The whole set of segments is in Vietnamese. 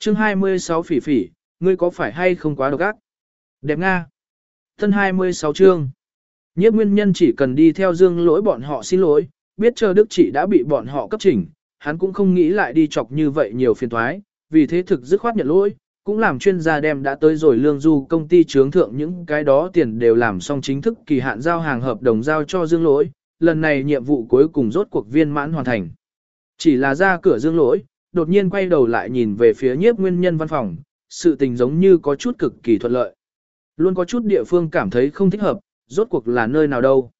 chương 26 phỉ phỉ, ngươi có phải hay không quá độc ác? Đẹp Nga. Thân 26 chương. Nhiếp nguyên nhân chỉ cần đi theo dương lỗi bọn họ xin lỗi, biết chờ đức chỉ đã bị bọn họ cấp chỉnh, hắn cũng không nghĩ lại đi chọc như vậy nhiều phiền thoái, vì thế thực dứt khoát nhận lỗi, cũng làm chuyên gia đem đã tới rồi lương du công ty trướng thượng những cái đó tiền đều làm xong chính thức kỳ hạn giao hàng hợp đồng giao cho dương lỗi, lần này nhiệm vụ cuối cùng rốt cuộc viên mãn hoàn thành. Chỉ là ra cửa dương lỗi, đột nhiên quay đầu lại nhìn về phía nhiếp nguyên nhân văn phòng, sự tình giống như có chút cực kỳ thuận lợi. Luôn có chút địa phương cảm thấy không thích hợp, rốt cuộc là nơi nào đâu.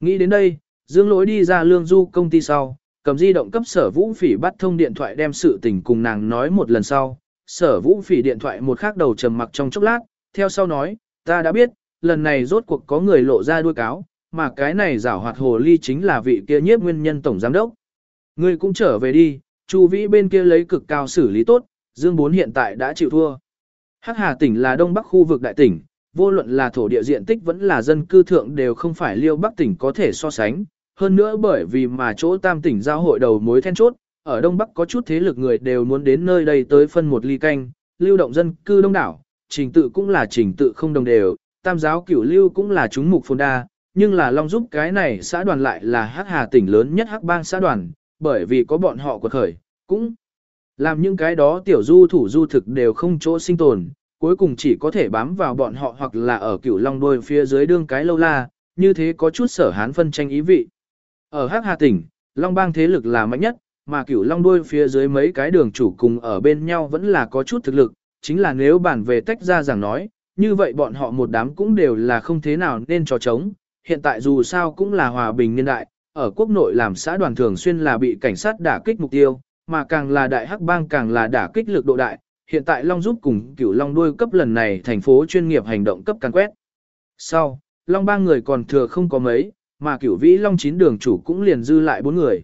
Nghĩ đến đây, dương lỗi đi ra lương du công ty sau, cầm di động cấp sở vũ phỉ bắt thông điện thoại đem sự tình cùng nàng nói một lần sau. Sở vũ phỉ điện thoại một khắc đầu trầm mặc trong chốc lát, theo sau nói, ta đã biết, lần này rốt cuộc có người lộ ra đuôi cáo, mà cái này giảo hoạt hồ ly chính là vị kia nhiếp nguyên nhân tổng giám đốc. Ngươi cũng trở về đi, Chu Vĩ bên kia lấy cực cao xử lý tốt, Dương Bốn hiện tại đã chịu thua. Hắc Hà tỉnh là đông bắc khu vực đại tỉnh, vô luận là thổ địa diện tích vẫn là dân cư thượng đều không phải liêu bắc tỉnh có thể so sánh. Hơn nữa bởi vì mà chỗ tam tỉnh giao hội đầu mối then chốt, ở đông bắc có chút thế lực người đều muốn đến nơi đây tới phân một ly canh, lưu động dân cư đông đảo, trình tự cũng là trình tự không đồng đều, tam giáo cửu lưu cũng là chúng mục phồn đa, nhưng là Long giúp cái này xã đoàn lại là hắc hà tỉnh lớn nhất hắc bang xã đoàn, bởi vì có bọn họ quật khởi, cũng làm những cái đó tiểu du thủ du thực đều không chỗ sinh tồn, cuối cùng chỉ có thể bám vào bọn họ hoặc là ở cửu long đôi phía dưới đương cái lâu la, như thế có chút sở hán phân tranh ý vị. Ở Hắc Hà tỉnh, Long bang thế lực là mạnh nhất, mà cửu long đuôi phía dưới mấy cái đường chủ cùng ở bên nhau vẫn là có chút thực lực, chính là nếu bản về tách ra rằng nói, như vậy bọn họ một đám cũng đều là không thế nào nên trò trống Hiện tại dù sao cũng là hòa bình niên đại, ở quốc nội làm xã đoàn thường xuyên là bị cảnh sát đả kích mục tiêu, mà càng là đại hắc bang càng là đả kích lực độ đại, hiện tại Long giúp cùng cửu Long đuôi cấp lần này thành phố chuyên nghiệp hành động cấp càng quét. Sau, Long ba người còn thừa không có mấy, mà cửu vĩ Long chín đường chủ cũng liền dư lại bốn người.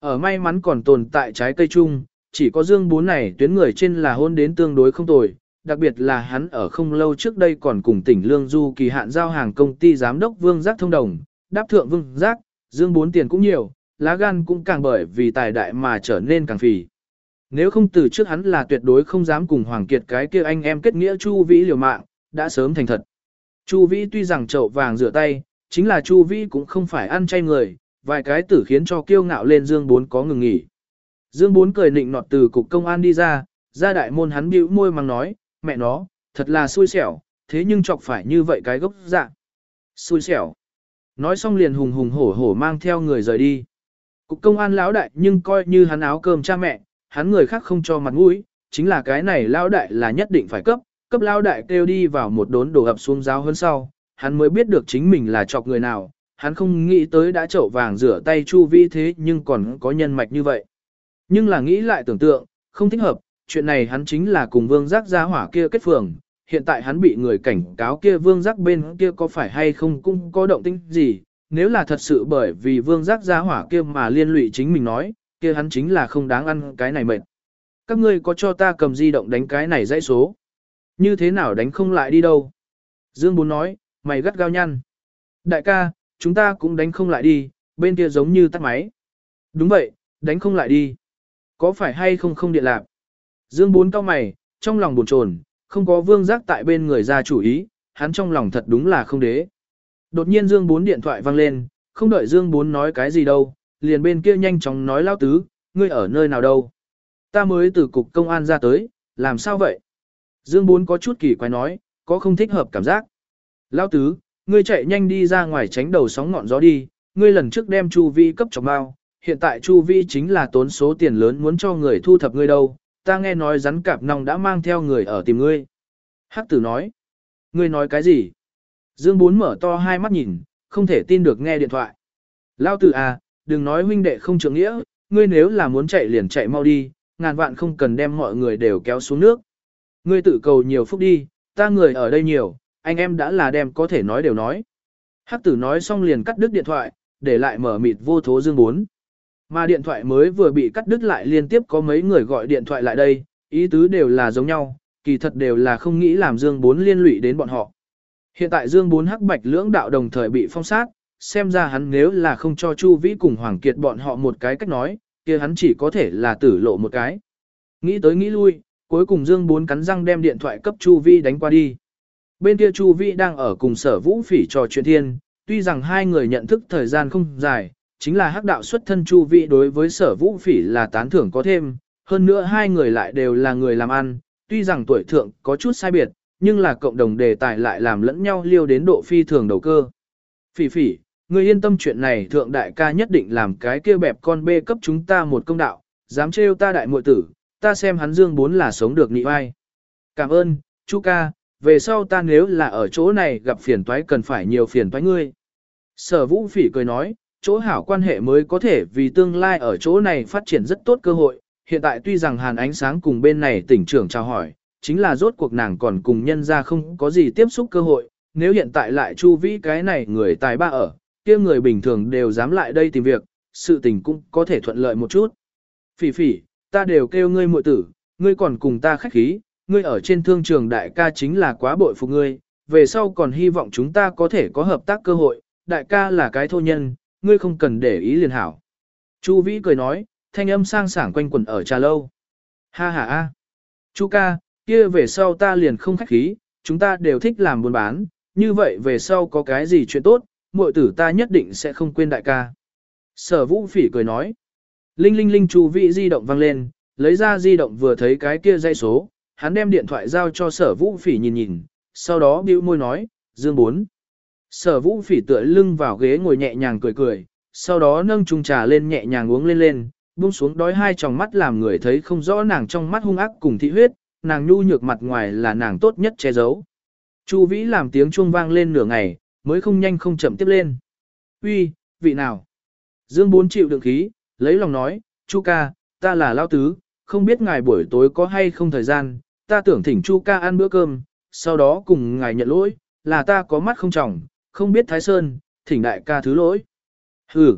Ở may mắn còn tồn tại trái cây chung, chỉ có dương bốn này tuyến người trên là hôn đến tương đối không tồi, đặc biệt là hắn ở không lâu trước đây còn cùng tỉnh Lương Du kỳ hạn giao hàng công ty giám đốc Vương Giác thông đồng, đáp thượng Vương Giác, dương bốn tiền cũng nhiều, lá gan cũng càng bởi vì tài đại mà trở nên càng phì. Nếu không từ trước hắn là tuyệt đối không dám cùng Hoàng Kiệt cái kia anh em kết nghĩa Chu Vĩ liều mạng, đã sớm thành thật. Chu Vĩ tuy rằng chậu vàng rửa tay, chính là Chu Vĩ cũng không phải ăn chay người, vài cái tử khiến cho kiêu ngạo lên Dương Bốn có ngừng nghỉ. Dương Bốn cười nịnh nọt từ cục công an đi ra, ra đại môn hắn bĩu môi mang nói, mẹ nó, thật là xui xẻo, thế nhưng chọc phải như vậy cái gốc dạ. Xui xẻo. Nói xong liền hùng hùng hổ hổ mang theo người rời đi. Cục công an lão đại nhưng coi như hắn áo cơm cha mẹ, hắn người khác không cho mặt mũi, chính là cái này lão đại là nhất định phải cấp, cấp lão đại kêu đi vào một đốn đổ ập xuống giáo hơn sau, hắn mới biết được chính mình là chọc người nào, hắn không nghĩ tới đã chậu vàng rửa tay chu vi thế nhưng còn có nhân mạch như vậy. Nhưng là nghĩ lại tưởng tượng, không thích hợp, chuyện này hắn chính là cùng vương giác gia hỏa kia kết phường, hiện tại hắn bị người cảnh cáo kia vương giác bên kia có phải hay không cũng có động tĩnh gì, nếu là thật sự bởi vì vương giác gia hỏa kia mà liên lụy chính mình nói, kia hắn chính là không đáng ăn cái này mệt. Các ngươi có cho ta cầm di động đánh cái này dãy số. Như thế nào đánh không lại đi đâu? Dương Bốn nói, mày gắt gao nhăn. Đại ca, chúng ta cũng đánh không lại đi, bên kia giống như tắt máy. Đúng vậy, đánh không lại đi. Có phải hay không không điện lạc? Dương Bốn cao mày, trong lòng buồn chồn, không có vương giác tại bên người ra chủ ý, hắn trong lòng thật đúng là không đế. Đột nhiên Dương Bốn điện thoại vang lên, không đợi Dương Bốn nói cái gì đâu, liền bên kia nhanh chóng nói lao tứ, ngươi ở nơi nào đâu. Ta mới từ cục công an ra tới, làm sao vậy? Dương Bốn có chút kỳ quái nói, có không thích hợp cảm giác. Lao tứ, ngươi chạy nhanh đi ra ngoài tránh đầu sóng ngọn gió đi, ngươi lần trước đem Chu Vi cấp cho bao, hiện tại Chu Vi chính là tốn số tiền lớn muốn cho người thu thập ngươi đâu, ta nghe nói rắn cạp nòng đã mang theo người ở tìm ngươi. Hắc tử nói, ngươi nói cái gì? Dương Bốn mở to hai mắt nhìn, không thể tin được nghe điện thoại. Lao tử à, đừng nói huynh đệ không trưởng nghĩa, ngươi nếu là muốn chạy liền chạy mau đi, ngàn vạn không cần đem mọi người đều kéo xuống nước. Ngươi tự cầu nhiều phúc đi, ta người ở đây nhiều, anh em đã là đem có thể nói đều nói. Hắc tử nói xong liền cắt đứt điện thoại, để lại mở mịt vô thố dương bốn. Mà điện thoại mới vừa bị cắt đứt lại liên tiếp có mấy người gọi điện thoại lại đây, ý tứ đều là giống nhau, kỳ thật đều là không nghĩ làm dương bốn liên lụy đến bọn họ. Hiện tại dương bốn hắc bạch lưỡng đạo đồng thời bị phong sát, xem ra hắn nếu là không cho Chu Vĩ cùng Hoàng Kiệt bọn họ một cái cách nói, kia hắn chỉ có thể là tử lộ một cái. Nghĩ tới nghĩ lui, cuối cùng Dương Bốn cắn răng đem điện thoại cấp Chu Vi đánh qua đi. Bên kia Chu Vi đang ở cùng sở vũ phỉ trò chuyện thiên, tuy rằng hai người nhận thức thời gian không dài, chính là hắc đạo xuất thân Chu vị đối với sở vũ phỉ là tán thưởng có thêm, hơn nữa hai người lại đều là người làm ăn, tuy rằng tuổi thượng có chút sai biệt, nhưng là cộng đồng đề tài lại làm lẫn nhau liêu đến độ phi thường đầu cơ. Phỉ phỉ, người yên tâm chuyện này thượng đại ca nhất định làm cái kia bẹp con bê cấp chúng ta một công đạo, dám trêu ta đại muội tử, ta xem hắn dương bốn là sống được nị vai. Cảm ơn, chú ca, về sau ta nếu là ở chỗ này gặp phiền toái cần phải nhiều phiền toái ngươi. Sở vũ phỉ cười nói, chỗ hảo quan hệ mới có thể vì tương lai ở chỗ này phát triển rất tốt cơ hội, hiện tại tuy rằng hàn ánh sáng cùng bên này tỉnh trưởng chào hỏi, chính là rốt cuộc nàng còn cùng nhân ra không có gì tiếp xúc cơ hội, nếu hiện tại lại chu vĩ cái này người tài ba ở, kia người bình thường đều dám lại đây tìm việc, sự tình cũng có thể thuận lợi một chút. Phỉ phỉ, ta đều kêu ngươi muội tử, ngươi còn cùng ta khách khí, ngươi ở trên thương trường đại ca chính là quá bội phục ngươi, về sau còn hy vọng chúng ta có thể có hợp tác cơ hội, đại ca là cái thô nhân, ngươi không cần để ý liền hảo. Chu Vĩ cười nói, thanh âm sang sảng quanh quẩn ở trà lâu. Ha ha a. Chu ca, kia về sau ta liền không khách khí, chúng ta đều thích làm buôn bán, như vậy về sau có cái gì chuyện tốt, muội tử ta nhất định sẽ không quên đại ca. Sở vũ phỉ cười nói. Linh linh linh chu Vĩ di động vang lên, lấy ra di động vừa thấy cái kia dây số, hắn đem điện thoại giao cho sở vũ phỉ nhìn nhìn, sau đó bĩu môi nói, dương bốn. Sở vũ phỉ tựa lưng vào ghế ngồi nhẹ nhàng cười cười, sau đó nâng chung trà lên nhẹ nhàng uống lên lên, buông xuống đói hai tròng mắt làm người thấy không rõ nàng trong mắt hung ác cùng thị huyết, nàng nhu nhược mặt ngoài là nàng tốt nhất che giấu. Chu Vĩ làm tiếng chuông vang lên nửa ngày, mới không nhanh không chậm tiếp lên. Uy, vị nào? Dương Bốn chịu đựng khí, lấy lòng nói, Chu ca, ta là Lao Tứ, không biết ngài buổi tối có hay không thời gian, ta tưởng thỉnh Chu ca ăn bữa cơm, sau đó cùng ngài nhận lỗi, là ta có mắt không trọng, không biết Thái Sơn, thỉnh đại ca thứ lỗi. Hừ,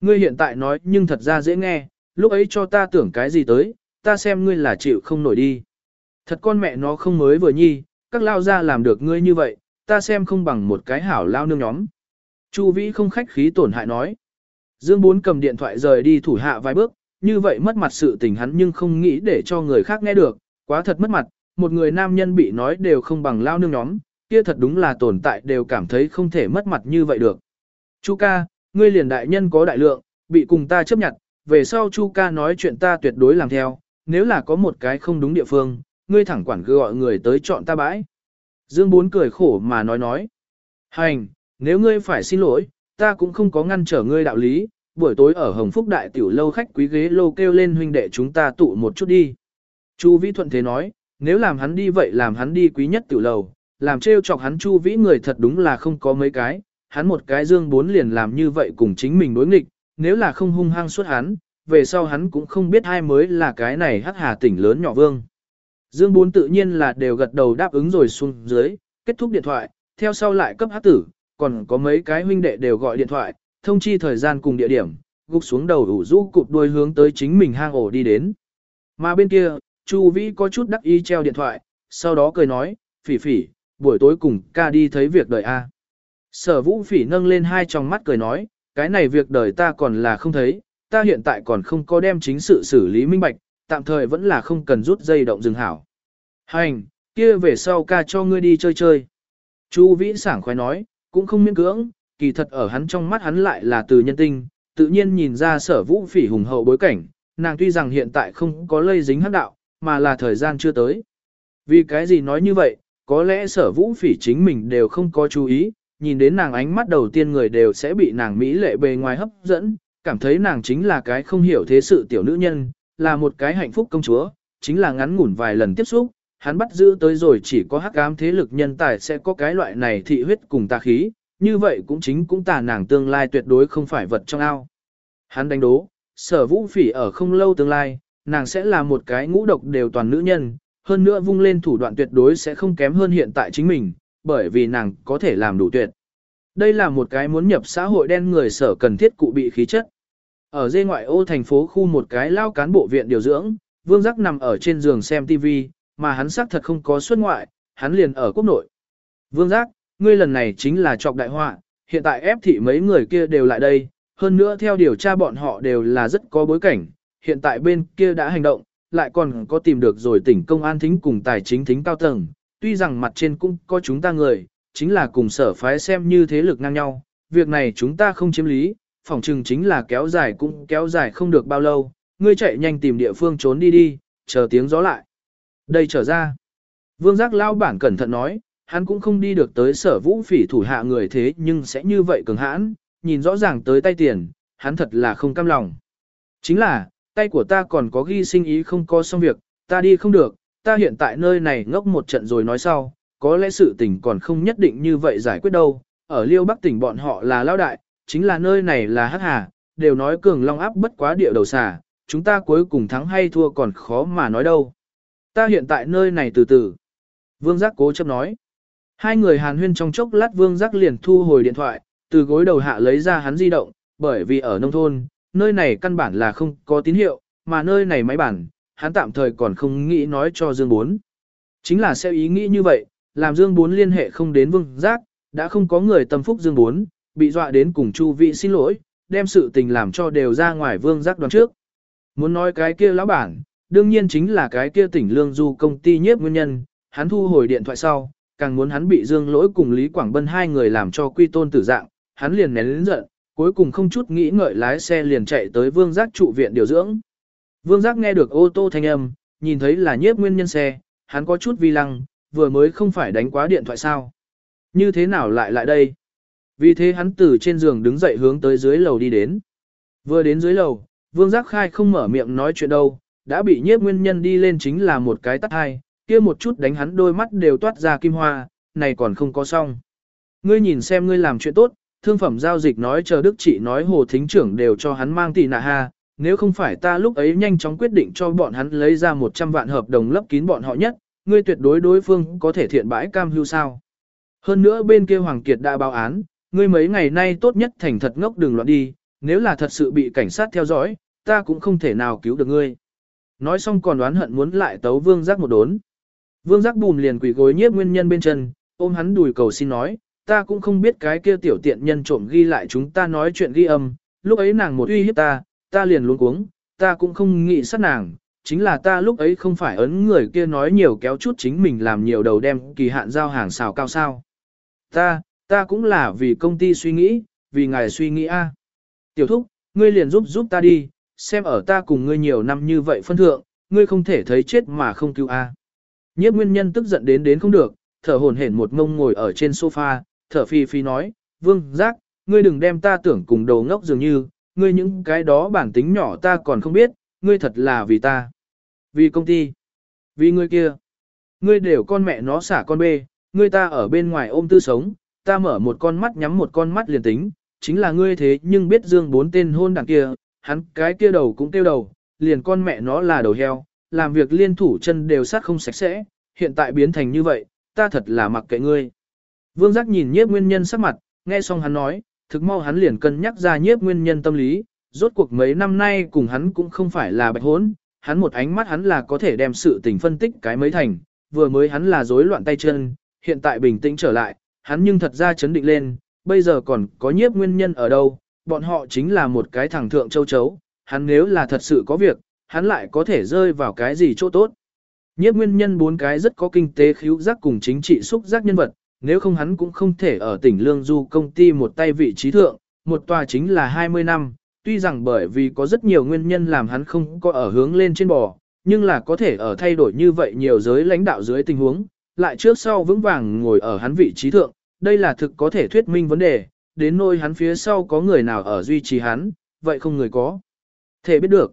ngươi hiện tại nói nhưng thật ra dễ nghe, lúc ấy cho ta tưởng cái gì tới, ta xem ngươi là chịu không nổi đi. Thật con mẹ nó không mới vừa nhi, các lao ra làm được ngươi như vậy, ta xem không bằng một cái hảo lao nương nhóm. Chu Vĩ không khách khí tổn hại nói. Dương Bốn cầm điện thoại rời đi thủ hạ vài bước, như vậy mất mặt sự tình hắn nhưng không nghĩ để cho người khác nghe được, quá thật mất mặt, một người nam nhân bị nói đều không bằng lao nương nhóm, kia thật đúng là tồn tại đều cảm thấy không thể mất mặt như vậy được. Chu ca, ngươi liền đại nhân có đại lượng, bị cùng ta chấp nhận, về sau Chu ca nói chuyện ta tuyệt đối làm theo, nếu là có một cái không đúng địa phương, ngươi thẳng quản cứ gọi người tới chọn ta bãi. Dương Bốn cười khổ mà nói nói. Hành, nếu ngươi phải xin lỗi, ta cũng không có ngăn trở ngươi đạo lý, buổi tối ở Hồng Phúc Đại Tiểu Lâu khách quý ghế lô kêu lên huynh đệ chúng ta tụ một chút đi. Chu Vĩ Thuận thế nói, nếu làm hắn đi vậy làm hắn đi quý nhất tiểu lầu, làm trêu chọc hắn Chu Vĩ người thật đúng là không có mấy cái, hắn một cái dương bốn liền làm như vậy cùng chính mình đối nghịch, nếu là không hung hăng suốt hắn, về sau hắn cũng không biết ai mới là cái này hắc hà tỉnh lớn nhỏ vương. Dương bốn tự nhiên là đều gật đầu đáp ứng rồi xuống dưới, kết thúc điện thoại, theo sau lại cấp hắc tử, còn có mấy cái huynh đệ đều gọi điện thoại, thông chi thời gian cùng địa điểm, gục xuống đầu ủ rũ cụp đuôi hướng tới chính mình hang ổ đi đến. Mà bên kia, Chu Vĩ có chút đắc ý treo điện thoại, sau đó cười nói, phỉ phỉ, buổi tối cùng ca đi thấy việc đời A. Sở vũ phỉ nâng lên hai tròng mắt cười nói, cái này việc đời ta còn là không thấy, ta hiện tại còn không có đem chính sự xử lý minh bạch, tạm thời vẫn là không cần rút dây động dừng hảo. Hành, kia về sau ca cho ngươi đi chơi chơi. Chu Vĩ sảng khoái nói, cũng không miễn cưỡng, kỳ thật ở hắn trong mắt hắn lại là từ nhân tinh, tự nhiên nhìn ra sở vũ phỉ hùng hậu bối cảnh, nàng tuy rằng hiện tại không có lây dính hắc đạo, mà là thời gian chưa tới. Vì cái gì nói như vậy, có lẽ sở vũ phỉ chính mình đều không có chú ý, nhìn đến nàng ánh mắt đầu tiên người đều sẽ bị nàng mỹ lệ bề ngoài hấp dẫn, cảm thấy nàng chính là cái không hiểu thế sự tiểu nữ nhân, là một cái hạnh phúc công chúa, chính là ngắn ngủn vài lần tiếp xúc, hắn bắt giữ tới rồi chỉ có hắc ám thế lực nhân tài sẽ có cái loại này thị huyết cùng tà khí, như vậy cũng chính cũng tà nàng tương lai tuyệt đối không phải vật trong ao. Hắn đánh đố, sở vũ phỉ ở không lâu tương lai, nàng sẽ là một cái ngũ độc đều toàn nữ nhân, hơn nữa vung lên thủ đoạn tuyệt đối sẽ không kém hơn hiện tại chính mình, bởi vì nàng có thể làm đủ tuyệt. Đây là một cái muốn nhập xã hội đen người sở cần thiết cụ bị khí chất. Ở dê ngoại ô thành phố khu một cái lao cán bộ viện điều dưỡng, Vương Giác nằm ở trên giường xem TV, mà hắn xác thật không có xuất ngoại, hắn liền ở quốc nội. Vương Giác, ngươi lần này chính là trọc đại họa, hiện tại ép thị mấy người kia đều lại đây, hơn nữa theo điều tra bọn họ đều là rất có bối cảnh, hiện tại bên kia đã hành động, lại còn có tìm được rồi tỉnh công an thính cùng tài chính thính cao tầng, tuy rằng mặt trên cũng có chúng ta người, chính là cùng sở phái xem như thế lực ngang nhau, việc này chúng ta không chiếm lý, phỏng chừng chính là kéo dài cũng kéo dài không được bao lâu, ngươi chạy nhanh tìm địa phương trốn đi đi, chờ tiếng gió lại. Đây trở ra. Vương giác lao bản cẩn thận nói, hắn cũng không đi được tới sở vũ phỉ thủ hạ người thế nhưng sẽ như vậy cường hãn, nhìn rõ ràng tới tay tiền, hắn thật là không cam lòng. Chính là, tay của ta còn có ghi sinh ý không có xong việc, ta đi không được, ta hiện tại nơi này ngốc một trận rồi nói sau, có lẽ sự tình còn không nhất định như vậy giải quyết đâu, ở liêu bắc tỉnh bọn họ là lao đại, chính là nơi này là hắc hà, đều nói cường long áp bất quá địa đầu xà, chúng ta cuối cùng thắng hay thua còn khó mà nói đâu. Ta hiện tại nơi này từ từ. Vương giác cố chấp nói. Hai người hàn huyên trong chốc lát vương giác liền thu hồi điện thoại, từ gối đầu hạ lấy ra hắn di động, bởi vì ở nông thôn, nơi này căn bản là không có tín hiệu, mà nơi này máy bản, hắn tạm thời còn không nghĩ nói cho Dương Bốn. Chính là sẽ ý nghĩ như vậy, làm Dương Bốn liên hệ không đến vương giác, đã không có người tâm phúc Dương Bốn, bị dọa đến cùng Chu vị xin lỗi, đem sự tình làm cho đều ra ngoài vương giác đoán trước. Muốn nói cái kia lão bản, đương nhiên chính là cái kia tỉnh lương du công ty nhiếp nguyên nhân, hắn thu hồi điện thoại sau, càng muốn hắn bị Dương Lỗi cùng Lý Quảng Bân hai người làm cho quy tôn tử dạng, hắn liền nén lớn giận, cuối cùng không chút nghĩ ngợi lái xe liền chạy tới Vương Giác trụ viện điều dưỡng. Vương Giác nghe được ô tô thanh âm, nhìn thấy là nhiếp nguyên nhân xe, hắn có chút vi lăng, vừa mới không phải đánh quá điện thoại sao. Như thế nào lại lại đây? Vì thế hắn từ trên giường đứng dậy hướng tới dưới lầu đi đến. Vừa đến dưới lầu, Vương Giác Khai không mở miệng nói chuyện đâu, đã bị nhiếp nguyên nhân đi lên chính là một cái tắt hai, kia một chút đánh hắn đôi mắt đều toát ra kim hoa, này còn không có xong. Ngươi nhìn xem ngươi làm chuyện tốt, thương phẩm giao dịch nói chờ đức chị nói hồ thính trưởng đều cho hắn mang tỷ nạ ha, nếu không phải ta lúc ấy nhanh chóng quyết định cho bọn hắn lấy ra 100 vạn hợp đồng lấp kín bọn họ nhất, ngươi tuyệt đối đối phương có thể thiện bãi cam hưu sao. Hơn nữa bên kia Hoàng Kiệt đã báo án, ngươi mấy ngày nay tốt nhất thành thật ngốc đừng loạn đi, nếu là thật sự bị cảnh sát theo dõi, ta cũng không thể nào cứu được ngươi. Nói xong còn đoán hận muốn lại tấu vương giác một đốn. Vương giác bùn liền quỳ gối nhiếp nguyên nhân bên chân, ôm hắn đùi cầu xin nói, ta cũng không biết cái kia tiểu tiện nhân trộm ghi lại chúng ta nói chuyện ghi âm, lúc ấy nàng một uy hiếp ta, ta liền luống cuống, ta cũng không nghĩ sát nàng, chính là ta lúc ấy không phải ấn người kia nói nhiều kéo chút chính mình làm nhiều đầu đem kỳ hạn giao hàng xào cao sao. Ta, ta cũng là vì công ty suy nghĩ, vì ngài suy nghĩ a. Tiểu thúc, ngươi liền giúp giúp ta đi, xem ở ta cùng ngươi nhiều năm như vậy phân thượng, ngươi không thể thấy chết mà không cứu a. Nhiếp nguyên nhân tức giận đến đến không được, thở hổn hển một ngông ngồi ở trên sofa, thở phi phi nói, vương, giác, ngươi đừng đem ta tưởng cùng đầu ngốc dường như, ngươi những cái đó bản tính nhỏ ta còn không biết, ngươi thật là vì ta. Vì công ty. Vì ngươi kia. Ngươi đều con mẹ nó xả con bê, ngươi ta ở bên ngoài ôm tư sống, ta mở một con mắt nhắm một con mắt liền tính, chính là ngươi thế nhưng biết dương bốn tên hôn đằng kia, hắn cái kia đầu cũng tiêu đầu, liền con mẹ nó là đầu heo, làm việc liên thủ chân đều sát không sạch sẽ, hiện tại biến thành như vậy, ta thật là mặc kệ ngươi. Vương giác nhìn nhiếp nguyên nhân sắc mặt, nghe xong hắn nói, thực mau hắn liền cân nhắc ra nhiếp nguyên nhân tâm lý, rốt cuộc mấy năm nay cùng hắn cũng không phải là bạch hốn, hắn một ánh mắt hắn là có thể đem sự tình phân tích cái mấy thành, vừa mới hắn là rối loạn tay chân, hiện tại bình tĩnh trở lại, hắn nhưng thật ra chấn định lên, bây giờ còn có nhiếp nguyên nhân ở đâu, bọn họ chính là một cái thẳng thượng châu chấu, hắn nếu là thật sự có việc, hắn lại có thể rơi vào cái gì chỗ tốt. Nhiếp nguyên nhân bốn cái rất có kinh tế khíu giác cùng chính trị xúc giác nhân vật, nếu không hắn cũng không thể ở tỉnh Lương Du công ty một tay vị trí thượng, một tòa chính là 20 năm, tuy rằng bởi vì có rất nhiều nguyên nhân làm hắn không có ở hướng lên trên bò, nhưng là có thể ở thay đổi như vậy nhiều giới lãnh đạo dưới tình huống, lại trước sau vững vàng ngồi ở hắn vị trí thượng, đây là thực có thể thuyết minh vấn đề, đến nỗi hắn phía sau có người nào ở duy trì hắn, vậy không người có. Thể biết được,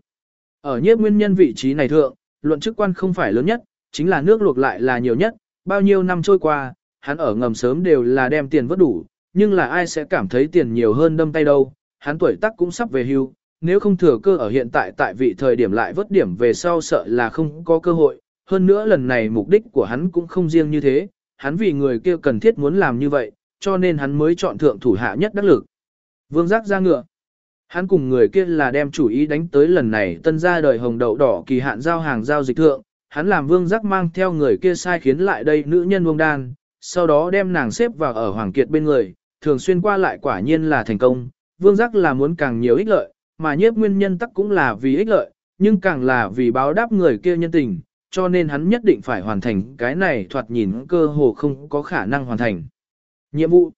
ở nhiếp nguyên nhân vị trí này thượng, luận chức quan không phải lớn nhất, chính là nước luộc lại là nhiều nhất, bao nhiêu năm trôi qua, hắn ở ngầm sớm đều là đem tiền vất đủ, nhưng là ai sẽ cảm thấy tiền nhiều hơn đâm tay đâu, hắn tuổi tác cũng sắp về hưu, nếu không thừa cơ ở hiện tại tại vị thời điểm lại vất điểm về sau sợ là không có cơ hội, hơn nữa lần này mục đích của hắn cũng không riêng như thế, hắn vì người kia cần thiết muốn làm như vậy, cho nên hắn mới chọn thượng thủ hạ nhất đắc lực. Vương giác ra ngựa. Hắn cùng người kia là đem chủ ý đánh tới lần này tân ra đời hồng đậu đỏ kỳ hạn giao hàng giao dịch thượng, hắn làm vương giác mang theo người kia sai khiến lại đây nữ nhân vương đan, sau đó đem nàng xếp vào ở Hoàng Kiệt bên người, thường xuyên qua lại quả nhiên là thành công, vương giác là muốn càng nhiều ích lợi, mà nhiếp nguyên nhân tắc cũng là vì ích lợi, nhưng càng là vì báo đáp người kia nhân tình, cho nên hắn nhất định phải hoàn thành cái này thoạt nhìn cơ hồ không có khả năng hoàn thành. Nhiệm vụ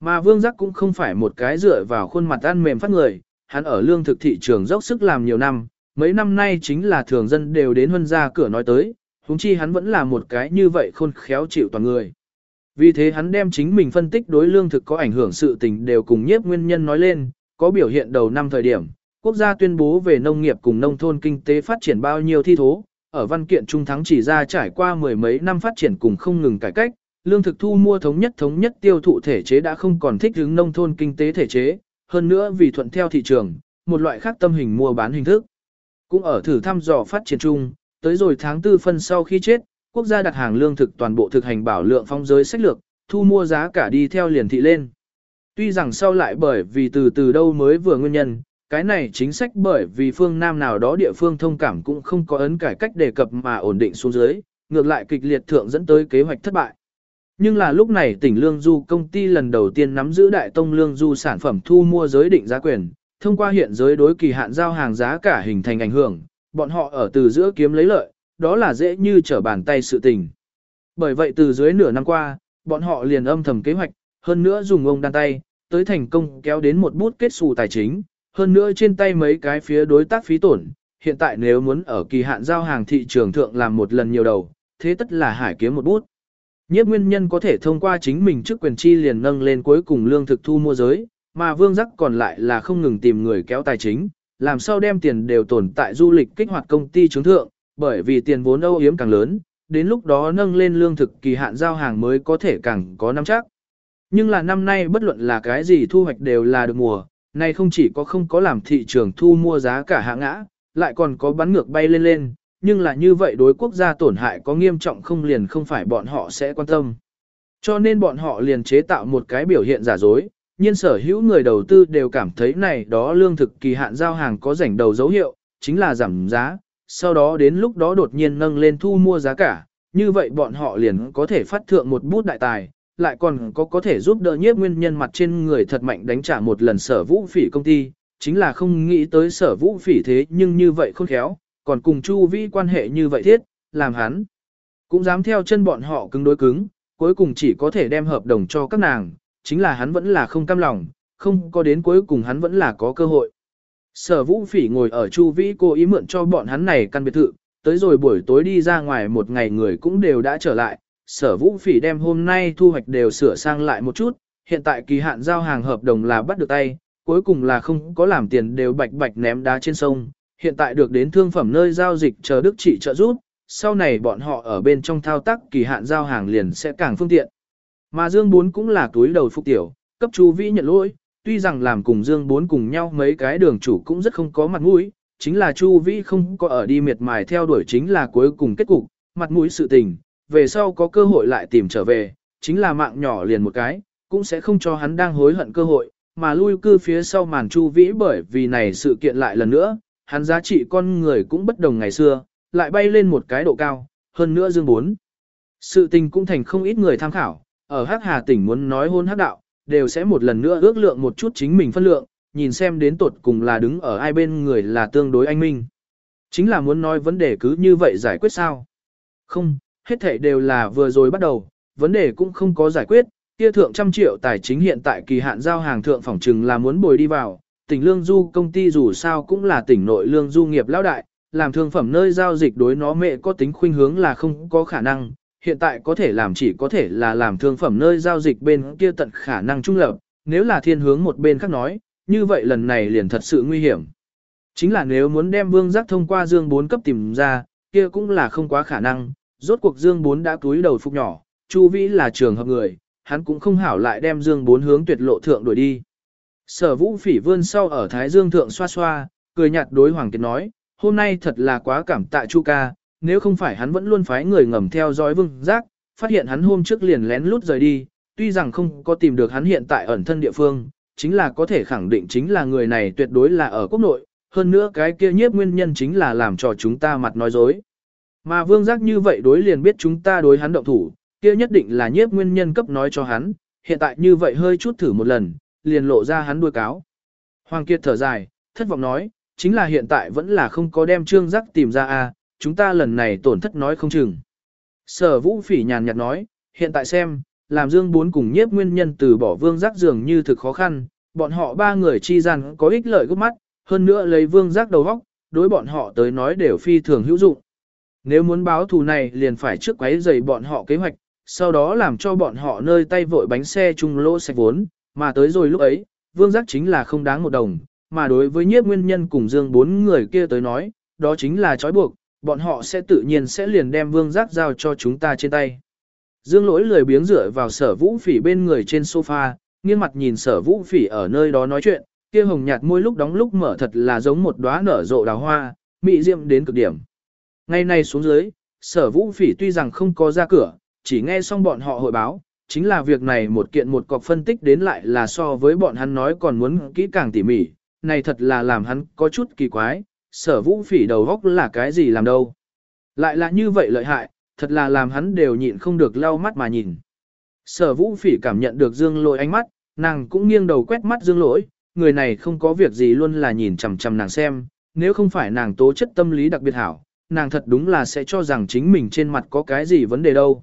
Mà Vương Giác cũng không phải một cái dựa vào khuôn mặt ăn mềm phát người, hắn ở lương thực thị trường dốc sức làm nhiều năm, mấy năm nay chính là thường dân đều đến huân ra cửa nói tới, huống chi hắn vẫn là một cái như vậy khôn khéo chịu toàn người. Vì thế hắn đem chính mình phân tích đối lương thực có ảnh hưởng sự tình đều cùng nhiếp nguyên nhân nói lên, có biểu hiện đầu năm thời điểm, quốc gia tuyên bố về nông nghiệp cùng nông thôn kinh tế phát triển bao nhiêu thi thố, ở văn kiện trung thắng chỉ ra trải qua mười mấy năm phát triển cùng không ngừng cải cách, lương thực thu mua thống nhất thống nhất tiêu thụ thể chế đã không còn thích ứng nông thôn kinh tế thể chế, hơn nữa vì thuận theo thị trường, một loại khác tâm hình mua bán hình thức. Cũng ở thử thăm dò phát triển chung, tới rồi tháng tư phân sau khi chết, quốc gia đặt hàng lương thực toàn bộ thực hành bảo lượng phong giới sách lược, thu mua giá cả đi theo liền thị lên. Tuy rằng sau lại bởi vì từ từ đâu mới vừa nguyên nhân, cái này chính sách bởi vì phương Nam nào đó địa phương thông cảm cũng không có ấn cải cách đề cập mà ổn định xuống dưới, ngược lại kịch liệt thượng dẫn tới kế hoạch thất bại. Nhưng là lúc này tỉnh Lương Du công ty lần đầu tiên nắm giữ đại tông Lương Du sản phẩm thu mua giới định giá quyền, thông qua hiện giới đối kỳ hạn giao hàng giá cả hình thành ảnh hưởng, bọn họ ở từ giữa kiếm lấy lợi, đó là dễ như trở bàn tay sự tình. Bởi vậy từ dưới nửa năm qua, bọn họ liền âm thầm kế hoạch, hơn nữa dùng ông đan tay, tới thành công kéo đến một bút kết xù tài chính, hơn nữa trên tay mấy cái phía đối tác phí tổn, hiện tại nếu muốn ở kỳ hạn giao hàng thị trường thượng làm một lần nhiều đầu, thế tất là hải kiếm một bút. Nhiếp nguyên nhân có thể thông qua chính mình trước quyền chi liền nâng lên cuối cùng lương thực thu mua giới, mà vương giác còn lại là không ngừng tìm người kéo tài chính, làm sao đem tiền đều tồn tại du lịch kích hoạt công ty chứng thượng, bởi vì tiền vốn âu yếm càng lớn, đến lúc đó nâng lên lương thực kỳ hạn giao hàng mới có thể càng có năm chắc. Nhưng là năm nay bất luận là cái gì thu hoạch đều là được mùa, nay không chỉ có không có làm thị trường thu mua giá cả hạ ngã, lại còn có bắn ngược bay lên lên, nhưng là như vậy đối quốc gia tổn hại có nghiêm trọng không liền không phải bọn họ sẽ quan tâm. Cho nên bọn họ liền chế tạo một cái biểu hiện giả dối, nhiên sở hữu người đầu tư đều cảm thấy này đó lương thực kỳ hạn giao hàng có rảnh đầu dấu hiệu, chính là giảm giá, sau đó đến lúc đó đột nhiên nâng lên thu mua giá cả, như vậy bọn họ liền có thể phát thượng một bút đại tài, lại còn có có thể giúp đỡ nhiếp nguyên nhân mặt trên người thật mạnh đánh trả một lần sở vũ phỉ công ty, chính là không nghĩ tới sở vũ phỉ thế nhưng như vậy không khéo, còn cùng chu vi quan hệ như vậy thiết, làm hắn. Cũng dám theo chân bọn họ cứng đối cứng, cuối cùng chỉ có thể đem hợp đồng cho các nàng, chính là hắn vẫn là không cam lòng, không có đến cuối cùng hắn vẫn là có cơ hội. Sở vũ phỉ ngồi ở chu vĩ cô ý mượn cho bọn hắn này căn biệt thự, tới rồi buổi tối đi ra ngoài một ngày người cũng đều đã trở lại, sở vũ phỉ đem hôm nay thu hoạch đều sửa sang lại một chút, hiện tại kỳ hạn giao hàng hợp đồng là bắt được tay, cuối cùng là không có làm tiền đều bạch bạch ném đá trên sông, hiện tại được đến thương phẩm nơi giao dịch chờ đức trị trợ giúp, sau này bọn họ ở bên trong thao tác kỳ hạn giao hàng liền sẽ càng phương tiện. Mà Dương Bốn cũng là túi đầu phục tiểu, cấp chú Vĩ nhận lỗi, tuy rằng làm cùng Dương Bốn cùng nhau mấy cái đường chủ cũng rất không có mặt mũi, chính là Chu Vĩ không có ở đi miệt mài theo đuổi chính là cuối cùng kết cục, mặt mũi sự tình, về sau có cơ hội lại tìm trở về, chính là mạng nhỏ liền một cái, cũng sẽ không cho hắn đang hối hận cơ hội, mà lui cư phía sau màn Chu Vĩ bởi vì này sự kiện lại lần nữa, hắn giá trị con người cũng bất đồng ngày xưa, lại bay lên một cái độ cao, hơn nữa Dương Bốn. Sự tình cũng thành không ít người tham khảo, ở Hắc Hà tỉnh muốn nói hôn hắc đạo, đều sẽ một lần nữa ước lượng một chút chính mình phân lượng, nhìn xem đến tột cùng là đứng ở ai bên người là tương đối anh minh. Chính là muốn nói vấn đề cứ như vậy giải quyết sao? Không, hết thảy đều là vừa rồi bắt đầu, vấn đề cũng không có giải quyết, kia thượng trăm triệu tài chính hiện tại kỳ hạn giao hàng thượng phòng trừng là muốn bồi đi vào, tỉnh lương du công ty dù sao cũng là tỉnh nội lương du nghiệp lão đại, làm thương phẩm nơi giao dịch đối nó mẹ có tính khuynh hướng là không có khả năng, hiện tại có thể làm chỉ có thể là làm thương phẩm nơi giao dịch bên kia tận khả năng trung lập, nếu là thiên hướng một bên khác nói, như vậy lần này liền thật sự nguy hiểm. Chính là nếu muốn đem vương giác thông qua dương 4 cấp tìm ra, kia cũng là không quá khả năng, rốt cuộc dương 4 đã túi đầu phục nhỏ, Chu Vĩ là trường hợp người, hắn cũng không hảo lại đem dương 4 hướng tuyệt lộ thượng đuổi đi. Sở vũ phỉ vươn sau ở Thái Dương thượng xoa xoa, cười nhạt đối Hoàng Kiệt nói, hôm nay thật là quá cảm tạ Chu ca, nếu không phải hắn vẫn luôn phái người ngầm theo dõi vương giác, phát hiện hắn hôm trước liền lén lút rời đi, tuy rằng không có tìm được hắn hiện tại ẩn thân địa phương, chính là có thể khẳng định chính là người này tuyệt đối là ở quốc nội, hơn nữa cái kia nhiếp nguyên nhân chính là làm cho chúng ta mặt nói dối. Mà vương giác như vậy đối liền biết chúng ta đối hắn động thủ, kia nhất định là nhiếp nguyên nhân cấp nói cho hắn, hiện tại như vậy hơi chút thử một lần, liền lộ ra hắn đuôi cáo. Hoàng Kiệt thở dài, thất vọng nói, chính là hiện tại vẫn là không có đem trương giác tìm ra a chúng ta lần này tổn thất nói không chừng. Sở vũ phỉ nhàn nhạt nói, hiện tại xem, làm dương bốn cùng nhiếp nguyên nhân từ bỏ vương giác dường như thực khó khăn, bọn họ ba người chi rằng có ích lợi gấp mắt, hơn nữa lấy vương giác đầu góc, đối bọn họ tới nói đều phi thường hữu dụng. Nếu muốn báo thù này liền phải trước quấy giày bọn họ kế hoạch, sau đó làm cho bọn họ nơi tay vội bánh xe chung lỗ sạch vốn, mà tới rồi lúc ấy, vương giác chính là không đáng một đồng, mà đối với nhiếp nguyên nhân cùng dương bốn người kia tới nói, đó chính là trói buộc, bọn họ sẽ tự nhiên sẽ liền đem vương giác giao cho chúng ta trên tay. Dương lỗi lười biếng dựa vào sở vũ phỉ bên người trên sofa, nghiêng mặt nhìn sở vũ phỉ ở nơi đó nói chuyện, kia hồng nhạt môi lúc đóng lúc mở thật là giống một đóa nở rộ đào hoa, mị diệm đến cực điểm. Ngày nay xuống dưới, sở vũ phỉ tuy rằng không có ra cửa, chỉ nghe xong bọn họ hội báo, chính là việc này một kiện một cọc phân tích đến lại là so với bọn hắn nói còn muốn kỹ càng tỉ mỉ, này thật là làm hắn có chút kỳ quái, sở vũ phỉ đầu góc là cái gì làm đâu. Lại là như vậy lợi hại, thật là làm hắn đều nhịn không được lau mắt mà nhìn. Sở vũ phỉ cảm nhận được dương lỗi ánh mắt, nàng cũng nghiêng đầu quét mắt dương lỗi, người này không có việc gì luôn là nhìn chằm chằm nàng xem, nếu không phải nàng tố chất tâm lý đặc biệt hảo, nàng thật đúng là sẽ cho rằng chính mình trên mặt có cái gì vấn đề đâu.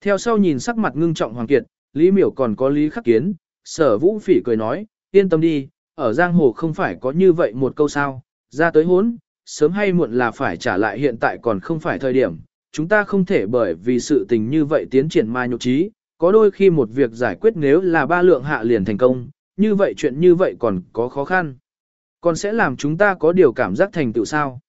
Theo sau nhìn sắc mặt ngưng trọng Hoàng Kiệt, Lý Miểu còn có Lý Khắc Kiến, sở vũ phỉ cười nói, yên tâm đi, ở giang hồ không phải có như vậy một câu sao, ra tới hốn, sớm hay muộn là phải trả lại hiện tại còn không phải thời điểm, chúng ta không thể bởi vì sự tình như vậy tiến triển mà nhục trí, có đôi khi một việc giải quyết nếu là ba lượng hạ liền thành công, như vậy chuyện như vậy còn có khó khăn. Còn sẽ làm chúng ta có điều cảm giác thành tựu sao.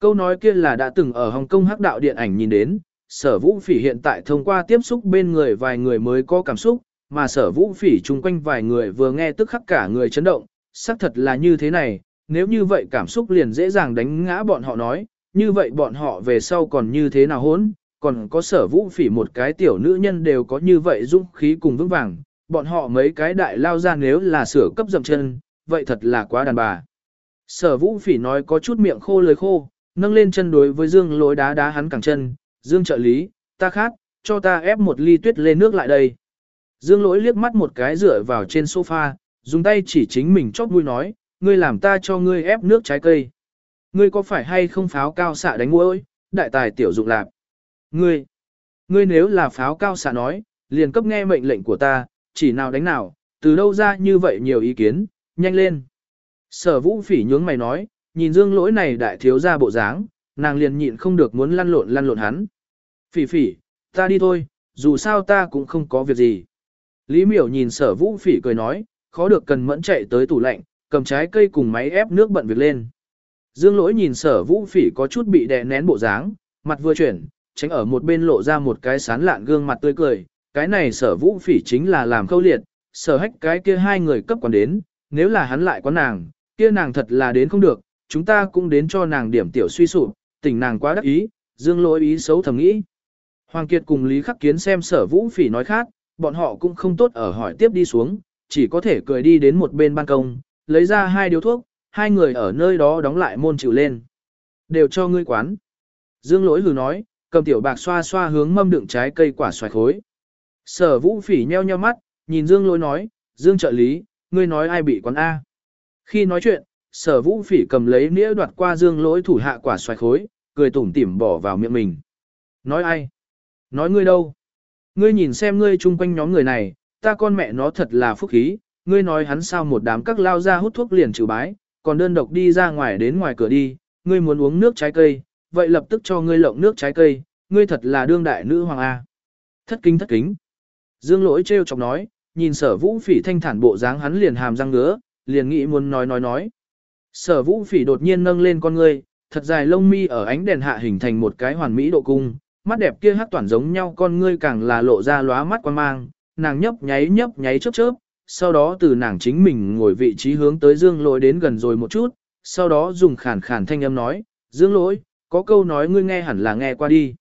Câu nói kia là đã từng ở Hồng Kông hắc đạo điện ảnh nhìn đến, sở vũ phỉ hiện tại thông qua tiếp xúc bên người vài người mới có cảm xúc, mà sở vũ phỉ chung quanh vài người vừa nghe tức khắc cả người chấn động, xác thật là như thế này, nếu như vậy cảm xúc liền dễ dàng đánh ngã bọn họ nói, như vậy bọn họ về sau còn như thế nào hốn, còn có sở vũ phỉ một cái tiểu nữ nhân đều có như vậy dũng khí cùng vững vàng, bọn họ mấy cái đại lao ra nếu là sửa cấp dầm chân, vậy thật là quá đàn bà. Sở vũ phỉ nói có chút miệng khô lời khô, nâng lên chân đối với Dương lối đá đá hắn cẳng chân, Dương trợ lý, ta khát, cho ta ép một ly tuyết lên nước lại đây. Dương lỗi liếc mắt một cái rửa vào trên sofa, dùng tay chỉ chính mình chóp mũi nói, ngươi làm ta cho ngươi ép nước trái cây. Ngươi có phải hay không pháo cao xạ đánh mũi, đại tài tiểu dụng lạc. Ngươi, ngươi nếu là pháo cao xạ nói, liền cấp nghe mệnh lệnh của ta, chỉ nào đánh nào, từ đâu ra như vậy nhiều ý kiến, nhanh lên. Sở vũ phỉ nhướng mày nói, nhìn dương lỗi này đại thiếu ra bộ dáng, nàng liền nhịn không được muốn lăn lộn lăn lộn hắn. Phỉ phỉ, ta đi thôi, dù sao ta cũng không có việc gì. Lý miểu nhìn sở vũ phỉ cười nói, khó được cần mẫn chạy tới tủ lạnh, cầm trái cây cùng máy ép nước bận việc lên. Dương lỗi nhìn sở vũ phỉ có chút bị đè nén bộ dáng, mặt vừa chuyển, tránh ở một bên lộ ra một cái sán lạn gương mặt tươi cười, cái này sở vũ phỉ chính là làm khâu liệt, sở hách cái kia hai người cấp còn đến, nếu là hắn lại có nàng, kia nàng thật là đến không được, chúng ta cũng đến cho nàng điểm tiểu suy sụp, tình nàng quá đắc ý, dương lỗi ý xấu thầm nghĩ. Hoàng Kiệt cùng Lý Khắc Kiến xem sở vũ phỉ nói khác, bọn họ cũng không tốt ở hỏi tiếp đi xuống, chỉ có thể cười đi đến một bên ban công, lấy ra hai điếu thuốc, hai người ở nơi đó đóng lại môn chịu lên. Đều cho ngươi quán. Dương lỗi hừ nói, cầm tiểu bạc xoa xoa hướng mâm đựng trái cây quả xoài khối. Sở vũ phỉ nheo nheo mắt, nhìn Dương lỗi nói, Dương trợ lý, ngươi nói ai bị quán A. Khi nói chuyện, sở vũ phỉ cầm lấy nĩa đoạt qua Dương lỗi thủ hạ quả xoài khối, cười tủm tỉm bỏ vào miệng mình. Nói ai? Nói ngươi đâu? Ngươi nhìn xem ngươi chung quanh nhóm người này, ta con mẹ nó thật là phúc khí, ngươi nói hắn sao một đám các lao ra hút thuốc liền trừ bái, còn đơn độc đi ra ngoài đến ngoài cửa đi, ngươi muốn uống nước trái cây, vậy lập tức cho ngươi lộng nước trái cây, ngươi thật là đương đại nữ hoàng A. Thất kính thất kính. Dương lỗi trêu chọc nói, nhìn sở vũ phỉ thanh thản bộ dáng hắn liền hàm răng ngứa, liền nghĩ muốn nói nói nói. Sở vũ phỉ đột nhiên nâng lên con ngươi, thật dài lông mi ở ánh đèn hạ hình thành một cái hoàn mỹ độ cung, mắt đẹp kia hát toàn giống nhau con ngươi càng là lộ ra lóa mắt quan mang, nàng nhấp nháy nhấp nháy chớp chớp, sau đó từ nàng chính mình ngồi vị trí hướng tới dương lỗi đến gần rồi một chút, sau đó dùng khản khản thanh âm nói, dương lỗi, có câu nói ngươi nghe hẳn là nghe qua đi.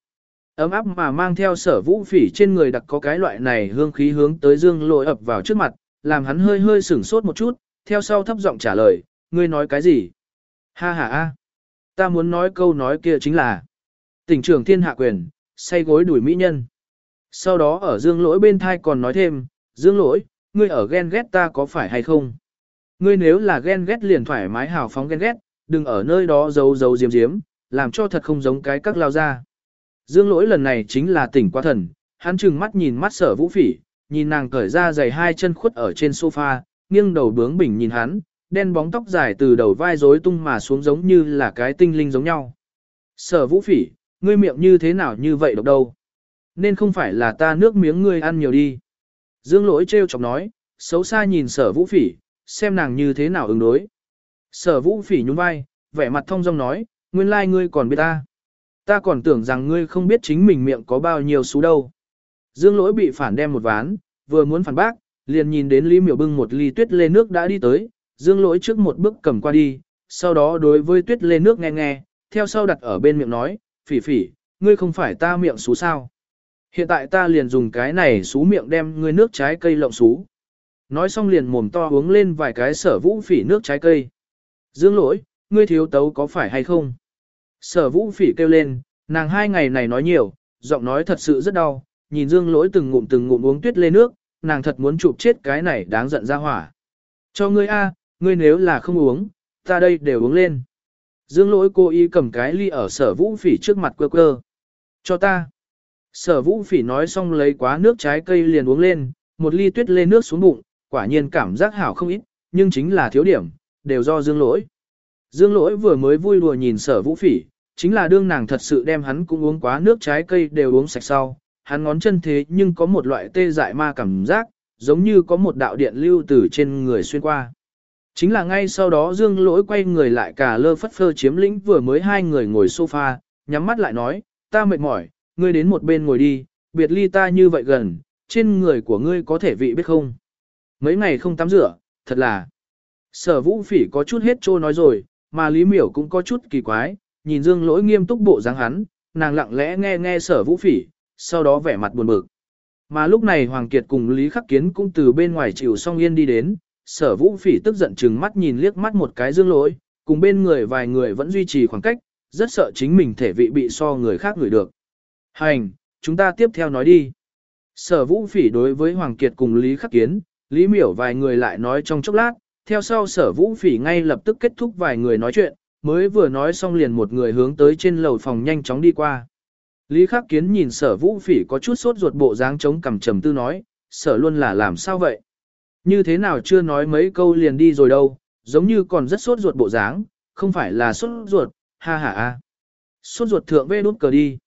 Ấm áp mà mang theo sở vũ phỉ trên người đặc có cái loại này hương khí hướng tới dương lỗi ập vào trước mặt, làm hắn hơi hơi sửng sốt một chút, theo sau thấp giọng trả lời, ngươi nói cái gì? Ha ha ha, ta muốn nói câu nói kia chính là tỉnh trưởng thiên hạ quyền, say gối đuổi mỹ nhân. Sau đó ở dương lỗi bên thai còn nói thêm, dương lỗi, ngươi ở ghen ghét ta có phải hay không? Ngươi nếu là ghen ghét liền thoải mái hào phóng ghen ghét, đừng ở nơi đó giấu giấu diếm diếm, làm cho thật không giống cái các lao ra. Dương lỗi lần này chính là tỉnh qua thần, hắn chừng mắt nhìn mắt sở vũ phỉ, nhìn nàng cởi ra giày hai chân khuất ở trên sofa, nghiêng đầu bướng bỉnh nhìn hắn, đen bóng tóc dài từ đầu vai rối tung mà xuống giống như là cái tinh linh giống nhau. Sở vũ phỉ, ngươi miệng như thế nào như vậy độc đâu? Nên không phải là ta nước miếng ngươi ăn nhiều đi. Dương lỗi trêu chọc nói, xấu xa nhìn sở vũ phỉ, xem nàng như thế nào ứng đối. Sở vũ phỉ nhún vai, vẻ mặt thông dong nói, nguyên lai like ngươi còn biết ta. Ta còn tưởng rằng ngươi không biết chính mình miệng có bao nhiêu xú đâu. Dương lỗi bị phản đem một ván, vừa muốn phản bác, liền nhìn đến Lý Miểu bưng một ly tuyết lê nước đã đi tới, dương lỗi trước một bước cầm qua đi, sau đó đối với tuyết lê nước nghe nghe, theo sau đặt ở bên miệng nói, phỉ phỉ, ngươi không phải ta miệng xú sao. Hiện tại ta liền dùng cái này xú miệng đem ngươi nước trái cây lộng xú. Nói xong liền mồm to uống lên vài cái sở vũ phỉ nước trái cây. Dương lỗi, ngươi thiếu tấu có phải hay không? Sở vũ phỉ kêu lên, nàng hai ngày này nói nhiều, giọng nói thật sự rất đau, nhìn dương lỗi từng ngụm từng ngụm uống tuyết lê nước, nàng thật muốn chụp chết cái này đáng giận ra hỏa. Cho ngươi a, ngươi nếu là không uống, ta đây đều uống lên. Dương lỗi cô y cầm cái ly ở sở vũ phỉ trước mặt quơ quơ. Cho ta. Sở vũ phỉ nói xong lấy quá nước trái cây liền uống lên, một ly tuyết lê nước xuống bụng, quả nhiên cảm giác hảo không ít, nhưng chính là thiếu điểm, đều do dương lỗi. Dương lỗi vừa mới vui đùa nhìn sở vũ phỉ, chính là đương nàng thật sự đem hắn cũng uống quá nước trái cây đều uống sạch sau, hắn ngón chân thế nhưng có một loại tê dại ma cảm giác, giống như có một đạo điện lưu từ trên người xuyên qua. Chính là ngay sau đó Dương Lỗi quay người lại cả lơ phất phơ chiếm lĩnh vừa mới hai người ngồi sofa, nhắm mắt lại nói, ta mệt mỏi, ngươi đến một bên ngồi đi, biệt ly ta như vậy gần, trên người của ngươi có thể vị biết không. Mấy ngày không tắm rửa, thật là. Sở vũ phỉ có chút hết trô nói rồi, mà Lý Miểu cũng có chút kỳ quái, nhìn Dương Lỗi nghiêm túc bộ dáng hắn, nàng lặng lẽ nghe nghe sở vũ phỉ, sau đó vẻ mặt buồn bực. Mà lúc này Hoàng Kiệt cùng Lý Khắc Kiến cũng từ bên ngoài chịu song yên đi đến, sở vũ phỉ tức giận chừng mắt nhìn liếc mắt một cái dương lỗi, cùng bên người vài người vẫn duy trì khoảng cách, rất sợ chính mình thể vị bị so người khác người được. Hành, chúng ta tiếp theo nói đi. Sở vũ phỉ đối với Hoàng Kiệt cùng Lý Khắc Kiến, Lý Miểu vài người lại nói trong chốc lát, theo sau sở vũ phỉ ngay lập tức kết thúc vài người nói chuyện, mới vừa nói xong liền một người hướng tới trên lầu phòng nhanh chóng đi qua. Lý Khắc Kiến nhìn sở vũ phỉ có chút sốt ruột bộ dáng chống cằm trầm tư nói, sở luôn là làm sao vậy? Như thế nào chưa nói mấy câu liền đi rồi đâu, giống như còn rất sốt ruột bộ dáng, không phải là sốt ruột, ha ha ha. Sốt ruột thượng vê đút cờ đi.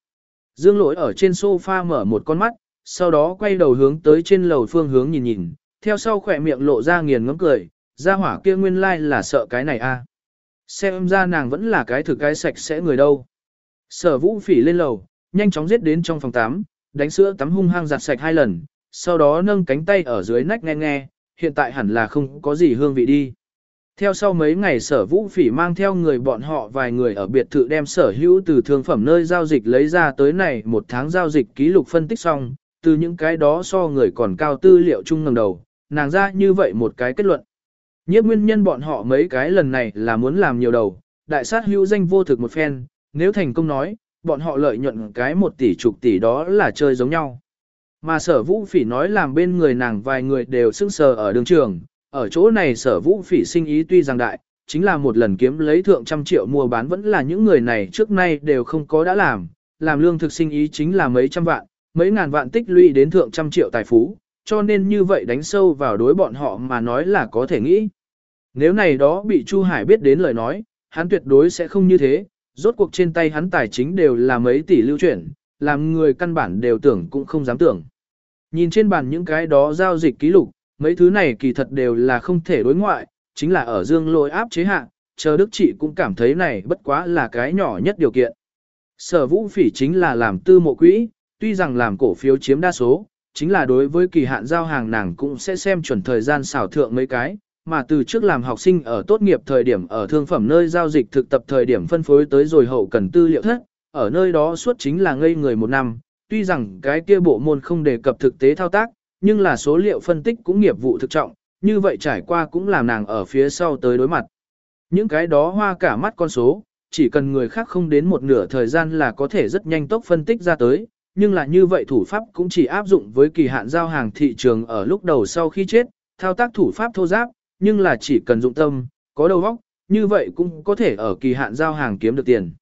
Dương lỗi ở trên sofa mở một con mắt, sau đó quay đầu hướng tới trên lầu phương hướng nhìn nhìn, theo sau khỏe miệng lộ ra nghiền ngấm cười, ra hỏa kia nguyên lai like là sợ cái này a. Xem ra nàng vẫn là cái thực cái sạch sẽ người đâu. Sở vũ phỉ lên lầu, nhanh chóng giết đến trong phòng tắm, đánh sữa tắm hung hăng giặt sạch hai lần, sau đó nâng cánh tay ở dưới nách nghe nghe, hiện tại hẳn là không có gì hương vị đi. Theo sau mấy ngày sở vũ phỉ mang theo người bọn họ vài người ở biệt thự đem sở hữu từ thương phẩm nơi giao dịch lấy ra tới này một tháng giao dịch ký lục phân tích xong, từ những cái đó so người còn cao tư liệu chung ngầm đầu, nàng ra như vậy một cái kết luận. Nhất nguyên nhân bọn họ mấy cái lần này là muốn làm nhiều đầu, đại sát hữu danh vô thực một phen, nếu thành công nói, bọn họ lợi nhuận cái một tỷ chục tỷ đó là chơi giống nhau. Mà sở vũ phỉ nói làm bên người nàng vài người đều sưng sờ ở đường trường, ở chỗ này sở vũ phỉ sinh ý tuy rằng đại, chính là một lần kiếm lấy thượng trăm triệu mua bán vẫn là những người này trước nay đều không có đã làm, làm lương thực sinh ý chính là mấy trăm vạn, mấy ngàn vạn tích lũy đến thượng trăm triệu tài phú, cho nên như vậy đánh sâu vào đối bọn họ mà nói là có thể nghĩ. Nếu này đó bị Chu Hải biết đến lời nói, hắn tuyệt đối sẽ không như thế, rốt cuộc trên tay hắn tài chính đều là mấy tỷ lưu chuyển, làm người căn bản đều tưởng cũng không dám tưởng. Nhìn trên bàn những cái đó giao dịch ký lục, mấy thứ này kỳ thật đều là không thể đối ngoại, chính là ở dương lôi áp chế hạ, chờ đức chị cũng cảm thấy này bất quá là cái nhỏ nhất điều kiện. Sở vũ phỉ chính là làm tư mộ quỹ, tuy rằng làm cổ phiếu chiếm đa số, chính là đối với kỳ hạn giao hàng nàng cũng sẽ xem chuẩn thời gian xảo thượng mấy cái, mà từ trước làm học sinh ở tốt nghiệp thời điểm ở thương phẩm nơi giao dịch thực tập thời điểm phân phối tới rồi hậu cần tư liệu thất, ở nơi đó suốt chính là ngây người một năm, tuy rằng cái kia bộ môn không đề cập thực tế thao tác, nhưng là số liệu phân tích cũng nghiệp vụ thực trọng, như vậy trải qua cũng làm nàng ở phía sau tới đối mặt. Những cái đó hoa cả mắt con số, chỉ cần người khác không đến một nửa thời gian là có thể rất nhanh tốc phân tích ra tới, nhưng là như vậy thủ pháp cũng chỉ áp dụng với kỳ hạn giao hàng thị trường ở lúc đầu sau khi chết, thao tác thủ pháp thô giáp, nhưng là chỉ cần dụng tâm, có đầu óc, như vậy cũng có thể ở kỳ hạn giao hàng kiếm được tiền.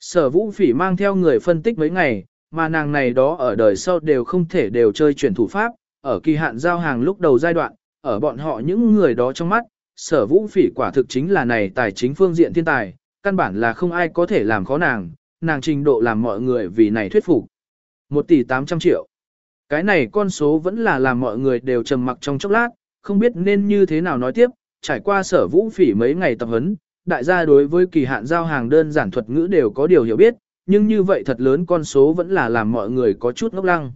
Sở vũ phỉ mang theo người phân tích mấy ngày, mà nàng này đó ở đời sau đều không thể đều chơi chuyển thủ pháp, ở kỳ hạn giao hàng lúc đầu giai đoạn, ở bọn họ những người đó trong mắt, sở vũ phỉ quả thực chính là này tài chính phương diện thiên tài, căn bản là không ai có thể làm khó nàng, nàng trình độ làm mọi người vì này thuyết phục. 1 tỷ 800 triệu. Cái này con số vẫn là làm mọi người đều trầm mặc trong chốc lát, không biết nên như thế nào nói tiếp, trải qua sở vũ phỉ mấy ngày tập huấn, đại gia đối với kỳ hạn giao hàng đơn giản thuật ngữ đều có điều hiểu biết, nhưng như vậy thật lớn con số vẫn là làm mọi người có chút ngốc lăng.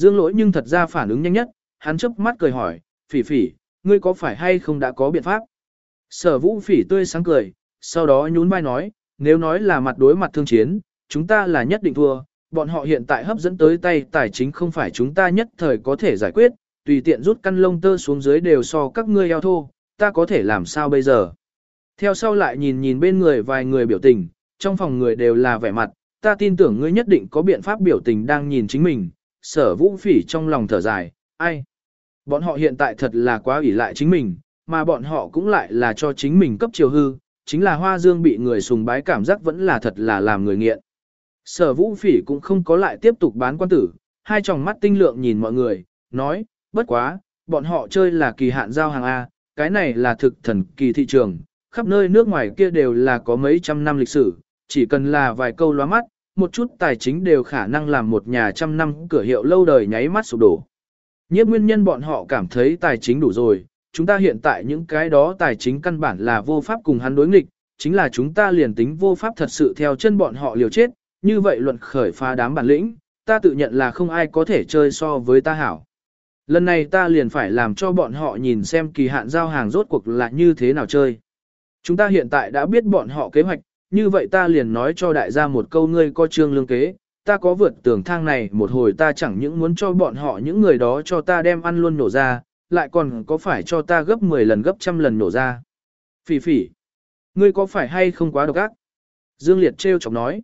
Dương lỗi nhưng thật ra phản ứng nhanh nhất, hắn chớp mắt cười hỏi, phỉ phỉ, ngươi có phải hay không đã có biện pháp? Sở vũ phỉ tươi sáng cười, sau đó nhún vai nói, nếu nói là mặt đối mặt thương chiến, chúng ta là nhất định thua, bọn họ hiện tại hấp dẫn tới tay tài chính không phải chúng ta nhất thời có thể giải quyết, tùy tiện rút căn lông tơ xuống dưới đều so các ngươi eo thô, ta có thể làm sao bây giờ? Theo sau lại nhìn nhìn bên người vài người biểu tình, trong phòng người đều là vẻ mặt, ta tin tưởng ngươi nhất định có biện pháp biểu tình đang nhìn chính mình, sở vũ phỉ trong lòng thở dài, ai? Bọn họ hiện tại thật là quá ủy lại chính mình, mà bọn họ cũng lại là cho chính mình cấp chiều hư, chính là hoa dương bị người sùng bái cảm giác vẫn là thật là làm người nghiện. Sở vũ phỉ cũng không có lại tiếp tục bán quan tử, hai tròng mắt tinh lượng nhìn mọi người, nói, bất quá, bọn họ chơi là kỳ hạn giao hàng A, cái này là thực thần kỳ thị trường, khắp nơi nước ngoài kia đều là có mấy trăm năm lịch sử, chỉ cần là vài câu loa mắt, một chút tài chính đều khả năng làm một nhà trăm năm cửa hiệu lâu đời nháy mắt sụp đổ. Nhiếp nguyên nhân bọn họ cảm thấy tài chính đủ rồi, chúng ta hiện tại những cái đó tài chính căn bản là vô pháp cùng hắn đối nghịch, chính là chúng ta liền tính vô pháp thật sự theo chân bọn họ liều chết, như vậy luận khởi phá đám bản lĩnh, ta tự nhận là không ai có thể chơi so với ta hảo. Lần này ta liền phải làm cho bọn họ nhìn xem kỳ hạn giao hàng rốt cuộc là như thế nào chơi. Chúng ta hiện tại đã biết bọn họ kế hoạch, như vậy ta liền nói cho đại gia một câu ngươi có trương lương kế, ta có vượt tường thang này một hồi ta chẳng những muốn cho bọn họ những người đó cho ta đem ăn luôn nổ ra, lại còn có phải cho ta gấp 10 lần gấp trăm lần nổ ra. Phỉ phỉ, ngươi có phải hay không quá độc ác? Dương Liệt trêu chọc nói.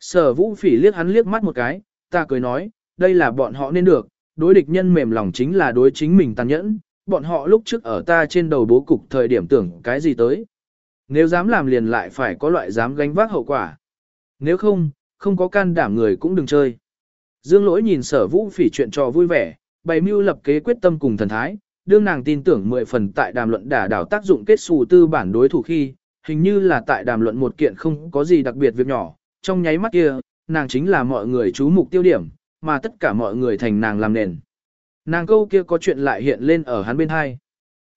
Sở vũ phỉ liếc hắn liếc mắt một cái, ta cười nói, đây là bọn họ nên được, đối địch nhân mềm lòng chính là đối chính mình tàn nhẫn, bọn họ lúc trước ở ta trên đầu bố cục thời điểm tưởng cái gì tới. Nếu dám làm liền lại phải có loại dám gánh vác hậu quả. Nếu không, không có can đảm người cũng đừng chơi. Dương lỗi nhìn sở vũ phỉ chuyện trò vui vẻ, bày mưu lập kế quyết tâm cùng thần thái, đương nàng tin tưởng mười phần tại đàm luận đả đảo tác dụng kết xù tư bản đối thủ khi, hình như là tại đàm luận một kiện không có gì đặc biệt việc nhỏ, trong nháy mắt kia, nàng chính là mọi người chú mục tiêu điểm, mà tất cả mọi người thành nàng làm nền. Nàng câu kia có chuyện lại hiện lên ở hắn bên hai.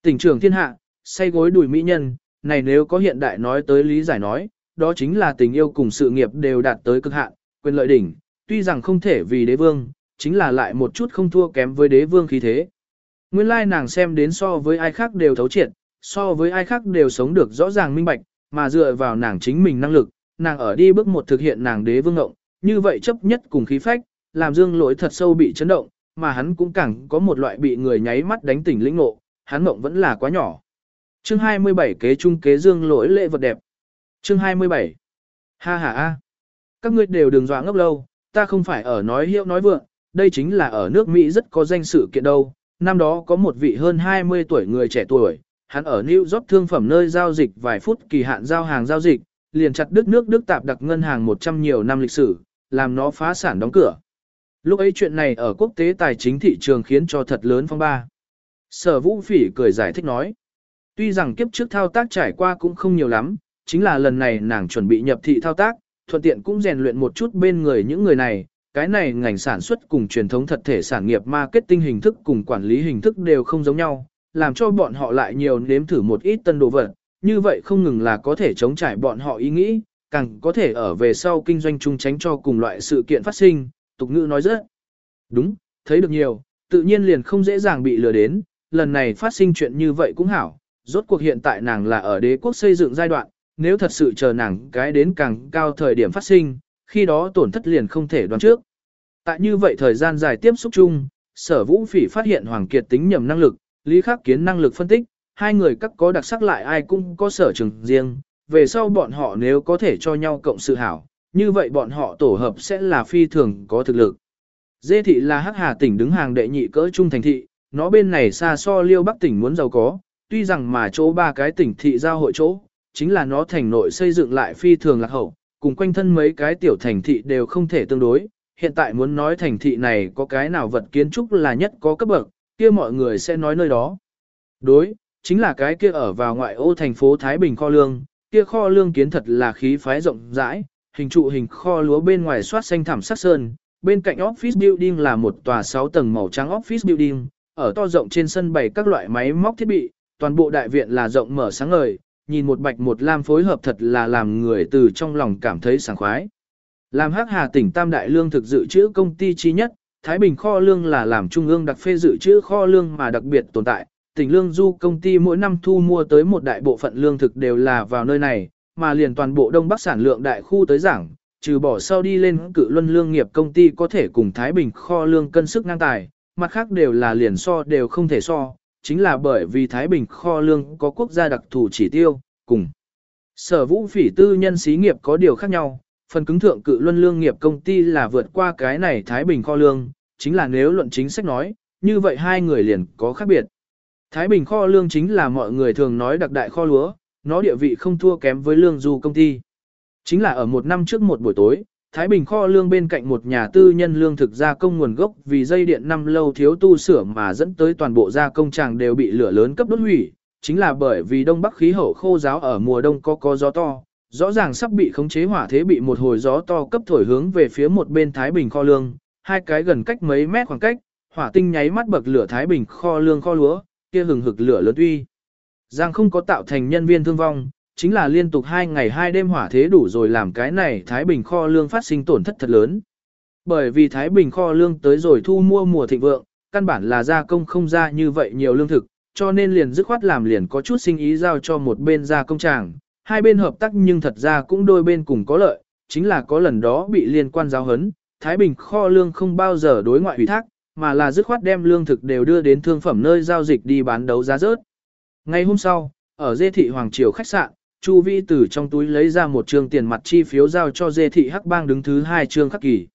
Tỉnh trưởng thiên hạ, say gối đùi mỹ nhân, này nếu có hiện đại nói tới lý giải nói, đó chính là tình yêu cùng sự nghiệp đều đạt tới cực hạn, quyền lợi đỉnh, tuy rằng không thể vì đế vương, chính là lại một chút không thua kém với đế vương khí thế. Nguyên lai nàng xem đến so với ai khác đều thấu triệt, so với ai khác đều sống được rõ ràng minh bạch, mà dựa vào nàng chính mình năng lực, nàng ở đi bước một thực hiện nàng đế vương ngộng, như vậy chấp nhất cùng khí phách, làm dương lỗi thật sâu bị chấn động, mà hắn cũng càng có một loại bị người nháy mắt đánh tỉnh lĩnh ngộ, hắn ngộng vẫn là quá nhỏ. Chương 27 kế trung kế dương lỗi lệ vật đẹp. Chương 27 Ha ha ha. Các ngươi đều đừng dọa ngốc lâu, ta không phải ở nói hiệu nói vượng, đây chính là ở nước Mỹ rất có danh sự kiện đâu. Năm đó có một vị hơn 20 tuổi người trẻ tuổi, hắn ở New York thương phẩm nơi giao dịch vài phút kỳ hạn giao hàng giao dịch, liền chặt đứt nước Đức tạp đặc ngân hàng 100 nhiều năm lịch sử, làm nó phá sản đóng cửa. Lúc ấy chuyện này ở quốc tế tài chính thị trường khiến cho thật lớn phong ba. Sở Vũ Phỉ cười giải thích nói. Tuy rằng kiếp trước thao tác trải qua cũng không nhiều lắm, chính là lần này nàng chuẩn bị nhập thị thao tác, thuận tiện cũng rèn luyện một chút bên người những người này. Cái này ngành sản xuất cùng truyền thống thật thể sản nghiệp marketing hình thức cùng quản lý hình thức đều không giống nhau, làm cho bọn họ lại nhiều nếm thử một ít tân đồ vật, như vậy không ngừng là có thể chống trải bọn họ ý nghĩ, càng có thể ở về sau kinh doanh chung tránh cho cùng loại sự kiện phát sinh, tục ngữ nói rất đúng, thấy được nhiều, tự nhiên liền không dễ dàng bị lừa đến, lần này phát sinh chuyện như vậy cũng hảo, rốt cuộc hiện tại nàng là ở đế quốc xây dựng giai đoạn, nếu thật sự chờ nàng cái đến càng cao thời điểm phát sinh, khi đó tổn thất liền không thể đoán trước. Tại như vậy thời gian dài tiếp xúc chung, sở vũ phỉ phát hiện Hoàng Kiệt tính nhầm năng lực, Lý Khắc Kiến năng lực phân tích, hai người các có đặc sắc lại ai cũng có sở trường riêng, về sau bọn họ nếu có thể cho nhau cộng sự hảo, như vậy bọn họ tổ hợp sẽ là phi thường có thực lực. Dê thị là hắc hà tỉnh đứng hàng đệ nhị cỡ trung thành thị, nó bên này xa so liêu bắc tỉnh muốn giàu có, tuy rằng mà chỗ ba cái tỉnh thị giao hội chỗ, chính là nó thành nội xây dựng lại phi thường lạc hậu, cùng quanh thân mấy cái tiểu thành thị đều không thể tương đối. Hiện tại muốn nói thành thị này có cái nào vật kiến trúc là nhất có cấp bậc, kia mọi người sẽ nói nơi đó. Đối, chính là cái kia ở vào ngoại ô thành phố Thái Bình kho lương, kia kho lương kiến thật là khí phái rộng rãi, hình trụ hình kho lúa bên ngoài soát xanh thảm sắc sơn, bên cạnh office building là một tòa 6 tầng màu trắng office building, ở to rộng trên sân bày các loại máy móc thiết bị, toàn bộ đại viện là rộng mở sáng ngời, nhìn một bạch một lam phối hợp thật là làm người từ trong lòng cảm thấy sảng khoái. Làm Hắc Hà tỉnh Tam Đại Lương thực dự trữ công ty chi nhất, Thái Bình kho lương là làm trung ương đặc phê dự trữ kho lương mà đặc biệt tồn tại. Tỉnh Lương Du công ty mỗi năm thu mua tới một đại bộ phận lương thực đều là vào nơi này, mà liền toàn bộ Đông Bắc sản lượng đại khu tới giảng, trừ bỏ sau đi lên cự luân lương nghiệp công ty có thể cùng Thái Bình kho lương cân sức ngang tài, mặt khác đều là liền so đều không thể so, chính là bởi vì Thái Bình kho lương có quốc gia đặc thù chỉ tiêu, cùng sở vũ phỉ tư nhân xí nghiệp có điều khác nhau, phần cứng thượng cự luân lương nghiệp công ty là vượt qua cái này Thái Bình kho lương, chính là nếu luận chính sách nói, như vậy hai người liền có khác biệt. Thái Bình kho lương chính là mọi người thường nói đặc đại kho lúa, nó địa vị không thua kém với lương du công ty. Chính là ở một năm trước một buổi tối, Thái Bình kho lương bên cạnh một nhà tư nhân lương thực gia công nguồn gốc vì dây điện năm lâu thiếu tu sửa mà dẫn tới toàn bộ gia công tràng đều bị lửa lớn cấp đốt hủy, chính là bởi vì đông bắc khí hậu khô giáo ở mùa đông có có gió to, rõ ràng sắp bị khống chế hỏa thế bị một hồi gió to cấp thổi hướng về phía một bên Thái Bình kho lương, hai cái gần cách mấy mét khoảng cách, hỏa tinh nháy mắt bậc lửa Thái Bình kho lương kho lúa, kia hừng hực lửa lớn uy. Giang không có tạo thành nhân viên thương vong, chính là liên tục hai ngày hai đêm hỏa thế đủ rồi làm cái này Thái Bình kho lương phát sinh tổn thất thật lớn. Bởi vì Thái Bình kho lương tới rồi thu mua mùa thịnh vượng, căn bản là gia công không ra như vậy nhiều lương thực, cho nên liền dứt khoát làm liền có chút sinh ý giao cho một bên gia công tràng. Hai bên hợp tác nhưng thật ra cũng đôi bên cùng có lợi, chính là có lần đó bị liên quan giáo hấn, Thái Bình kho lương không bao giờ đối ngoại ủy thác, mà là dứt khoát đem lương thực đều đưa đến thương phẩm nơi giao dịch đi bán đấu giá rớt. Ngày hôm sau, ở dê thị Hoàng Triều khách sạn, Chu Vĩ từ trong túi lấy ra một trương tiền mặt chi phiếu giao cho dê thị Hắc Bang đứng thứ hai trương khắc kỳ.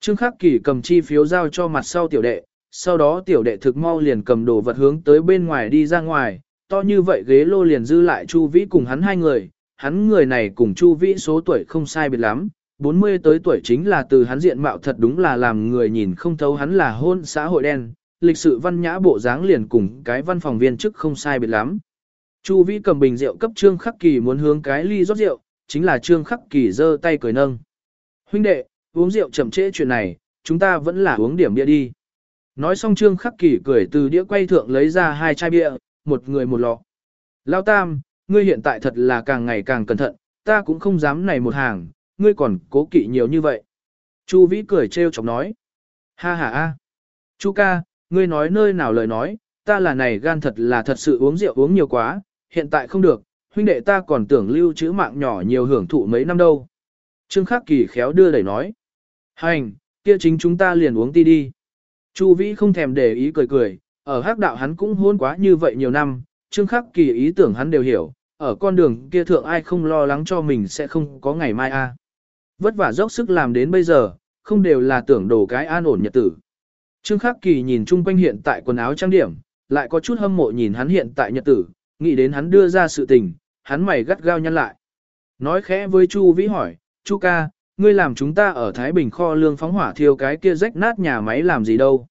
Trương khắc kỳ cầm chi phiếu giao cho mặt sau tiểu đệ, sau đó tiểu đệ thực mau liền cầm đồ vật hướng tới bên ngoài đi ra ngoài, to như vậy ghế lô liền dư lại Chu Vĩ cùng hắn hai người, hắn người này cùng Chu Vĩ số tuổi không sai biệt lắm, 40 tới tuổi chính là từ hắn diện mạo thật đúng là làm người nhìn không thấu hắn là hôn xã hội đen, lịch sự văn nhã bộ dáng liền cùng cái văn phòng viên chức không sai biệt lắm. Chu Vĩ cầm bình rượu cấp Trương Khắc Kỳ muốn hướng cái ly rót rượu, chính là Trương Khắc Kỳ giơ tay cười nâng. Huynh đệ, uống rượu chậm trễ chuyện này, chúng ta vẫn là uống điểm bia đi. Nói xong Trương Khắc Kỳ cười từ đĩa quay thượng lấy ra hai chai bia, một người một lọ. Lao Tam, ngươi hiện tại thật là càng ngày càng cẩn thận, ta cũng không dám này một hàng, ngươi còn cố kỵ nhiều như vậy. Chu Vĩ cười trêu chọc nói. Ha ha a. Chu ca, ngươi nói nơi nào lời nói, ta là này gan thật là thật sự uống rượu uống nhiều quá, hiện tại không được, huynh đệ ta còn tưởng lưu trữ mạng nhỏ nhiều hưởng thụ mấy năm đâu. Trương Khắc Kỳ khéo đưa đẩy nói. Hành, kia chính chúng ta liền uống ti đi. Chu Vĩ không thèm để ý cười cười, ở hắc đạo hắn cũng hôn quá như vậy nhiều năm, Trương Khắc Kỳ ý tưởng hắn đều hiểu, ở con đường kia thượng ai không lo lắng cho mình sẽ không có ngày mai a. Vất vả dốc sức làm đến bây giờ, không đều là tưởng đồ cái an ổn nhật tử. Trương Khắc Kỳ nhìn chung quanh hiện tại quần áo trang điểm, lại có chút hâm mộ nhìn hắn hiện tại nhật tử, nghĩ đến hắn đưa ra sự tình, hắn mày gắt gao nhăn lại. Nói khẽ với Chu Vĩ hỏi, Chu ca, ngươi làm chúng ta ở Thái Bình kho lương phóng hỏa thiêu cái kia rách nát nhà máy làm gì đâu.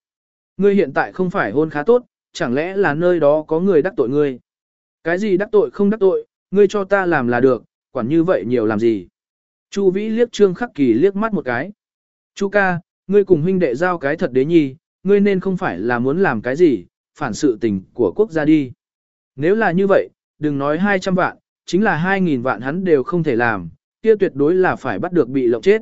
Ngươi hiện tại không phải hôn khá tốt, chẳng lẽ là nơi đó có người đắc tội ngươi. Cái gì đắc tội không đắc tội, ngươi cho ta làm là được, quản như vậy nhiều làm gì. Chu Vĩ liếc Trương Khắc Kỳ liếc mắt một cái. Chu ca, ngươi cùng huynh đệ giao cái thật đế nhi, ngươi nên không phải là muốn làm cái gì, phản sự tình của quốc gia đi. Nếu là như vậy, đừng nói 200 vạn, chính là 2.000 vạn hắn đều không thể làm, kia tuyệt đối là phải bắt được bị lộng chết.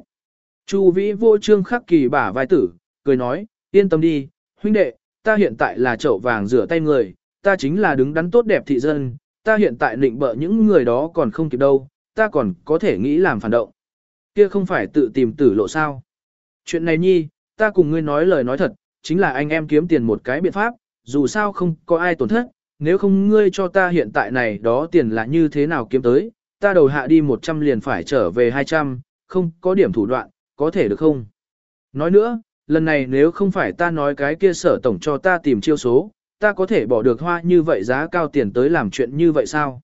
Chu Vĩ vô trương khắc kỳ bả vai tử, cười nói, yên tâm đi, huynh đệ, ta hiện tại là chậu vàng rửa tay người, ta chính là đứng đắn tốt đẹp thị dân, ta hiện tại định bợ những người đó còn không kịp đâu, ta còn có thể nghĩ làm phản động. Kia không phải tự tìm tử lộ sao. Chuyện này nhi, ta cùng ngươi nói lời nói thật, chính là anh em kiếm tiền một cái biện pháp, dù sao không có ai tổn thất, nếu không ngươi cho ta hiện tại này đó tiền là như thế nào kiếm tới, ta đầu hạ đi 100 liền phải trở về 200, không có điểm thủ đoạn, có thể được không? Nói nữa, lần này nếu không phải ta nói cái kia sở tổng cho ta tìm chiêu số, ta có thể bỏ được hoa như vậy giá cao tiền tới làm chuyện như vậy sao?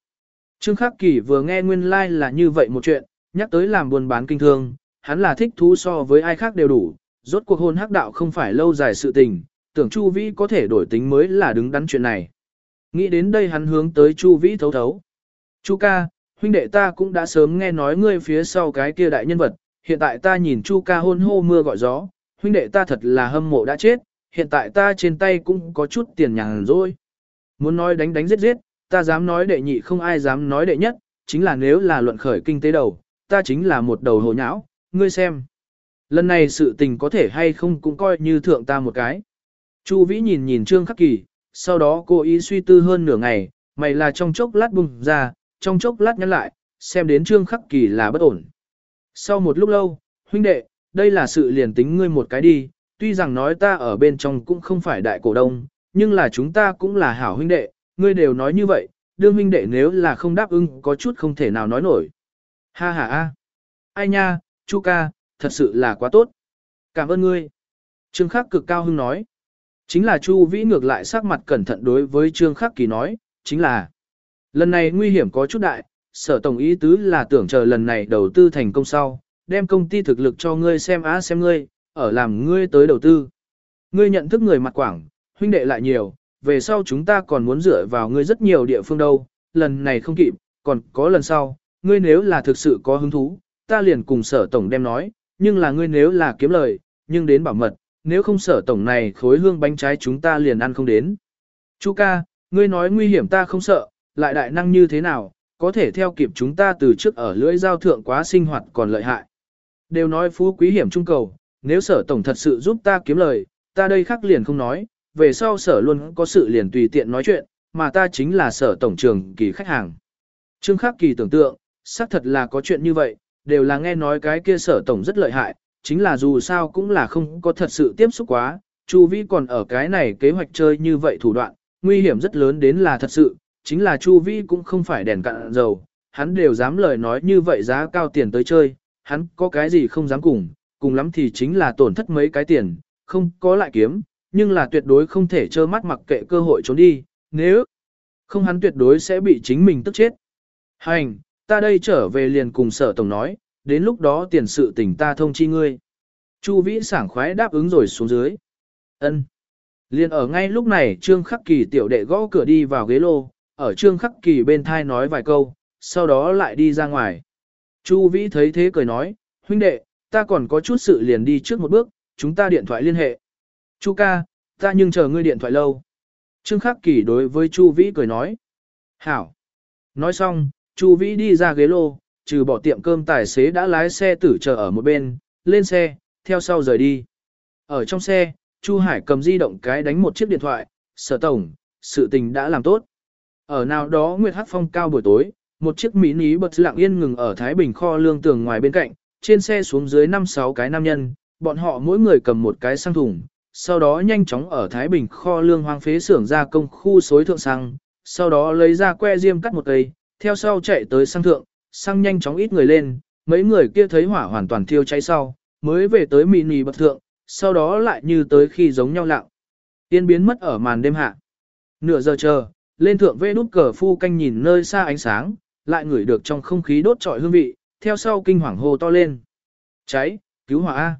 Trương Khắc Kỳ vừa nghe nguyên lai like là như vậy một chuyện, nhắc tới làm buôn bán kinh thương, hắn là thích thú so với ai khác đều đủ, rốt cuộc hôn hắc đạo không phải lâu dài sự tình, tưởng Chu Vĩ có thể đổi tính mới là đứng đắn chuyện này. Nghĩ đến đây hắn hướng tới Chu Vĩ thấu thấu. Chu ca, huynh đệ ta cũng đã sớm nghe nói ngươi phía sau cái kia đại nhân vật, hiện tại ta nhìn Chu ca hôn hô mưa gọi gió, huynh đệ ta thật là hâm mộ đã chết, hiện tại ta trên tay cũng có chút tiền nhàn rồi. Muốn nói đánh đánh giết giết, ta dám nói đệ nhị không ai dám nói đệ nhất, chính là nếu là luận khởi kinh tế đầu, ta chính là một đầu hồ nhão, ngươi xem. Lần này sự tình có thể hay không cũng coi như thượng ta một cái. Chu Vĩ nhìn nhìn Trương Khắc Kỳ, sau đó cô ý suy tư hơn nửa ngày, mày là trong chốc lát bùng ra, trong chốc lát nhắn lại, xem đến Trương Khắc Kỳ là bất ổn. Sau một lúc lâu, huynh đệ, đây là sự liền tính ngươi một cái đi, tuy rằng nói ta ở bên trong cũng không phải đại cổ đông, nhưng là chúng ta cũng là hảo huynh đệ, ngươi đều nói như vậy, đương huynh đệ nếu là không đáp ứng có chút không thể nào nói nổi. Ha ha a, ai nha, Chu ca, thật sự là quá tốt. Cảm ơn ngươi. Trương Khắc cực cao hưng nói. Chính là Chu Vĩ ngược lại sắc mặt cẩn thận đối với Trương Khắc Kỳ nói, chính là lần này nguy hiểm có chút đại, sở tổng ý tứ là tưởng chờ lần này đầu tư thành công sau, đem công ty thực lực cho ngươi xem á xem ngươi, ở làm ngươi tới đầu tư. Ngươi nhận thức người mặt quảng, huynh đệ lại nhiều, về sau chúng ta còn muốn dựa vào ngươi rất nhiều địa phương đâu, lần này không kịp, còn có lần sau, ngươi nếu là thực sự có hứng thú, ta liền cùng sở tổng đem nói, nhưng là ngươi nếu là kiếm lời, nhưng đến bảo mật, nếu không sở tổng này khối hương bánh trái chúng ta liền ăn không đến. Chu ca, ngươi nói nguy hiểm ta không sợ, lại đại năng như thế nào, có thể theo kịp chúng ta từ trước ở lưỡi giao thượng quá sinh hoạt còn lợi hại. Đều nói phú quý hiểm trung cầu, nếu sở tổng thật sự giúp ta kiếm lời, ta đây khắc liền không nói, về sau sở luôn có sự liền tùy tiện nói chuyện, mà ta chính là sở tổng trường kỳ khách hàng. Trương khắc kỳ tưởng tượng, xác thật là có chuyện như vậy, đều là nghe nói cái kia sở tổng rất lợi hại, chính là dù sao cũng là không có thật sự tiếp xúc quá, Chu Vĩ còn ở cái này kế hoạch chơi như vậy thủ đoạn, nguy hiểm rất lớn đến là thật sự, chính là Chu Vĩ cũng không phải đèn cạn dầu, hắn đều dám lời nói như vậy giá cao tiền tới chơi, hắn có cái gì không dám cùng, cùng lắm thì chính là tổn thất mấy cái tiền, không có lại kiếm, nhưng là tuyệt đối không thể trơ mắt mặc kệ cơ hội trốn đi, nếu không hắn tuyệt đối sẽ bị chính mình tức chết. Hành, ta đây trở về liền cùng sở tổng nói, đến lúc đó tiền sự tình ta thông chi ngươi. Chu Vĩ sảng khoái đáp ứng rồi xuống dưới. Ân. Liên ở ngay lúc này Trương Khắc Kỳ tiểu đệ gõ cửa đi vào ghế lô, ở Trương Khắc Kỳ bên thai nói vài câu, sau đó lại đi ra ngoài. Chu Vĩ thấy thế cười nói, huynh đệ, ta còn có chút sự liền đi trước một bước, chúng ta điện thoại liên hệ. Chu ca, ta nhưng chờ ngươi điện thoại lâu. Trương Khắc Kỳ đối với Chu Vĩ cười nói. Hảo. Nói xong, Chu Vĩ đi ra ghế lô, trừ bỏ tiệm cơm tài xế đã lái xe tử chờ ở một bên, lên xe, theo sau rời đi. Ở trong xe, Chu Hải cầm di động cái đánh một chiếc điện thoại, sở tổng, sự tình đã làm tốt. Ở nào đó Nguyệt Hắc Phong cao buổi tối, một chiếc mini bật lặng yên ngừng ở Thái Bình kho lương tường ngoài bên cạnh, trên xe xuống dưới 5-6 cái nam nhân, bọn họ mỗi người cầm một cái xăng thùng, sau đó nhanh chóng ở Thái Bình kho lương hoang phế xưởng ra công khu xối thượng xăng, sau đó lấy ra que diêm cắt một cây, theo sau chạy tới xăng thượng, xăng nhanh chóng ít người lên, mấy người kia thấy hỏa hoàn toàn thiêu cháy sau, mới về tới mini bật thượng, sau đó lại như tới khi giống nhau lặng. Tiên biến mất ở màn đêm hạ. Nửa giờ chờ, lên thượng vê đút cờ phu canh nhìn nơi xa ánh sáng, lại ngửi được trong không khí đốt trọi hương vị, theo sau kinh hoàng hô to lên. Cháy, cứu hỏa A.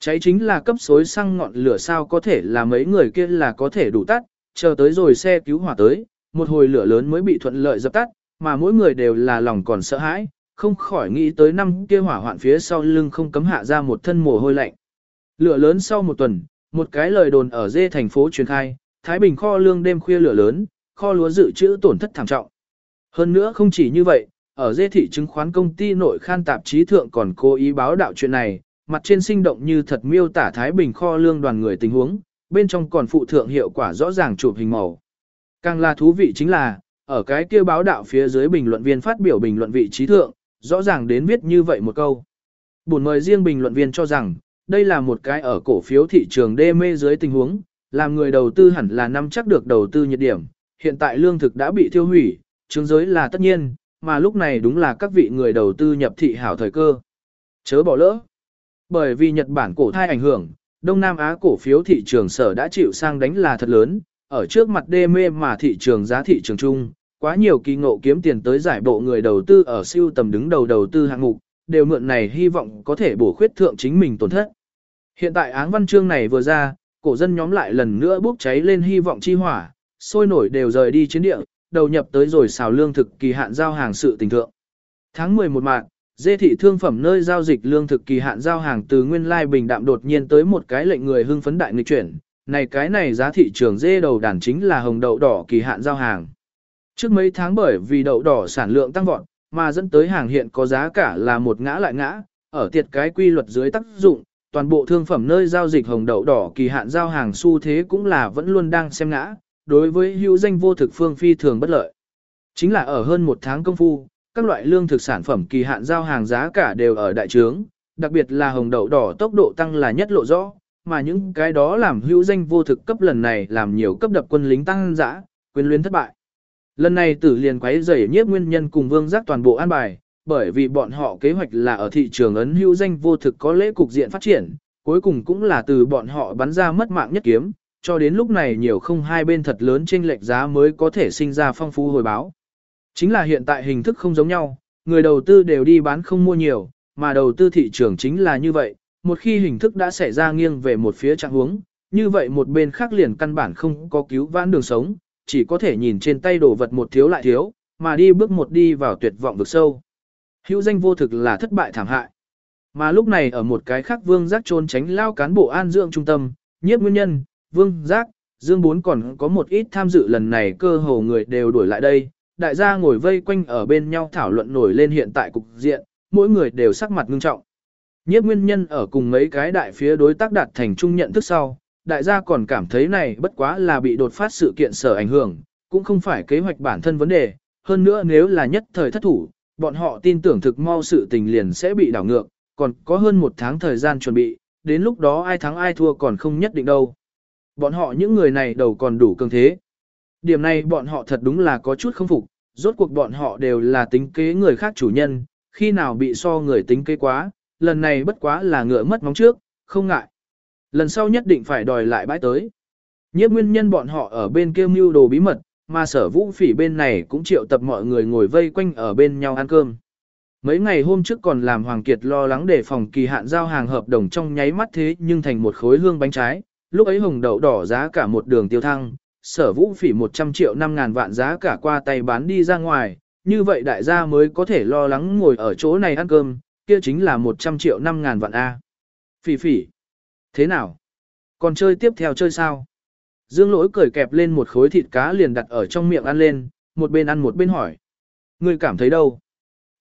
Cháy chính là cấp xối xăng ngọn lửa sao có thể là mấy người kia là có thể đủ tắt, chờ tới rồi xe cứu hỏa tới, một hồi lửa lớn mới bị thuận lợi dập tắt, mà mỗi người đều là lòng còn sợ hãi, không khỏi nghĩ tới năm kia hỏa hoạn phía sau lưng không cấm hạ ra một thân mồ hôi lạnh. Lửa lớn sau một tuần, một cái lời đồn ở dê thành phố truyền khai, Thái Bình kho lương đêm khuya lửa lớn, kho lúa dự trữ tổn thất thảm trọng. Hơn nữa không chỉ như vậy, ở dê thị chứng khoán công ty nội khan tạp chí thượng còn cố ý báo đạo chuyện này, mặt trên sinh động như thật miêu tả Thái Bình kho lương đoàn người tình huống, bên trong còn phụ thượng hiệu quả rõ ràng chụp hình màu. Càng là thú vị chính là, ở cái kia báo đạo phía dưới bình luận viên phát biểu bình luận vị trí thượng, rõ ràng đến viết như vậy một câu. Buồn mời riêng bình luận viên cho rằng, đây là một cái ở cổ phiếu thị trường đê mê dưới tình huống, làm người đầu tư hẳn là nắm chắc được đầu tư nhiệt điểm, hiện tại lương thực đã bị tiêu hủy, chứng giới là tất nhiên, mà lúc này đúng là các vị người đầu tư nhập thị hảo thời cơ. Chớ bỏ lỡ. Bởi vì Nhật Bản cổ thai ảnh hưởng, Đông Nam Á cổ phiếu thị trường sở đã chịu sang đánh là thật lớn, ở trước mặt đê mê mà thị trường giá thị trường chung, quá nhiều kỳ ngộ kiếm tiền tới giải bộ người đầu tư ở siêu tầm đứng đầu đầu tư hạng mục, đều mượn này hy vọng có thể bổ khuyết thượng chính mình tổn thất. Hiện tại áng văn chương này vừa ra, cổ dân nhóm lại lần nữa bốc cháy lên hy vọng chi hỏa, sôi nổi đều rời đi chiến địa, đầu nhập tới rồi xào lương thực kỳ hạn giao hàng sự tình thượng. Tháng 11 mạng, dê thị thương phẩm nơi giao dịch lương thực kỳ hạn giao hàng từ nguyên lai bình đạm đột nhiên tới một cái lệnh người hưng phấn đại nghịch chuyển. Này cái này giá thị trường dê đầu đàn chính là hồng đậu đỏ kỳ hạn giao hàng. Trước mấy tháng bởi vì đậu đỏ sản lượng tăng vọt, mà dẫn tới hàng hiện có giá cả là một ngã lại ngã, ở tiệt cái quy luật dưới tác dụng, toàn bộ thương phẩm nơi giao dịch hồng đậu đỏ kỳ hạn giao hàng xu thế cũng là vẫn luôn đang xem ngã, đối với hữu danh vô thực phương phi thường bất lợi. Chính là ở hơn một tháng công phu, các loại lương thực sản phẩm kỳ hạn giao hàng giá cả đều ở đại trướng, đặc biệt là hồng đậu đỏ tốc độ tăng là nhất lộ rõ, mà những cái đó làm hữu danh vô thực cấp lần này làm nhiều cấp đập quân lính tăng dã, quyền luyến thất bại. Lần này tử liền quấy rầy nhiếp nguyên nhân cùng vương giác toàn bộ an bài, bởi vì bọn họ kế hoạch là ở thị trường ấn hữu danh vô thực có lễ cục diện phát triển, cuối cùng cũng là từ bọn họ bắn ra mất mạng nhất kiếm, cho đến lúc này nhiều không hai bên thật lớn trên lệch giá mới có thể sinh ra phong phú hồi báo. Chính là hiện tại hình thức không giống nhau, người đầu tư đều đi bán không mua nhiều, mà đầu tư thị trường chính là như vậy, một khi hình thức đã xảy ra nghiêng về một phía trạng huống, như vậy một bên khác liền căn bản không có cứu vãn đường sống, chỉ có thể nhìn trên tay đồ vật một thiếu lại thiếu, mà đi bước một đi vào tuyệt vọng vực sâu. Hữu danh vô thực là thất bại thảm hại. Mà lúc này ở một cái khác vương giác trốn tránh lao cán bộ an dưỡng trung tâm, nhiếp nguyên nhân, vương giác, dương bốn còn có một ít tham dự lần này cơ hồ người đều đuổi lại đây. Đại gia ngồi vây quanh ở bên nhau thảo luận nổi lên hiện tại cục diện, mỗi người đều sắc mặt ngưng trọng. Nhiếp nguyên nhân ở cùng mấy cái đại phía đối tác đạt thành chung nhận thức sau, đại gia còn cảm thấy này bất quá là bị đột phát sự kiện sở ảnh hưởng, cũng không phải kế hoạch bản thân vấn đề, hơn nữa nếu là nhất thời thất thủ, bọn họ tin tưởng thực mau sự tình liền sẽ bị đảo ngược, còn có hơn một tháng thời gian chuẩn bị, đến lúc đó ai thắng ai thua còn không nhất định đâu. Bọn họ những người này đầu còn đủ cường thế. Điểm này bọn họ thật đúng là có chút không phục, rốt cuộc bọn họ đều là tính kế người khác chủ nhân, khi nào bị so người tính kế quá, lần này bất quá là ngựa mất móng trước, không ngại. Lần sau nhất định phải đòi lại bãi tới. Nhiếp nguyên nhân bọn họ ở bên kia mưu đồ bí mật, mà sở vũ phỉ bên này cũng triệu tập mọi người ngồi vây quanh ở bên nhau ăn cơm. Mấy ngày hôm trước còn làm Hoàng Kiệt lo lắng để phòng kỳ hạn giao hàng hợp đồng trong nháy mắt thế nhưng thành một khối hương bánh trái, lúc ấy hồng đậu đỏ giá cả một đường tiêu thăng, sở vũ phỉ 100 triệu 5 ngàn vạn giá cả qua tay bán đi ra ngoài, như vậy đại gia mới có thể lo lắng ngồi ở chỗ này ăn cơm, kia chính là 100 triệu 5 ngàn vạn A. Phỉ phỉ. Thế nào? Còn chơi tiếp theo chơi sao? Dương lỗi cười kẹp lên một khối thịt cá liền đặt ở trong miệng ăn lên, một bên ăn một bên hỏi. Ngươi cảm thấy đâu?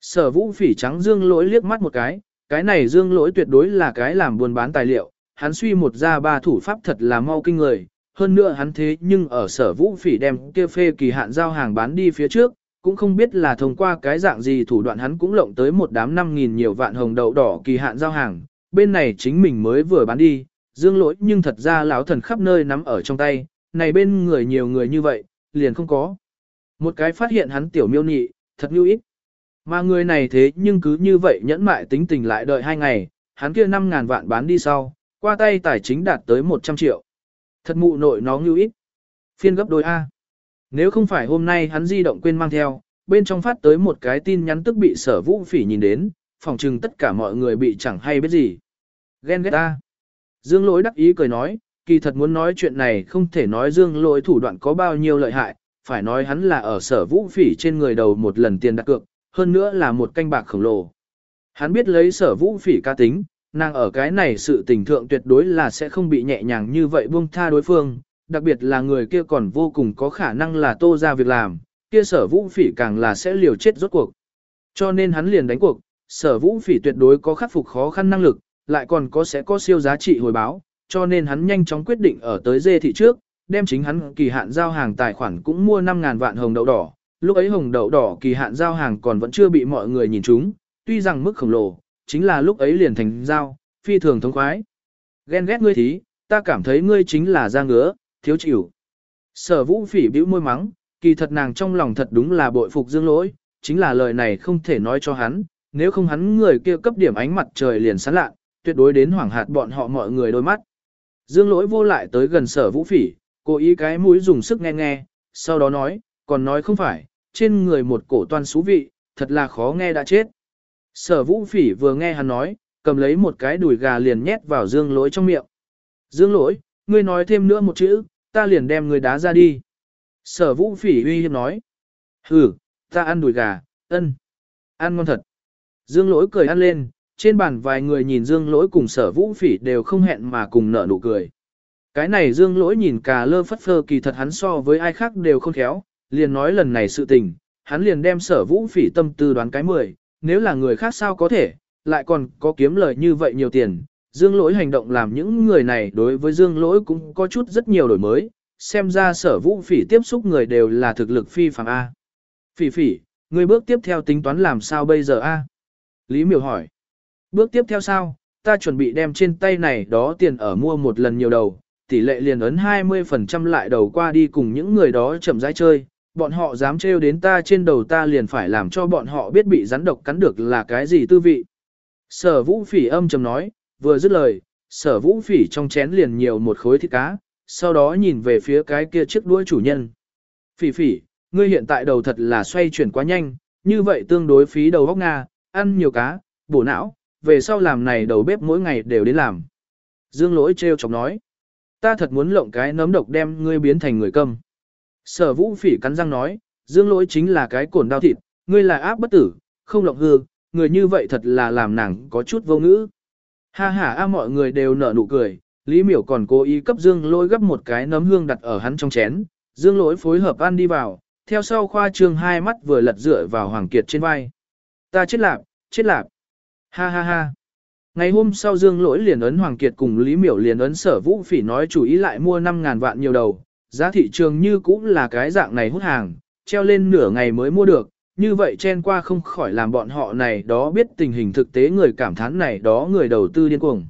Sở vũ phỉ trắng dương lỗi liếc mắt một cái, cái này dương lỗi tuyệt đối là cái làm buôn bán tài liệu, hắn suy một ra ba thủ pháp thật là mau kinh người, hơn nữa hắn thế nhưng ở sở vũ phỉ đem kia phê kỳ hạn giao hàng bán đi phía trước, cũng không biết là thông qua cái dạng gì thủ đoạn hắn cũng lộng tới một đám năm nghìn nhiều vạn hồng đậu đỏ kỳ hạn giao hàng, bên này chính mình mới vừa bán đi, dương lỗi nhưng thật ra lão thần khắp nơi nắm ở trong tay, này bên người nhiều người như vậy, liền không có. Một cái phát hiện hắn tiểu miêu nhị, thật như ít. Mà người này thế nhưng cứ như vậy nhẫn mại tính tình lại đợi hai ngày, hắn kia 5.000 vạn bán đi sau, qua tay tài chính đạt tới 100 triệu. Thật mụ nội nó như ít. Phiên gấp đôi A. Nếu không phải hôm nay hắn di động quên mang theo, bên trong phát tới một cái tin nhắn tức bị sở vũ phỉ nhìn đến, phòng trừng tất cả mọi người bị chẳng hay biết gì. Ghen ghét ta. Dương lỗi đắc ý cười nói, kỳ thật muốn nói chuyện này không thể nói dương lỗi thủ đoạn có bao nhiêu lợi hại, phải nói hắn là ở sở vũ phỉ trên người đầu một lần tiền đặt cược, hơn nữa là một canh bạc khổng lồ. Hắn biết lấy sở vũ phỉ ca tính, nàng ở cái này sự tình thượng tuyệt đối là sẽ không bị nhẹ nhàng như vậy buông tha đối phương, đặc biệt là người kia còn vô cùng có khả năng là tô ra việc làm, kia sở vũ phỉ càng là sẽ liều chết rốt cuộc. Cho nên hắn liền đánh cuộc, sở vũ phỉ tuyệt đối có khắc phục khó khăn năng lực, lại còn có sẽ có siêu giá trị hồi báo, cho nên hắn nhanh chóng quyết định ở tới dê thị trước, đem chính hắn kỳ hạn giao hàng tài khoản cũng mua 5.000 vạn hồng đậu đỏ. Lúc ấy hồng đậu đỏ kỳ hạn giao hàng còn vẫn chưa bị mọi người nhìn trúng, tuy rằng mức khổng lồ, chính là lúc ấy liền thành giao, phi thường thống khoái. Ghen ghét ngươi thí, ta cảm thấy ngươi chính là da ngứa, thiếu chịu. Sở vũ phỉ bĩu môi mắng, kỳ thật nàng trong lòng thật đúng là bội phục dương lỗi, chính là lời này không thể nói cho hắn, nếu không hắn người kia cấp điểm ánh mặt trời liền sáng lạ, tuyệt đối đến hoảng hạt bọn họ mọi người đôi mắt. Dương lỗi vô lại tới gần sở vũ phỉ, cố ý cái mũi dùng sức nghe nghe, sau đó nói, còn nói không phải, trên người một cổ toàn xú vị, thật là khó nghe đã chết. Sở vũ phỉ vừa nghe hắn nói, cầm lấy một cái đùi gà liền nhét vào dương lỗi trong miệng. Dương lỗi, ngươi nói thêm nữa một chữ, ta liền đem ngươi đá ra đi. Sở vũ phỉ uy hiếp nói. Ừ, ta ăn đùi gà, ân. Ăn ngon thật. Dương lỗi cười ăn lên, trên bàn vài người nhìn dương lỗi cùng sở vũ phỉ đều không hẹn mà cùng nở nụ cười. Cái này dương lỗi nhìn cả lơ phất phơ kỳ thật hắn so với ai khác đều không khéo, liền nói lần này sự tình, hắn liền đem sở vũ phỉ tâm tư đoán cái mười, nếu là người khác sao có thể, lại còn có kiếm lời như vậy nhiều tiền. Dương lỗi hành động làm những người này đối với dương lỗi cũng có chút rất nhiều đổi mới, xem ra sở vũ phỉ tiếp xúc người đều là thực lực phi phạm A. Phỉ phỉ, người bước tiếp theo tính toán làm sao bây giờ A? Lý miểu hỏi. Bước tiếp theo sao, ta chuẩn bị đem trên tay này đó tiền ở mua một lần nhiều đầu, tỷ lệ liền ấn 20% lại đầu qua đi cùng những người đó chậm rãi chơi, bọn họ dám trêu đến ta trên đầu ta liền phải làm cho bọn họ biết bị rắn độc cắn được là cái gì tư vị. Sở vũ phỉ âm trầm nói, vừa dứt lời, sở vũ phỉ trong chén liền nhiều một khối thịt cá, sau đó nhìn về phía cái kia chiếc đuôi chủ nhân. Phỉ phỉ, ngươi hiện tại đầu thật là xoay chuyển quá nhanh, như vậy tương đối phí đầu góc Nga, ăn nhiều cá, bổ não, về sau làm này đầu bếp mỗi ngày đều đến làm. Dương lỗi trêu chọc nói, ta thật muốn lộng cái nấm độc đem ngươi biến thành người câm. Sở vũ phỉ cắn răng nói, dương lỗi chính là cái cồn đau thịt, ngươi là áp bất tử, không lộng hư, người như vậy thật là làm nàng có chút vô ngữ. Ha ha a mọi người đều nở nụ cười, Lý miểu còn cố ý cấp dương lỗi gấp một cái nấm hương đặt ở hắn trong chén, dương lỗi phối hợp ăn đi vào, theo sau khoa trương hai mắt vừa lật dựa vào Hoàng Kiệt trên vai. Ta chết lạc, chết lạp. Ha ha ha. Ngày hôm sau Dương Lỗi liền ấn Hoàng Kiệt cùng Lý Miểu liền ấn sở vũ phỉ nói chủ ý lại mua 5.000 vạn nhiều đầu, giá thị trường như cũng là cái dạng này hút hàng, treo lên nửa ngày mới mua được, như vậy chen qua không khỏi làm bọn họ này đó biết tình hình thực tế người cảm thán này đó người đầu tư điên cuồng.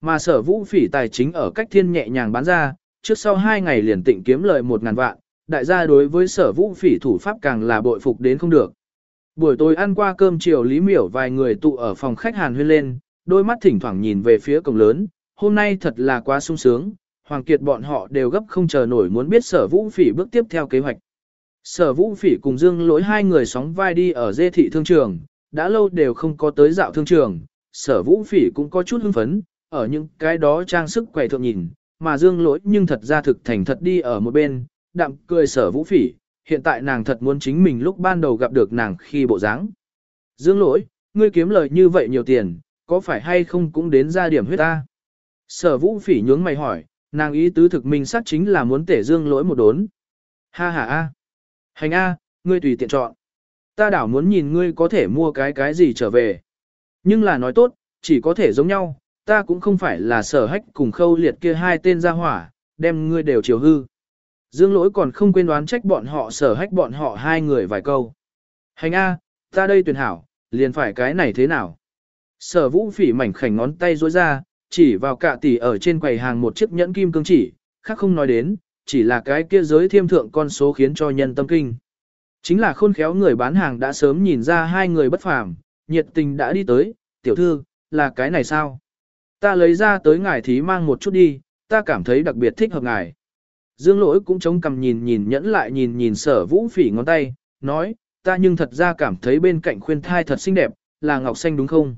Mà sở vũ phỉ tài chính ở cách thiên nhẹ nhàng bán ra, trước sau 2 ngày liền tịnh kiếm lợi 1.000 vạn, đại gia đối với sở vũ phỉ thủ pháp càng là bội phục đến không được. Buổi tối ăn qua cơm chiều Lý Miểu vài người tụ ở phòng khách Hàn huyên lên, đôi mắt thỉnh thoảng nhìn về phía cổng lớn, hôm nay thật là quá sung sướng, Hoàng Kiệt bọn họ đều gấp không chờ nổi muốn biết sở vũ phỉ bước tiếp theo kế hoạch. Sở vũ phỉ cùng Dương lỗi hai người sóng vai đi ở dê thị thương trường, đã lâu đều không có tới dạo thương trường, sở vũ phỉ cũng có chút hưng phấn, ở những cái đó trang sức quầy thượng nhìn, mà Dương lỗi nhưng thật ra thực thành thật đi ở một bên, đạm cười sở vũ phỉ, hiện tại nàng thật muốn chính mình lúc ban đầu gặp được nàng khi bộ dáng. Dương lỗi, ngươi kiếm lời như vậy nhiều tiền, có phải hay không cũng đến ra điểm huyết ta? Sở vũ phỉ nhướng mày hỏi, nàng ý tứ thực minh xác chính là muốn tể dương lỗi một đốn. Ha ha a, Hành a, ngươi tùy tiện chọn. Ta đảo muốn nhìn ngươi có thể mua cái cái gì trở về. Nhưng là nói tốt, chỉ có thể giống nhau, ta cũng không phải là sở hách cùng khâu liệt kia hai tên ra hỏa, đem ngươi đều chiều hư. Dương lỗi còn không quên đoán trách bọn họ sở hách bọn họ hai người vài câu. Hành A, ta đây tuyển hảo, liền phải cái này thế nào? Sở vũ phỉ mảnh khảnh ngón tay rối ra, chỉ vào cạ tỷ ở trên quầy hàng một chiếc nhẫn kim cương chỉ, khác không nói đến, chỉ là cái kia giới thiêm thượng con số khiến cho nhân tâm kinh. Chính là khôn khéo người bán hàng đã sớm nhìn ra hai người bất phàm, nhiệt tình đã đi tới, tiểu thư, là cái này sao? Ta lấy ra tới ngài thí mang một chút đi, ta cảm thấy đặc biệt thích hợp ngài. Dương lỗi cũng chống cầm nhìn nhìn nhẫn lại nhìn nhìn sở vũ phỉ ngón tay, nói, ta nhưng thật ra cảm thấy bên cạnh khuyên thai thật xinh đẹp, là ngọc xanh đúng không?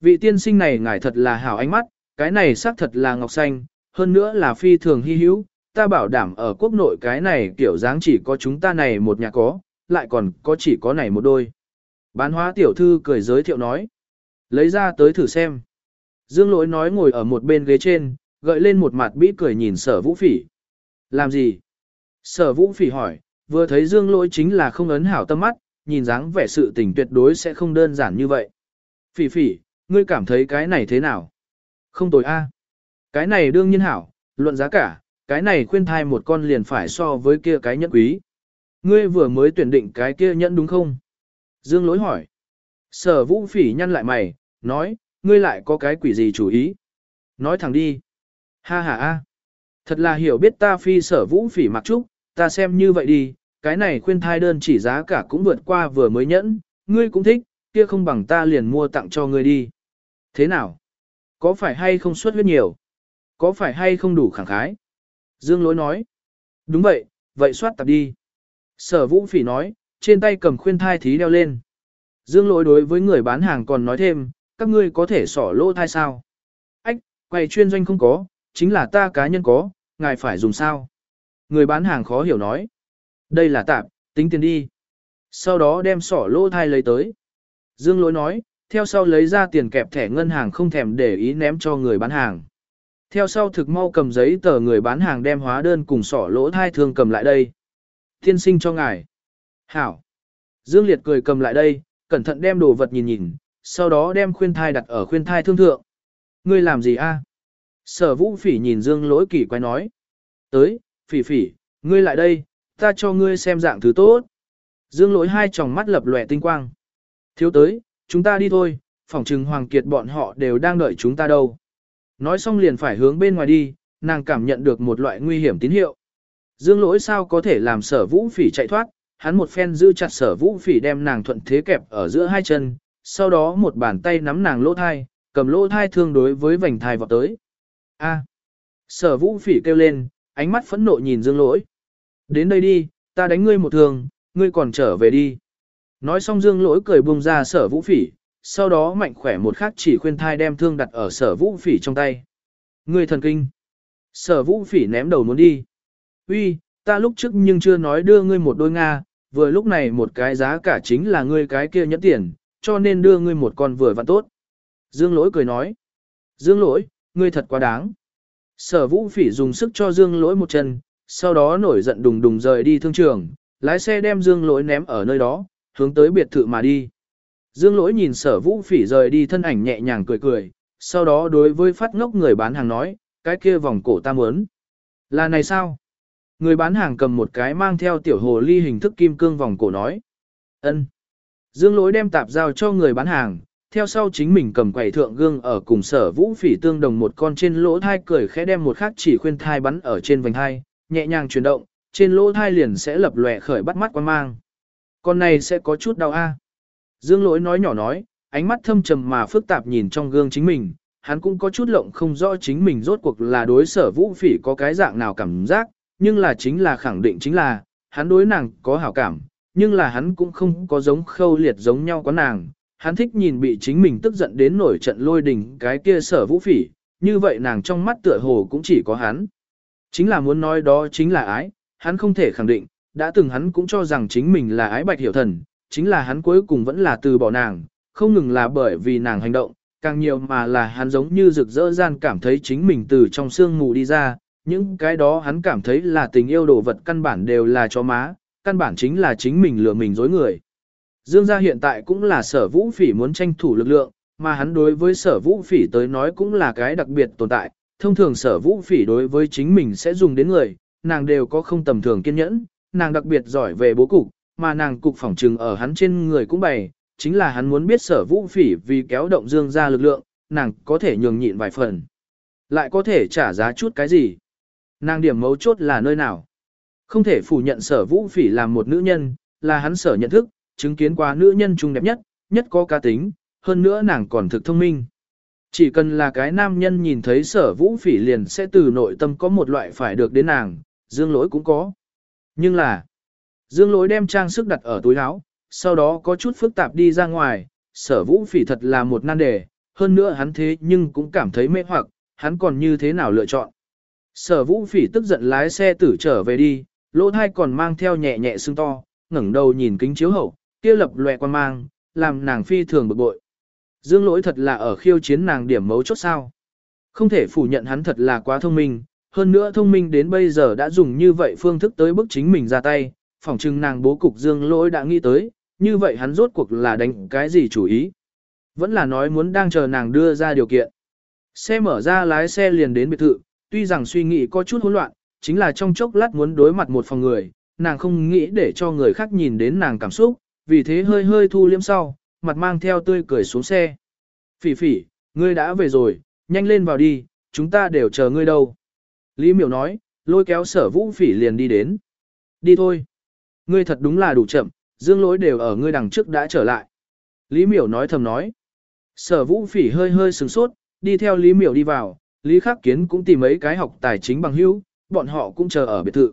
Vị tiên sinh này ngài thật là hảo ánh mắt, cái này xác thật là ngọc xanh, hơn nữa là phi thường hy hữu, ta bảo đảm ở quốc nội cái này kiểu dáng chỉ có chúng ta này một nhà có, lại còn có chỉ có này một đôi. Bán hóa tiểu thư cười giới thiệu nói, lấy ra tới thử xem. Dương lỗi nói ngồi ở một bên ghế trên, gợi lên một mặt bĩ cười nhìn sở vũ phỉ. Làm gì? Sở vũ phỉ hỏi, vừa thấy dương lỗi chính là không ấn hảo tâm mắt, nhìn dáng vẻ sự tình tuyệt đối sẽ không đơn giản như vậy. Phỉ phỉ, ngươi cảm thấy cái này thế nào? Không tồi a. Cái này đương nhiên hảo, luận giá cả, cái này khuyên thai một con liền phải so với kia cái nhẫn quý. Ngươi vừa mới tuyển định cái kia nhẫn đúng không? Dương lỗi hỏi. Sở vũ phỉ nhăn lại mày, nói, ngươi lại có cái quỷ gì chủ ý? Nói thẳng đi. Ha ha a. Thật là hiểu biết ta phi sở vũ phỉ mặc trúc, ta xem như vậy đi, cái này khuyên thai đơn chỉ giá cả cũng vượt qua vừa mới nhẫn, ngươi cũng thích, kia không bằng ta liền mua tặng cho ngươi đi. Thế nào? Có phải hay không suất huyết nhiều? Có phải hay không đủ khẳng khái? Dương lối nói. Đúng vậy, vậy soát tập đi. Sở vũ phỉ nói, trên tay cầm khuyên thai thí đeo lên. Dương lỗi đối với người bán hàng còn nói thêm, các ngươi có thể sỏ lỗ thai sao? Ách, quầy chuyên doanh không có, chính là ta cá nhân có, ngài phải dùng sao? Người bán hàng khó hiểu nói. Đây là tạp, tính tiền đi. Sau đó đem sỏ lỗ thai lấy tới. Dương lỗi nói, theo sau lấy ra tiền kẹp thẻ ngân hàng không thèm để ý ném cho người bán hàng. Theo sau thực mau cầm giấy tờ người bán hàng đem hóa đơn cùng sỏ lỗ thai thường cầm lại đây. thiên sinh cho ngài. Hảo. Dương Liệt cười cầm lại đây, cẩn thận đem đồ vật nhìn nhìn, sau đó đem khuyên thai đặt ở khuyên thai thương thượng. Ngươi làm gì a? Sở vũ phỉ nhìn Dương lỗi kỳ quay nói. Tới, phỉ phỉ, ngươi lại đây, ta cho ngươi xem dạng thứ tốt. Dương lỗi hai tròng mắt lập lòe tinh quang. Thiếu tới, chúng ta đi thôi, phỏng trừng Hoàng Kiệt bọn họ đều đang đợi chúng ta đâu. Nói xong liền phải hướng bên ngoài đi, nàng cảm nhận được một loại nguy hiểm tín hiệu. Dương lỗi sao có thể làm sở vũ phỉ chạy thoát, hắn một phen giữ chặt sở vũ phỉ đem nàng thuận thế kẹp ở giữa hai chân, sau đó một bàn tay nắm nàng lỗ thai, cầm lỗ thai thương đối với vành thai vọt tới. A. Sở vũ phỉ kêu lên, ánh mắt phẫn nộ nhìn dương lỗi. Đến đây đi, ta đánh ngươi một thường, ngươi còn trở về đi. Nói xong dương lỗi cười buông ra sở vũ phỉ, sau đó mạnh khỏe một khắc chỉ khuyên thai đem thương đặt ở sở vũ phỉ trong tay. Ngươi thần kinh. Sở vũ phỉ ném đầu muốn đi. Uy, ta lúc trước nhưng chưa nói đưa ngươi một đôi Nga, vừa lúc này một cái giá cả chính là ngươi cái kia nhẫn tiền, cho nên đưa ngươi một con vừa vặn tốt. Dương lỗi cười nói. Dương lỗi, ngươi thật quá đáng. Sở vũ phỉ dùng sức cho dương lỗi một chân, sau đó nổi giận đùng đùng rời đi thương trường, lái xe đem dương lỗi ném ở nơi đó, hướng tới biệt thự mà đi. Dương lỗi nhìn sở vũ phỉ rời đi thân ảnh nhẹ nhàng cười cười, sau đó đối với phát ngốc người bán hàng nói, cái kia vòng cổ ta muốn. Là này sao? Người bán hàng cầm một cái mang theo tiểu hồ ly hình thức kim cương vòng cổ nói. ân. Dương lỗi đem tạp giao cho người bán hàng, theo sau chính mình cầm quầy thượng gương ở cùng sở vũ phỉ tương đồng một con trên lỗ thai cười khẽ đem một khắc chỉ khuyên thai bắn ở trên vành thai, nhẹ nhàng chuyển động, trên lỗ thai liền sẽ lập lòe khởi bắt mắt quan mang. Con này sẽ có chút đau a. À? Dương lỗi nói nhỏ nói, ánh mắt thâm trầm mà phức tạp nhìn trong gương chính mình, hắn cũng có chút lộng không rõ chính mình rốt cuộc là đối sở vũ phỉ có cái dạng nào cảm giác, nhưng là chính là khẳng định chính là, hắn đối nàng có hảo cảm, nhưng là hắn cũng không có giống khâu liệt giống nhau có nàng, hắn thích nhìn bị chính mình tức giận đến nổi trận lôi đình cái kia sở vũ phỉ, như vậy nàng trong mắt tựa hồ cũng chỉ có hắn. Chính là muốn nói đó chính là ái, hắn không thể khẳng định, đã từng hắn cũng cho rằng chính mình là ái bạch hiểu thần, chính là hắn cuối cùng vẫn là từ bỏ nàng, không ngừng là bởi vì nàng hành động, càng nhiều mà là hắn giống như rực rỡ gian cảm thấy chính mình từ trong sương mù đi ra, những cái đó hắn cảm thấy là tình yêu đồ vật căn bản đều là cho má, căn bản chính là chính mình lừa mình dối người. Dương gia hiện tại cũng là sở vũ phỉ muốn tranh thủ lực lượng, mà hắn đối với sở vũ phỉ tới nói cũng là cái đặc biệt tồn tại. Thông thường sở vũ phỉ đối với chính mình sẽ dùng đến người, nàng đều có không tầm thường kiên nhẫn, nàng đặc biệt giỏi về bố cục, mà nàng cục phỏng trừng ở hắn trên người cũng bày, chính là hắn muốn biết sở vũ phỉ vì kéo động dương gia lực lượng, nàng có thể nhường nhịn vài phần. Lại có thể trả giá chút cái gì? Nàng điểm mấu chốt là nơi nào? Không thể phủ nhận sở vũ phỉ làm một nữ nhân, là hắn sở nhận thức, chứng kiến qua nữ nhân trung đẹp nhất, nhất có cá tính, hơn nữa nàng còn thực thông minh. Chỉ cần là cái nam nhân nhìn thấy sở vũ phỉ liền sẽ từ nội tâm có một loại phải được đến nàng, dương lỗi cũng có. Nhưng là, dương lỗi đem trang sức đặt ở túi áo, sau đó có chút phức tạp đi ra ngoài, sở vũ phỉ thật là một nan đề, hơn nữa hắn thế nhưng cũng cảm thấy mê hoặc, hắn còn như thế nào lựa chọn. Sở vũ phỉ tức giận lái xe tử trở về đi, lỗ thai còn mang theo nhẹ nhẹ sưng to, ngẩng đầu nhìn kính chiếu hậu, kia lập lòe quan mang, làm nàng phi thường bực bội. Dương lỗi thật là ở khiêu chiến nàng điểm mấu chốt sao. Không thể phủ nhận hắn thật là quá thông minh, hơn nữa thông minh đến bây giờ đã dùng như vậy phương thức tới bức chính mình ra tay, phỏng chừng nàng bố cục dương lỗi đã nghĩ tới, như vậy hắn rốt cuộc là đánh cái gì chủ ý. Vẫn là nói muốn đang chờ nàng đưa ra điều kiện. Xe mở ra lái xe liền đến biệt thự, tuy rằng suy nghĩ có chút hỗn loạn, chính là trong chốc lát muốn đối mặt một phòng người, nàng không nghĩ để cho người khác nhìn đến nàng cảm xúc, vì thế hơi hơi thu liếm sau, mặt mang theo tươi cười xuống xe. Phỉ phỉ, ngươi đã về rồi, nhanh lên vào đi, chúng ta đều chờ ngươi đâu. Lý miểu nói, lôi kéo sở vũ phỉ liền đi đến. Đi thôi. Ngươi thật đúng là đủ chậm, dương lỗi đều ở ngươi đằng trước đã trở lại. Lý miểu nói thầm nói. Sở vũ phỉ hơi hơi sừng sốt, đi theo Lý miểu đi vào, Lý khắc kiến cũng tìm mấy cái học tài chính bằng hữu, bọn họ cũng chờ ở biệt thự.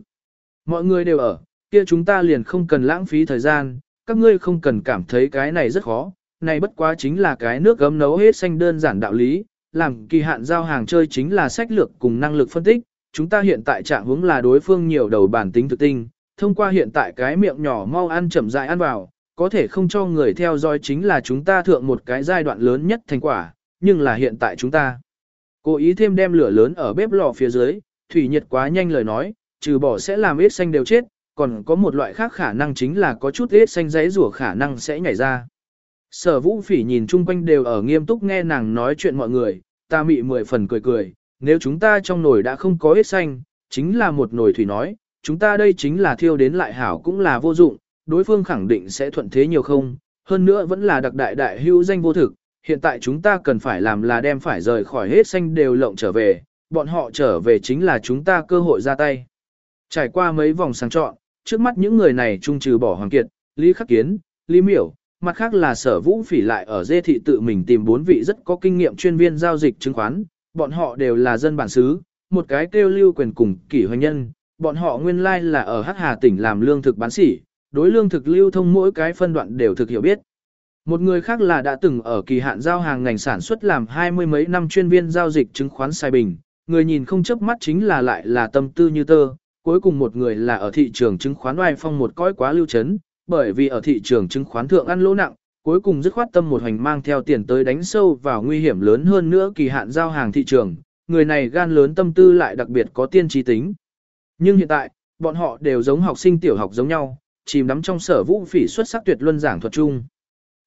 Mọi người đều ở, kia chúng ta liền không cần lãng phí thời gian, các ngươi không cần cảm thấy cái này rất khó, này bất quá chính là cái nước gấm nấu hết xanh đơn giản đạo lý, làm kỳ hạn giao hàng chơi chính là sách lược cùng năng lực phân tích, chúng ta hiện tại trạng hướng là đối phương nhiều đầu bản tính thực tinh, thông qua hiện tại cái miệng nhỏ mau ăn chậm dại ăn vào, có thể không cho người theo dõi chính là chúng ta thượng một cái giai đoạn lớn nhất thành quả, nhưng là hiện tại chúng ta. Cố ý thêm đem lửa lớn ở bếp lò phía dưới, thủy nhiệt quá nhanh lời nói, trừ bỏ sẽ làm ít xanh đều chết, còn có một loại khác khả năng chính là có chút ít xanh giấy rủa khả năng sẽ nhảy ra. Sở vũ phỉ nhìn chung quanh đều ở nghiêm túc nghe nàng nói chuyện mọi người, ta mị mười phần cười cười, nếu chúng ta trong nồi đã không có ít xanh, chính là một nồi thủy nói, chúng ta đây chính là thiêu đến lại hảo cũng là vô dụng, đối phương khẳng định sẽ thuận thế nhiều không, hơn nữa vẫn là đặc đại đại hữu danh vô thực, hiện tại chúng ta cần phải làm là đem phải rời khỏi hết xanh đều lộng trở về, bọn họ trở về chính là chúng ta cơ hội ra tay. Trải qua mấy vòng sáng chọn, trước mắt những người này trung trừ bỏ Hoàng Kiệt, Lý Khắc Kiến, Lý Miểu, mặt khác là sở vũ phỉ lại ở dê thị tự mình tìm bốn vị rất có kinh nghiệm chuyên viên giao dịch chứng khoán, bọn họ đều là dân bản xứ, một cái kêu lưu quyền cùng kỷ hoành nhân, bọn họ nguyên lai like là ở Hắc Hà tỉnh làm lương thực bán sỉ, đối lương thực lưu thông mỗi cái phân đoạn đều thực hiểu biết. Một người khác là đã từng ở kỳ hạn giao hàng ngành sản xuất làm hai mươi mấy năm chuyên viên giao dịch chứng khoán sai bình, người nhìn không chớp mắt chính là lại là tâm tư như tơ, cuối cùng một người là ở thị trường chứng khoán oai phong một cõi quá lưu chấn, bởi vì ở thị trường chứng khoán thượng ăn lỗ nặng, cuối cùng dứt khoát tâm một hành mang theo tiền tới đánh sâu vào nguy hiểm lớn hơn nữa kỳ hạn giao hàng thị trường, người này gan lớn tâm tư lại đặc biệt có tiên trí tính. Nhưng hiện tại, bọn họ đều giống học sinh tiểu học giống nhau, chìm đắm trong sở vũ phỉ xuất sắc tuyệt luân giảng thuật chung.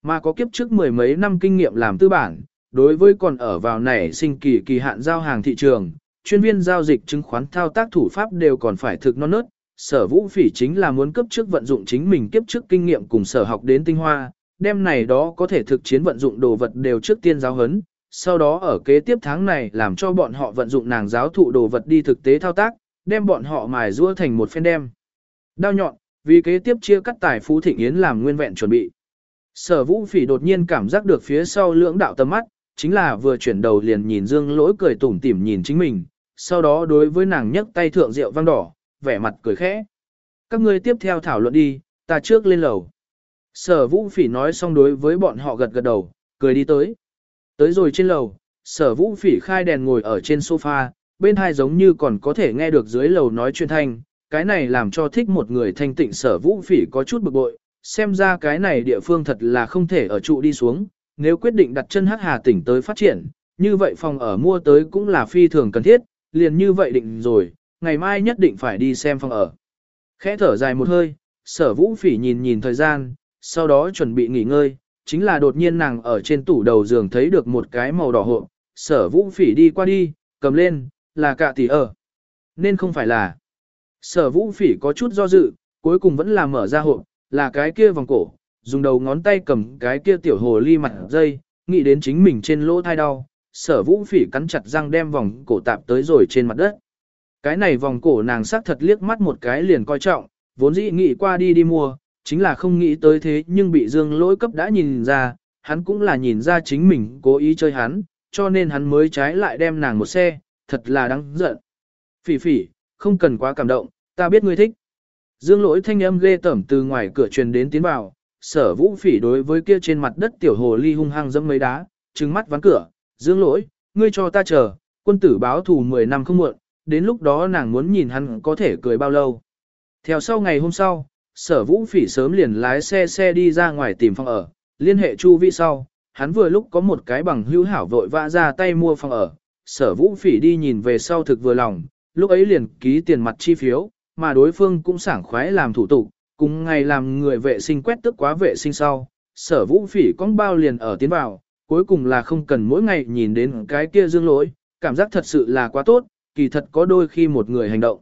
Mà có kiếp trước mười mấy năm kinh nghiệm làm tư bản, đối với còn ở vào này sinh kỳ kỳ hạn giao hàng thị trường, chuyên viên giao dịch chứng khoán thao tác thủ pháp đều còn phải thực non nớt, sở vũ phỉ chính là muốn cấp trước vận dụng chính mình kiếp trước kinh nghiệm cùng sở học đến tinh hoa, đem này đó có thể thực chiến vận dụng đồ vật đều trước tiên giáo hấn, sau đó ở kế tiếp tháng này làm cho bọn họ vận dụng nàng giáo thụ đồ vật đi thực tế thao tác, đem bọn họ mài rua thành một phen đem. Đao nhọn, vì kế tiếp chia cắt tài phú thịnh yến làm nguyên vẹn chuẩn bị. Sở vũ phỉ đột nhiên cảm giác được phía sau lưỡng đạo tầm mắt, chính là vừa chuyển đầu liền nhìn dương lỗi cười tủm tỉm nhìn chính mình, sau đó đối với nàng nhấc tay thượng rượu vang đỏ, vẻ mặt cười khẽ. Các ngươi tiếp theo thảo luận đi, ta trước lên lầu. Sở vũ phỉ nói xong đối với bọn họ gật gật đầu, cười đi tới. Tới rồi trên lầu, sở vũ phỉ khai đèn ngồi ở trên sofa, bên hai giống như còn có thể nghe được dưới lầu nói chuyện thanh, cái này làm cho thích một người thanh tịnh sở vũ phỉ có chút bực bội, xem ra cái này địa phương thật là không thể ở trụ đi xuống, nếu quyết định đặt chân hắc hà tỉnh tới phát triển, như vậy phòng ở mua tới cũng là phi thường cần thiết, liền như vậy định rồi, ngày mai nhất định phải đi xem phòng ở. Khẽ thở dài một hơi, sở vũ phỉ nhìn nhìn thời gian, sau đó chuẩn bị nghỉ ngơi, chính là đột nhiên nàng ở trên tủ đầu giường thấy được một cái màu đỏ hộp, sở vũ phỉ đi qua đi, cầm lên, là cả tỷ ở. Nên không phải là. Sở vũ phỉ có chút do dự, cuối cùng vẫn là mở ra hộp, là cái kia vòng cổ, dùng đầu ngón tay cầm cái kia tiểu hồ ly mặt dây, nghĩ đến chính mình trên lỗ thai đau, sở vũ phỉ cắn chặt răng đem vòng cổ tạp tới rồi trên mặt đất. Cái này vòng cổ nàng sắc thật liếc mắt một cái liền coi trọng, vốn dĩ nghĩ qua đi đi mua, chính là không nghĩ tới thế nhưng bị dương lỗi cấp đã nhìn ra, hắn cũng là nhìn ra chính mình cố ý chơi hắn, cho nên hắn mới trái lại đem nàng một xe, thật là đáng giận. Phỉ phỉ, không cần quá cảm động, ta biết ngươi thích. Dương lỗi thanh âm ghê tẩm từ ngoài cửa truyền đến tiến vào, sở vũ phỉ đối với kia trên mặt đất tiểu hồ ly hung hăng dẫm mấy đá, trừng mắt ván cửa, dương lỗi, ngươi cho ta chờ, quân tử báo thù 10 năm không muộn, đến lúc đó nàng muốn nhìn hắn có thể cười bao lâu. Theo sau ngày hôm sau, sở vũ phỉ sớm liền lái xe xe đi ra ngoài tìm phòng ở, liên hệ chu vi sau, hắn vừa lúc có một cái bằng hữu hảo vội vã ra tay mua phòng ở, sở vũ phỉ đi nhìn về sau thực vừa lòng, lúc ấy liền ký tiền mặt chi phiếu, mà đối phương cũng sảng khoái làm thủ tục, cùng ngày làm người vệ sinh quét tức quá vệ sinh sau, sở vũ phỉ con bao liền ở tiến vào, cuối cùng là không cần mỗi ngày nhìn đến cái kia dương lỗi, cảm giác thật sự là quá tốt, kỳ thật có đôi khi một người hành động.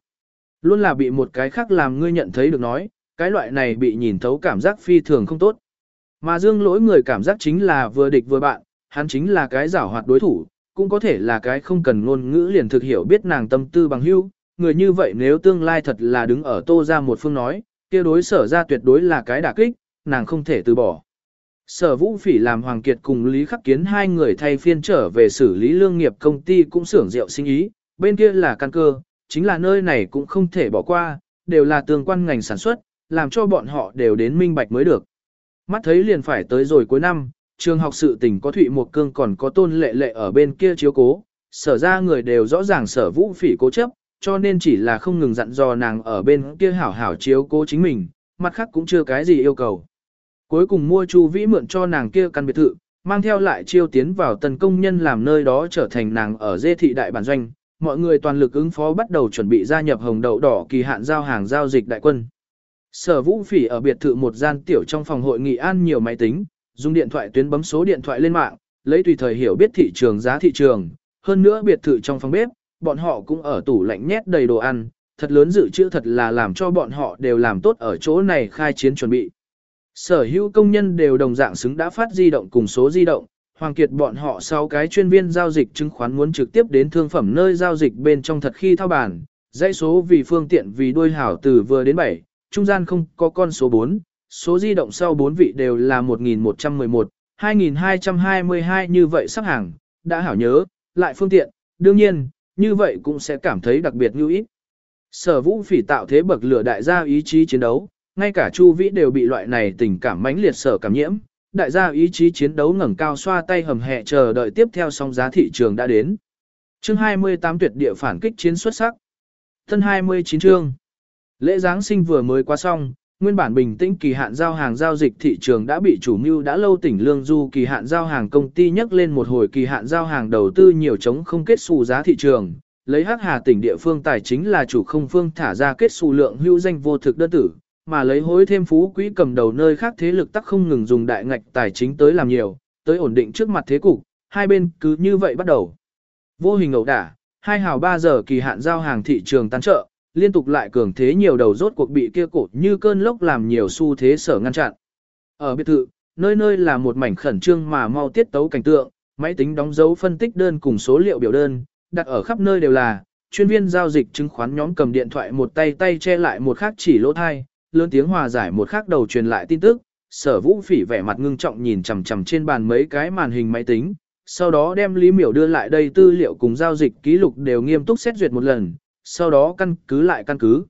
Luôn là bị một cái khác làm ngươi nhận thấy được nói, cái loại này bị nhìn thấu cảm giác phi thường không tốt. Mà dương lỗi người cảm giác chính là vừa địch vừa bạn, hắn chính là cái giảo hoạt đối thủ, cũng có thể là cái không cần ngôn ngữ liền thực hiểu biết nàng tâm tư bằng hữu. Người như vậy nếu tương lai thật là đứng ở tô ra một phương nói, kia đối sở ra tuyệt đối là cái đả kích, nàng không thể từ bỏ. Sở Vũ Phỉ làm Hoàng Kiệt cùng Lý Khắc Kiến hai người thay phiên trở về xử lý lương nghiệp công ty cũng xưởng rượu sinh ý, bên kia là căn cơ, chính là nơi này cũng không thể bỏ qua, đều là tương quan ngành sản xuất, làm cho bọn họ đều đến minh bạch mới được. Mắt thấy liền phải tới rồi cuối năm, trường học sự tình có Thụy Mộc Cương còn có tôn lệ lệ ở bên kia chiếu cố, sở ra người đều rõ ràng sở vũ phỉ cố chấp, cho nên chỉ là không ngừng dặn dò nàng ở bên kia hảo hảo chiếu cố chính mình, mặt khác cũng chưa cái gì yêu cầu. Cuối cùng mua Chu Vĩ mượn cho nàng kia căn biệt thự, mang theo lại chiêu tiến vào tần công nhân làm nơi đó trở thành nàng ở dê thị đại bản doanh, mọi người toàn lực ứng phó bắt đầu chuẩn bị gia nhập hồng đậu đỏ kỳ hạn giao hàng giao dịch đại quân. Sở Vũ Phỉ ở biệt thự một gian tiểu trong phòng hội nghị an nhiều máy tính, dùng điện thoại tuyến bấm số điện thoại lên mạng, lấy tùy thời hiểu biết thị trường giá thị trường, hơn nữa biệt thự trong phòng bếp, bọn họ cũng ở tủ lạnh nhét đầy đồ ăn, thật lớn dự trữ thật là làm cho bọn họ đều làm tốt ở chỗ này khai chiến chuẩn bị. Sở hữu công nhân đều đồng dạng xứng đã phát di động cùng số di động, Hoàng Kiệt bọn họ sau cái chuyên viên giao dịch chứng khoán muốn trực tiếp đến thương phẩm nơi giao dịch bên trong thật khi thao bản, dãy số vì phương tiện vì đuôi hảo từ vừa đến 7, trung gian không có con số 4, số di động sau 4 vị đều là 1111, 2222 như vậy sắp hàng, đã hảo nhớ, lại phương tiện, đương nhiên, như vậy cũng sẽ cảm thấy đặc biệt lưu ý. Sở vũ phỉ tạo thế bậc lửa đại gia ý chí chiến đấu, ngay cả Chu Vĩ đều bị loại này tình cảm mãnh liệt sở cảm nhiễm, đại gia ý chí chiến đấu ngẩng cao xoa tay hầm hẹ chờ đợi tiếp theo song giá thị trường đã đến. Chương 28 tuyệt địa phản kích chiến xuất sắc. Thân 29 chương. Lễ Giáng sinh vừa mới qua xong, nguyên bản bình tĩnh kỳ hạn giao hàng giao dịch thị trường đã bị chủ mưu đã lâu tỉnh lương du kỳ hạn giao hàng công ty nhắc lên một hồi kỳ hạn giao hàng đầu tư nhiều chống không kết xu giá thị trường. Lấy hắc hà tỉnh địa phương tài chính là chủ không phương thả ra kết xu lượng hữu danh vô thực đơn tử, mà lấy hối thêm phú quỹ cầm đầu nơi khác thế lực tắc không ngừng dùng đại ngạch tài chính tới làm nhiều, tới ổn định trước mặt thế cục, hai bên cứ như vậy bắt đầu. Vô hình ẩu đả, hai hào 3 giờ kỳ hạn giao hàng thị trường tan trợ, liên tục lại cường thế nhiều đầu rốt cuộc bị kia cổ như cơn lốc làm nhiều xu thế sở ngăn chặn. Ở biệt thự, nơi nơi là một mảnh khẩn trương mà mau tiết tấu cảnh tượng, máy tính đóng dấu phân tích đơn cùng số liệu biểu đơn, đặt ở khắp nơi đều là, chuyên viên giao dịch chứng khoán nhóm cầm điện thoại một tay tay che lại một khác chỉ lỗ thai, lớn tiếng hòa giải một khắc đầu truyền lại tin tức, sở vũ phỉ vẻ mặt ngưng trọng nhìn chằm chằm trên bàn mấy cái màn hình máy tính, sau đó đem Lý Miểu đưa lại đây tư liệu cùng giao dịch ký lục đều nghiêm túc xét duyệt một lần, sau đó căn cứ lại căn cứ.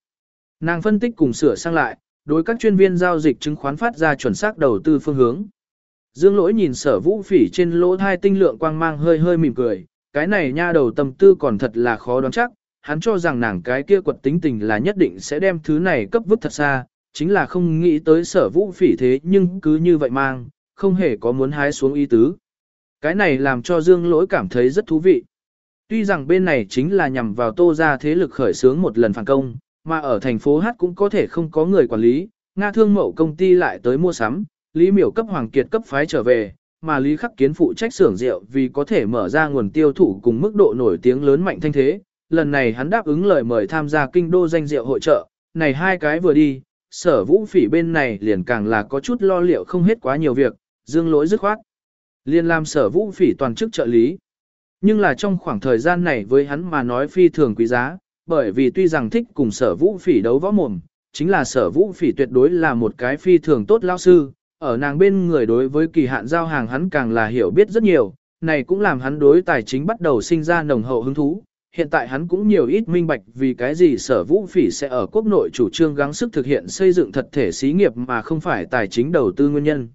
Nàng phân tích cùng sửa sang lại, đối các chuyên viên giao dịch chứng khoán phát ra chuẩn xác đầu tư phương hướng. Dương lỗi nhìn sở vũ phỉ trên lỗ thai tinh lượng quang mang hơi hơi mỉm cười, cái này nha đầu tâm tư còn thật là khó đoán chắc, hắn cho rằng nàng cái kia quật tính tình là nhất định sẽ đem thứ này cấp vứt thật xa, chính là không nghĩ tới sở vũ phỉ thế nhưng cứ như vậy mang, không hề có muốn hái xuống ý tứ. Cái này làm cho Dương lỗi cảm thấy rất thú vị. Tuy rằng bên này chính là nhằm vào tô ra thế lực khởi xướng một lần phản công, mà ở thành phố Hát cũng có thể không có người quản lý, Nga thương mậu công ty lại tới mua sắm, Lý miểu cấp Hoàng Kiệt cấp phái trở về, mà Lý Khắc Kiến phụ trách xưởng rượu vì có thể mở ra nguồn tiêu thụ cùng mức độ nổi tiếng lớn mạnh thanh thế. Lần này hắn đáp ứng lời mời tham gia kinh đô danh rượu hội trợ, này hai cái vừa đi, sở vũ phỉ bên này liền càng là có chút lo liệu không hết quá nhiều việc, dương lỗi dứt khoát. liền làm sở vũ phỉ toàn chức trợ lý. Nhưng là trong khoảng thời gian này với hắn mà nói phi thường quý giá, bởi vì tuy rằng thích cùng sở vũ phỉ đấu võ mồm, chính là sở vũ phỉ tuyệt đối là một cái phi thường tốt lao sư, ở nàng bên người đối với kỳ hạn giao hàng hắn càng là hiểu biết rất nhiều, này cũng làm hắn đối tài chính bắt đầu sinh ra nồng hậu hứng thú. Hiện tại hắn cũng nhiều ít minh bạch vì cái gì sở vũ phỉ sẽ ở quốc nội chủ trương gắng sức thực hiện xây dựng thật thể xí nghiệp mà không phải tài chính đầu tư nguyên nhân.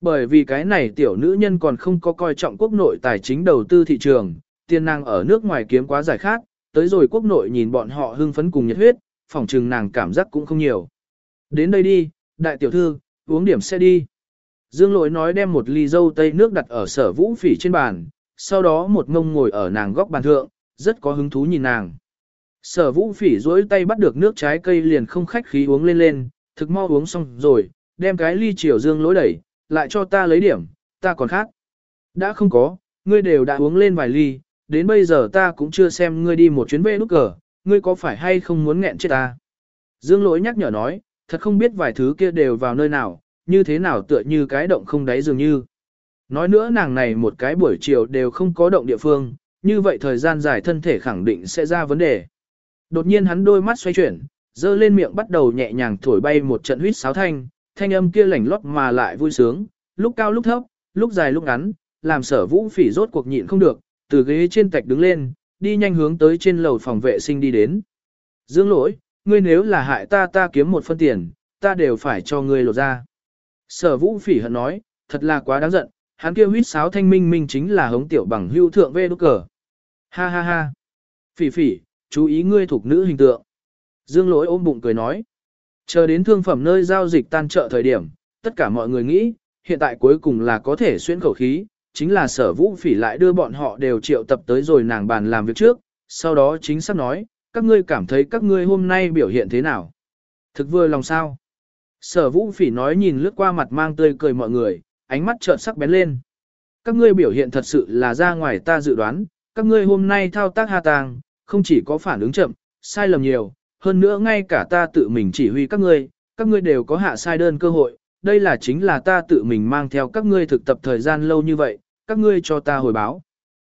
Bởi vì cái này tiểu nữ nhân còn không có coi trọng quốc nội tài chính đầu tư thị trường, tiền năng ở nước ngoài kiếm quá giải khác tới rồi quốc nội nhìn bọn họ hưng phấn cùng nhiệt huyết, phòng trừng nàng cảm giác cũng không nhiều. Đến đây đi, đại tiểu thư, uống điểm xe đi. Dương lỗi nói đem một ly dâu tây nước đặt ở sở vũ phỉ trên bàn, sau đó một ngông ngồi ở nàng góc bàn thượng, rất có hứng thú nhìn nàng. Sở vũ phỉ duỗi tay bắt được nước trái cây liền không khách khí uống lên lên, thực mau uống xong rồi, đem cái ly chiều dương lối đẩy, lại cho ta lấy điểm, ta còn khác. Đã không có, ngươi đều đã uống lên vài ly, đến bây giờ ta cũng chưa xem ngươi đi một chuyến về nút cờ, ngươi có phải hay không muốn nghẹn chết ta. Dương lỗi nhắc nhở nói, thật không biết vài thứ kia đều vào nơi nào, như thế nào tựa như cái động không đáy dường như. Nói nữa nàng này một cái buổi chiều đều không có động địa phương, như vậy thời gian dài thân thể khẳng định sẽ ra vấn đề. Đột nhiên hắn đôi mắt xoay chuyển, dơ lên miệng bắt đầu nhẹ nhàng thổi bay một trận huyết sáo thanh, thanh âm kia lảnh lót mà lại vui sướng, lúc cao lúc thấp, lúc dài lúc ngắn, làm sở vũ phỉ rốt cuộc nhịn không được, từ ghế trên tạch đứng lên, đi nhanh hướng tới trên lầu phòng vệ sinh đi đến. Dương lỗi, ngươi nếu là hại ta ta kiếm một phân tiền, ta đều phải cho ngươi lột ra. Sở vũ phỉ hận nói, thật là quá đáng giận, hắn kia huýt sáo thanh minh minh chính là hống tiểu bằng hưu thượng vê đúc cờ. Ha ha ha. Phỉ phỉ, chú ý ngươi thuộc nữ hình tượng. Dương lỗi ôm bụng cười nói. Chờ đến thương phẩm nơi giao dịch tan trợ thời điểm, tất cả mọi người nghĩ, hiện tại cuối cùng là có thể xuyên khẩu khí, chính là sở vũ phỉ lại đưa bọn họ đều triệu tập tới rồi nàng bàn làm việc trước, sau đó chính xác nói, các ngươi cảm thấy các ngươi hôm nay biểu hiện thế nào. Thực vừa lòng sao. Sở vũ phỉ nói nhìn lướt qua mặt mang tươi cười mọi người, ánh mắt trợn sắc bén lên. Các ngươi biểu hiện thật sự là ra ngoài ta dự đoán, các ngươi hôm nay thao tác hà tàng, không chỉ có phản ứng chậm, sai lầm nhiều, hơn nữa ngay cả ta tự mình chỉ huy các ngươi, các ngươi đều có hạ sai đơn cơ hội, đây là chính là ta tự mình mang theo các ngươi thực tập thời gian lâu như vậy, các ngươi cho ta hồi báo.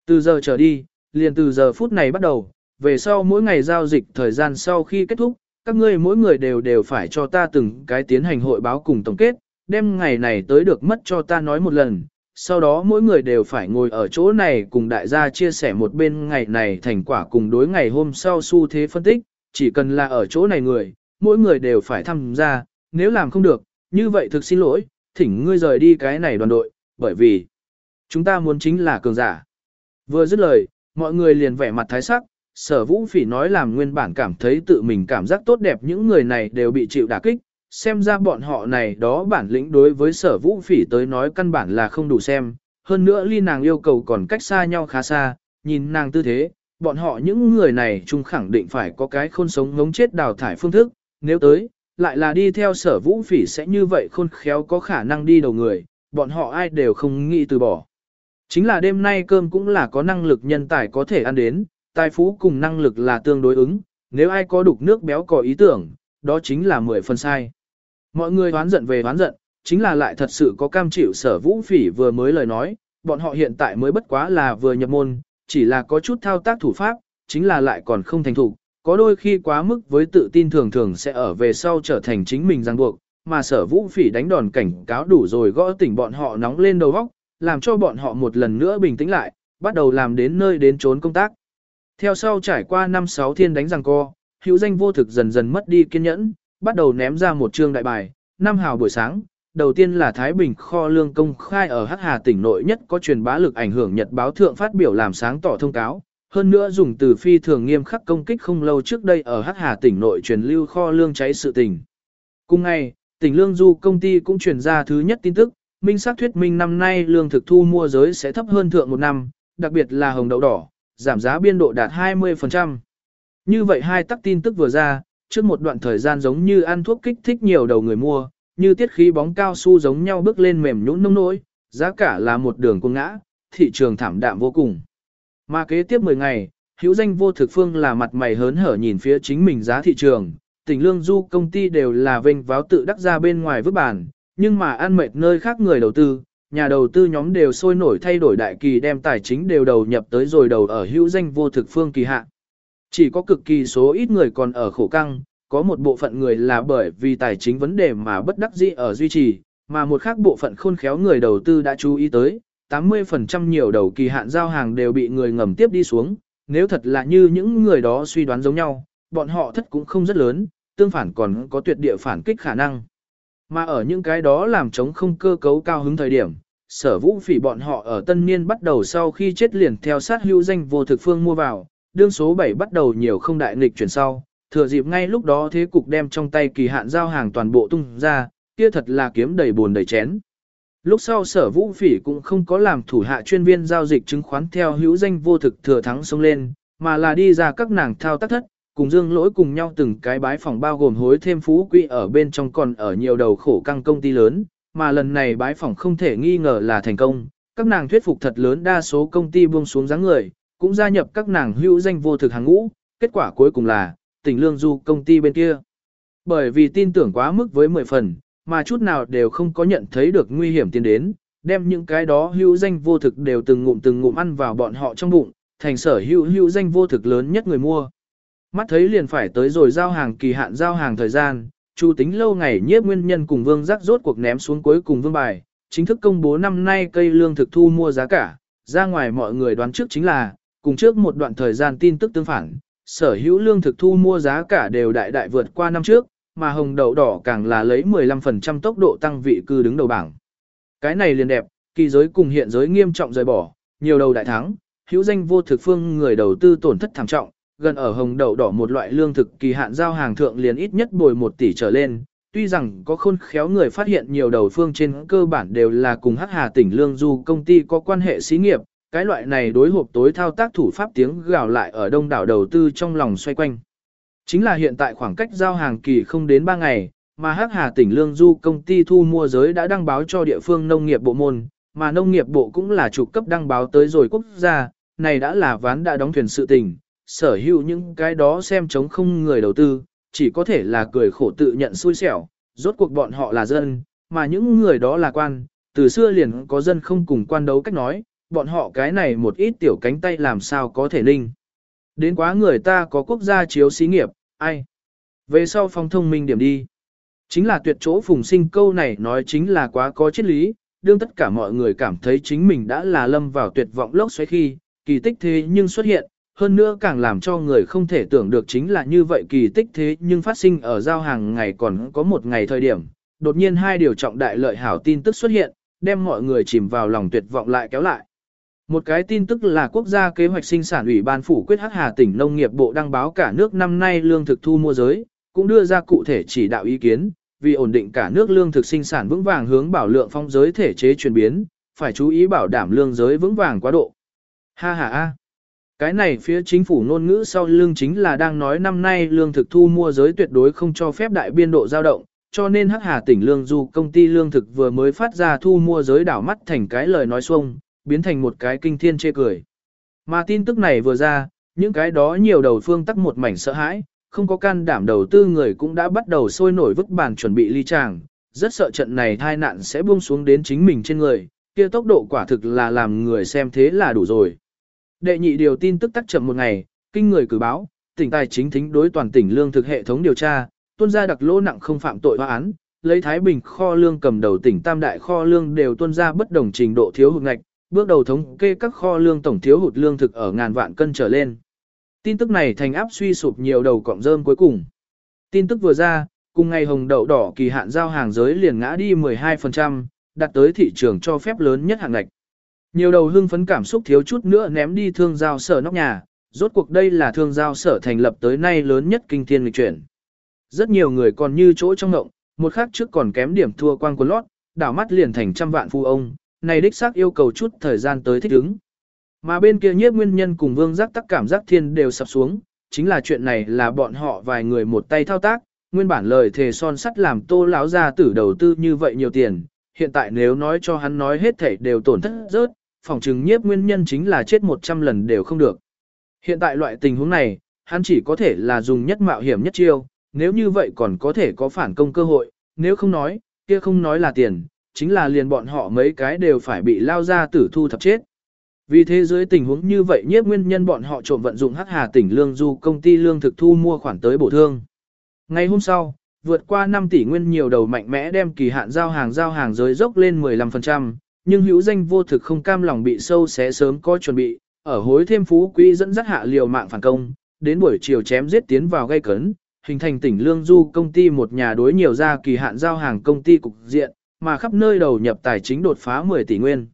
Từ giờ trở đi, liền từ giờ phút này bắt đầu, về sau mỗi ngày giao dịch thời gian sau khi kết thúc, các ngươi mỗi người đều đều phải cho ta từng cái tiến hành hội báo cùng tổng kết, đem ngày này tới được mất cho ta nói một lần, sau đó mỗi người đều phải ngồi ở chỗ này cùng đại gia chia sẻ một bên ngày này thành quả cùng đối ngày hôm sau xu thế phân tích, chỉ cần là ở chỗ này người, mỗi người đều phải tham gia, nếu làm không được, như vậy thực xin lỗi, thỉnh ngươi rời đi cái này đoàn đội, bởi vì chúng ta muốn chính là cường giả. Vừa dứt lời, mọi người liền vẻ mặt thái sắc, sở vũ phỉ nói làm nguyên bản cảm thấy tự mình cảm giác tốt đẹp những người này đều bị chịu đả kích, xem ra bọn họ này đó bản lĩnh đối với sở vũ phỉ tới nói căn bản là không đủ xem, hơn nữa ly nàng yêu cầu còn cách xa nhau khá xa, nhìn nàng tư thế, bọn họ những người này chung khẳng định phải có cái khôn sống ngống chết đào thải phương thức, nếu tới, lại là đi theo sở vũ phỉ sẽ như vậy khôn khéo có khả năng đi đầu người, bọn họ ai đều không nghĩ từ bỏ. Chính là đêm nay cơm cũng là có năng lực nhân tài có thể ăn đến, tài phú cùng năng lực là tương đối ứng, nếu ai có đục nước béo có ý tưởng, đó chính là mười phần sai. Mọi người đoán giận về đoán giận, chính là lại thật sự có cam chịu sở vũ phỉ vừa mới lời nói, bọn họ hiện tại mới bất quá là vừa nhập môn, chỉ là có chút thao tác thủ pháp, chính là lại còn không thành thục, có đôi khi quá mức với tự tin thường thường sẽ ở về sau trở thành chính mình ràng buộc, mà sở vũ phỉ đánh đòn cảnh cáo đủ rồi gõ tỉnh bọn họ nóng lên đầu óc, làm cho bọn họ một lần nữa bình tĩnh lại, bắt đầu làm đến nơi đến trốn công tác. Theo sau trải qua năm sáu thiên đánh ràng co, hữu danh vô thực dần dần mất đi kiên nhẫn, bắt đầu ném ra một chương đại bài, năm hào buổi sáng, đầu tiên là Thái Bình kho lương công khai ở Hắc Hà tỉnh nội nhất có truyền bá lực ảnh hưởng nhật báo thượng phát biểu làm sáng tỏ thông cáo, hơn nữa dùng từ phi thường nghiêm khắc công kích không lâu trước đây ở Hắc Hà tỉnh nội truyền lưu kho lương cháy sự tình. Cùng ngày, tỉnh Lương Du công ty cũng truyền ra thứ nhất tin tức, minh xác thuyết minh năm nay lương thực thu mua giới sẽ thấp hơn thượng một năm, đặc biệt là hồng đậu đỏ, giảm giá biên độ đạt 20%. Như vậy hai tắc tin tức vừa ra, trước một đoạn thời gian giống như ăn thuốc kích thích nhiều đầu người mua, như tiết khí bóng cao su giống nhau bước lên mềm nhũn nông nỗi, giá cả là một đường cung ngã, thị trường thảm đạm vô cùng. Mà kế tiếp 10 ngày, hữu danh vô thực phương là mặt mày hớn hở nhìn phía chính mình giá thị trường, tỉnh lương du công ty đều là vênh váo tự đắc ra bên ngoài vứt bàn, nhưng mà ăn mệt nơi khác người đầu tư, nhà đầu tư nhóm đều sôi nổi thay đổi đại kỳ đem tài chính đều đầu nhập tới rồi đầu ở hữu danh vô thực phương kỳ hạ. Chỉ có cực kỳ số ít người còn ở khổ căng, có một bộ phận người là bởi vì tài chính vấn đề mà bất đắc dĩ ở duy trì, mà một khác bộ phận khôn khéo người đầu tư đã chú ý tới, 80% nhiều đầu kỳ hạn giao hàng đều bị người ngầm tiếp đi xuống, nếu thật là như những người đó suy đoán giống nhau, bọn họ thất cũng không rất lớn, tương phản còn có tuyệt địa phản kích khả năng. Mà ở những cái đó làm chống không cơ cấu cao hứng thời điểm, sở vũ phỉ bọn họ ở tân niên bắt đầu sau khi chết liền theo sát hữu danh vô thực phương mua vào, đương số 7 bắt đầu nhiều không đại nghịch chuyển sau, thừa dịp ngay lúc đó thế cục đem trong tay kỳ hạn giao hàng toàn bộ tung ra, kia thật là kiếm đầy buồn đầy chén. Lúc sau sở vũ phỉ cũng không có làm thủ hạ chuyên viên giao dịch chứng khoán theo hữu danh vô thực thừa thắng xông lên, mà là đi ra các nàng thao tác thất, cùng dương lỗi cùng nhau từng cái bái phòng bao gồm hối thêm phú quỹ ở bên trong còn ở nhiều đầu khổ căng công ty lớn, mà lần này bái phòng không thể nghi ngờ là thành công, các nàng thuyết phục thật lớn đa số công ty buông xuống dáng người, cũng gia nhập các nàng hữu danh vô thực hàng ngũ, kết quả cuối cùng là, tỉnh lương du công ty bên kia. Bởi vì tin tưởng quá mức với 10 phần, mà chút nào đều không có nhận thấy được nguy hiểm tiến đến, đem những cái đó hữu danh vô thực đều từng ngụm từng ngụm ăn vào bọn họ trong bụng, thành sở hữu hữu danh vô thực lớn nhất người mua. Mắt thấy liền phải tới rồi giao hàng kỳ hạn giao hàng thời gian, Chu tính lâu ngày nhiếp nguyên nhân cùng vương giác rốt cuộc ném xuống cuối cùng vương bài, chính thức công bố năm nay cây lương thực thu mua giá cả, ra ngoài mọi người đoán trước chính là, cùng trước một đoạn thời gian tin tức tương phản, sở hữu lương thực thu mua giá cả đều đại đại vượt qua năm trước, mà hồng đậu đỏ càng là lấy 15% tốc độ tăng vị cư đứng đầu bảng. Cái này liền đẹp, kỳ giới cùng hiện giới nghiêm trọng rời bỏ, nhiều đầu đại thắng, hữu danh vô thực phương người đầu tư tổn thất thảm trọng, gần ở hồng đậu đỏ một loại lương thực kỳ hạn giao hàng thượng liền ít nhất bồi 1 tỷ trở lên. Tuy rằng có khôn khéo người phát hiện nhiều đầu phương trên cơ bản đều là cùng Hắc Hà tỉnh Lương Du công ty có quan hệ xí nghiệp, cái loại này đối hộp tối thao tác thủ pháp tiếng gào lại ở đông đảo đầu tư trong lòng xoay quanh. Chính là hiện tại khoảng cách giao hàng kỳ không đến 3 ngày, mà Hắc Hà tỉnh Lương Du công ty thu mua giới đã đăng báo cho địa phương nông nghiệp bộ môn, mà nông nghiệp bộ cũng là chủ cấp đăng báo tới rồi quốc gia, này đã là ván đã đóng thuyền sự tình, sở hữu những cái đó xem chống không người đầu tư, chỉ có thể là cười khổ tự nhận xui xẻo, rốt cuộc bọn họ là dân, mà những người đó là quan, từ xưa liền có dân không cùng quan đấu cách nói, bọn họ cái này một ít tiểu cánh tay làm sao có thể linh. Đến quá người ta có quốc gia chiếu xí nghiệp, ai? Về sau phong thông minh điểm đi. Chính là tuyệt chỗ phùng sinh câu này nói chính là quá có triết lý, đương tất cả mọi người cảm thấy chính mình đã là lâm vào tuyệt vọng lốc xoáy khi, kỳ tích thế nhưng xuất hiện, hơn nữa càng làm cho người không thể tưởng được chính là như vậy kỳ tích thế nhưng phát sinh ở giao hàng ngày còn có một ngày thời điểm, đột nhiên hai điều trọng đại lợi hảo tin tức xuất hiện, đem mọi người chìm vào lòng tuyệt vọng lại kéo lại. Một cái tin tức là quốc gia kế hoạch sinh sản ủy ban phủ quyết hắc hà tỉnh nông nghiệp bộ đăng báo cả nước năm nay lương thực thu mua giới, cũng đưa ra cụ thể chỉ đạo ý kiến, vì ổn định cả nước lương thực sinh sản vững vàng hướng bảo lượng phong giới thể chế chuyển biến, phải chú ý bảo đảm lương giới vững vàng quá độ. Ha ha ha. Cái này phía chính phủ ngôn ngữ sau lương chính là đang nói năm nay lương thực thu mua giới tuyệt đối không cho phép đại biên độ dao động, cho nên Hắc Hà tỉnh lương du công ty lương thực vừa mới phát ra thu mua giới đảo mắt thành cái lời nói xuông, biến thành một cái kinh thiên chê cười. Mà tin tức này vừa ra, những cái đó nhiều đầu phương tắc một mảnh sợ hãi, không có can đảm đầu tư người cũng đã bắt đầu sôi nổi vứt bàn chuẩn bị ly tràng, rất sợ trận này thai nạn sẽ buông xuống đến chính mình trên người, kia tốc độ quả thực là làm người xem thế là đủ rồi. Đệ nhị điều tin tức tắc chậm một ngày, kinh người cử báo, tỉnh tài chính thính đối toàn tỉnh lương thực hệ thống điều tra, tuân ra đặc lỗ nặng không phạm tội hoa án, lấy Thái Bình kho lương cầm đầu tỉnh Tam Đại kho lương đều tuân ra bất đồng trình độ thiếu hụt ngạch, bước đầu thống kê các kho lương tổng thiếu hụt lương thực ở ngàn vạn cân trở lên. Tin tức này thành áp suy sụp nhiều đầu cọng rơm cuối cùng. Tin tức vừa ra, cùng ngày hồng đậu đỏ kỳ hạn giao hàng giới liền ngã đi 12%, đạt tới thị trường cho phép lớn nhất hạng ngạch. Nhiều đầu hưng phấn cảm xúc thiếu chút nữa ném đi thương giao sở nóc nhà, rốt cuộc đây là thương giao sở thành lập tới nay lớn nhất kinh thiên lịch chuyển. Rất nhiều người còn như chỗ trong ngộng, một khắc trước còn kém điểm thua quang quân lót, đảo mắt liền thành trăm vạn phu ông, này đích xác yêu cầu chút thời gian tới thích ứng. Mà bên kia nhiếp nguyên nhân cùng vương giác tắc cảm giác thiên đều sập xuống, chính là chuyện này là bọn họ vài người một tay thao tác, nguyên bản lời thề son sắt làm tô lão ra tử đầu tư như vậy nhiều tiền, hiện tại nếu nói cho hắn nói hết thảy đều tổn thất rớt, phòng chứng nhiếp nguyên nhân chính là chết 100 lần đều không được. Hiện tại loại tình huống này, hắn chỉ có thể là dùng nhất mạo hiểm nhất chiêu, nếu như vậy còn có thể có phản công cơ hội, nếu không nói, kia không nói là tiền, chính là liền bọn họ mấy cái đều phải bị lao ra tử thu thập chết. Vì thế dưới tình huống như vậy nhiếp nguyên nhân bọn họ trộm vận dụng hắc hà tỉnh lương du công ty lương thực thu mua khoản tới bổ thương. Ngày hôm sau, vượt qua 5 tỷ nguyên nhiều đầu mạnh mẽ đem kỳ hạn giao hàng giao hàng giới dốc lên 15%, nhưng hữu danh vô thực không cam lòng bị sâu xé sớm có chuẩn bị, ở hối thêm phú quý dẫn dắt hạ liều mạng phản công, đến buổi chiều chém giết tiến vào gây cấn, hình thành tỉnh Lương Du công ty một nhà đối nhiều ra kỳ hạn giao hàng công ty cục diện, mà khắp nơi đầu nhập tài chính đột phá 10 tỷ nguyên.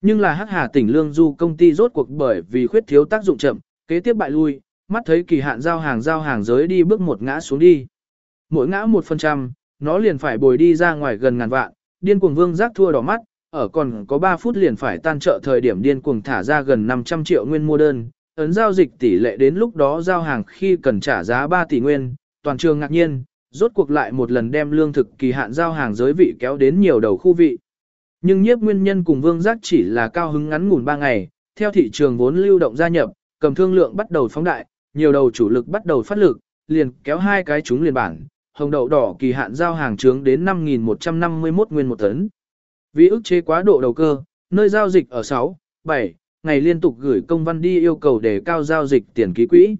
Nhưng là Hắc Hà tỉnh Lương Du công ty rốt cuộc bởi vì khuyết thiếu tác dụng chậm, kế tiếp bại lui, mắt thấy kỳ hạn giao hàng giao hàng giới đi bước một ngã xuống đi. Mỗi ngã 1%, nó liền phải bồi đi ra ngoài gần ngàn vạn, điên cuồng vương giác thua đỏ mắt, ở còn có 3 phút liền phải tan trợ thời điểm điên cuồng thả ra gần 500 triệu nguyên mua đơn, ấn giao dịch tỷ lệ đến lúc đó giao hàng khi cần trả giá 3 tỷ nguyên, toàn trường ngạc nhiên, rốt cuộc lại một lần đem lương thực kỳ hạn giao hàng giới vị kéo đến nhiều đầu khu vị. Nhưng nhiếp nguyên nhân cùng vương giác chỉ là cao hứng ngắn ngủn 3 ngày, theo thị trường vốn lưu động gia nhập, cầm thương lượng bắt đầu phóng đại, nhiều đầu chủ lực bắt đầu phát lực, liền kéo hai cái chúng liền bản, hồng đậu đỏ kỳ hạn giao hàng trướng đến 5.151 nguyên một tấn. Vì ức chế quá độ đầu cơ, nơi giao dịch ở 6, 7, ngày liên tục gửi công văn đi yêu cầu để cao giao dịch tiền ký quỹ.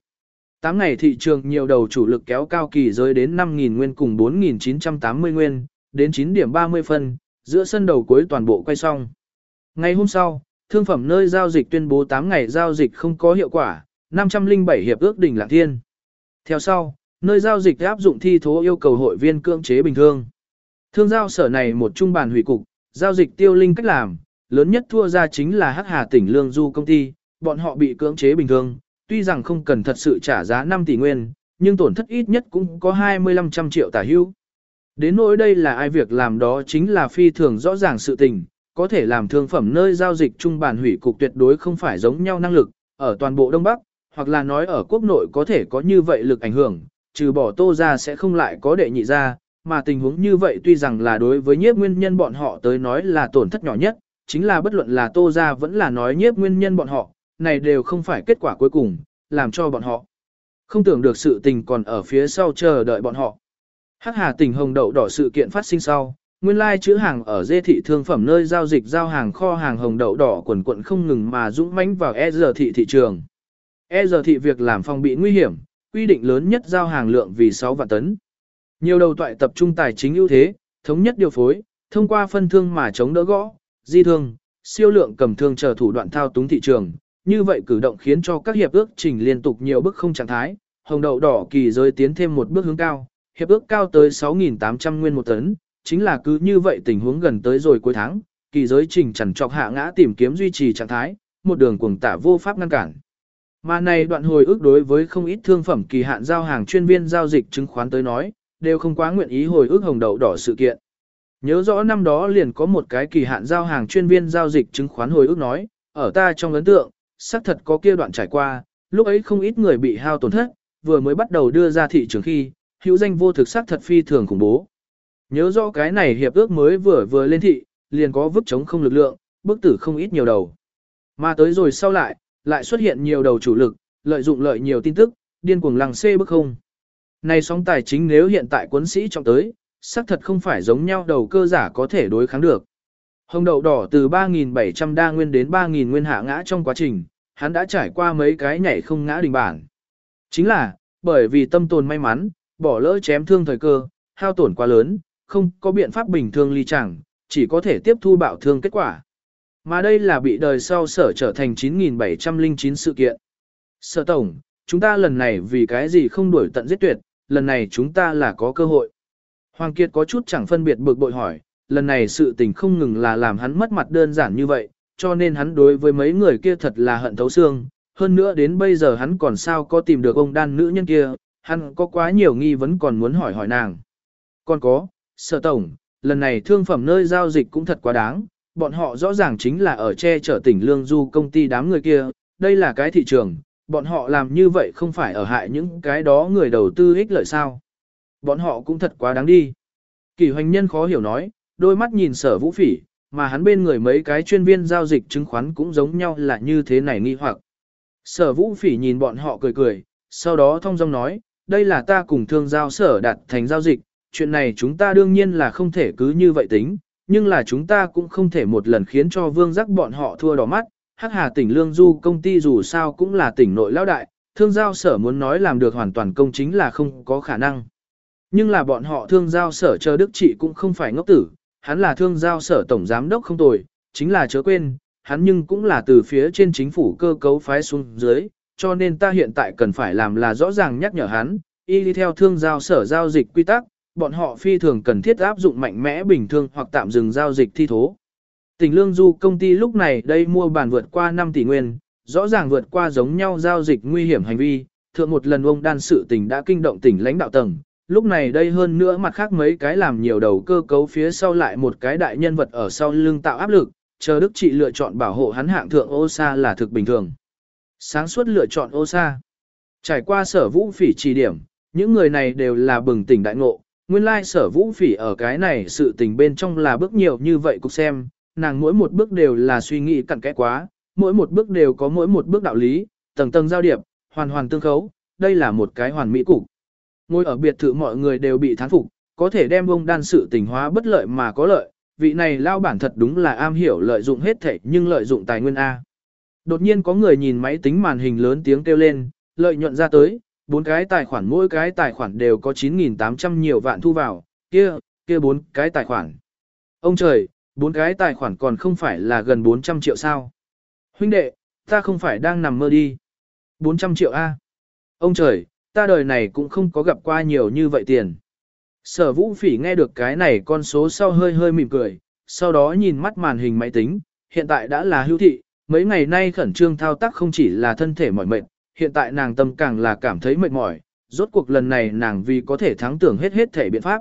8 ngày thị trường nhiều đầu chủ lực kéo cao kỳ giới đến 5.000 nguyên cùng 4.980 nguyên, đến 9 điểm 30 phân, giữa sân đầu cuối toàn bộ quay xong. Ngày hôm sau, thương phẩm nơi giao dịch tuyên bố 8 ngày giao dịch không có hiệu quả, 507 hiệp ước đỉnh lạng thiên. Theo sau, nơi giao dịch áp dụng thi thố yêu cầu hội viên cưỡng chế bình thường. Thương giao sở này một trung bàn hủy cục, giao dịch tiêu linh cách làm, lớn nhất thua ra chính là Hắc Hà tỉnh Lương Du công ty, bọn họ bị cưỡng chế bình thường, tuy rằng không cần thật sự trả giá 5 tỷ nguyên, nhưng tổn thất ít nhất cũng có 25 trăm triệu tả hưu. Đến nỗi đây là ai việc làm đó chính là phi thường rõ ràng sự tình, có thể làm thương phẩm nơi giao dịch trung bản hủy cục tuyệt đối không phải giống nhau năng lực, ở toàn bộ Đông Bắc, hoặc là nói ở quốc nội có thể có như vậy lực ảnh hưởng, trừ bỏ tô ra sẽ không lại có đệ nhị ra, mà tình huống như vậy tuy rằng là đối với nhiếp nguyên nhân bọn họ tới nói là tổn thất nhỏ nhất, chính là bất luận là tô ra vẫn là nói nhiếp nguyên nhân bọn họ, này đều không phải kết quả cuối cùng, làm cho bọn họ. Không tưởng được sự tình còn ở phía sau chờ đợi bọn họ. Hắc Hà tỉnh Hồng Đậu đỏ sự kiện phát sinh sau, nguyên lai chữ hàng ở dê thị thương phẩm nơi giao dịch giao hàng kho hàng Hồng Đậu đỏ quần quận không ngừng mà dũng mãnh vào E giờ thị thị trường. E giờ thị việc làm phòng bị nguy hiểm, quy định lớn nhất giao hàng lượng vì 6 vạn tấn. Nhiều đầu toại tập trung tài chính ưu thế, thống nhất điều phối, thông qua phân thương mà chống đỡ gõ, di thương, siêu lượng cầm thương chờ thủ đoạn thao túng thị trường. Như vậy cử động khiến cho các hiệp ước chỉnh liên tục nhiều bước không trạng thái, hồng đậu đỏ kỳ giới tiến thêm một bước hướng cao, hiệp ước cao tới 6.800 nguyên một tấn, chính là cứ như vậy tình huống gần tới rồi cuối tháng, kỳ giới trình chẳng trọc hạ ngã tìm kiếm duy trì trạng thái, một đường cuồng tả vô pháp ngăn cản. Mà này đoạn hồi ước đối với không ít thương phẩm kỳ hạn giao hàng chuyên viên giao dịch chứng khoán tới nói, đều không quá nguyện ý hồi ước hồng đậu đỏ sự kiện. Nhớ rõ năm đó liền có một cái kỳ hạn giao hàng chuyên viên giao dịch chứng khoán hồi ước nói, ở ta trong ấn tượng, xác thật có kia đoạn trải qua, lúc ấy không ít người bị hao tổn thất, vừa mới bắt đầu đưa ra thị trường khi, hữu danh vô thực xác thật phi thường khủng bố. Nhớ rõ cái này hiệp ước mới vừa vừa lên thị, liền có vứt chống không lực lượng, bức tử không ít nhiều đầu. Mà tới rồi sau lại, lại xuất hiện nhiều đầu chủ lực, lợi dụng lợi nhiều tin tức, điên cuồng lăng xê bức không. Này sóng tài chính nếu hiện tại quân sĩ trọng tới, xác thật không phải giống nhau đầu cơ giả có thể đối kháng được. Hồng đậu đỏ từ 3.700 đa nguyên đến 3.000 nguyên hạ ngã trong quá trình, hắn đã trải qua mấy cái nhảy không ngã đình bản. Chính là, bởi vì tâm tồn may mắn, bỏ lỡ chém thương thời cơ, hao tổn quá lớn, không có biện pháp bình thường ly chẳng, chỉ có thể tiếp thu bạo thương kết quả. Mà đây là bị đời sau sở trở thành 9.709 sự kiện. Sở tổng, chúng ta lần này vì cái gì không đuổi tận giết tuyệt, lần này chúng ta là có cơ hội. Hoàng Kiệt có chút chẳng phân biệt bực bội hỏi, lần này sự tình không ngừng là làm hắn mất mặt đơn giản như vậy, cho nên hắn đối với mấy người kia thật là hận thấu xương. Hơn nữa đến bây giờ hắn còn sao có tìm được ông đan nữ nhân kia, hắn có quá nhiều nghi vấn còn muốn hỏi hỏi nàng. Còn có, sở tổng, lần này thương phẩm nơi giao dịch cũng thật quá đáng, bọn họ rõ ràng chính là ở che chở tỉnh Lương Du công ty đám người kia, đây là cái thị trường, bọn họ làm như vậy không phải ở hại những cái đó người đầu tư ích lợi sao. Bọn họ cũng thật quá đáng đi. Kỳ hoành nhân khó hiểu nói, đôi mắt nhìn sở vũ phỉ, mà hắn bên người mấy cái chuyên viên giao dịch chứng khoán cũng giống nhau là như thế này nghi hoặc. Sở vũ phỉ nhìn bọn họ cười cười, sau đó thông dong nói, đây là ta cùng thương giao sở đặt thành giao dịch, chuyện này chúng ta đương nhiên là không thể cứ như vậy tính, nhưng là chúng ta cũng không thể một lần khiến cho vương giác bọn họ thua đỏ mắt. Hắc Hà tỉnh Lương Du công ty dù sao cũng là tỉnh nội lão đại, thương giao sở muốn nói làm được hoàn toàn công chính là không có khả năng. Nhưng là bọn họ thương giao sở chờ đức trị cũng không phải ngốc tử, hắn là thương giao sở tổng giám đốc không tồi, chính là chớ quên, hắn nhưng cũng là từ phía trên chính phủ cơ cấu phái xuống dưới, cho nên ta hiện tại cần phải làm là rõ ràng nhắc nhở hắn, y đi theo thương giao sở giao dịch quy tắc, bọn họ phi thường cần thiết áp dụng mạnh mẽ bình thường hoặc tạm dừng giao dịch thi thố. Tỉnh Lương Du công ty lúc này đây mua bàn vượt qua 5 tỷ nguyên, rõ ràng vượt qua giống nhau giao dịch nguy hiểm hành vi, thượng một lần ông đan sự tình đã kinh động tỉnh lãnh đạo tầng, lúc này đây hơn nữa mặt khác mấy cái làm nhiều đầu cơ cấu phía sau lại một cái đại nhân vật ở sau lưng tạo áp lực, chờ Đức Trị lựa chọn bảo hộ hắn hạng thượng ô sa là thực bình thường. Sáng suốt lựa chọn ô sa. Trải qua sở vũ phỉ chỉ điểm, những người này đều là bừng tỉnh đại ngộ, nguyên lai sở vũ phỉ ở cái này sự tình bên trong là bước nhiều như vậy cục xem, nàng mỗi một bước đều là suy nghĩ cặn kẽ quá, mỗi một bước đều có mỗi một bước đạo lý, tầng tầng giao điệp, hoàn hoàn tương khấu, đây là một cái hoàn mỹ cục. Ngồi ở biệt thự mọi người đều bị thán phục, có thể đem bông đan sự tình hóa bất lợi mà có lợi, vị này lao bản thật đúng là am hiểu lợi dụng hết thể nhưng lợi dụng tài nguyên A. Đột nhiên có người nhìn máy tính màn hình lớn tiếng kêu lên, lợi nhuận ra tới, bốn cái tài khoản mỗi cái tài khoản đều có 9.800 nhiều vạn thu vào, kia, kia bốn cái tài khoản. Ông trời, bốn cái tài khoản còn không phải là gần 400 triệu sao. Huynh đệ, ta không phải đang nằm mơ đi. 400 triệu A. Ông trời, ta đời này cũng không có gặp qua nhiều như vậy tiền. Sở vũ phỉ nghe được cái này con số sau hơi hơi mỉm cười, sau đó nhìn mắt màn hình máy tính, hiện tại đã là hưu thị, mấy ngày nay khẩn trương thao tác không chỉ là thân thể mỏi mệt, hiện tại nàng tâm càng là cảm thấy mệt mỏi, rốt cuộc lần này nàng vì có thể thắng tưởng hết hết thể biện pháp.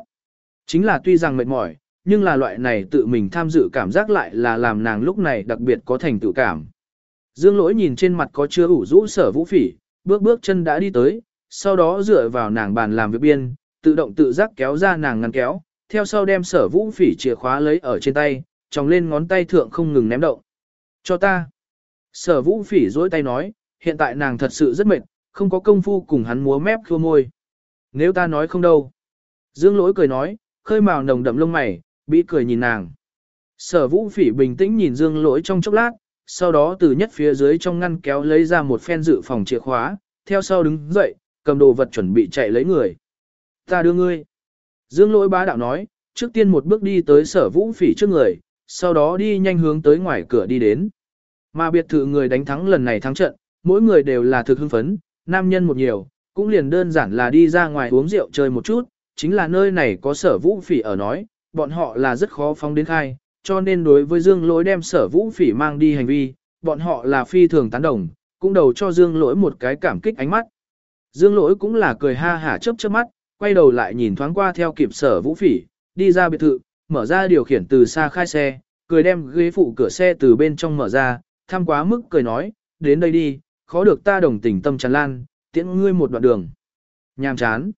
Chính là tuy rằng mệt mỏi, nhưng là loại này tự mình tham dự cảm giác lại là làm nàng lúc này đặc biệt có thành tựu cảm. Dương lỗi nhìn trên mặt có chưa ủ rũ sở vũ phỉ, bước bước chân đã đi tới, sau đó dựa vào nàng bàn làm việc biên, tự động tự giác kéo ra nàng ngăn kéo, theo sau đem sở vũ phỉ chìa khóa lấy ở trên tay, tròng lên ngón tay thượng không ngừng ném động. Cho ta. Sở vũ phỉ dối tay nói, hiện tại nàng thật sự rất mệt, không có công phu cùng hắn múa mép khô môi. Nếu ta nói không đâu. Dương lỗi cười nói, khơi màu nồng đậm lông mày, bị cười nhìn nàng. Sở vũ phỉ bình tĩnh nhìn dương lỗi trong chốc lát, sau đó từ nhất phía dưới trong ngăn kéo lấy ra một phen dự phòng chìa khóa, theo sau đứng dậy, cầm đồ vật chuẩn bị chạy lấy người. Ta đưa ngươi. Dương lỗi bá đạo nói, trước tiên một bước đi tới sở vũ phỉ trước người, sau đó đi nhanh hướng tới ngoài cửa đi đến. Mà biệt thự người đánh thắng lần này thắng trận, mỗi người đều là thực hưng phấn, nam nhân một nhiều, cũng liền đơn giản là đi ra ngoài uống rượu chơi một chút, chính là nơi này có sở vũ phỉ ở nói, bọn họ là rất khó phóng đến khai, cho nên đối với Dương lỗi đem sở vũ phỉ mang đi hành vi, bọn họ là phi thường tán đồng, cũng đầu cho Dương lỗi một cái cảm kích ánh mắt. Dương lỗi cũng là cười ha hả chớp chớp mắt, quay đầu lại nhìn thoáng qua theo kịp sở vũ phỉ, đi ra biệt thự, mở ra điều khiển từ xa khai xe, cười đem ghế phụ cửa xe từ bên trong mở ra, tham quá mức cười nói, đến đây đi, khó được ta đồng tình tâm tràn lan, tiễn ngươi một đoạn đường. Nhàm chán.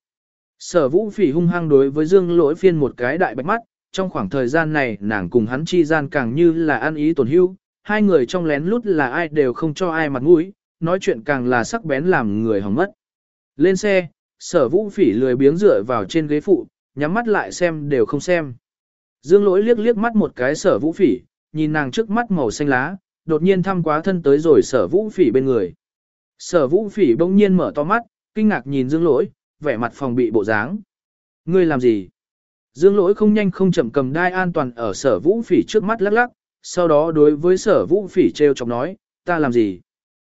Sở vũ phỉ hung hăng đối với dương lỗi phiên một cái đại bạch mắt, trong khoảng thời gian này nàng cùng hắn chi gian càng như là ăn ý tổn hưu, hai người trong lén lút là ai đều không cho ai mặt mũi, nói chuyện càng là sắc bén làm người hỏng mất. Lên xe, sở vũ phỉ lười biếng dựa vào trên ghế phụ, nhắm mắt lại xem đều không xem. Dương lỗi liếc liếc mắt một cái sở vũ phỉ, nhìn nàng trước mắt màu xanh lá, đột nhiên thăm quá thân tới rồi sở vũ phỉ bên người. Sở vũ phỉ bỗng nhiên mở to mắt, kinh ngạc nhìn dương lỗi, vẻ mặt phòng bị bộ dáng. Ngươi làm gì? Dương lỗi không nhanh không chậm cầm đai an toàn ở sở vũ phỉ trước mắt lắc lắc, sau đó đối với sở vũ phỉ treo chọc nói, ta làm gì?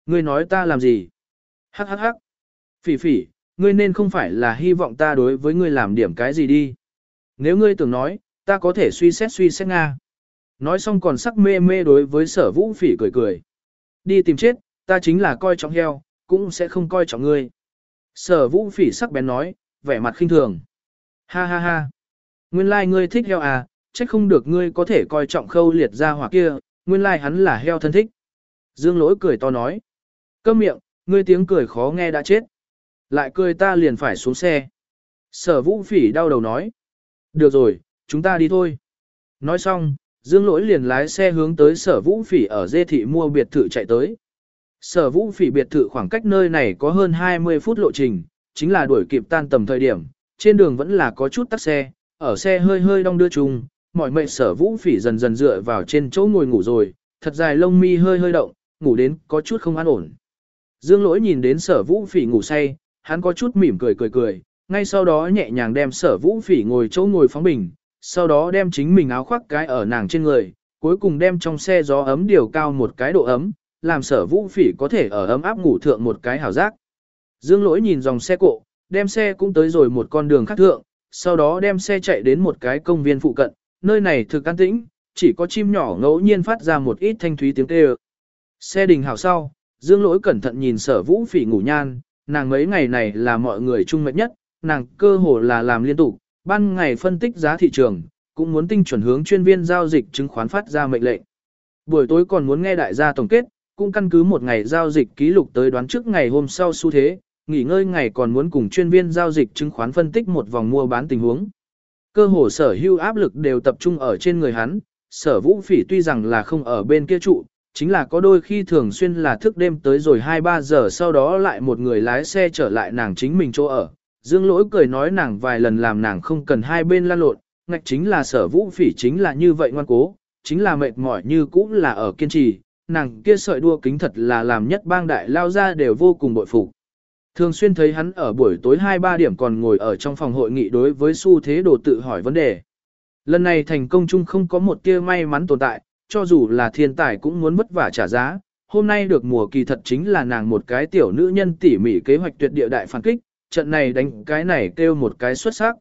Ngươi nói ta làm gì? Hắc hắc hắc. Phỉ phỉ, ngươi nên không phải là hy vọng ta đối với ngươi làm điểm cái gì đi. Nếu ngươi tưởng nói, ta có thể suy xét suy xét Nga. Nói xong còn sắc mê mê đối với sở vũ phỉ cười cười. Đi tìm chết, ta chính là coi trọng heo, cũng sẽ không coi trọng ngươi. Sở vũ phỉ sắc bén nói, vẻ mặt khinh thường. Ha ha ha. Nguyên lai like ngươi thích heo à, chắc không được ngươi có thể coi trọng khâu liệt ra hỏa kia, nguyên lai like hắn là heo thân thích. Dương lỗi cười to nói. Câm miệng, ngươi tiếng cười khó nghe đã chết. Lại cười ta liền phải xuống xe. Sở vũ phỉ đau đầu nói. Được rồi, chúng ta đi thôi. Nói xong, Dương lỗi liền lái xe hướng tới sở vũ phỉ ở dê thị mua biệt thự chạy tới. Sở vũ phỉ biệt thự khoảng cách nơi này có hơn 20 phút lộ trình, chính là đuổi kịp tan tầm thời điểm, trên đường vẫn là có chút tắc xe, ở xe hơi hơi đong đưa chung, mọi mệnh sở vũ phỉ dần dần dựa vào trên chỗ ngồi ngủ rồi, thật dài lông mi hơi hơi động, ngủ đến có chút không an ổn. Dương lỗi nhìn đến sở vũ phỉ ngủ say, hắn có chút mỉm cười cười cười, ngay sau đó nhẹ nhàng đem sở vũ phỉ ngồi chỗ ngồi phóng bình, sau đó đem chính mình áo khoác cái ở nàng trên người, cuối cùng đem trong xe gió ấm điều cao một cái độ ấm, làm sở vũ phỉ có thể ở ấm áp ngủ thượng một cái hảo giác. Dương lỗi nhìn dòng xe cộ, đem xe cũng tới rồi một con đường khác thượng, sau đó đem xe chạy đến một cái công viên phụ cận, nơi này thực an tĩnh, chỉ có chim nhỏ ngẫu nhiên phát ra một ít thanh thúy tiếng kêu. Xe đình hảo sau, Dương lỗi cẩn thận nhìn sở vũ phỉ ngủ nhan, nàng mấy ngày này là mọi người chung mệt nhất, nàng cơ hồ là làm liên tục, ban ngày phân tích giá thị trường, cũng muốn tinh chuẩn hướng chuyên viên giao dịch chứng khoán phát ra mệnh lệnh. Buổi tối còn muốn nghe đại gia tổng kết, cũng căn cứ một ngày giao dịch ký lục tới đoán trước ngày hôm sau xu thế, nghỉ ngơi ngày còn muốn cùng chuyên viên giao dịch chứng khoán phân tích một vòng mua bán tình huống. Cơ hồ sở hưu áp lực đều tập trung ở trên người hắn, sở vũ phỉ tuy rằng là không ở bên kia trụ, chính là có đôi khi thường xuyên là thức đêm tới rồi 2-3 giờ sau đó lại một người lái xe trở lại nàng chính mình chỗ ở. Dương lỗi cười nói nàng vài lần làm nàng không cần hai bên lan lộn, ngạch chính là sở vũ phỉ chính là như vậy ngoan cố, chính là mệt mỏi như cũng là ở kiên trì, nàng kia sợi đua kính thật là làm nhất bang đại lao ra đều vô cùng bội phục. Thường xuyên thấy hắn ở buổi tối 2-3 điểm còn ngồi ở trong phòng hội nghị đối với xu thế đồ tự hỏi vấn đề. Lần này thành công chung không có một tia may mắn tồn tại, cho dù là thiên tài cũng muốn vất vả trả giá. Hôm nay được mùa kỳ thật chính là nàng một cái tiểu nữ nhân tỉ mỉ kế hoạch tuyệt địa đại phản kích, trận này đánh cái này kêu một cái xuất sắc.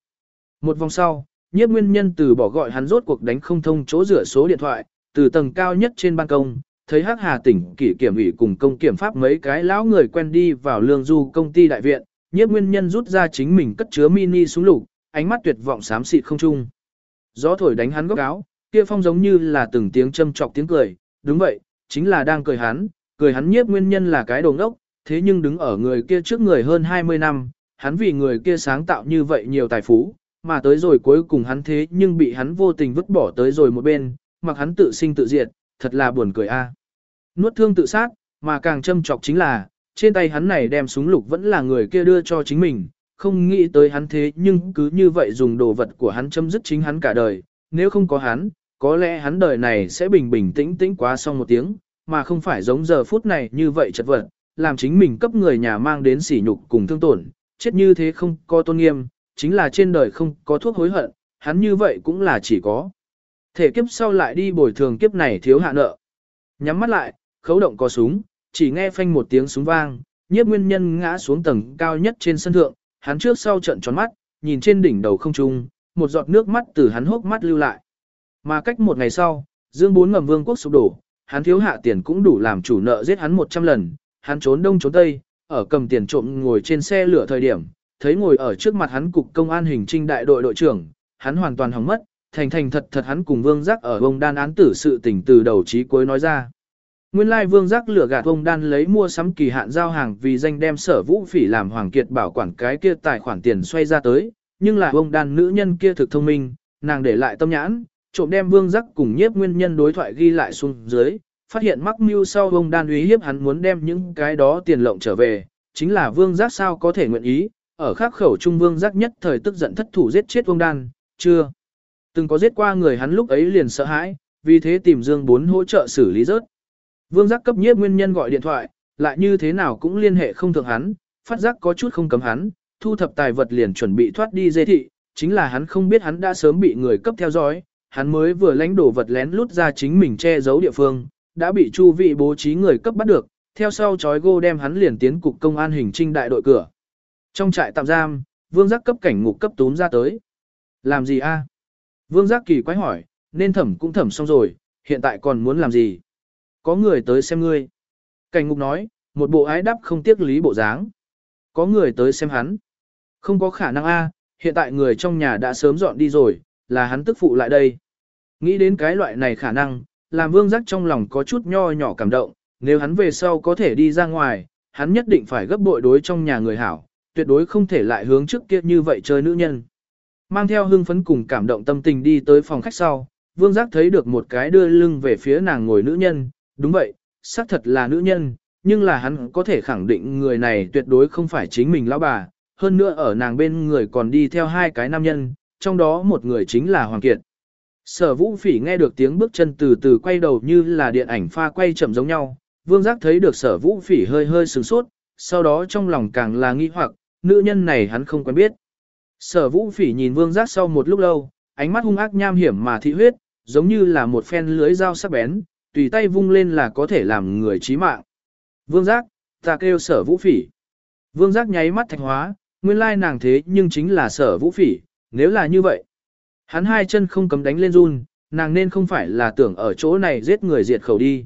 Một vòng sau, nhiếp nguyên nhân từ bỏ gọi hắn rốt cuộc đánh không thông chỗ rửa số điện thoại, từ tầng cao nhất trên ban công, thấy Hắc Hà tỉnh kỷ kiểm ủy cùng công kiểm pháp mấy cái lão người quen đi vào lương du công ty đại viện, nhiếp nguyên nhân rút ra chính mình cất chứa mini súng lục, ánh mắt tuyệt vọng xám xịt không trung. Gió thổi đánh hắn góc áo, kia phong giống như là từng tiếng châm chọc tiếng cười, đúng vậy, chính là đang cười hắn, cười hắn nhiếp nguyên nhân là cái đồ ngốc, thế nhưng đứng ở người kia trước người hơn 20 năm, hắn vì người kia sáng tạo như vậy nhiều tài phú, mà tới rồi cuối cùng hắn thế nhưng bị hắn vô tình vứt bỏ tới rồi một bên, mặc hắn tự sinh tự diệt, thật là buồn cười a. À. Nuốt thương tự sát, mà càng châm chọc chính là, trên tay hắn này đem súng lục vẫn là người kia đưa cho chính mình, không nghĩ tới hắn thế nhưng cứ như vậy dùng đồ vật của hắn châm dứt chính hắn cả đời, nếu không có hắn, có lẽ hắn đời này sẽ bình bình tĩnh tĩnh quá xong một tiếng, mà không phải giống giờ phút này như vậy chật vật, làm chính mình cấp người nhà mang đến sỉ nhục cùng thương tổn, chết như thế không có tôn nghiêm, chính là trên đời không có thuốc hối hận, hắn như vậy cũng là chỉ có. Thể kiếp sau lại đi bồi thường kiếp này thiếu hạ nợ. Nhắm mắt lại, khấu động có súng, chỉ nghe phanh một tiếng súng vang, nhiếp nguyên nhân ngã xuống tầng cao nhất trên sân thượng, hắn trước sau trận tròn mắt, nhìn trên đỉnh đầu không trung, một giọt nước mắt từ hắn hốc mắt lưu lại. Mà cách một ngày sau, Dương Bốn ngầm vương quốc sụp đổ, hắn thiếu hạ tiền cũng đủ làm chủ nợ giết hắn 100 lần, hắn trốn đông trốn tây, ở cầm tiền trộm ngồi trên xe lửa thời điểm, thấy ngồi ở trước mặt hắn cục công an hình trinh đại đội đội trưởng, hắn hoàn toàn hỏng mất, thành thành thật thật hắn cùng vương giác ở ông đan án tử sự tình từ đầu chí cuối nói ra. Nguyên lai vương giác lửa gạt ông đan lấy mua sắm kỳ hạn giao hàng vì danh đem sở vũ phỉ làm hoàng kiệt bảo quản cái kia tài khoản tiền xoay ra tới, nhưng là ông đan nữ nhân kia thực thông minh, nàng để lại tâm nhãn, trộm đem vương giác cùng nhiếp nguyên nhân đối thoại ghi lại xuống dưới, phát hiện mắc mưu sau ông đan uy hiếp hắn muốn đem những cái đó tiền lộng trở về, chính là vương giác sao có thể nguyện ý, ở khắc khẩu trung vương giác nhất thời tức giận thất thủ giết chết ông đan, chưa. Từng có giết qua người hắn lúc ấy liền sợ hãi, vì thế tìm Dương Bốn hỗ trợ xử lý rớt. Vương giác cấp nhiếp nguyên nhân gọi điện thoại, lại như thế nào cũng liên hệ không thượng hắn, phát giác có chút không cấm hắn, thu thập tài vật liền chuẩn bị thoát đi dê thị, chính là hắn không biết hắn đã sớm bị người cấp theo dõi, hắn mới vừa lánh đổ vật lén lút ra chính mình che giấu địa phương, đã bị chu vị bố trí người cấp bắt được, theo sau chói gô đem hắn liền tiến cục công an hình trinh đại đội cửa. Trong trại tạm giam, vương giác cấp cảnh ngục cấp túm ra tới. Làm gì a? Vương giác kỳ quái hỏi, nên thẩm cũng thẩm xong rồi, hiện tại còn muốn làm gì? Có người tới xem ngươi. Cảnh ngục nói, một bộ ái đắp không tiếc lý bộ dáng. Có người tới xem hắn. Không có khả năng a, hiện tại người trong nhà đã sớm dọn đi rồi, là hắn tức phụ lại đây. Nghĩ đến cái loại này khả năng, làm vương giác trong lòng có chút nho nhỏ cảm động, nếu hắn về sau có thể đi ra ngoài, hắn nhất định phải gấp bội đối trong nhà người hảo, tuyệt đối không thể lại hướng trước kia như vậy chơi nữ nhân. Mang theo hưng phấn cùng cảm động tâm tình đi tới phòng khách sau, vương giác thấy được một cái đưa lưng về phía nàng ngồi nữ nhân, đúng vậy, xác thật là nữ nhân, nhưng là hắn có thể khẳng định người này tuyệt đối không phải chính mình lão bà, hơn nữa ở nàng bên người còn đi theo hai cái nam nhân, trong đó một người chính là Hoàng Kiệt. Sở vũ phỉ nghe được tiếng bước chân từ từ quay đầu như là điện ảnh pha quay chậm giống nhau, vương giác thấy được sở vũ phỉ hơi hơi sửng sốt, sau đó trong lòng càng là nghi hoặc, nữ nhân này hắn không quen biết. Sở vũ phỉ nhìn vương giác sau một lúc lâu, ánh mắt hung ác nham hiểm mà thị huyết, giống như là một phen lưới dao sắc bén, tùy tay vung lên là có thể làm người chí mạng. Vương giác, ta kêu sở vũ phỉ. Vương giác nháy mắt thạch hóa, nguyên lai nàng thế nhưng chính là sở vũ phỉ, nếu là như vậy. Hắn hai chân không cấm đánh lên run, nàng nên không phải là tưởng ở chỗ này giết người diệt khẩu đi.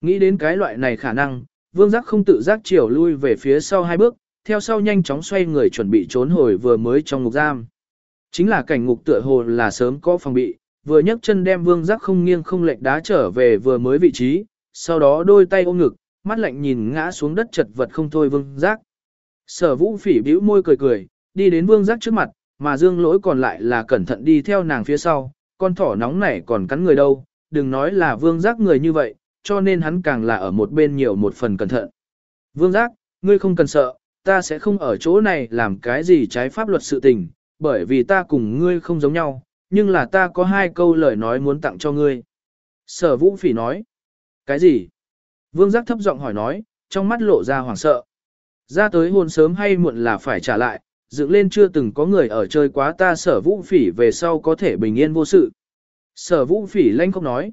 Nghĩ đến cái loại này khả năng, vương giác không tự giác chiều lui về phía sau hai bước, theo sau nhanh chóng xoay người chuẩn bị trốn hồi vừa mới trong ngục giam. Chính là cảnh ngục tựa hồ là sớm có phòng bị, vừa nhấc chân đem vương giác không nghiêng không lệch đá trở về vừa mới vị trí, sau đó đôi tay ôm ngực, mắt lạnh nhìn ngã xuống đất chật vật không thôi vương giác. Sở vũ phỉ bĩu môi cười cười, đi đến vương giác trước mặt, mà dương lỗi còn lại là cẩn thận đi theo nàng phía sau, con thỏ nóng này còn cắn người đâu, đừng nói là vương giác người như vậy, cho nên hắn càng là ở một bên nhiều một phần cẩn thận. Vương giác, ngươi không cần sợ, ta sẽ không ở chỗ này làm cái gì trái pháp luật sự tình, bởi vì ta cùng ngươi không giống nhau, nhưng là ta có hai câu lời nói muốn tặng cho ngươi. Sở vũ phỉ nói. Cái gì? Vương giác thấp giọng hỏi nói, trong mắt lộ ra hoảng sợ. Ra tới hôn sớm hay muộn là phải trả lại, dựng lên chưa từng có người ở chơi quá ta sở vũ phỉ về sau có thể bình yên vô sự. Sở vũ phỉ lanh không nói.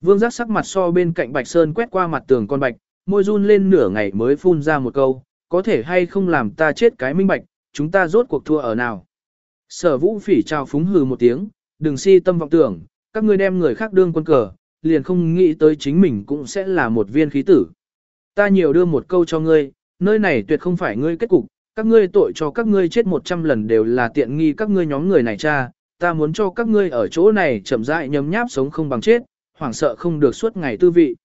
Vương giác sắc mặt so bên cạnh bạch sơn quét qua mặt tường con bạch, môi run lên nửa ngày mới phun ra một câu, có thể hay không làm ta chết cái minh bạch, chúng ta rốt cuộc thua ở nào. Sở vũ phỉ trao phúng hừ một tiếng, đừng si tâm vọng tưởng, các ngươi đem người khác đương quân cờ, liền không nghĩ tới chính mình cũng sẽ là một viên khí tử. Ta nhiều đưa một câu cho ngươi, nơi này tuyệt không phải ngươi kết cục, các ngươi tội cho các ngươi chết một trăm lần đều là tiện nghi các ngươi nhóm người này cha, ta muốn cho các ngươi ở chỗ này chậm rãi nhấm nháp sống không bằng chết, hoảng sợ không được suốt ngày tư vị.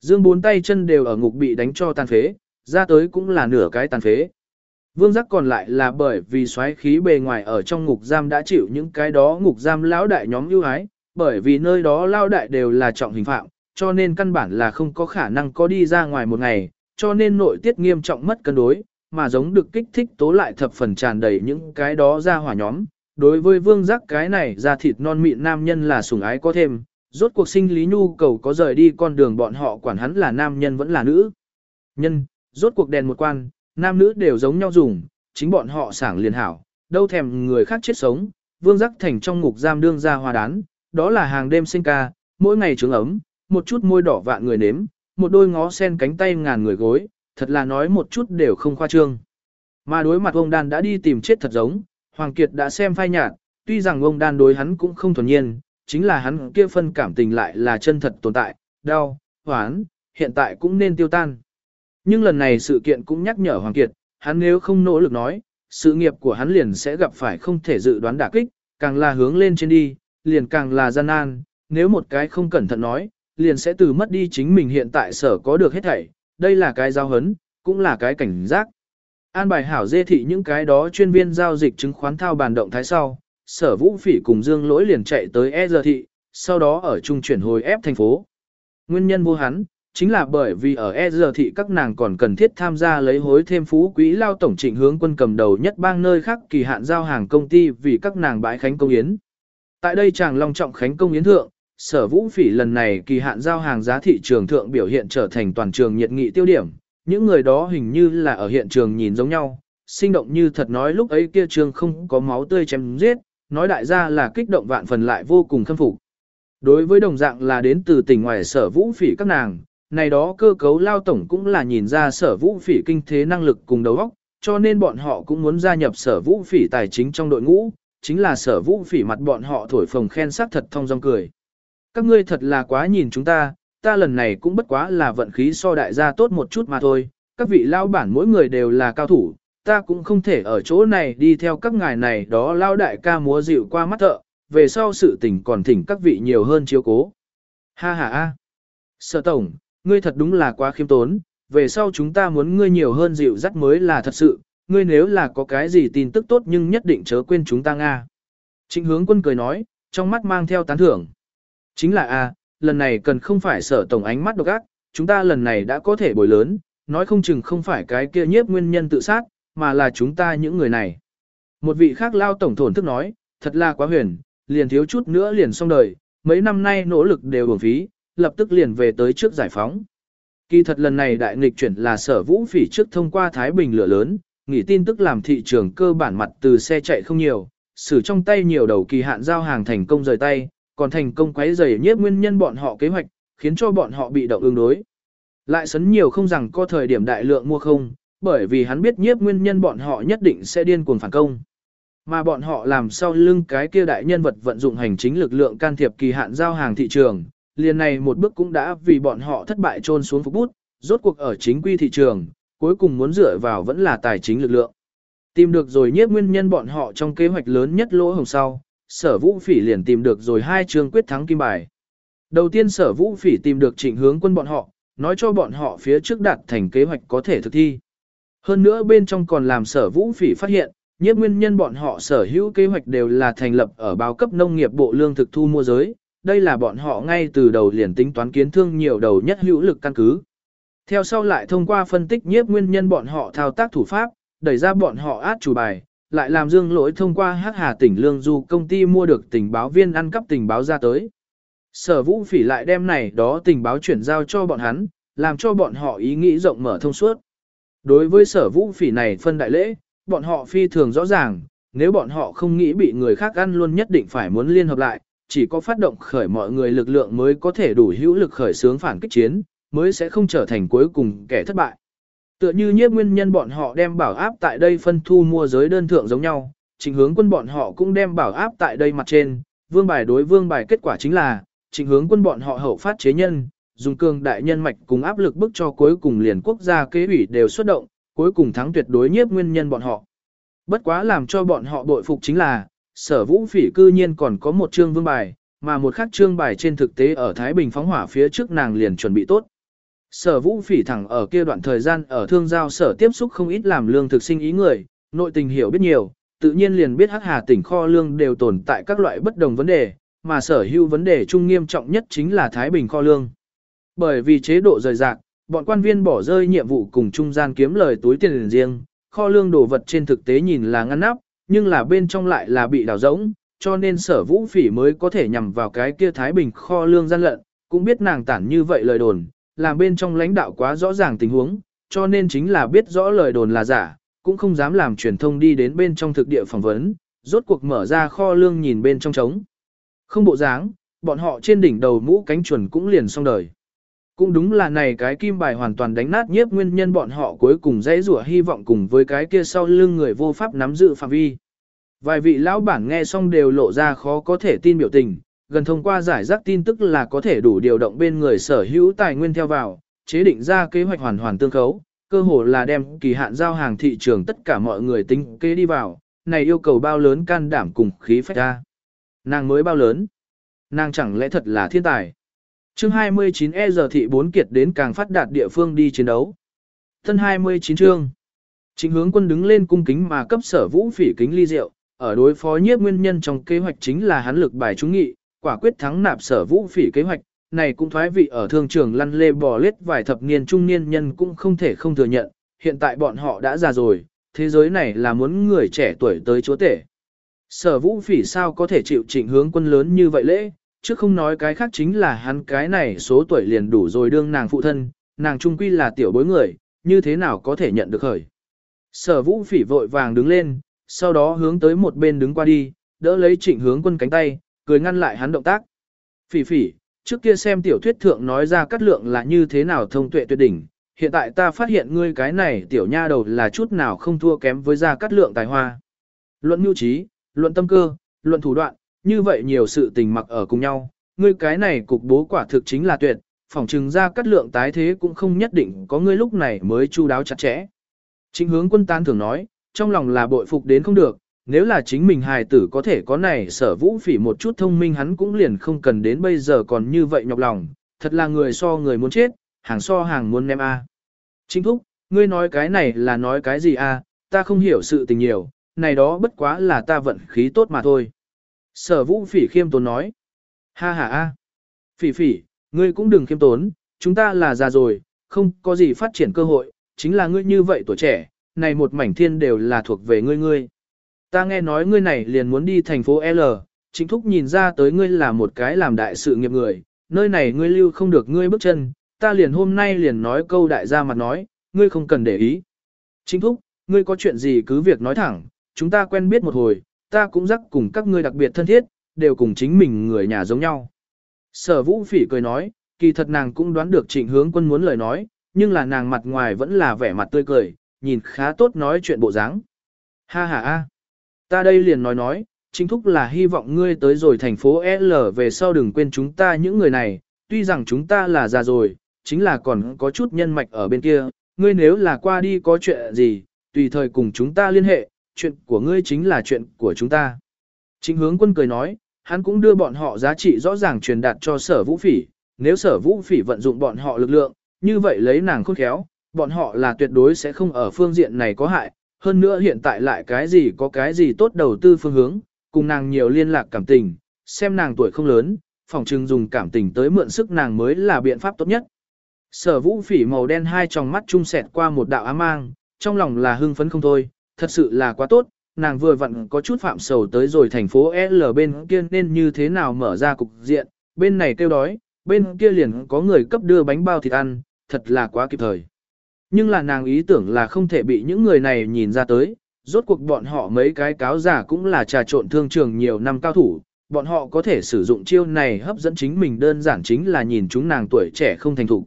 Dương bốn tay chân đều ở ngục bị đánh cho tàn phế, ra tới cũng là nửa cái tàn phế. Vương giác còn lại là bởi vì xoáy khí bề ngoài ở trong ngục giam đã chịu những cái đó ngục giam lão đại nhóm ưu ái, bởi vì nơi đó lao đại đều là trọng hình phạm, cho nên căn bản là không có khả năng có đi ra ngoài một ngày, cho nên nội tiết nghiêm trọng mất cân đối, mà giống được kích thích tố lại thập phần tràn đầy những cái đó ra hỏa nhóm. Đối với vương giác cái này ra thịt non mịn nam nhân là sủng ái có thêm, rốt cuộc sinh lý nhu cầu có rời đi con đường bọn họ quản hắn là nam nhân vẫn là nữ. Nhân, rốt cuộc đèn một quan, nam nữ đều giống nhau dùng, chính bọn họ sảng liền hảo, đâu thèm người khác chết sống, vương giác thành trong ngục giam đương ra hòa đán, đó là hàng đêm sinh ca, mỗi ngày trứng ấm, một chút môi đỏ vạn người nếm, một đôi ngó sen cánh tay ngàn người gối, thật là nói một chút đều không khoa trương. Mà đối mặt ông Đan đã đi tìm chết thật giống, Hoàng Kiệt đã xem phai nhạt, tuy rằng ông Đan đối hắn cũng không thuần nhiên, chính là hắn kia phân cảm tình lại là chân thật tồn tại, đau, hoán, hiện tại cũng nên tiêu tan. Nhưng lần này sự kiện cũng nhắc nhở Hoàng Kiệt, hắn nếu không nỗ lực nói, sự nghiệp của hắn liền sẽ gặp phải không thể dự đoán đả kích, càng là hướng lên trên đi, liền càng là gian nan, nếu một cái không cẩn thận nói, liền sẽ từ mất đi chính mình hiện tại sở có được hết thảy, đây là cái giao hấn, cũng là cái cảnh giác. An bài hảo dê thị những cái đó chuyên viên giao dịch chứng khoán thao bàn động thái sau, sở vũ phỉ cùng dương lỗi liền chạy tới E giờ thị, sau đó ở trung chuyển hồi ép thành phố. Nguyên nhân vô hắn, chính là bởi vì ở E giờ thị các nàng còn cần thiết tham gia lấy hối thêm phú quỹ lao tổng trịnh hướng quân cầm đầu nhất bang nơi khác kỳ hạn giao hàng công ty vì các nàng bãi khánh công yến. Tại đây chàng long trọng khánh công yến thượng, sở vũ phỉ lần này kỳ hạn giao hàng giá thị trường thượng biểu hiện trở thành toàn trường nhiệt nghị tiêu điểm, những người đó hình như là ở hiện trường nhìn giống nhau, sinh động như thật nói lúc ấy kia trường không có máu tươi chém giết, nói đại gia là kích động vạn phần lại vô cùng khâm phục. Đối với đồng dạng là đến từ tỉnh ngoài sở vũ phỉ các nàng, này đó cơ cấu lao tổng cũng là nhìn ra sở vũ phỉ kinh thế năng lực cùng đầu óc, cho nên bọn họ cũng muốn gia nhập sở vũ phỉ tài chính trong đội ngũ, chính là sở vũ phỉ mặt bọn họ thổi phồng khen sắc thật thông dong cười. Các ngươi thật là quá nhìn chúng ta, ta lần này cũng bất quá là vận khí so đại gia tốt một chút mà thôi, các vị lao bản mỗi người đều là cao thủ, ta cũng không thể ở chỗ này đi theo các ngài này đó lao đại ca múa dịu qua mắt thợ, về sau sự tình còn thỉnh các vị nhiều hơn chiếu cố. Ha ha ha. Sở tổng, ngươi thật đúng là quá khiêm tốn, về sau chúng ta muốn ngươi nhiều hơn dịu dắt mới là thật sự, ngươi nếu là có cái gì tin tức tốt nhưng nhất định chớ quên chúng ta Nga. Trịnh hướng quân cười nói, trong mắt mang theo tán thưởng. Chính là a, lần này cần không phải sở tổng ánh mắt độc ác, chúng ta lần này đã có thể bồi lớn, nói không chừng không phải cái kia nhiếp nguyên nhân tự sát, mà là chúng ta những người này. Một vị khác lao tổng thổn thức nói, thật là quá huyền, liền thiếu chút nữa liền xong đời, mấy năm nay nỗ lực đều uổng phí, lập tức liền về tới trước giải phóng. Kỳ thật lần này đại nghịch chuyển là sở vũ phỉ trước thông qua Thái Bình lửa lớn, nghỉ tin tức làm thị trường cơ bản mặt từ xe chạy không nhiều, xử trong tay nhiều đầu kỳ hạn giao hàng thành công rời tay, còn thành công quấy rầy nhiếp nguyên nhân bọn họ kế hoạch, khiến cho bọn họ bị động ứng đối. Lại sấn nhiều không rằng có thời điểm đại lượng mua không, bởi vì hắn biết nhiếp nguyên nhân bọn họ nhất định sẽ điên cuồng phản công. Mà bọn họ làm sau lưng cái kia đại nhân vật vận dụng hành chính lực lượng can thiệp kỳ hạn giao hàng thị trường, liền này một bước cũng đã vì bọn họ thất bại trôn xuống phục bút, rốt cuộc ở chính quy thị trường, cuối cùng muốn dựa vào vẫn là tài chính lực lượng. Tìm được rồi nhiếp nguyên nhân bọn họ trong kế hoạch lớn nhất lỗ hồng sau, sở vũ phỉ liền tìm được rồi hai trường quyết thắng kim bài. Đầu tiên sở vũ phỉ tìm được trịnh hướng quân bọn họ, nói cho bọn họ phía trước đạt thành kế hoạch có thể thực thi. Hơn nữa bên trong còn làm sở vũ phỉ phát hiện, nhiếp nguyên nhân bọn họ sở hữu kế hoạch đều là thành lập ở báo cấp nông nghiệp bộ lương thực thu mua giới, đây là bọn họ ngay từ đầu liền tính toán kiến thương nhiều đầu nhất hữu lực căn cứ. Theo sau lại thông qua phân tích nhiếp nguyên nhân bọn họ thao tác thủ pháp, đẩy ra bọn họ át chủ bài, lại làm dương lỗi thông qua hắc hà tỉnh lương du công ty mua được tình báo viên ăn cắp tình báo ra tới. Sở vũ phỉ lại đem này đó tình báo chuyển giao cho bọn hắn, làm cho bọn họ ý nghĩ rộng mở thông suốt. Đối với sở vũ phỉ này phân đại lễ, bọn họ phi thường rõ ràng, nếu bọn họ không nghĩ bị người khác ăn luôn nhất định phải muốn liên hợp lại, chỉ có phát động khởi mọi người lực lượng mới có thể đủ hữu lực khởi xướng phản kích chiến, mới sẽ không trở thành cuối cùng kẻ thất bại. Tựa như nhiếp nguyên nhân bọn họ đem bảo áp tại đây phân thu mua giới đơn thượng giống nhau, trịnh hướng quân bọn họ cũng đem bảo áp tại đây mặt trên, vương bài đối vương bài kết quả chính là, trịnh hướng quân bọn họ hậu phát chế nhân, dùng cường đại nhân mạch cùng áp lực bức cho cuối cùng liền quốc gia kế ủy đều xuất động, cuối cùng thắng tuyệt đối nhiếp nguyên nhân bọn họ. Bất quá làm cho bọn họ bội phục chính là, sở vũ phỉ cư nhiên còn có một chương vương bài, mà một khác chương bài trên thực tế ở Thái Bình phóng hỏa phía trước nàng liền chuẩn bị tốt. Sở vũ phỉ thẳng ở kia đoạn thời gian ở thương giao sở tiếp xúc không ít làm lương thực sinh ý người, nội tình hiểu biết nhiều, tự nhiên liền biết hắc hà tỉnh kho lương đều tồn tại các loại bất đồng vấn đề, mà sở hữu vấn đề trung nghiêm trọng nhất chính là Thái Bình kho lương. Bởi vì chế độ rời rạc, bọn quan viên bỏ rơi nhiệm vụ cùng trung gian kiếm lời túi tiền riêng, kho lương đồ vật trên thực tế nhìn là ngăn nắp, nhưng là bên trong lại là bị đào rỗng, cho nên sở vũ phỉ mới có thể nhằm vào cái kia Thái Bình kho lương gian lận, cũng biết nàng tản như vậy lời đồn, làm bên trong lãnh đạo quá rõ ràng tình huống, cho nên chính là biết rõ lời đồn là giả, cũng không dám làm truyền thông đi đến bên trong thực địa phỏng vấn, rốt cuộc mở ra kho lương nhìn bên trong trống. Không bộ dáng, bọn họ trên đỉnh đầu mũ cánh chuẩn cũng liền xong đời. Cũng đúng là này cái kim bài hoàn toàn đánh nát nhiếp nguyên nhân bọn họ cuối cùng dãy rủa hy vọng cùng với cái kia sau lưng người vô pháp nắm giữ phạm vi. Vài vị lão bản nghe xong đều lộ ra khó có thể tin biểu tình, gần thông qua giải rác tin tức là có thể đủ điều động bên người sở hữu tài nguyên theo vào, chế định ra kế hoạch hoàn hoàn tương khấu, cơ hồ là đem kỳ hạn giao hàng thị trường tất cả mọi người tính kế đi vào, này yêu cầu bao lớn can đảm cùng khí phách ra. Nàng mới bao lớn. Nàng chẳng lẽ thật là thiên tài. chương 29 e giờ thị bốn kiệt đến càng phát đạt địa phương đi chiến đấu. Thân 29 chương. Chính hướng quân đứng lên cung kính mà cấp sở vũ phỉ kính ly rượu, ở đối phó nhiếp nguyên nhân trong kế hoạch chính là hắn lực bài trúng nghị, quả quyết thắng nạp sở vũ phỉ kế hoạch, này cũng thoái vị ở thương trường lăn lê bò lết vài thập niên trung niên nhân cũng không thể không thừa nhận, hiện tại bọn họ đã già rồi, thế giới này là muốn người trẻ tuổi tới chúa tể. Sở vũ phỉ sao có thể chịu chỉnh hướng quân lớn như vậy lễ, chứ không nói cái khác chính là hắn cái này số tuổi liền đủ rồi đương nàng phụ thân, nàng trung quy là tiểu bối người, như thế nào có thể nhận được khởi. Sở vũ phỉ vội vàng đứng lên, sau đó hướng tới một bên đứng qua đi, đỡ lấy trịnh hướng quân cánh tay, cười ngăn lại hắn động tác. Phỉ phỉ, trước kia xem tiểu thuyết thượng nói ra cắt lượng là như thế nào thông tuệ tuyệt đỉnh, hiện tại ta phát hiện ngươi cái này tiểu nha đầu là chút nào không thua kém với gia cắt lượng tài hoa. Luận nhu trí, luận tâm cơ, luận thủ đoạn, như vậy nhiều sự tình mặc ở cùng nhau, ngươi cái này cục bố quả thực chính là tuyệt, phỏng chừng ra cắt lượng tái thế cũng không nhất định có ngươi lúc này mới chu đáo chặt chẽ. Chính hướng quân tán thường nói, trong lòng là bội phục đến không được, nếu là chính mình hài tử có thể có này sở vũ phỉ một chút thông minh hắn cũng liền không cần đến bây giờ còn như vậy nhọc lòng, thật là người so người muốn chết, hàng so hàng muốn ném a. Chính thúc, ngươi nói cái này là nói cái gì a? ta không hiểu sự tình nhiều, này đó bất quá là ta vận khí tốt mà thôi. Sở vũ phỉ khiêm tốn nói. Ha ha a. Phỉ phỉ, ngươi cũng đừng khiêm tốn, chúng ta là già rồi, không có gì phát triển cơ hội, chính là ngươi như vậy tuổi trẻ, này một mảnh thiên đều là thuộc về ngươi ngươi. Ta nghe nói ngươi này liền muốn đi thành phố L, chính thúc nhìn ra tới ngươi là một cái làm đại sự nghiệp người, nơi này ngươi lưu không được ngươi bước chân, ta liền hôm nay liền nói câu đại gia mặt nói, ngươi không cần để ý. Chính thúc, ngươi có chuyện gì cứ việc nói thẳng, chúng ta quen biết một hồi, ta cũng rắc cùng các ngươi đặc biệt thân thiết, đều cùng chính mình người nhà giống nhau. Sở vũ phỉ cười nói, kỳ thật nàng cũng đoán được trịnh hướng quân muốn lời nói, nhưng là nàng mặt ngoài vẫn là vẻ mặt tươi cười, nhìn khá tốt nói chuyện bộ dáng. Ha ha ha ta đây liền nói nói, chính thúc là hy vọng ngươi tới rồi thành phố L về sau đừng quên chúng ta những người này, tuy rằng chúng ta là già rồi, chính là còn có chút nhân mạch ở bên kia, ngươi nếu là qua đi có chuyện gì, tùy thời cùng chúng ta liên hệ, chuyện của ngươi chính là chuyện của chúng ta. Chính hướng quân cười nói, hắn cũng đưa bọn họ giá trị rõ ràng truyền đạt cho sở vũ phỉ, nếu sở vũ phỉ vận dụng bọn họ lực lượng, như vậy lấy nàng khôn khéo, bọn họ là tuyệt đối sẽ không ở phương diện này có hại, hơn nữa hiện tại lại cái gì có cái gì tốt đầu tư phương hướng, cùng nàng nhiều liên lạc cảm tình, xem nàng tuổi không lớn, phòng trưng dùng cảm tình tới mượn sức nàng mới là biện pháp tốt nhất. Sở vũ phỉ màu đen hai tròng mắt trung sẹt qua một đạo ám mang, trong lòng là hưng phấn không thôi, thật sự là quá tốt, nàng vừa vặn có chút phạm sầu tới rồi thành phố L bên kia nên như thế nào mở ra cục diện, bên này kêu đói, bên kia liền có người cấp đưa bánh bao thịt ăn, thật là quá kịp thời. Nhưng là nàng ý tưởng là không thể bị những người này nhìn ra tới, rốt cuộc bọn họ mấy cái cáo giả cũng là trà trộn thương trường nhiều năm cao thủ, bọn họ có thể sử dụng chiêu này hấp dẫn chính mình đơn giản chính là nhìn chúng nàng tuổi trẻ không thành thục.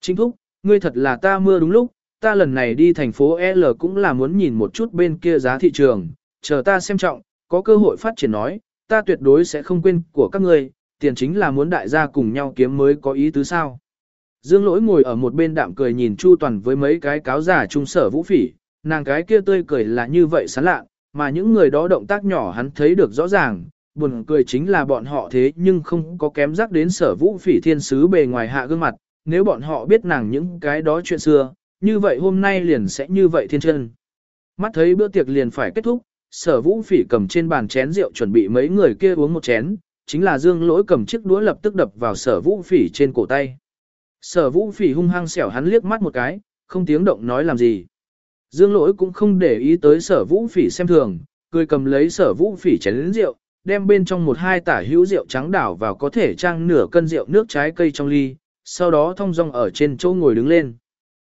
Chính thúc, ngươi thật là ta mưa đúng lúc, ta lần này đi thành phố L cũng là muốn nhìn một chút bên kia giá thị trường, chờ ta xem trọng, có cơ hội phát triển nói, ta tuyệt đối sẽ không quên của các ngươi, tiền chính là muốn đại gia cùng nhau kiếm mới có ý tứ sao. Dương lỗi ngồi ở một bên đạm cười nhìn Chu Toàn với mấy cái cáo giả trung sở vũ phỉ, nàng cái kia tươi cười là như vậy sán lạ, mà những người đó động tác nhỏ hắn thấy được rõ ràng, buồn cười chính là bọn họ thế nhưng không có kém rắc đến sở vũ phỉ thiên sứ bề ngoài hạ gương mặt, nếu bọn họ biết nàng những cái đó chuyện xưa, như vậy hôm nay liền sẽ như vậy thiên chân. Mắt thấy bữa tiệc liền phải kết thúc, sở vũ phỉ cầm trên bàn chén rượu chuẩn bị mấy người kia uống một chén, chính là dương lỗi cầm chiếc đũa lập tức đập vào sở vũ phỉ trên cổ tay. Sở vũ phỉ hung hăng xẻo hắn liếc mắt một cái, không tiếng động nói làm gì. Dương lỗi cũng không để ý tới sở vũ phỉ xem thường, cười cầm lấy sở vũ phỉ chén lĩnh rượu, đem bên trong một hai tả hữu rượu trắng đảo vào có thể trang nửa cân rượu nước trái cây trong ly, sau đó thong dong ở trên chỗ ngồi đứng lên.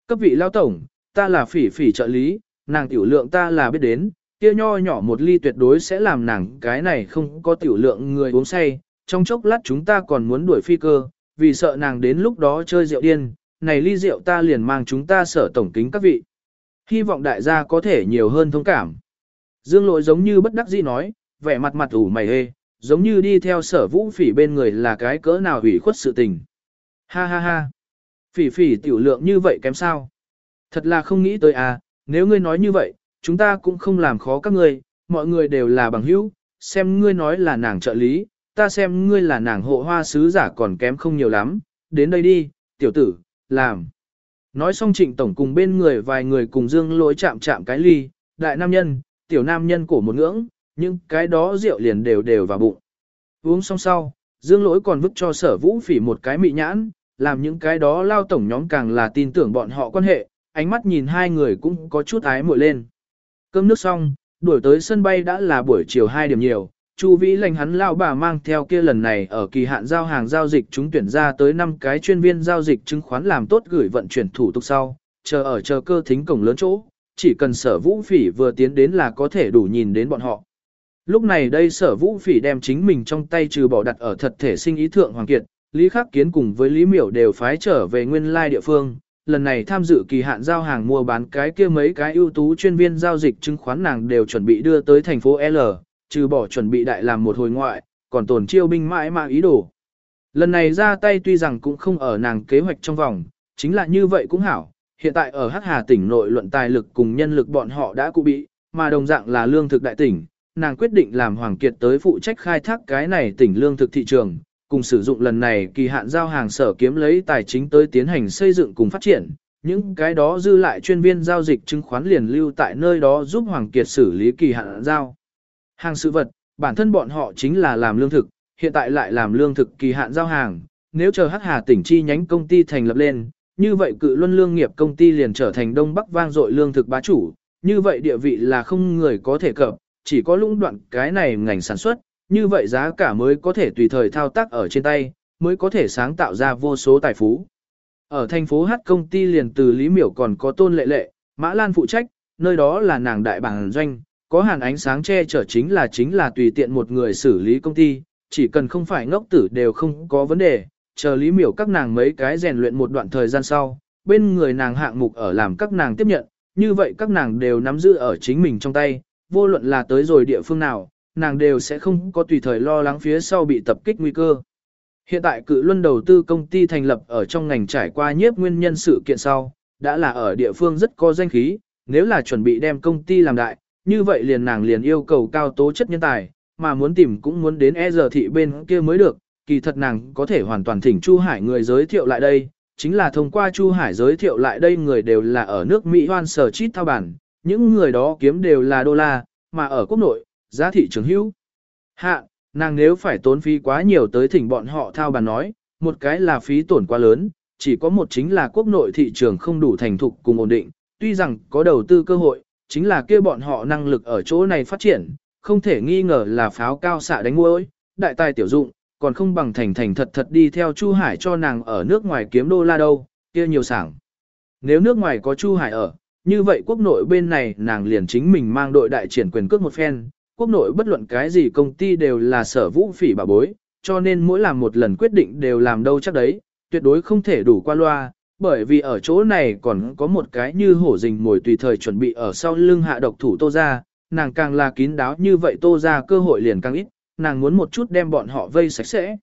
Cấp vị lao tổng, ta là phỉ phỉ trợ lý, nàng tiểu lượng ta là biết đến, kia nho nhỏ một ly tuyệt đối sẽ làm nàng cái này không có tiểu lượng người uống say, trong chốc lát chúng ta còn muốn đuổi phi cơ, vì sợ nàng đến lúc đó chơi rượu điên, này ly rượu ta liền mang chúng ta sở tổng kính các vị. Hy vọng đại gia có thể nhiều hơn thông cảm. Dương lỗi giống như bất đắc dĩ nói, vẻ mặt mặt ủ mày hê, giống như đi theo sở vũ phỉ bên người là cái cỡ nào hủy khuất sự tình. Ha ha ha. Phỉ phỉ tiểu lượng như vậy kém sao. Thật là không nghĩ tới à, nếu ngươi nói như vậy, chúng ta cũng không làm khó các ngươi, mọi người đều là bằng hữu, xem ngươi nói là nàng trợ lý, ta xem ngươi là nàng hộ hoa sứ giả còn kém không nhiều lắm, đến đây đi, tiểu tử, làm. Nói xong trịnh tổng cùng bên người vài người cùng dương lỗi chạm chạm cái ly, đại nam nhân, tiểu nam nhân cổ một ngưỡng, nhưng cái đó rượu liền đều đều vào bụng. Uống xong sau, dương lỗi còn vứt cho sở vũ phỉ một cái mị nhãn, làm những cái đó lao tổng nhóm càng là tin tưởng bọn họ quan hệ, ánh mắt nhìn hai người cũng có chút ái muội lên. Cơm nước xong, đuổi tới sân bay đã là buổi chiều 2 điểm nhiều, Chu Vĩ lành hắn lao bà mang theo kia lần này ở kỳ hạn giao hàng giao dịch chúng tuyển ra tới 5 cái chuyên viên giao dịch chứng khoán làm tốt gửi vận chuyển thủ tục sau, chờ ở chờ cơ thính cổng lớn chỗ, chỉ cần sở vũ phỉ vừa tiến đến là có thể đủ nhìn đến bọn họ. Lúc này đây sở vũ phỉ đem chính mình trong tay trừ bỏ đặt ở thật thể sinh ý thượng hoàng kiệt, Lý Khắc Kiến cùng với Lý Miểu đều phái trở về nguyên lai địa phương. Lần này tham dự kỳ hạn giao hàng mua bán cái kia mấy cái ưu tú chuyên viên giao dịch chứng khoán nàng đều chuẩn bị đưa tới thành phố L, trừ bỏ chuẩn bị đại làm một hồi ngoại, còn tổn chiêu binh mãi mà ý đồ. Lần này ra tay tuy rằng cũng không ở nàng kế hoạch trong vòng, chính là như vậy cũng hảo. Hiện tại ở Hắc Hà tỉnh nội luận tài lực cùng nhân lực bọn họ đã cụ bị, mà đồng dạng là lương thực đại tỉnh, nàng quyết định làm Hoàng Kiệt tới phụ trách khai thác cái này tỉnh lương thực thị trường, cùng sử dụng lần này kỳ hạn giao hàng sở kiếm lấy tài chính tới tiến hành xây dựng cùng phát triển. Những cái đó dư lại chuyên viên giao dịch chứng khoán liền lưu tại nơi đó giúp Hoàng Kiệt xử lý kỳ hạn giao. Hàng sự vật, bản thân bọn họ chính là làm lương thực, hiện tại lại làm lương thực kỳ hạn giao hàng, nếu chờ Hắc Hà tỉnh chi nhánh công ty thành lập lên, như vậy cự luân lương nghiệp công ty liền trở thành Đông Bắc vang dội lương thực bá chủ, như vậy địa vị là không người có thể cập, chỉ có lũng đoạn cái này ngành sản xuất, như vậy giá cả mới có thể tùy thời thao tác ở trên tay, mới có thể sáng tạo ra vô số tài phú. Ở thành phố Hát công ty liền từ Lý Miểu còn có tôn lệ lệ, Mã Lan phụ trách, nơi đó là nàng đại bảng doanh, có hàn ánh sáng che chở chính là chính là tùy tiện một người xử lý công ty, chỉ cần không phải ngốc tử đều không có vấn đề, chờ Lý Miểu các nàng mấy cái rèn luyện một đoạn thời gian sau, bên người nàng hạng mục ở làm các nàng tiếp nhận, như vậy các nàng đều nắm giữ ở chính mình trong tay, vô luận là tới rồi địa phương nào, nàng đều sẽ không có tùy thời lo lắng phía sau bị tập kích nguy cơ. Hiện tại cự luân đầu tư công ty thành lập ở trong ngành trải qua nhiếp nguyên nhân sự kiện sau, đã là ở địa phương rất có danh khí, nếu là chuẩn bị đem công ty làm đại, như vậy liền nàng liền yêu cầu cao tố chất nhân tài, mà muốn tìm cũng muốn đến e giờ thị bên kia mới được, kỳ thật nàng có thể hoàn toàn thỉnh Chu Hải người giới thiệu lại đây, chính là thông qua Chu Hải giới thiệu lại đây người đều là ở nước Mỹ hoan sở chít thao bản, những người đó kiếm đều là đô la, mà ở quốc nội, giá thị trường hữu. Hạ, nàng nếu phải tốn phí quá nhiều tới thỉnh bọn họ thao bàn nói, một cái là phí tổn quá lớn, chỉ có một chính là quốc nội thị trường không đủ thành thục cùng ổn định, tuy rằng có đầu tư cơ hội, chính là kia bọn họ năng lực ở chỗ này phát triển, không thể nghi ngờ là pháo cao xạ đánh mũi, đại tài tiểu dụng, còn không bằng thành thành thật thật đi theo Chu Hải cho nàng ở nước ngoài kiếm đô la đâu, kia nhiều sảng. Nếu nước ngoài có Chu Hải ở, như vậy quốc nội bên này nàng liền chính mình mang đội đại triển quyền cước một phen, quốc nội bất luận cái gì công ty đều là sở vũ phỉ bà bối, cho nên mỗi làm một lần quyết định đều làm đâu chắc đấy, tuyệt đối không thể đủ qua loa, bởi vì ở chỗ này còn có một cái như hổ rình mồi tùy thời chuẩn bị ở sau lưng hạ độc thủ tô ra, nàng càng là kín đáo như vậy tô ra cơ hội liền càng ít, nàng muốn một chút đem bọn họ vây sạch sẽ.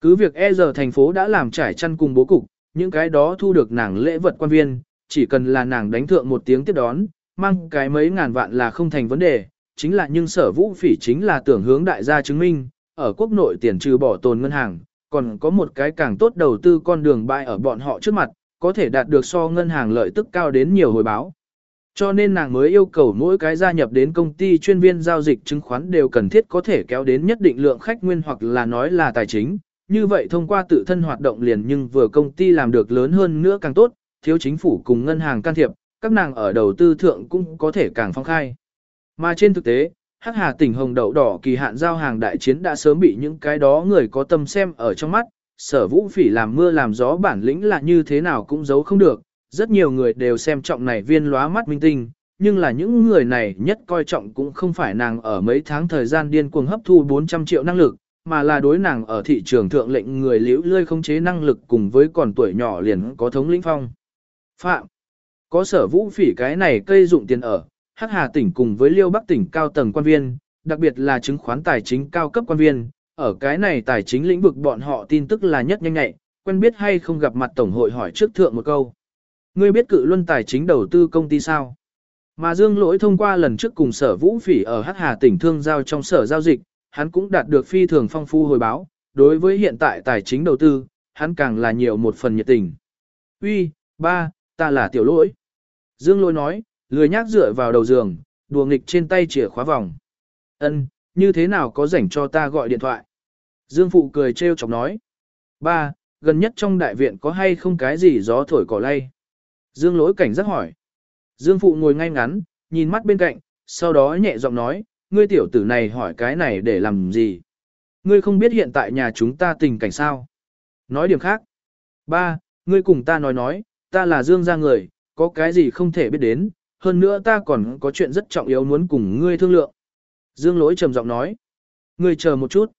Cứ việc e giờ thành phố đã làm trải chăn cùng bố cục, những cái đó thu được nàng lễ vật quan viên, chỉ cần là nàng đánh thượng một tiếng tiếp đón, mang cái mấy ngàn vạn là không thành vấn đề, chính là nhưng sở vũ phỉ chính là tưởng hướng đại gia chứng minh, ở quốc nội tiền trừ bỏ tồn ngân hàng, còn có một cái càng tốt đầu tư con đường bại ở bọn họ trước mặt, có thể đạt được so ngân hàng lợi tức cao đến nhiều hồi báo. Cho nên nàng mới yêu cầu mỗi cái gia nhập đến công ty chuyên viên giao dịch chứng khoán đều cần thiết có thể kéo đến nhất định lượng khách nguyên hoặc là nói là tài chính. Như vậy thông qua tự thân hoạt động liền nhưng vừa công ty làm được lớn hơn nữa càng tốt, thiếu chính phủ cùng ngân hàng can thiệp, các nàng ở đầu tư thượng cũng có thể càng phong khai. Mà trên thực tế, Hắc Hà tỉnh Hồng Đậu Đỏ kỳ hạn giao hàng đại chiến đã sớm bị những cái đó người có tâm xem ở trong mắt, sở vũ phỉ làm mưa làm gió bản lĩnh là như thế nào cũng giấu không được, rất nhiều người đều xem trọng này viên lóa mắt minh tinh, nhưng là những người này nhất coi trọng cũng không phải nàng ở mấy tháng thời gian điên cuồng hấp thu 400 triệu năng lực, mà là đối nàng ở thị trường thượng lệnh người liễu lươi không chế năng lực cùng với còn tuổi nhỏ liền có thống lĩnh phong. Phạm, có sở vũ phỉ cái này cây dụng tiền ở, Hắc Hà tỉnh cùng với Liêu Bắc tỉnh cao tầng quan viên, đặc biệt là chứng khoán tài chính cao cấp quan viên, ở cái này tài chính lĩnh vực bọn họ tin tức là nhất nhanh nhạy, quen biết hay không gặp mặt tổng hội hỏi trước thượng một câu. Ngươi biết cự luân tài chính đầu tư công ty sao? Mà Dương Lỗi thông qua lần trước cùng sở vũ phỉ ở Hắc Hà tỉnh thương giao trong sở giao dịch, hắn cũng đạt được phi thường phong phú hồi báo, đối với hiện tại tài chính đầu tư, hắn càng là nhiều một phần nhiệt tình. Uy, ba, ta là tiểu lỗi. Dương Lỗi nói, lười nhác dựa vào đầu giường, đùa nghịch trên tay chìa khóa vòng. Ân, như thế nào có rảnh cho ta gọi điện thoại? Dương Phụ cười trêu chọc nói. Ba, gần nhất trong đại viện có hay không cái gì gió thổi cỏ lay? Dương lỗi cảnh giác hỏi. Dương Phụ ngồi ngay ngắn, nhìn mắt bên cạnh, sau đó nhẹ giọng nói, ngươi tiểu tử này hỏi cái này để làm gì? Ngươi không biết hiện tại nhà chúng ta tình cảnh sao? Nói điểm khác. Ba, ngươi cùng ta nói nói, ta là Dương gia người, có cái gì không thể biết đến, hơn nữa ta còn có chuyện rất trọng yếu muốn cùng ngươi thương lượng. Dương lỗi trầm giọng nói. Ngươi chờ một chút.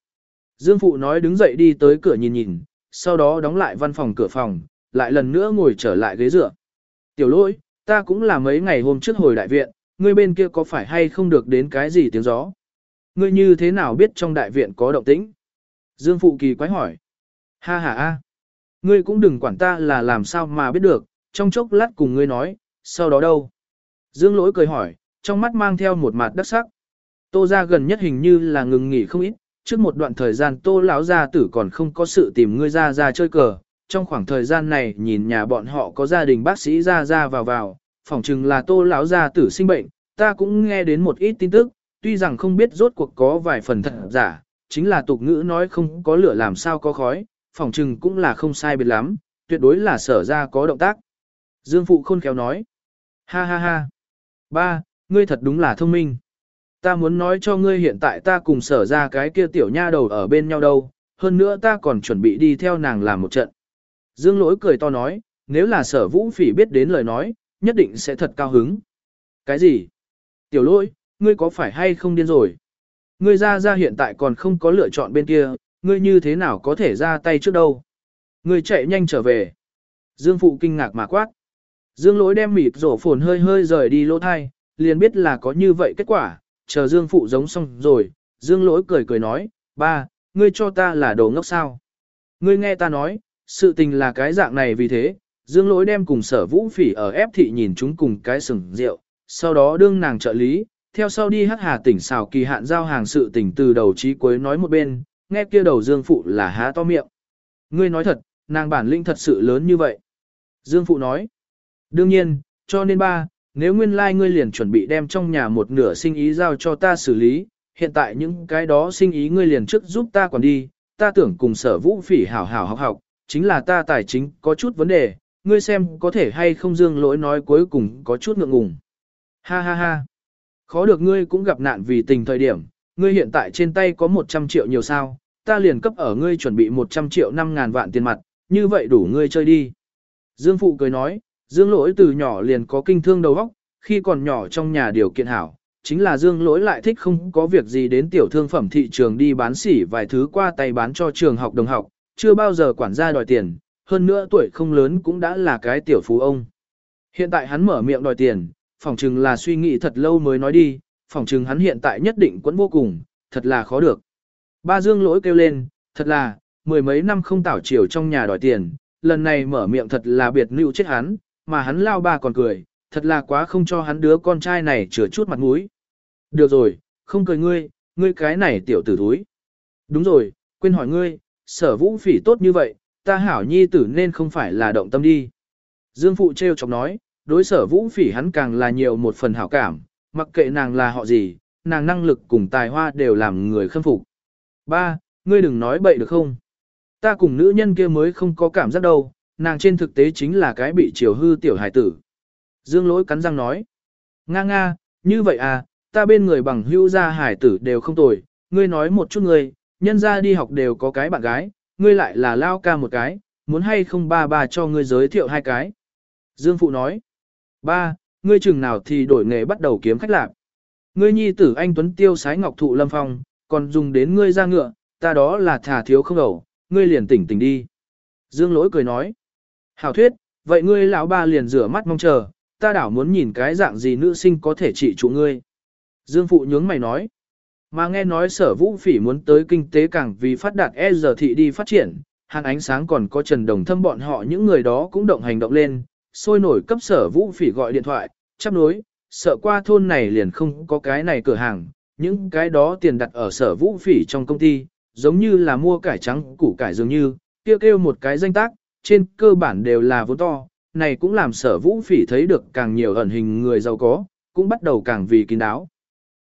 Dương Phụ nói đứng dậy đi tới cửa nhìn nhìn, sau đó đóng lại văn phòng cửa phòng, lại lần nữa ngồi trở lại ghế dựa. Tiểu lỗi, ta cũng là mấy ngày hôm trước hồi đại viện, ngươi bên kia có phải hay không được đến cái gì tiếng gió? Ngươi như thế nào biết trong đại viện có động tĩnh? Dương Phụ kỳ quái hỏi. Ha ha ha. Ngươi cũng đừng quản ta là làm sao mà biết được, trong chốc lát cùng ngươi nói, sau đó đâu? Dương lỗi cười hỏi, trong mắt mang theo một mặt đắc sắc. Tô ra gần nhất hình như là ngừng nghỉ không ít, trước một đoạn thời gian tô lão gia tử còn không có sự tìm ngươi ra ra chơi cờ. Trong khoảng thời gian này nhìn nhà bọn họ có gia đình bác sĩ ra ra vào vào, phỏng chừng là tô lão gia tử sinh bệnh, ta cũng nghe đến một ít tin tức, tuy rằng không biết rốt cuộc có vài phần thật giả, chính là tục ngữ nói không có lửa làm sao có khói, phỏng chừng cũng là không sai biệt lắm, tuyệt đối là sở ra có động tác. Dương Phụ khôn khéo nói, ha ha ha, ba, ngươi thật đúng là thông minh. Ta muốn nói cho ngươi hiện tại ta cùng sở ra cái kia tiểu nha đầu ở bên nhau đâu, hơn nữa ta còn chuẩn bị đi theo nàng làm một trận. Dương lỗi cười to nói, nếu là sở vũ phỉ biết đến lời nói, nhất định sẽ thật cao hứng. Cái gì? Tiểu lỗi, ngươi có phải hay không điên rồi? Ngươi ra ra hiện tại còn không có lựa chọn bên kia, ngươi như thế nào có thể ra tay trước đâu? Ngươi chạy nhanh trở về. Dương phụ kinh ngạc mà quát. Dương lỗi đem mịt rổ phồn hơi hơi rời đi lỗ thai, liền biết là có như vậy kết quả, chờ Dương phụ giống xong rồi, Dương lỗi cười cười nói, ba, ngươi cho ta là đồ ngốc sao? Ngươi nghe ta nói, sự tình là cái dạng này vì thế, Dương lỗi đem cùng sở vũ phỉ ở ép thị nhìn chúng cùng cái sừng rượu, sau đó đương nàng trợ lý, theo sau đi hắc hà tỉnh xào kỳ hạn giao hàng sự tình từ đầu chí cuối nói một bên, nghe kia đầu Dương phụ là há to miệng. Ngươi nói thật, nàng bản lĩnh thật sự lớn như vậy. Dương phụ nói, đương nhiên, cho nên ba, nếu nguyên lai like ngươi liền chuẩn bị đem trong nhà một nửa sinh ý giao cho ta xử lý, hiện tại những cái đó sinh ý ngươi liền trước giúp ta quản đi, ta tưởng cùng sở vũ phỉ hảo hảo học học, chính là ta tài chính có chút vấn đề, ngươi xem có thể hay không dương lỗi nói cuối cùng có chút ngượng ngùng. Ha ha ha, khó được ngươi cũng gặp nạn vì tình thời điểm, ngươi hiện tại trên tay có 100 triệu nhiều sao, ta liền cấp ở ngươi chuẩn bị 100 triệu 5 ngàn vạn tiền mặt, như vậy đủ ngươi chơi đi. Dương Phụ cười nói, Dương lỗi từ nhỏ liền có kinh thương đầu óc, khi còn nhỏ trong nhà điều kiện hảo, chính là Dương lỗi lại thích không có việc gì đến tiểu thương phẩm thị trường đi bán xỉ vài thứ qua tay bán cho trường học đồng học, chưa bao giờ quản gia đòi tiền, hơn nữa tuổi không lớn cũng đã là cái tiểu phú ông. Hiện tại hắn mở miệng đòi tiền, phỏng chừng là suy nghĩ thật lâu mới nói đi, phỏng chừng hắn hiện tại nhất định quẫn vô cùng, thật là khó được. Ba dương lỗi kêu lên, thật là, mười mấy năm không tảo chiều trong nhà đòi tiền, lần này mở miệng thật là biệt nữ chết hắn, mà hắn lao ba còn cười, thật là quá không cho hắn đứa con trai này chừa chút mặt mũi. Được rồi, không cười ngươi, ngươi cái này tiểu tử thúi. Đúng rồi, quên hỏi ngươi, sở vũ phỉ tốt như vậy, ta hảo nhi tử nên không phải là động tâm đi. Dương Phụ treo chọc nói, đối sở vũ phỉ hắn càng là nhiều một phần hảo cảm, mặc kệ nàng là họ gì, nàng năng lực cùng tài hoa đều làm người khâm phục. Ba, ngươi đừng nói bậy được không? Ta cùng nữ nhân kia mới không có cảm giác đâu, nàng trên thực tế chính là cái bị chiều hư tiểu hải tử. Dương lỗi cắn răng nói. Nga nga, như vậy à, ta bên người bằng hữu gia hải tử đều không tồi, ngươi nói một chút ngươi, nhân ra đi học đều có cái bạn gái, ngươi lại là lao ca một cái, muốn hay không ba ba cho ngươi giới thiệu hai cái. Dương Phụ nói. Ba, ngươi chừng nào thì đổi nghề bắt đầu kiếm khách lạc. Ngươi nhi tử anh Tuấn Tiêu sái ngọc thụ lâm phong, còn dùng đến ngươi ra ngựa, ta đó là thả thiếu không ẩu, ngươi liền tỉnh tỉnh đi. Dương lỗi cười nói. Hảo thuyết, vậy ngươi lão ba liền rửa mắt mong chờ, ta đảo muốn nhìn cái dạng gì nữ sinh có thể trị chủ ngươi. Dương phụ nhướng mày nói. Mà nghe nói sở vũ phỉ muốn tới kinh tế càng vì phát đạt e giờ thị đi phát triển, hàng ánh sáng còn có trần đồng thâm bọn họ những người đó cũng động hành động lên, sôi nổi cấp sở vũ phỉ gọi điện thoại, chấp nối, sợ qua thôn này liền không có cái này cửa hàng, những cái đó tiền đặt ở sở vũ phỉ trong công ty, giống như là mua cải trắng củ cải dường như, kêu kêu một cái danh tác, trên cơ bản đều là vốn to, này cũng làm sở vũ phỉ thấy được càng nhiều ẩn hình người giàu có, cũng bắt đầu càng vì kín đáo.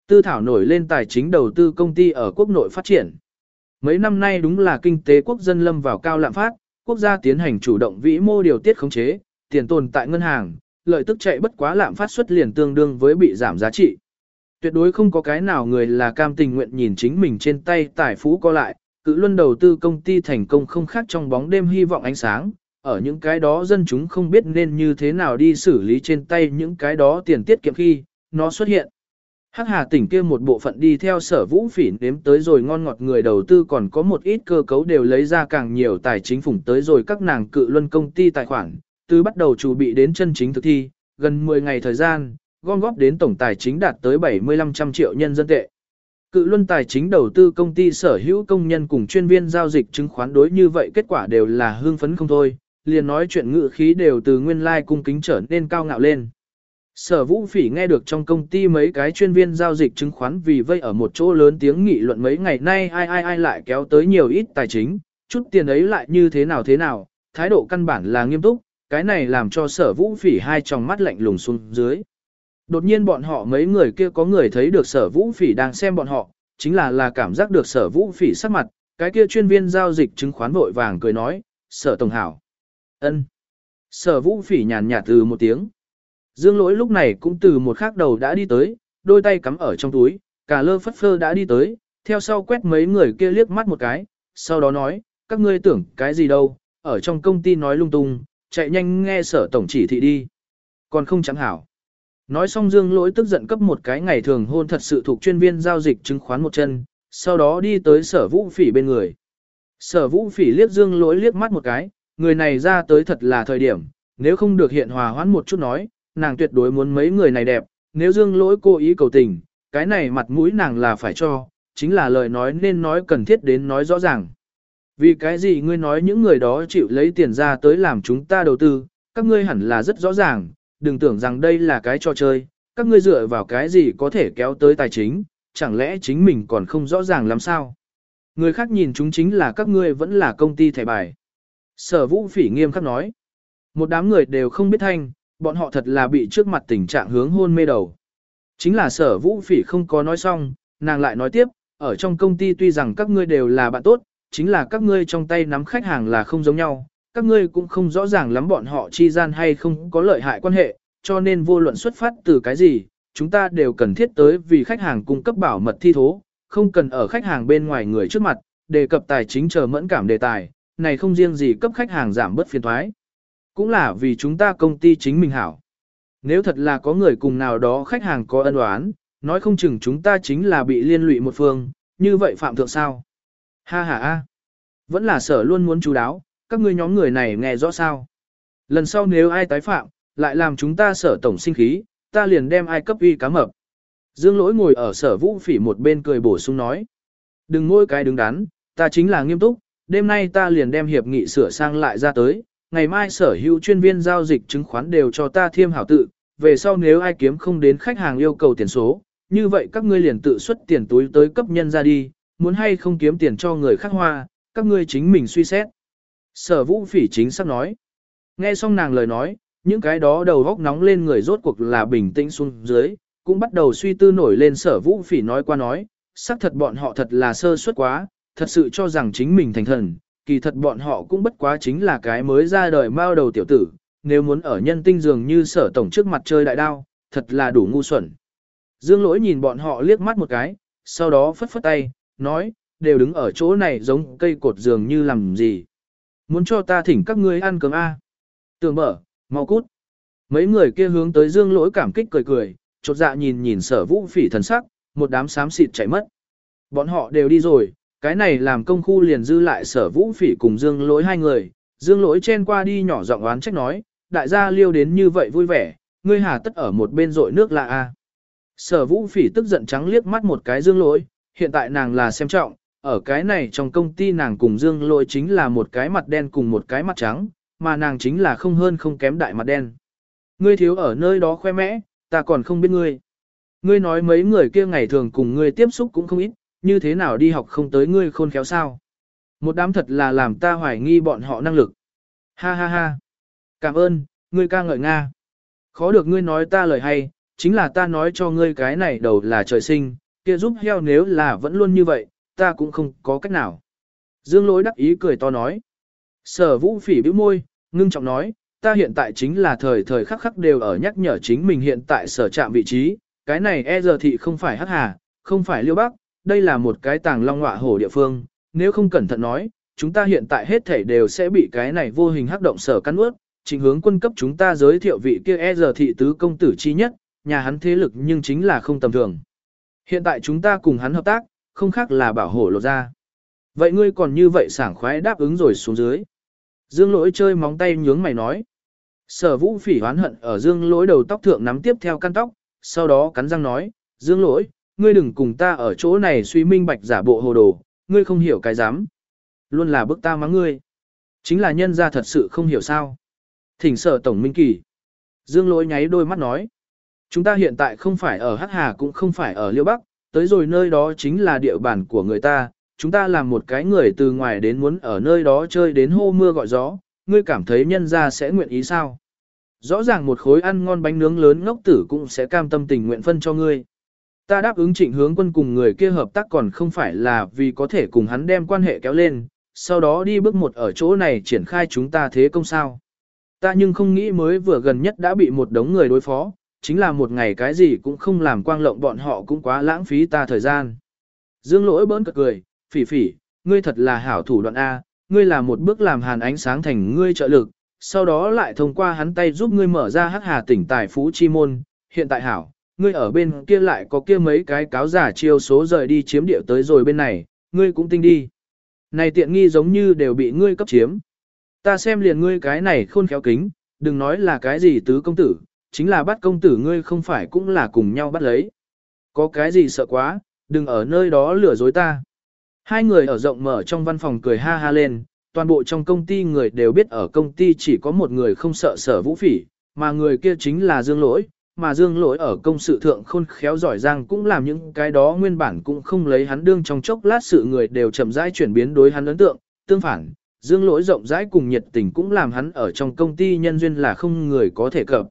Tư thảo nổi lên tài chính đầu tư công ty ở quốc nội phát triển. Mấy năm nay đúng là kinh tế quốc dân lâm vào cao lạm phát, quốc gia tiến hành chủ động vĩ mô điều tiết khống chế, tiền tồn tại ngân hàng, lợi tức chạy bất quá lạm phát suất liền tương đương với bị giảm giá trị. Tuyệt đối không có cái nào người là cam tình nguyện nhìn chính mình trên tay tài phú co lại, cự luân đầu tư công ty thành công không khác trong bóng đêm hy vọng ánh sáng, ở những cái đó dân chúng không biết nên như thế nào đi xử lý trên tay những cái đó tiền tiết kiệm khi nó xuất hiện. Hắc Hà tỉnh kia một bộ phận đi theo sở vũ phỉ nếm tới rồi ngon ngọt người đầu tư còn có một ít cơ cấu đều lấy ra càng nhiều tài chính phủng tới rồi các nàng cự luân công ty tài khoản, từ bắt đầu chuẩn bị đến chân chính thực thi, gần 10 ngày thời gian, gom góp đến tổng tài chính đạt tới 7500 triệu nhân dân tệ. Cự luân tài chính đầu tư công ty sở hữu công nhân cùng chuyên viên giao dịch chứng khoán đối như vậy kết quả đều là hương phấn không thôi, liền nói chuyện ngự khí đều từ nguyên lai like cung kính trở nên cao ngạo lên. Sở vũ phỉ nghe được trong công ty mấy cái chuyên viên giao dịch chứng khoán vì vây ở một chỗ lớn tiếng nghị luận mấy ngày nay ai ai ai lại kéo tới nhiều ít tài chính, chút tiền ấy lại như thế nào thế nào, thái độ căn bản là nghiêm túc, cái này làm cho sở vũ phỉ hai tròng mắt lạnh lùng xuống dưới. Đột nhiên bọn họ mấy người kia có người thấy được sở vũ phỉ đang xem bọn họ, chính là là cảm giác được sở vũ phỉ sắc mặt, cái kia chuyên viên giao dịch chứng khoán vội vàng cười nói, sở tổng hảo. ân Sở vũ phỉ nhàn nhạt từ một tiếng. Dương lỗi lúc này cũng từ một khác đầu đã đi tới, đôi tay cắm ở trong túi, cả lơ phất phơ đã đi tới, theo sau quét mấy người kia liếc mắt một cái, sau đó nói, các ngươi tưởng cái gì đâu, ở trong công ty nói lung tung, chạy nhanh nghe sở tổng chỉ thị đi. Còn không chẳng hảo. Nói xong dương lỗi tức giận cấp một cái ngày thường hôn thật sự thuộc chuyên viên giao dịch chứng khoán một chân, sau đó đi tới sở vũ phỉ bên người. Sở vũ phỉ liếc dương lỗi liếc mắt một cái, người này ra tới thật là thời điểm, nếu không được hiện hòa hoãn một chút nói, nàng tuyệt đối muốn mấy người này đẹp, nếu dương lỗi cố ý cầu tình, cái này mặt mũi nàng là phải cho, chính là lời nói nên nói cần thiết đến nói rõ ràng. Vì cái gì ngươi nói những người đó chịu lấy tiền ra tới làm chúng ta đầu tư, các ngươi hẳn là rất rõ ràng, đừng tưởng rằng đây là cái trò chơi, các ngươi dựa vào cái gì có thể kéo tới tài chính, chẳng lẽ chính mình còn không rõ ràng làm sao. Người khác nhìn chúng chính là các ngươi vẫn là công ty thẻ bài. Sở vũ phỉ nghiêm khắc nói. Một đám người đều không biết thanh, bọn họ thật là bị trước mặt tình trạng hướng hôn mê đầu. Chính là sở vũ phỉ không có nói xong, nàng lại nói tiếp, ở trong công ty tuy rằng các ngươi đều là bạn tốt, chính là các ngươi trong tay nắm khách hàng là không giống nhau, các ngươi cũng không rõ ràng lắm bọn họ chi gian hay không có lợi hại quan hệ, cho nên vô luận xuất phát từ cái gì, chúng ta đều cần thiết tới vì khách hàng cung cấp bảo mật thi thố, không cần ở khách hàng bên ngoài người trước mặt, đề cập tài chính chờ mẫn cảm đề tài, này không riêng gì cấp khách hàng giảm bớt phiền thoái. Cũng là vì chúng ta công ty chính mình hảo. Nếu thật là có người cùng nào đó khách hàng có ân oán, nói không chừng chúng ta chính là bị liên lụy một phương, như vậy phạm thượng sao? Ha ha ha. Vẫn là sở luôn muốn chú đáo, các ngươi nhóm người này nghe rõ sao. Lần sau nếu ai tái phạm, lại làm chúng ta sở tổng sinh khí, ta liền đem ai cấp uy cá mập. Dương lỗi ngồi ở sở vũ phỉ một bên cười bổ sung nói. Đừng ngôi cái đứng đắn, ta chính là nghiêm túc, đêm nay ta liền đem hiệp nghị sửa sang lại ra tới, ngày mai sở hữu chuyên viên giao dịch chứng khoán đều cho ta thiêm hảo tự, về sau nếu ai kiếm không đến khách hàng yêu cầu tiền số, như vậy các ngươi liền tự xuất tiền túi tới cấp nhân ra đi, muốn hay không kiếm tiền cho người khác hoa, các ngươi chính mình suy xét. Sở vũ phỉ chính xác nói. Nghe xong nàng lời nói, những cái đó đầu góc nóng lên người rốt cuộc là bình tĩnh xuống dưới, cũng bắt đầu suy tư nổi lên sở vũ phỉ nói qua nói, xác thật bọn họ thật là sơ suất quá, thật sự cho rằng chính mình thành thần, kỳ thật bọn họ cũng bất quá chính là cái mới ra đời mao đầu tiểu tử, nếu muốn ở nhân tinh dường như sở tổng trước mặt chơi đại đao, thật là đủ ngu xuẩn. Dương lỗi nhìn bọn họ liếc mắt một cái, sau đó phất phất tay, nói, đều đứng ở chỗ này giống cây cột dường như làm gì. Muốn cho ta thỉnh các ngươi ăn cơm A. Tường mở, mau cút. Mấy người kia hướng tới dương lỗi cảm kích cười cười, chột dạ nhìn nhìn sở vũ phỉ thần sắc, một đám xám xịt chạy mất. Bọn họ đều đi rồi, cái này làm công khu liền dư lại sở vũ phỉ cùng dương lỗi hai người. Dương lỗi chen qua đi nhỏ giọng oán trách nói, đại gia liêu đến như vậy vui vẻ, ngươi hà tất ở một bên rội nước lạ a. Sở vũ phỉ tức giận trắng liếc mắt một cái dương lỗi, hiện tại nàng là xem trọng, ở cái này trong công ty nàng cùng dương lỗi chính là một cái mặt đen cùng một cái mặt trắng, mà nàng chính là không hơn không kém đại mặt đen. Ngươi thiếu ở nơi đó khoe mẽ, ta còn không biết ngươi. Ngươi nói mấy người kia ngày thường cùng ngươi tiếp xúc cũng không ít, như thế nào đi học không tới ngươi khôn khéo sao. Một đám thật là làm ta hoài nghi bọn họ năng lực. Ha ha ha. Cảm ơn, ngươi ca ngợi Nga. Khó được ngươi nói ta lời hay, chính là ta nói cho ngươi cái này đầu là trời sinh, kia giúp heo nếu là vẫn luôn như vậy, ta cũng không có cách nào. Dương lỗi đắc ý cười to nói. Sở vũ phỉ bĩu môi, ngưng trọng nói, ta hiện tại chính là thời thời khắc khắc đều ở nhắc nhở chính mình hiện tại sở trạm vị trí, cái này e giờ thị không phải hắc hà, không phải liêu bắc, đây là một cái tàng long họa hổ địa phương, nếu không cẩn thận nói, chúng ta hiện tại hết thể đều sẽ bị cái này vô hình hắc động sở cắn ướt, Chính hướng quân cấp chúng ta giới thiệu vị kia e giờ thị tứ công tử chi nhất, nhà hắn thế lực nhưng chính là không tầm thường. Hiện tại chúng ta cùng hắn hợp tác, không khác là bảo hộ lột ra. Vậy ngươi còn như vậy sảng khoái đáp ứng rồi xuống dưới. Dương lỗi chơi móng tay nhướng mày nói. Sở vũ phỉ hoán hận ở dương lỗi đầu tóc thượng nắm tiếp theo căn tóc, sau đó cắn răng nói, dương lỗi, ngươi đừng cùng ta ở chỗ này suy minh bạch giả bộ hồ đồ, ngươi không hiểu cái dám. Luôn là bức ta mắng ngươi. Chính là nhân ra thật sự không hiểu sao. Thỉnh sở tổng minh kỳ. Dương lỗi nháy đôi mắt nói. Chúng ta hiện tại không phải ở Hắc Hà cũng không phải ở Liêu Bắc, tới rồi nơi đó chính là địa bàn của người ta, chúng ta làm một cái người từ ngoài đến muốn ở nơi đó chơi đến hô mưa gọi gió, ngươi cảm thấy nhân ra sẽ nguyện ý sao? Rõ ràng một khối ăn ngon bánh nướng lớn ngốc tử cũng sẽ cam tâm tình nguyện phân cho ngươi. Ta đáp ứng trịnh hướng quân cùng người kia hợp tác còn không phải là vì có thể cùng hắn đem quan hệ kéo lên, sau đó đi bước một ở chỗ này triển khai chúng ta thế công sao. Ta nhưng không nghĩ mới vừa gần nhất đã bị một đống người đối phó, chính là một ngày cái gì cũng không làm quang lộng bọn họ cũng quá lãng phí ta thời gian. Dương lỗi bỡn cợt cười, phỉ phỉ, ngươi thật là hảo thủ đoạn A, ngươi là một bước làm hàn ánh sáng thành ngươi trợ lực, sau đó lại thông qua hắn tay giúp ngươi mở ra hắc hà tỉnh tài phú chi môn, hiện tại hảo, ngươi ở bên kia lại có kia mấy cái cáo giả chiêu số rời đi chiếm địa tới rồi bên này, ngươi cũng tinh đi. Này tiện nghi giống như đều bị ngươi cấp chiếm. Ta xem liền ngươi cái này khôn khéo kính, đừng nói là cái gì tứ công tử, chính là bắt công tử ngươi không phải cũng là cùng nhau bắt lấy. Có cái gì sợ quá, đừng ở nơi đó lừa dối ta. Hai người ở rộng mở trong văn phòng cười ha ha lên, toàn bộ trong công ty người đều biết ở công ty chỉ có một người không sợ sở vũ phỉ, mà người kia chính là Dương Lỗi, mà Dương Lỗi ở công sự thượng khôn khéo giỏi giang cũng làm những cái đó nguyên bản cũng không lấy hắn đương trong chốc lát sự người đều chậm rãi chuyển biến đối hắn ấn tượng, tương phản, Dương Lỗi rộng rãi cùng nhiệt tình cũng làm hắn ở trong công ty nhân duyên là không người có thể cập.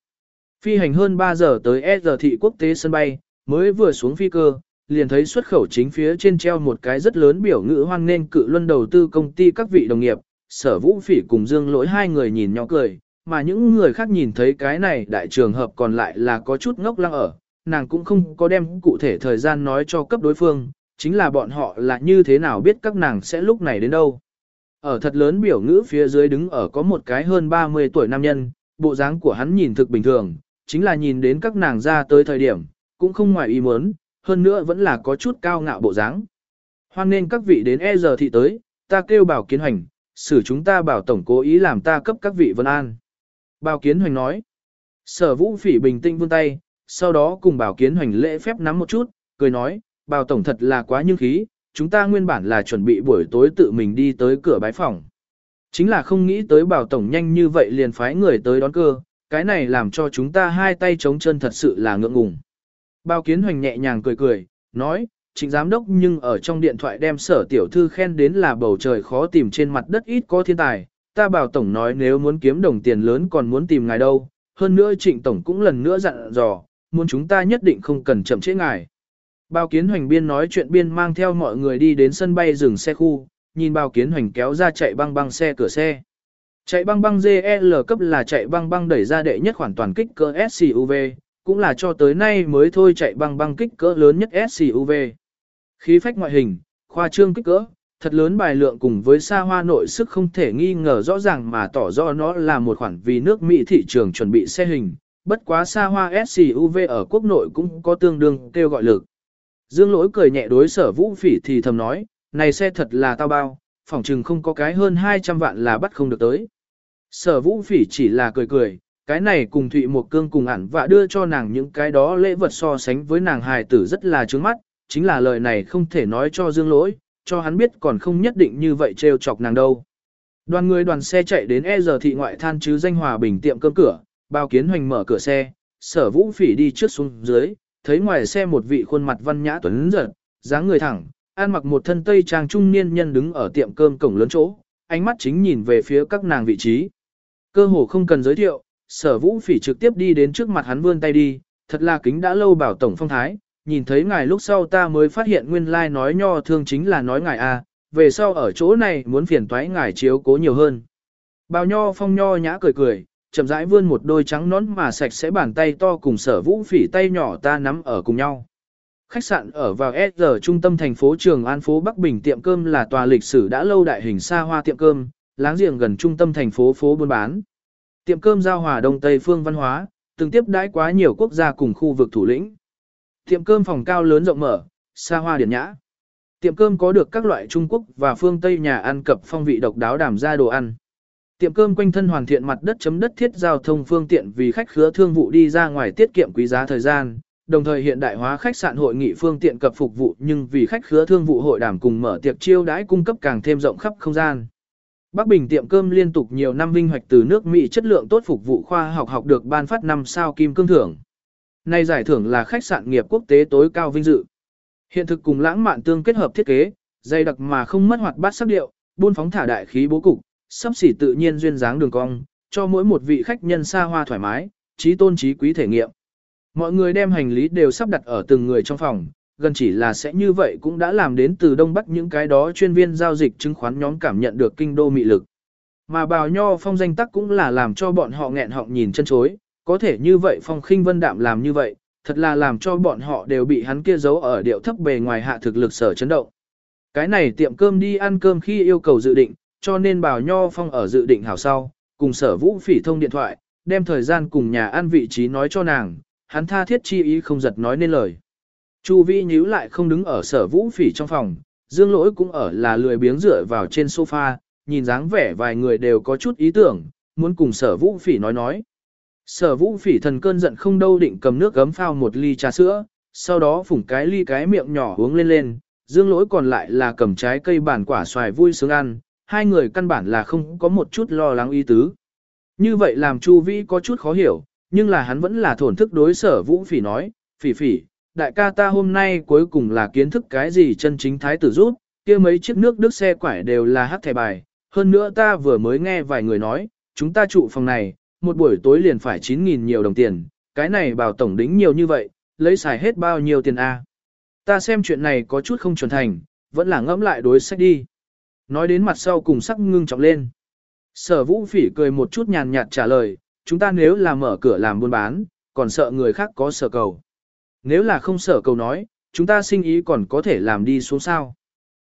Phi hành hơn 3 giờ tới S giờ thị quốc tế sân bay, mới vừa xuống phi cơ, liền thấy xuất khẩu chính phía trên treo một cái rất lớn biểu ngữ hoan nên cự luân đầu tư công ty các vị đồng nghiệp, sở vũ phỉ cùng dương lỗi hai người nhìn nhỏ cười, mà những người khác nhìn thấy cái này đại trường hợp còn lại là có chút ngốc lăng ở, nàng cũng không có đem cụ thể thời gian nói cho cấp đối phương, chính là bọn họ là như thế nào biết các nàng sẽ lúc này đến đâu. Ở thật lớn biểu ngữ phía dưới đứng ở có một cái hơn 30 tuổi nam nhân, bộ dáng của hắn nhìn thực bình thường, chính là nhìn đến các nàng ra tới thời điểm, cũng không ngoài ý muốn, hơn nữa vẫn là có chút cao ngạo bộ dáng. Hoan nên các vị đến e giờ thị tới, ta kêu bảo kiến hành, xử chúng ta bảo tổng cố ý làm ta cấp các vị vân an. Bảo kiến hoành nói. Sở vũ phỉ bình tĩnh vươn tay, sau đó cùng bảo kiến hoành lễ phép nắm một chút, cười nói, bảo tổng thật là quá nhưng khí, chúng ta nguyên bản là chuẩn bị buổi tối tự mình đi tới cửa bái phòng. Chính là không nghĩ tới bảo tổng nhanh như vậy liền phái người tới đón cơ, cái này làm cho chúng ta hai tay chống chân thật sự là ngượng ngùng. Bao kiến hoành nhẹ nhàng cười cười, nói, trịnh giám đốc nhưng ở trong điện thoại đem sở tiểu thư khen đến là bầu trời khó tìm trên mặt đất ít có thiên tài. Ta bảo tổng nói nếu muốn kiếm đồng tiền lớn còn muốn tìm ngài đâu, hơn nữa trịnh tổng cũng lần nữa dặn dò, muốn chúng ta nhất định không cần chậm trễ ngài. Bao kiến hoành biên nói chuyện biên mang theo mọi người đi đến sân bay dừng xe khu, nhìn bao kiến hoành kéo ra chạy băng băng xe cửa xe. Chạy băng băng GL cấp là chạy băng băng đẩy ra đệ nhất khoản toàn kích cỡ SUV, cũng là cho tới nay mới thôi chạy băng băng kích cỡ lớn nhất SUV. Khí phách ngoại hình, khoa trương kích cỡ, thật lớn bài lượng cùng với xa hoa nội sức không thể nghi ngờ rõ ràng mà tỏ rõ nó là một khoản vì nước Mỹ thị trường chuẩn bị xe hình, bất quá xa hoa SUV ở quốc nội cũng có tương đương kêu gọi lực. Dương lỗi cười nhẹ đối sở vũ phỉ thì thầm nói, này xe thật là tao bao, phỏng chừng không có cái hơn 200 vạn là bắt không được tới. Sở vũ phỉ chỉ là cười cười, cái này cùng Thụy Một Cương cùng Ảnh và đưa cho nàng những cái đó lễ vật so sánh với nàng hài tử rất là trướng mắt, chính là lời này không thể nói cho Dương lỗi, cho hắn biết còn không nhất định như vậy trêu chọc nàng đâu. Đoàn người đoàn xe chạy đến E giờ thị ngoại than chứ danh hòa bình tiệm cơm cửa, bao kiến hoành mở cửa xe, sở vũ phỉ đi trước xuống dưới, thấy ngoài xe một vị khuôn mặt văn nhã tuấn giật, dáng người thẳng, An mặc một thân tây trang trung niên nhân đứng ở tiệm cơm cổng lớn chỗ, ánh mắt chính nhìn về phía các nàng vị trí. Cơ hồ không cần giới thiệu, sở vũ phỉ trực tiếp đi đến trước mặt hắn vươn tay đi, thật là kính đã lâu bảo tổng phong thái, nhìn thấy ngài lúc sau ta mới phát hiện nguyên lai like nói nho thương chính là nói ngài a, à, về sau ở chỗ này muốn phiền toái ngài chiếu cố nhiều hơn. Bào nho phong nho nhã cười cười, chậm rãi vươn một đôi trắng nón mà sạch sẽ bàn tay to cùng sở vũ phỉ tay nhỏ ta nắm ở cùng nhau. Khách sạn ở vào S trung tâm thành phố Trường An phố Bắc Bình tiệm cơm là tòa lịch sử đã lâu đại hình xa hoa tiệm cơm, láng giềng gần trung tâm thành phố phố buôn bán. Tiệm cơm giao hòa đông tây phương văn hóa, từng tiếp đãi quá nhiều quốc gia cùng khu vực thủ lĩnh. Tiệm cơm phòng cao lớn rộng mở, xa hoa điển nhã. Tiệm cơm có được các loại Trung Quốc và phương Tây nhà ăn cập phong vị độc đáo đảm ra đồ ăn. Tiệm cơm quanh thân hoàn thiện mặt đất chấm đất thiết giao thông phương tiện vì khách khứa thương vụ đi ra ngoài tiết kiệm quý giá thời gian, đồng thời hiện đại hóa khách sạn hội nghị phương tiện cập phục vụ nhưng vì khách khứa thương vụ hội đàm cùng mở tiệc chiêu đãi cung cấp càng thêm rộng khắp không gian. Bắc Bình tiệm cơm liên tục nhiều năm vinh hoạch từ nước Mỹ chất lượng tốt phục vụ khoa học học được ban phát năm sao kim cương thưởng. Nay giải thưởng là khách sạn nghiệp quốc tế tối cao vinh dự. Hiện thực cùng lãng mạn tương kết hợp thiết kế, dày đặc mà không mất hoạt bát sắc điệu, buôn phóng thả đại khí bố cục, sắp xỉ tự nhiên duyên dáng đường cong, cho mỗi một vị khách nhân xa hoa thoải mái, trí tôn trí quý thể nghiệm. Mọi người đem hành lý đều sắp đặt ở từng người trong phòng, gần chỉ là sẽ như vậy cũng đã làm đến từ Đông Bắc những cái đó chuyên viên giao dịch chứng khoán nhóm cảm nhận được kinh đô mị lực. Mà bào nho phong danh tắc cũng là làm cho bọn họ nghẹn họng nhìn chân chối, có thể như vậy phong khinh vân đạm làm như vậy, thật là làm cho bọn họ đều bị hắn kia giấu ở điệu thấp bề ngoài hạ thực lực sở chấn động. Cái này tiệm cơm đi ăn cơm khi yêu cầu dự định, cho nên bào nho phong ở dự định hảo sau, cùng sở vũ phỉ thông điện thoại, đem thời gian cùng nhà ăn vị trí nói cho nàng, hắn tha thiết chi ý không giật nói nên lời. Chu Vi nhíu lại không đứng ở sở vũ phỉ trong phòng, dương lỗi cũng ở là lười biếng dựa vào trên sofa, nhìn dáng vẻ vài người đều có chút ý tưởng, muốn cùng sở vũ phỉ nói nói. Sở vũ phỉ thần cơn giận không đâu định cầm nước gấm phao một ly trà sữa, sau đó phủng cái ly cái miệng nhỏ uống lên lên, dương lỗi còn lại là cầm trái cây bản quả xoài vui sướng ăn, hai người căn bản là không có một chút lo lắng ý tứ. Như vậy làm Chu Vĩ có chút khó hiểu, nhưng là hắn vẫn là thổn thức đối sở vũ phỉ nói, phỉ phỉ, đại ca ta hôm nay cuối cùng là kiến thức cái gì chân chính thái tử rút, kia mấy chiếc nước đức xe quải đều là hát thẻ bài, hơn nữa ta vừa mới nghe vài người nói, chúng ta trụ phòng này, một buổi tối liền phải 9.000 nhiều đồng tiền, cái này bảo tổng đính nhiều như vậy, lấy xài hết bao nhiêu tiền a? Ta xem chuyện này có chút không chuẩn thành, vẫn là ngẫm lại đối sách đi. Nói đến mặt sau cùng sắc ngưng trọng lên. Sở vũ phỉ cười một chút nhàn nhạt trả lời, chúng ta nếu là mở cửa làm buôn bán, còn sợ người khác có sở cầu. Nếu là không sở cầu nói, chúng ta sinh ý còn có thể làm đi xuống sao.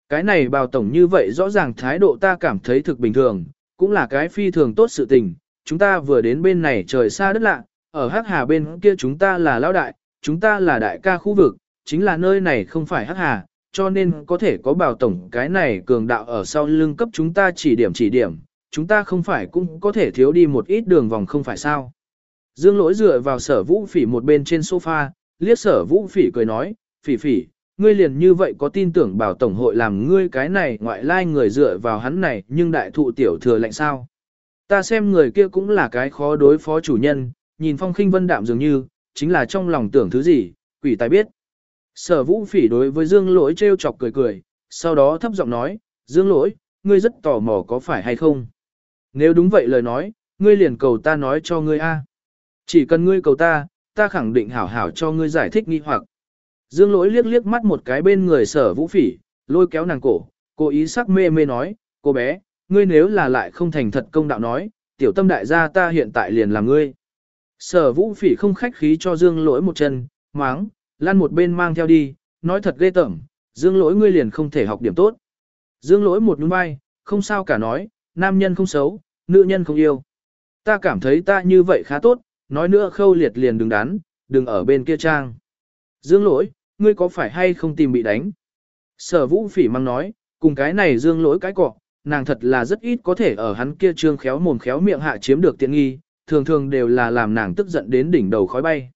Cái này bào tổng như vậy rõ ràng thái độ ta cảm thấy thực bình thường, cũng là cái phi thường tốt sự tình. Chúng ta vừa đến bên này trời xa đất lạ, ở Hắc Hà bên kia chúng ta là lão đại, chúng ta là đại ca khu vực, chính là nơi này không phải Hắc Hà, cho nên có thể có bào tổng cái này cường đạo ở sau lưng cấp chúng ta chỉ điểm chỉ điểm, chúng ta không phải cũng có thể thiếu đi một ít đường vòng không phải sao. Dương lỗi dựa vào sở vũ phỉ một bên trên sofa, liếc sở vũ phỉ cười nói, phỉ phỉ, ngươi liền như vậy có tin tưởng bảo tổng hội làm ngươi cái này ngoại lai người dựa vào hắn này nhưng đại thụ tiểu thừa lạnh sao. Ta xem người kia cũng là cái khó đối phó chủ nhân, nhìn phong khinh vân đạm dường như, chính là trong lòng tưởng thứ gì, quỷ tài biết. Sở vũ phỉ đối với Dương lỗi trêu chọc cười cười, sau đó thấp giọng nói, Dương lỗi, ngươi rất tò mò có phải hay không? Nếu đúng vậy lời nói, ngươi liền cầu ta nói cho ngươi a. Chỉ cần ngươi cầu ta, ta khẳng định hảo hảo cho ngươi giải thích nghi hoặc. Dương lỗi liếc liếc mắt một cái bên người sở vũ phỉ, lôi kéo nàng cổ, cố ý sắc mê mê nói, cô bé, ngươi nếu là lại không thành thật công đạo nói, tiểu tâm đại gia ta hiện tại liền là ngươi. Sở vũ phỉ không khách khí cho dương lỗi một chân, máng, lan một bên mang theo đi, nói thật ghê tởm, dương lỗi ngươi liền không thể học điểm tốt. Dương lỗi một nhún vai, không sao cả nói, nam nhân không xấu, nữ nhân không yêu. Ta cảm thấy ta như vậy khá tốt, nói nữa khâu liệt liền đừng đắn, đừng ở bên kia trang. Dương lỗi, ngươi có phải hay không tìm bị đánh? Sở vũ phỉ mang nói, cùng cái này dương lỗi cái cọ, nàng thật là rất ít có thể ở hắn kia trương khéo mồm khéo miệng hạ chiếm được tiện nghi, thường thường đều là làm nàng tức giận đến đỉnh đầu khói bay.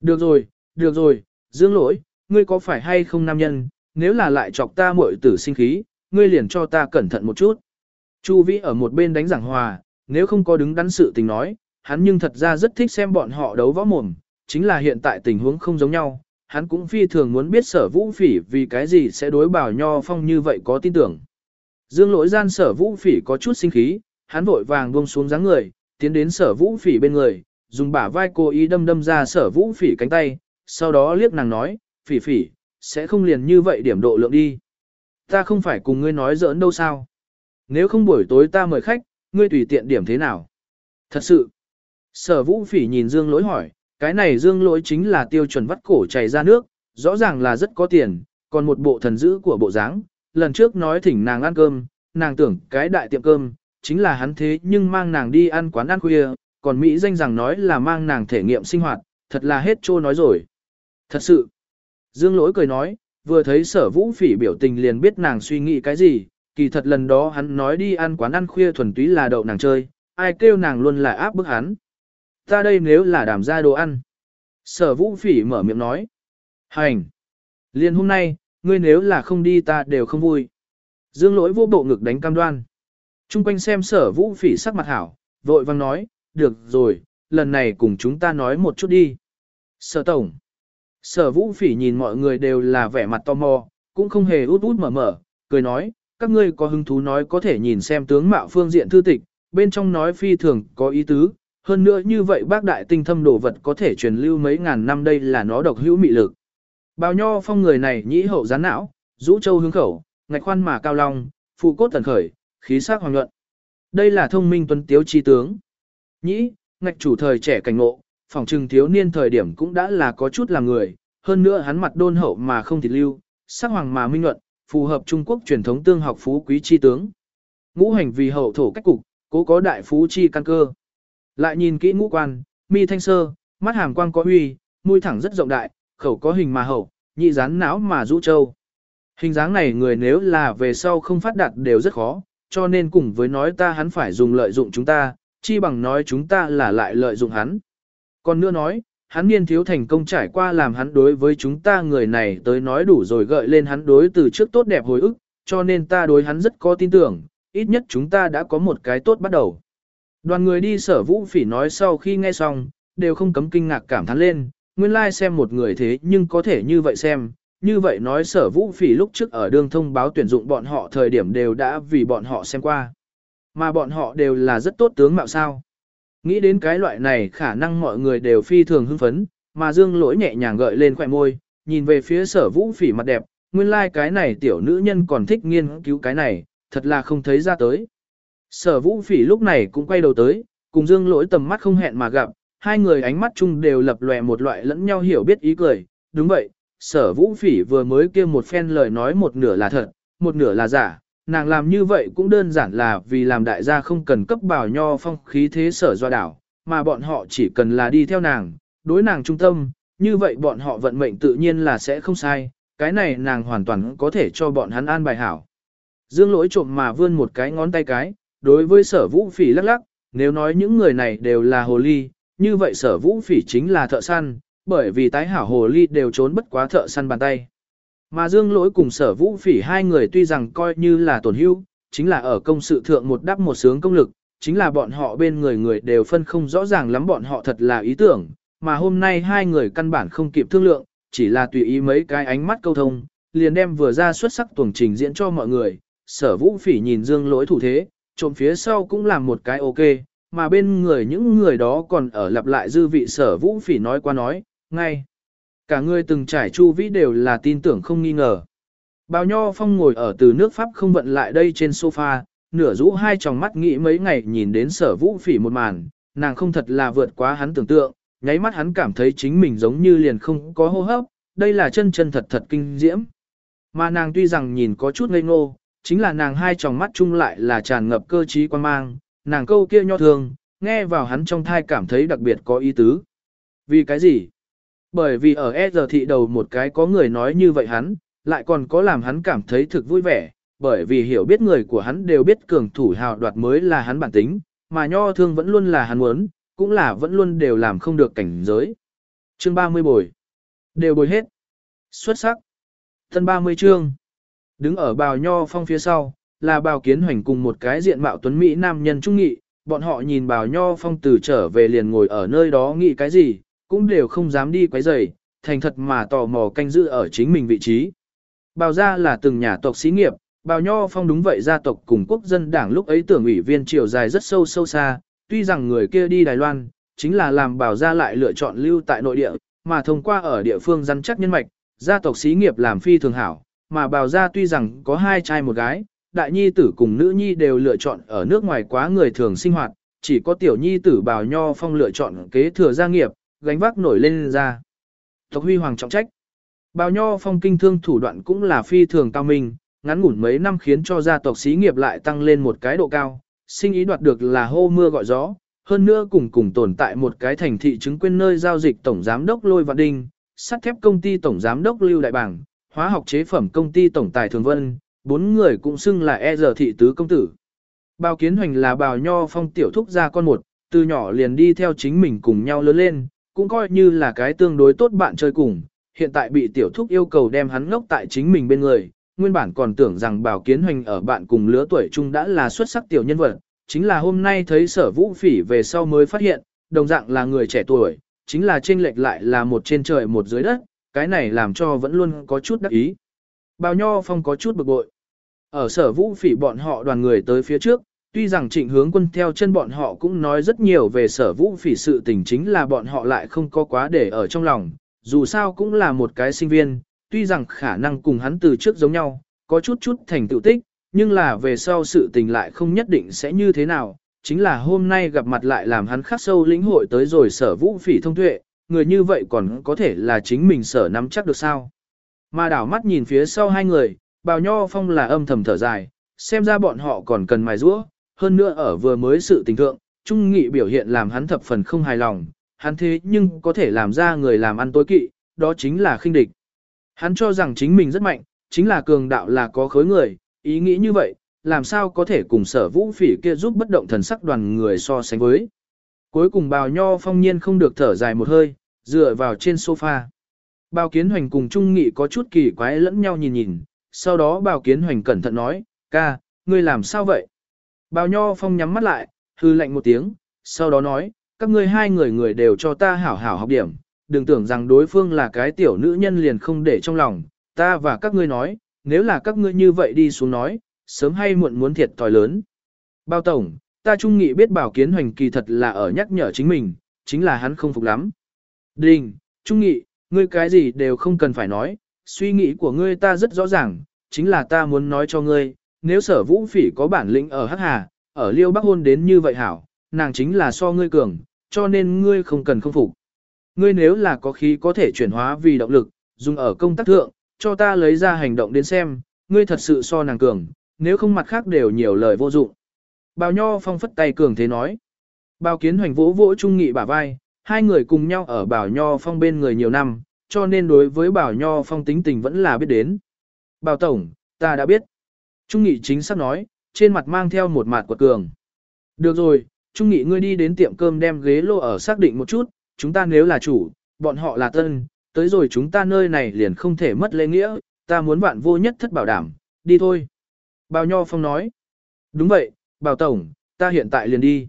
Được rồi, được rồi, dương lỗi, ngươi có phải hay không nam nhân, nếu là lại chọc ta muội tử sinh khí, ngươi liền cho ta cẩn thận một chút. Chu Vĩ ở một bên đánh giảng hòa, nếu không có đứng đắn sự tình nói, hắn nhưng thật ra rất thích xem bọn họ đấu võ mồm, chính là hiện tại tình huống không giống nhau, hắn cũng phi thường muốn biết sở vũ phỉ vì cái gì sẽ đối bảo nho phong như vậy có tin tưởng. Dương lỗi gian sở vũ phỉ có chút sinh khí, hắn vội vàng buông xuống dáng người, tiến đến sở vũ phỉ bên người, dùng bả vai cô ý đâm đâm ra sở vũ phỉ cánh tay, sau đó liếc nàng nói, phỉ phỉ, sẽ không liền như vậy điểm độ lượng đi. Ta không phải cùng ngươi nói giỡn đâu sao. Nếu không buổi tối ta mời khách, ngươi tùy tiện điểm thế nào. Thật sự. Sở vũ phỉ nhìn Dương lỗi hỏi, cái này Dương lỗi chính là tiêu chuẩn vắt cổ chảy ra nước, rõ ràng là rất có tiền, còn một bộ thần dữ của bộ dáng. Lần trước nói thỉnh nàng ăn cơm, nàng tưởng cái đại tiệm cơm, chính là hắn thế nhưng mang nàng đi ăn quán ăn khuya, còn Mỹ danh rằng nói là mang nàng thể nghiệm sinh hoạt, thật là hết trô nói rồi. Thật sự, Dương lỗi cười nói, vừa thấy sở vũ phỉ biểu tình liền biết nàng suy nghĩ cái gì, kỳ thật lần đó hắn nói đi ăn quán ăn khuya thuần túy là đậu nàng chơi, ai kêu nàng luôn là áp bức hắn. Ta đây nếu là đảm ra đồ ăn. Sở vũ phỉ mở miệng nói. Hành. Liên hôm nay, ngươi nếu là không đi ta đều không vui. Dương lỗi vô bộ ngực đánh cam đoan. Trung quanh xem sở vũ phỉ sắc mặt hảo, vội vang nói, được rồi, lần này cùng chúng ta nói một chút đi. Sở tổng. Sở vũ phỉ nhìn mọi người đều là vẻ mặt tò mò, cũng không hề út út mở mở, cười nói, các ngươi có hứng thú nói có thể nhìn xem tướng mạo phương diện thư tịch, bên trong nói phi thường có ý tứ, hơn nữa như vậy bác đại tinh thâm đồ vật có thể truyền lưu mấy ngàn năm đây là nó độc hữu mị lực. Bào nho phong người này nhĩ hậu gián não, rũ châu hướng khẩu, ngạch khoan mà cao long, phụ cốt tần khởi, khí sắc hoàng nhuận. Đây là thông minh tuấn tiếu chi tướng. Nhĩ, ngạch chủ thời trẻ cảnh ngộ, phòng trừng thiếu niên thời điểm cũng đã là có chút là người, hơn nữa hắn mặt đôn hậu mà không thịt lưu, sắc hoàng mà minh luận, phù hợp Trung Quốc truyền thống tương học phú quý chi tướng. Ngũ hành vì hậu thổ cách cục, cố có đại phú chi căn cơ. Lại nhìn kỹ ngũ quan, mi thanh sơ, mắt hàm quang có huy, mũi thẳng rất rộng đại, khẩu có hình mà hậu, nhị rán não mà rũ châu. Hình dáng này người nếu là về sau không phát đạt đều rất khó, cho nên cùng với nói ta hắn phải dùng lợi dụng chúng ta, chi bằng nói chúng ta là lại lợi dụng hắn. Còn nữa nói, hắn niên thiếu thành công trải qua làm hắn đối với chúng ta người này tới nói đủ rồi gợi lên hắn đối từ trước tốt đẹp hồi ức, cho nên ta đối hắn rất có tin tưởng, ít nhất chúng ta đã có một cái tốt bắt đầu. Đoàn người đi sở vũ phỉ nói sau khi nghe xong, đều không cấm kinh ngạc cảm thán lên, nguyên lai like xem một người thế nhưng có thể như vậy xem, như vậy nói sở vũ phỉ lúc trước ở đường thông báo tuyển dụng bọn họ thời điểm đều đã vì bọn họ xem qua. Mà bọn họ đều là rất tốt tướng mạo sao. Nghĩ đến cái loại này khả năng mọi người đều phi thường hưng phấn, mà dương lỗi nhẹ nhàng gợi lên khỏe môi, nhìn về phía sở vũ phỉ mặt đẹp, nguyên lai like cái này tiểu nữ nhân còn thích nghiên cứu cái này, thật là không thấy ra tới. Sở vũ phỉ lúc này cũng quay đầu tới, cùng dương lỗi tầm mắt không hẹn mà gặp, hai người ánh mắt chung đều lập lòe một loại lẫn nhau hiểu biết ý cười, đúng vậy, sở vũ phỉ vừa mới kia một phen lời nói một nửa là thật, một nửa là giả, nàng làm như vậy cũng đơn giản là vì làm đại gia không cần cấp bảo nho phong khí thế sở do đảo, mà bọn họ chỉ cần là đi theo nàng, đối nàng trung tâm, như vậy bọn họ vận mệnh tự nhiên là sẽ không sai, cái này nàng hoàn toàn có thể cho bọn hắn an bài hảo. Dương lỗi trộm mà vươn một cái ngón tay cái, đối với sở vũ phỉ lắc lắc, nếu nói những người này đều là hồ ly, như vậy sở vũ phỉ chính là thợ săn, bởi vì tái hảo hồ ly đều trốn bất quá thợ săn bàn tay. Mà dương lỗi cùng sở vũ phỉ hai người tuy rằng coi như là tổn hữu, chính là ở công sự thượng một đắp một sướng công lực, chính là bọn họ bên người người đều phân không rõ ràng lắm bọn họ thật là ý tưởng, mà hôm nay hai người căn bản không kịp thương lượng, chỉ là tùy ý mấy cái ánh mắt câu thông, liền đem vừa ra xuất sắc tuồng trình diễn cho mọi người, sở vũ phỉ nhìn dương lỗi thủ thế, trộm phía sau cũng làm một cái ok, mà bên người những người đó còn ở lặp lại dư vị sở vũ phỉ nói qua nói, ngay. Cả người từng trải chu vĩ đều là tin tưởng không nghi ngờ. Bào Nho Phong ngồi ở từ nước Pháp không vận lại đây trên sofa, nửa rũ hai tròng mắt nghĩ mấy ngày nhìn đến sở vũ phỉ một màn, nàng không thật là vượt quá hắn tưởng tượng, nháy mắt hắn cảm thấy chính mình giống như liền không có hô hấp, đây là chân chân thật thật kinh diễm. Mà nàng tuy rằng nhìn có chút ngây ngô, chính là nàng hai tròng mắt chung lại là tràn ngập cơ trí quan mang, nàng câu kia nho thường, nghe vào hắn trong thai cảm thấy đặc biệt có ý tứ. Vì cái gì? Bởi vì ở E giờ thị đầu một cái có người nói như vậy hắn, lại còn có làm hắn cảm thấy thực vui vẻ, bởi vì hiểu biết người của hắn đều biết cường thủ hào đoạt mới là hắn bản tính, mà nho thương vẫn luôn là hắn muốn, cũng là vẫn luôn đều làm không được cảnh giới. Chương 30 bồi. Đều bồi hết. Xuất sắc. Thân 30 chương. Đứng ở bào nho phong phía sau, là bào kiến hoành cùng một cái diện mạo tuấn Mỹ nam nhân trung nghị, bọn họ nhìn bào nho phong từ trở về liền ngồi ở nơi đó nghĩ cái gì, cũng đều không dám đi quấy rầy, thành thật mà tò mò canh giữ ở chính mình vị trí. Bào gia là từng nhà tộc xí nghiệp, bào nho phong đúng vậy gia tộc cùng quốc dân đảng lúc ấy tưởng ủy viên triều dài rất sâu sâu xa, tuy rằng người kia đi Đài Loan, chính là làm bào gia lại lựa chọn lưu tại nội địa, mà thông qua ở địa phương rắn chắc nhân mạch, gia tộc xí nghiệp làm phi thường hảo, mà bào gia tuy rằng có hai trai một gái, đại nhi tử cùng nữ nhi đều lựa chọn ở nước ngoài quá người thường sinh hoạt, chỉ có tiểu nhi tử bào nho phong lựa chọn kế thừa gia nghiệp, gánh vác nổi lên ra. Tộc huy hoàng trọng trách. Bào nho phong kinh thương thủ đoạn cũng là phi thường cao minh, ngắn ngủn mấy năm khiến cho gia tộc xí nghiệp lại tăng lên một cái độ cao, sinh ý đoạt được là hô mưa gọi gió, hơn nữa cùng cùng tồn tại một cái thành thị chứng quyền nơi giao dịch tổng giám đốc Lôi Vạn Đinh, sắt thép công ty tổng giám đốc Lưu Đại Bảng, hóa học chế phẩm công ty tổng tài Thường Vân, bốn người cũng xưng là e giờ thị tứ công tử. Bào Kiến Hoành là bào nho phong tiểu thúc gia con một, từ nhỏ liền đi theo chính mình cùng nhau lớn lên, cũng coi như là cái tương đối tốt bạn chơi cùng, hiện tại bị tiểu thúc yêu cầu đem hắn ngốc tại chính mình bên người, nguyên bản còn tưởng rằng Bảo Kiến Hoành ở bạn cùng lứa tuổi chung đã là xuất sắc tiểu nhân vật, chính là hôm nay thấy sở vũ phỉ về sau mới phát hiện, đồng dạng là người trẻ tuổi, chính là trên lệch lại là một trên trời một dưới đất, cái này làm cho vẫn luôn có chút đắc ý. Bào Nho Phong có chút bực bội. Ở sở vũ phỉ bọn họ đoàn người tới phía trước, tuy rằng trịnh hướng quân theo chân bọn họ cũng nói rất nhiều về sở vũ phỉ sự tình chính là bọn họ lại không có quá để ở trong lòng, dù sao cũng là một cái sinh viên, tuy rằng khả năng cùng hắn từ trước giống nhau, có chút chút thành tựu tích, nhưng là về sau sự tình lại không nhất định sẽ như thế nào, chính là hôm nay gặp mặt lại làm hắn khắc sâu lĩnh hội tới rồi sở vũ phỉ thông tuệ, người như vậy còn có thể là chính mình sở nắm chắc được sao. Mà đảo mắt nhìn phía sau hai người, bào nho phong là âm thầm thở dài, xem ra bọn họ còn cần mài rũa, hơn nữa ở vừa mới sự tình thượng, trung nghị biểu hiện làm hắn thập phần không hài lòng, hắn thế nhưng có thể làm ra người làm ăn tối kỵ, đó chính là khinh địch. Hắn cho rằng chính mình rất mạnh, chính là cường đạo là có khối người, ý nghĩ như vậy, làm sao có thể cùng sở vũ phỉ kia giúp bất động thần sắc đoàn người so sánh với. Cuối cùng bào nho phong nhiên không được thở dài một hơi, dựa vào trên sofa. Bào kiến hoành cùng trung nghị có chút kỳ quái lẫn nhau nhìn nhìn, sau đó bào kiến hoành cẩn thận nói, ca, ngươi làm sao vậy? Bào nho phong nhắm mắt lại, hư lạnh một tiếng, sau đó nói, các ngươi hai người người đều cho ta hảo hảo học điểm, đừng tưởng rằng đối phương là cái tiểu nữ nhân liền không để trong lòng, ta và các ngươi nói, nếu là các ngươi như vậy đi xuống nói, sớm hay muộn muốn thiệt thòi lớn. Bao tổng, ta trung nghị biết bảo kiến hoành kỳ thật là ở nhắc nhở chính mình, chính là hắn không phục lắm. Đình, trung nghị, ngươi cái gì đều không cần phải nói, suy nghĩ của ngươi ta rất rõ ràng, chính là ta muốn nói cho ngươi, nếu sở vũ phỉ có bản lĩnh ở Hắc Hà, ở Liêu Bắc hôn đến như vậy hảo, nàng chính là so ngươi cường, cho nên ngươi không cần không phục. Ngươi nếu là có khí có thể chuyển hóa vì động lực, dùng ở công tác thượng, cho ta lấy ra hành động đến xem, ngươi thật sự so nàng cường, nếu không mặt khác đều nhiều lời vô dụng. Bào Nho phong phất tay cường thế nói. Bào Kiến Hoành vỗ vỗ trung nghị bả vai, hai người cùng nhau ở Bào Nho phong bên người nhiều năm, cho nên đối với Bảo Nho Phong tính tình vẫn là biết đến. Bảo Tổng, ta đã biết. Trung Nghị chính xác nói, trên mặt mang theo một mặt quật cường. Được rồi, Trung Nghị ngươi đi đến tiệm cơm đem ghế lô ở xác định một chút, chúng ta nếu là chủ, bọn họ là tân, tới rồi chúng ta nơi này liền không thể mất lễ nghĩa, ta muốn bạn vô nhất thất bảo đảm, đi thôi. Bào Nho Phong nói. Đúng vậy, Bảo Tổng, ta hiện tại liền đi.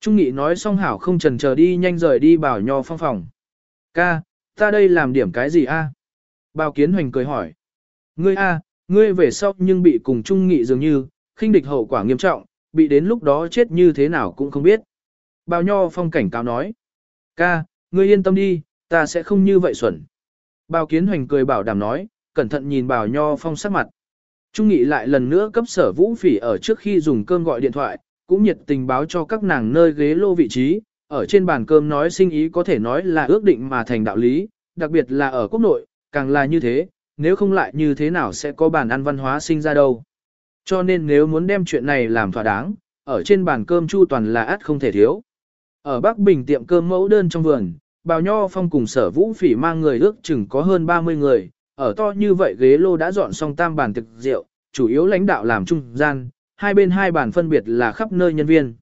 Trung Nghị nói xong hảo không trần chờ đi nhanh rời đi Bảo Nho Phong phòng. Ca, ta đây làm điểm cái gì a? À? Bào Kiến Hoành cười hỏi. Ngươi a, ngươi về sau nhưng bị cùng Chung Nghị dường như, khinh địch hậu quả nghiêm trọng, bị đến lúc đó chết như thế nào cũng không biết. Bao Nho Phong cảnh cáo nói. Ca, ngươi yên tâm đi, ta sẽ không như vậy xuẩn. Bao Kiến Hoành cười bảo đảm nói, cẩn thận nhìn Bảo Nho Phong sắc mặt. Trung Nghị lại lần nữa cấp sở vũ phỉ ở trước khi dùng cơm gọi điện thoại, cũng nhiệt tình báo cho các nàng nơi ghế lô vị trí, ở trên bàn cơm nói sinh ý có thể nói là ước định mà thành đạo lý, đặc biệt là ở quốc nội, càng là như thế, nếu không lại như thế nào sẽ có bàn ăn văn hóa sinh ra đâu. Cho nên nếu muốn đem chuyện này làm thỏa đáng, ở trên bàn cơm chu toàn là ắt không thể thiếu. Ở Bắc Bình tiệm cơm mẫu đơn trong vườn, Bào Nho Phong cùng sở vũ phỉ mang người ước chừng có hơn 30 người, ở to như vậy ghế lô đã dọn xong tam bàn thực rượu, chủ yếu lãnh đạo làm trung gian, hai bên hai bàn phân biệt là khắp nơi nhân viên.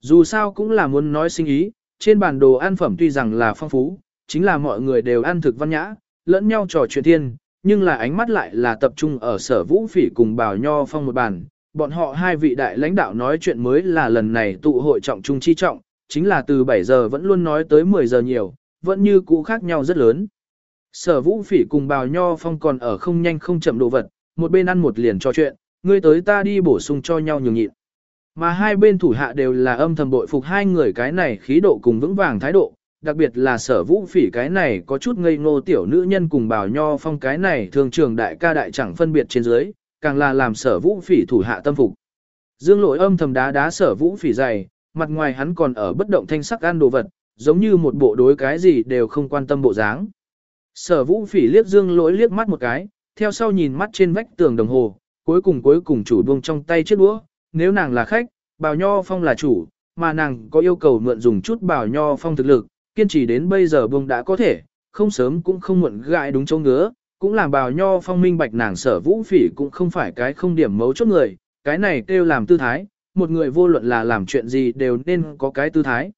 Dù sao cũng là muốn nói sinh ý, trên bàn đồ ăn phẩm tuy rằng là phong phú, chính là mọi người đều ăn thực văn nhã, lẫn nhau trò chuyện thiên, nhưng là ánh mắt lại là tập trung ở sở vũ phỉ cùng bào nho phong một bàn. Bọn họ hai vị đại lãnh đạo nói chuyện mới là lần này tụ hội trọng trung chi trọng, chính là từ 7 giờ vẫn luôn nói tới 10 giờ nhiều, vẫn như cũ khác nhau rất lớn. Sở vũ phỉ cùng bào nho phong còn ở không nhanh không chậm đồ vật, một bên ăn một liền trò chuyện, ngươi tới ta đi bổ sung cho nhau nhường nhịn. Mà hai bên thủ hạ đều là âm thầm bội phục hai người cái này khí độ cùng vững vàng thái độ, đặc biệt là sở vũ phỉ cái này có chút ngây ngô tiểu nữ nhân cùng bào nho phong cái này thường trường đại ca đại chẳng phân biệt trên dưới, càng là làm sở vũ phỉ thủ hạ tâm phục. Dương lỗi âm thầm đá đá sở vũ phỉ dày, mặt ngoài hắn còn ở bất động thanh sắc ăn đồ vật, giống như một bộ đối cái gì đều không quan tâm bộ dáng. Sở vũ phỉ liếc dương lỗi liếc mắt một cái, theo sau nhìn mắt trên vách tường đồng hồ, cuối cùng cuối cùng chủ buông trong tay chiếc đũa, nếu nàng là khách, bào nho phong là chủ, mà nàng có yêu cầu mượn dùng chút bào nho phong thực lực, kiên trì đến bây giờ buông đã có thể, không sớm cũng không muộn gãi đúng chỗ ngứa, cũng làm bào nho phong minh bạch nàng sở vũ phỉ cũng không phải cái không điểm mấu chốt người, cái này kêu làm tư thái, một người vô luận là làm chuyện gì đều nên có cái tư thái.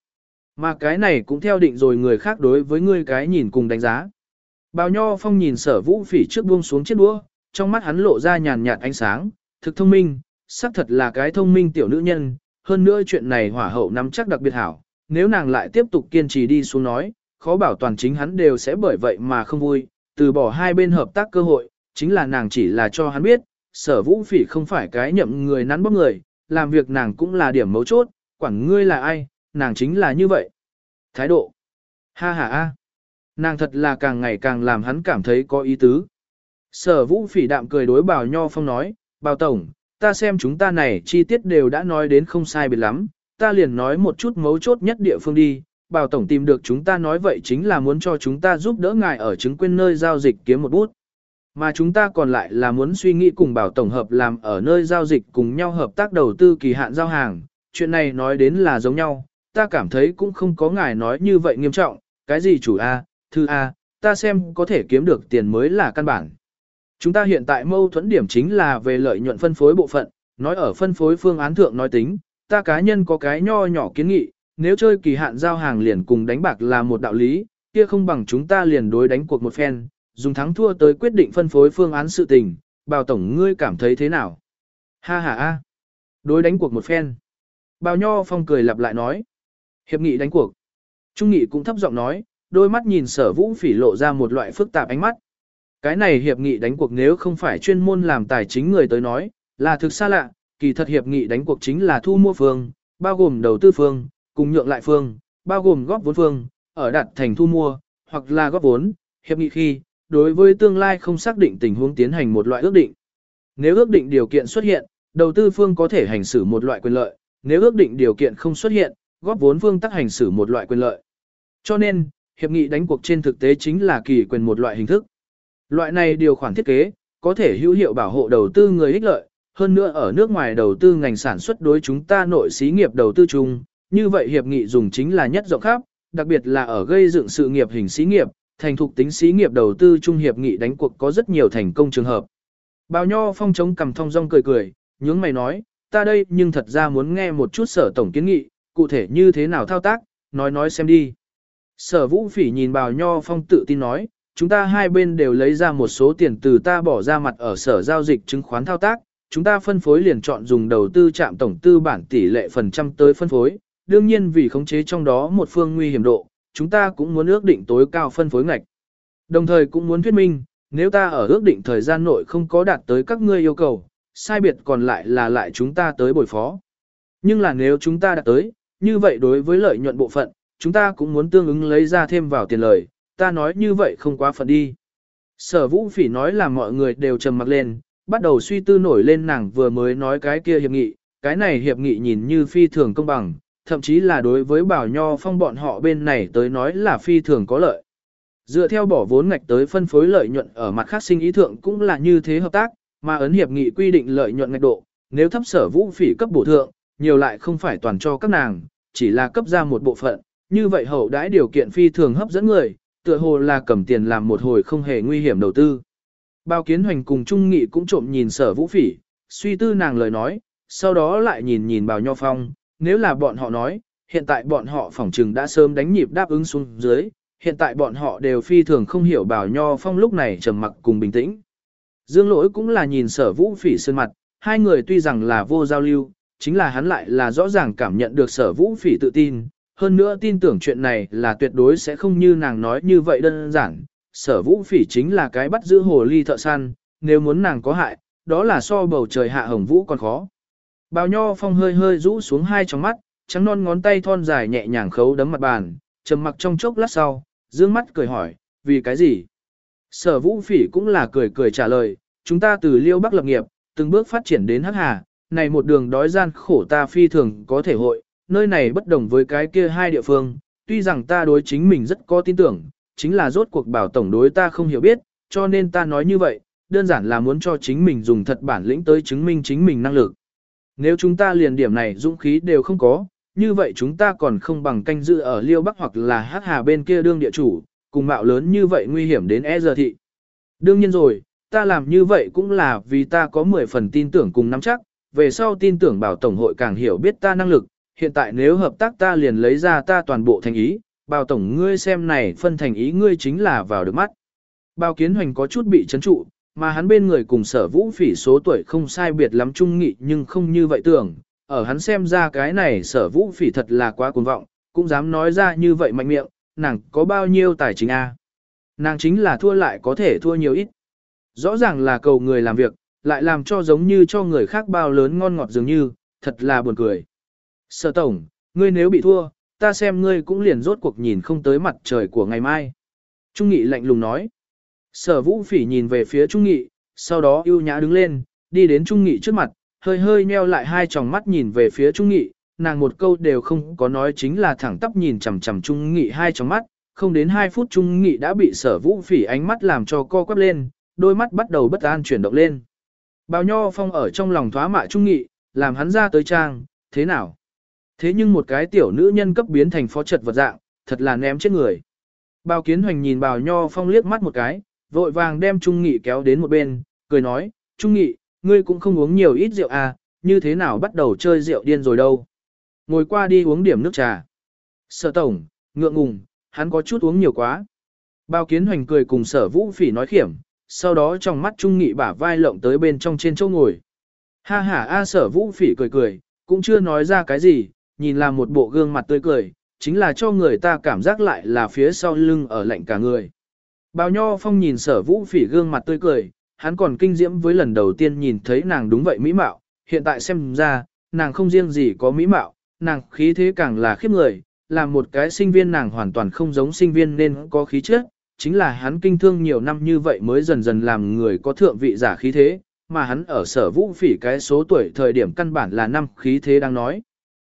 Mà cái này cũng theo định rồi người khác đối với ngươi cái nhìn cùng đánh giá. Bào Nho Phong nhìn sở vũ phỉ trước buông xuống chiếc đũa, trong mắt hắn lộ ra nhàn nhạt ánh sáng, thực thông minh, xác thật là cái thông minh tiểu nữ nhân, hơn nữa chuyện này hỏa hậu nắm chắc đặc biệt hảo, nếu nàng lại tiếp tục kiên trì đi xuống nói, khó bảo toàn chính hắn đều sẽ bởi vậy mà không vui, từ bỏ hai bên hợp tác cơ hội, chính là nàng chỉ là cho hắn biết, sở vũ phỉ không phải cái nhậm người nắn bóp người, làm việc nàng cũng là điểm mấu chốt, quản ngươi là ai, nàng chính là như vậy. Thái độ. Ha ha a. Nàng thật là càng ngày càng làm hắn cảm thấy có ý tứ. Sở vũ phỉ đạm cười đối bào nho phong nói, bào tổng, ta xem chúng ta này chi tiết đều đã nói đến không sai biệt lắm, ta liền nói một chút mấu chốt nhất địa phương đi, bảo tổng tìm được chúng ta nói vậy chính là muốn cho chúng ta giúp đỡ ngài ở chứng quyền nơi giao dịch kiếm một bút. Mà chúng ta còn lại là muốn suy nghĩ cùng bảo tổng hợp làm ở nơi giao dịch cùng nhau hợp tác đầu tư kỳ hạn giao hàng, chuyện này nói đến là giống nhau, ta cảm thấy cũng không có ngài nói như vậy nghiêm trọng, cái gì chủ A, thư A, ta xem có thể kiếm được tiền mới là căn bản. Chúng ta hiện tại mâu thuẫn điểm chính là về lợi nhuận phân phối bộ phận, nói ở phân phối phương án thượng nói tính, ta cá nhân có cái nho nhỏ kiến nghị, nếu chơi kỳ hạn giao hàng liền cùng đánh bạc là một đạo lý, kia không bằng chúng ta liền đối đánh cuộc một phen, dùng thắng thua tới quyết định phân phối phương án sự tình, bào tổng ngươi cảm thấy thế nào? Ha ha a, đối đánh cuộc một phen. Bào nho phong cười lặp lại nói, hiệp nghị đánh cuộc. Trung nghị cũng thấp giọng nói, đôi mắt nhìn sở vũ phỉ lộ ra một loại phức tạp ánh mắt. Cái này hiệp nghị đánh cuộc nếu không phải chuyên môn làm tài chính người tới nói, là thực xa lạ, kỳ thật hiệp nghị đánh cuộc chính là thu mua phương, bao gồm đầu tư phương, cùng nhượng lại phương, bao gồm góp vốn phương, ở đặt thành thu mua, hoặc là góp vốn, hiệp nghị khi, đối với tương lai không xác định tình huống tiến hành một loại ước định. Nếu ước định điều kiện xuất hiện, đầu tư phương có thể hành xử một loại quyền lợi, nếu ước định điều kiện không xuất hiện, góp vốn phương tác hành xử một loại quyền lợi. Cho nên, hiệp nghị đánh cuộc trên thực tế chính là kỳ quyền một loại hình thức. Loại này điều khoản thiết kế, có thể hữu hiệu bảo hộ đầu tư người ích lợi, hơn nữa ở nước ngoài đầu tư ngành sản xuất đối chúng ta nội xí nghiệp đầu tư chung, như vậy hiệp nghị dùng chính là nhất rộng khắp, đặc biệt là ở gây dựng sự nghiệp hình xí nghiệp, thành thục tính xí nghiệp đầu tư chung hiệp nghị đánh cuộc có rất nhiều thành công trường hợp. Bào Nho Phong chống cầm thong dong cười cười, nhướng mày nói, ta đây nhưng thật ra muốn nghe một chút sở tổng kiến nghị, cụ thể như thế nào thao tác, nói nói xem đi. Sở Vũ Phỉ nhìn Bào Nho Phong tự tin nói, chúng ta hai bên đều lấy ra một số tiền từ ta bỏ ra mặt ở sở giao dịch chứng khoán thao tác, chúng ta phân phối liền chọn dùng đầu tư chạm tổng tư bản tỷ lệ phần trăm tới phân phối, đương nhiên vì khống chế trong đó một phương nguy hiểm độ, chúng ta cũng muốn ước định tối cao phân phối ngạch. Đồng thời cũng muốn thuyết minh, nếu ta ở ước định thời gian nội không có đạt tới các ngươi yêu cầu, sai biệt còn lại là lại chúng ta tới bồi phó. Nhưng là nếu chúng ta đạt tới, như vậy đối với lợi nhuận bộ phận, chúng ta cũng muốn tương ứng lấy ra thêm vào tiền lời, ta nói như vậy không quá phận đi. Sở vũ phỉ nói là mọi người đều trầm mặc lên, bắt đầu suy tư nổi lên nàng vừa mới nói cái kia hiệp nghị, cái này hiệp nghị nhìn như phi thường công bằng, thậm chí là đối với bảo nho phong bọn họ bên này tới nói là phi thường có lợi. Dựa theo bỏ vốn ngạch tới phân phối lợi nhuận ở mặt khác sinh ý thượng cũng là như thế hợp tác, mà ấn hiệp nghị quy định lợi nhuận ngạch độ, nếu thấp sở vũ phỉ cấp bổ thượng, nhiều lại không phải toàn cho các nàng, chỉ là cấp ra một bộ phận, như vậy hậu đãi điều kiện phi thường hấp dẫn người, tựa hồ là cầm tiền làm một hồi không hề nguy hiểm đầu tư. Bao kiến hoành cùng Trung Nghị cũng trộm nhìn sở vũ phỉ, suy tư nàng lời nói, sau đó lại nhìn nhìn bào nho phong, nếu là bọn họ nói, hiện tại bọn họ phỏng trừng đã sớm đánh nhịp đáp ứng xuống dưới, hiện tại bọn họ đều phi thường không hiểu bào nho phong lúc này trầm mặc cùng bình tĩnh. Dương lỗi cũng là nhìn sở vũ phỉ sơn mặt, hai người tuy rằng là vô giao lưu, chính là hắn lại là rõ ràng cảm nhận được sở vũ phỉ tự tin, hơn nữa tin tưởng chuyện này là tuyệt đối sẽ không như nàng nói như vậy đơn giản. Sở vũ phỉ chính là cái bắt giữ hồ ly thợ săn, nếu muốn nàng có hại, đó là so bầu trời hạ hồng vũ còn khó. Bào nho phong hơi hơi rũ xuống hai tròng mắt, trắng non ngón tay thon dài nhẹ nhàng khấu đấm mặt bàn, trầm mặc trong chốc lát sau, dương mắt cười hỏi, vì cái gì? Sở vũ phỉ cũng là cười cười trả lời, chúng ta từ liêu bắc lập nghiệp, từng bước phát triển đến hắc hà, này một đường đói gian khổ ta phi thường có thể hội, nơi này bất đồng với cái kia hai địa phương, tuy rằng ta đối chính mình rất có tin tưởng, chính là rốt cuộc bảo tổng đối ta không hiểu biết, cho nên ta nói như vậy, đơn giản là muốn cho chính mình dùng thật bản lĩnh tới chứng minh chính mình năng lực. Nếu chúng ta liền điểm này dũng khí đều không có, như vậy chúng ta còn không bằng canh dự ở Liêu Bắc hoặc là hắc Hà bên kia đương địa chủ, cùng mạo lớn như vậy nguy hiểm đến e giờ thị. Đương nhiên rồi, ta làm như vậy cũng là vì ta có 10 phần tin tưởng cùng nắm chắc, về sau tin tưởng bảo tổng hội càng hiểu biết ta năng lực, hiện tại nếu hợp tác ta liền lấy ra ta toàn bộ thành ý, bào tổng ngươi xem này phân thành ý ngươi chính là vào được mắt. Bao kiến hoành có chút bị chấn trụ, mà hắn bên người cùng sở vũ phỉ số tuổi không sai biệt lắm trung nghị nhưng không như vậy tưởng, ở hắn xem ra cái này sở vũ phỉ thật là quá cuồng vọng, cũng dám nói ra như vậy mạnh miệng, nàng có bao nhiêu tài chính a? Nàng chính là thua lại có thể thua nhiều ít. Rõ ràng là cầu người làm việc, lại làm cho giống như cho người khác bao lớn ngon ngọt dường như, thật là buồn cười. Sở tổng, ngươi nếu bị thua, ta xem ngươi cũng liền rốt cuộc nhìn không tới mặt trời của ngày mai. Trung nghị lạnh lùng nói. Sở vũ phỉ nhìn về phía Trung nghị, sau đó ưu nhã đứng lên, đi đến Trung nghị trước mặt, hơi hơi nheo lại hai tròng mắt nhìn về phía Trung nghị, nàng một câu đều không có nói chính là thẳng tắp nhìn chằm chằm Trung nghị hai tròng mắt, không đến hai phút Trung nghị đã bị sở vũ phỉ ánh mắt làm cho co quắp lên, đôi mắt bắt đầu bất an chuyển động lên. Bào Nho Phong ở trong lòng thoá mạ Trung nghị, làm hắn ra tới trang, thế nào? Thế nhưng một cái tiểu nữ nhân cấp biến thành phó trật vật dạng, thật là ném chết người. Bào Kiến Hoành nhìn Bào Nho Phong liếc mắt một cái, vội vàng đem Trung Nghị kéo đến một bên, cười nói, Trung Nghị, ngươi cũng không uống nhiều ít rượu à, như thế nào bắt đầu chơi rượu điên rồi đâu. Ngồi qua đi uống điểm nước trà. Sở tổng, ngượng ngùng, hắn có chút uống nhiều quá. Bao kiến hoành cười cùng sở vũ phỉ nói khiểm, sau đó trong mắt trung nghị bả vai lộng tới bên trong trên chỗ ngồi. Ha ha a sở vũ phỉ cười cười, cũng chưa nói ra cái gì, nhìn là một bộ gương mặt tươi cười, chính là cho người ta cảm giác lại là phía sau lưng ở lạnh cả người. Bao nho phong nhìn sở vũ phỉ gương mặt tươi cười, hắn còn kinh diễm với lần đầu tiên nhìn thấy nàng đúng vậy mỹ mạo, hiện tại xem ra, nàng không riêng gì có mỹ mạo, nàng khí thế càng là khiếp người, là một cái sinh viên nàng hoàn toàn không giống sinh viên nên có khí chất, chính là hắn kinh thương nhiều năm như vậy mới dần dần làm người có thượng vị giả khí thế, mà hắn ở sở vũ phỉ cái số tuổi thời điểm căn bản là năm khí thế đang nói.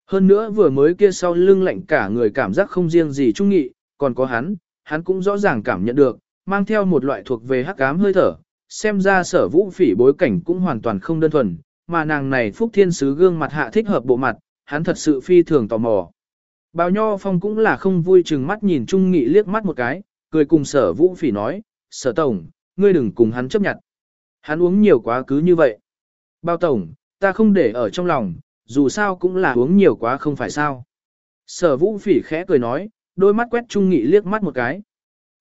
Hơn nữa vừa mới kia sau lưng lạnh cả người cảm giác không riêng gì trung nghị, còn có hắn, hắn cũng rõ ràng cảm nhận được, mang theo một loại thuộc về hắc ám hơi thở, xem ra sở vũ phỉ bối cảnh cũng hoàn toàn không đơn thuần, mà nàng này phúc thiên sứ gương mặt hạ thích hợp bộ mặt, hắn thật sự phi thường tò mò. Bào Nho Phong cũng là không vui chừng mắt nhìn Trung Nghị liếc mắt một cái, cười cùng sở vũ phỉ nói, sở tổng, ngươi đừng cùng hắn chấp nhận. Hắn uống nhiều quá cứ như vậy. Bao tổng, ta không để ở trong lòng, dù sao cũng là uống nhiều quá không phải sao. Sở vũ phỉ khẽ cười nói, đôi mắt quét trung nghị liếc mắt một cái.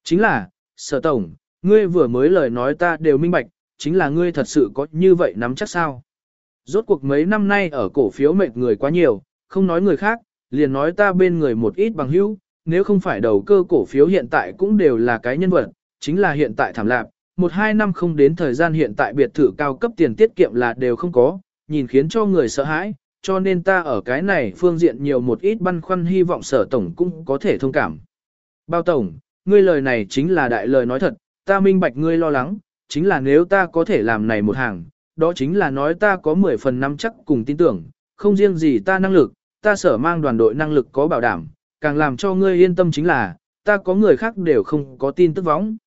Chính là, sở tổng, ngươi vừa mới lời nói ta đều minh bạch, chính là ngươi thật sự có như vậy nắm chắc sao. Rốt cuộc mấy năm nay ở cổ phiếu mệt người quá nhiều, không nói người khác, liền nói ta bên người một ít bằng hữu, nếu không phải đầu cơ cổ phiếu hiện tại cũng đều là cái nhân vật, chính là hiện tại thảm lạc, một hai năm không đến thời gian hiện tại biệt thự cao cấp tiền tiết kiệm là đều không có, nhìn khiến cho người sợ hãi, cho nên ta ở cái này phương diện nhiều một ít băn khoăn hy vọng sở tổng cũng có thể thông cảm. Bao tổng, ngươi lời này chính là đại lời nói thật, ta minh bạch ngươi lo lắng, chính là nếu ta có thể làm này một hàng, đó chính là nói ta có 10 phần năm chắc cùng tin tưởng, không riêng gì ta năng lực, ta sở mang đoàn đội năng lực có bảo đảm, càng làm cho ngươi yên tâm chính là, ta có người khác đều không có tin tức võng.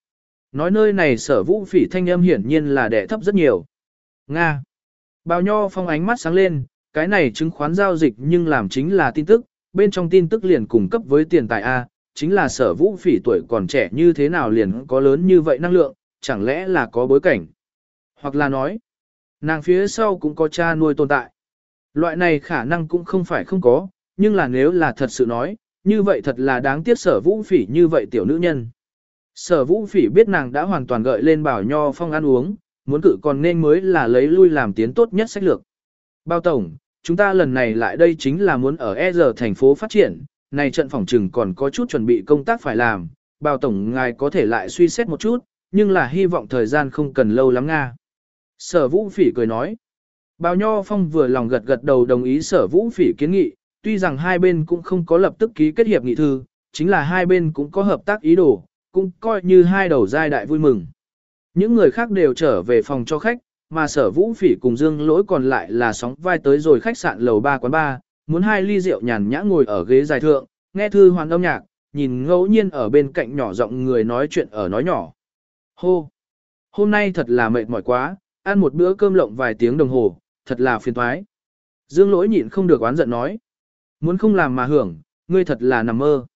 Nói nơi này sở vũ phỉ thanh âm hiển nhiên là đẻ thấp rất nhiều. Nga. Bào nho phong ánh mắt sáng lên, cái này chứng khoán giao dịch nhưng làm chính là tin tức, bên trong tin tức liền cung cấp với tiền tài A, chính là sở vũ phỉ tuổi còn trẻ như thế nào liền có lớn như vậy năng lượng, chẳng lẽ là có bối cảnh. Hoặc là nói, nàng phía sau cũng có cha nuôi tồn tại. Loại này khả năng cũng không phải không có, nhưng là nếu là thật sự nói, như vậy thật là đáng tiếc sở vũ phỉ như vậy tiểu nữ nhân. Sở vũ phỉ biết nàng đã hoàn toàn gợi lên bảo nho phong ăn uống, muốn cử còn nên mới là lấy lui làm tiến tốt nhất sách lược. Bao tổng, chúng ta lần này lại đây chính là muốn ở E giờ thành phố phát triển, này trận phòng trừng còn có chút chuẩn bị công tác phải làm, bao tổng ngài có thể lại suy xét một chút, nhưng là hy vọng thời gian không cần lâu lắm nga. Sở vũ phỉ cười nói. Bao Nho Phong vừa lòng gật gật đầu đồng ý sở vũ phỉ kiến nghị, tuy rằng hai bên cũng không có lập tức ký kết hiệp nghị thư, chính là hai bên cũng có hợp tác ý đồ, cũng coi như hai đầu giai đại vui mừng. Những người khác đều trở về phòng cho khách, mà sở vũ phỉ cùng dương lỗi còn lại là sóng vai tới rồi khách sạn lầu ba quán ba, muốn hai ly rượu nhàn nhã ngồi ở ghế dài thượng, nghe thư hoàn âm nhạc, nhìn ngẫu nhiên ở bên cạnh nhỏ giọng người nói chuyện ở nói nhỏ. Hô! Hôm nay thật là mệt mỏi quá, ăn một bữa cơm lộng vài tiếng đồng hồ, thật là phiền thoái. Dương lỗi nhịn không được oán giận nói. Muốn không làm mà hưởng, ngươi thật là nằm mơ.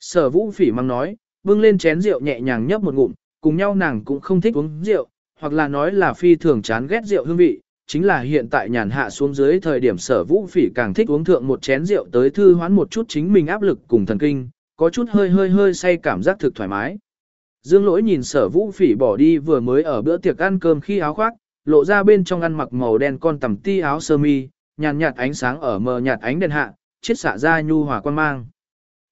Sở vũ phỉ mang nói, bưng lên chén rượu nhẹ nhàng nhấp một ngụm, cùng nhau nàng cũng không thích uống rượu, hoặc là nói là phi thường chán ghét rượu hương vị, chính là hiện tại nhàn hạ xuống dưới thời điểm sở vũ phỉ càng thích uống thượng một chén rượu tới thư hoán một chút chính mình áp lực cùng thần kinh, có chút hơi hơi hơi say cảm giác thực thoải mái. Dương lỗi nhìn sở vũ phỉ bỏ đi vừa mới ở bữa tiệc ăn cơm khi áo khoác, lộ ra bên trong ăn mặc màu đen con tầm ti áo sơ mi, nhàn nhạt ánh sáng ở mờ nhạt ánh đèn hạ, chiết xạ ra nhu hòa quan mang.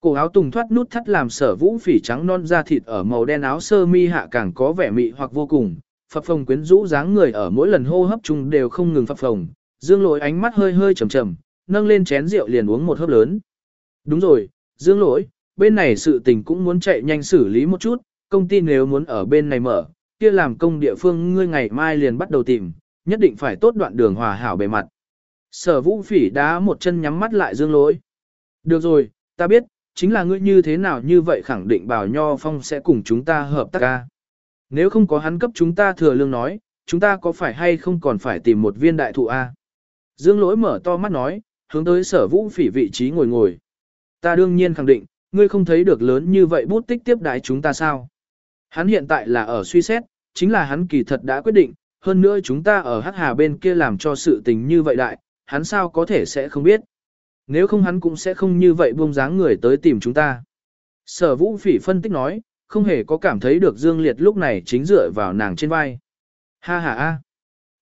Cổ áo tùng thoát nút thắt làm sở vũ phỉ trắng non da thịt ở màu đen áo sơ mi hạ càng có vẻ mị hoặc vô cùng, phập phồng quyến rũ dáng người ở mỗi lần hô hấp chung đều không ngừng phập phồng, dương lỗi ánh mắt hơi hơi trầm trầm, nâng lên chén rượu liền uống một hớp lớn. Đúng rồi, dương lỗi, bên này sự tình cũng muốn chạy nhanh xử lý một chút, công ty nếu muốn ở bên này mở, kia làm công địa phương ngươi ngày mai liền bắt đầu tìm, nhất định phải tốt đoạn đường hòa hảo bề mặt. Sở vũ phỉ đá một chân nhắm mắt lại dương lỗi. Được rồi, ta biết, chính là ngươi như thế nào như vậy khẳng định bảo Nho Phong sẽ cùng chúng ta hợp tác ca. Nếu không có hắn cấp chúng ta thừa lương nói, chúng ta có phải hay không còn phải tìm một viên đại thụ A. Dương lỗi mở to mắt nói, hướng tới sở vũ phỉ vị trí ngồi ngồi. Ta đương nhiên khẳng định, ngươi không thấy được lớn như vậy bút tích tiếp đại chúng ta sao. Hắn hiện tại là ở suy xét, chính là hắn kỳ thật đã quyết định, hơn nữa chúng ta ở hắc hà bên kia làm cho sự tình như vậy đại, hắn sao có thể sẽ không biết. Nếu không hắn cũng sẽ không như vậy buông dáng người tới tìm chúng ta. Sở vũ phỉ phân tích nói, không hề có cảm thấy được Dương Liệt lúc này chính dựa vào nàng trên vai. Ha ha ha.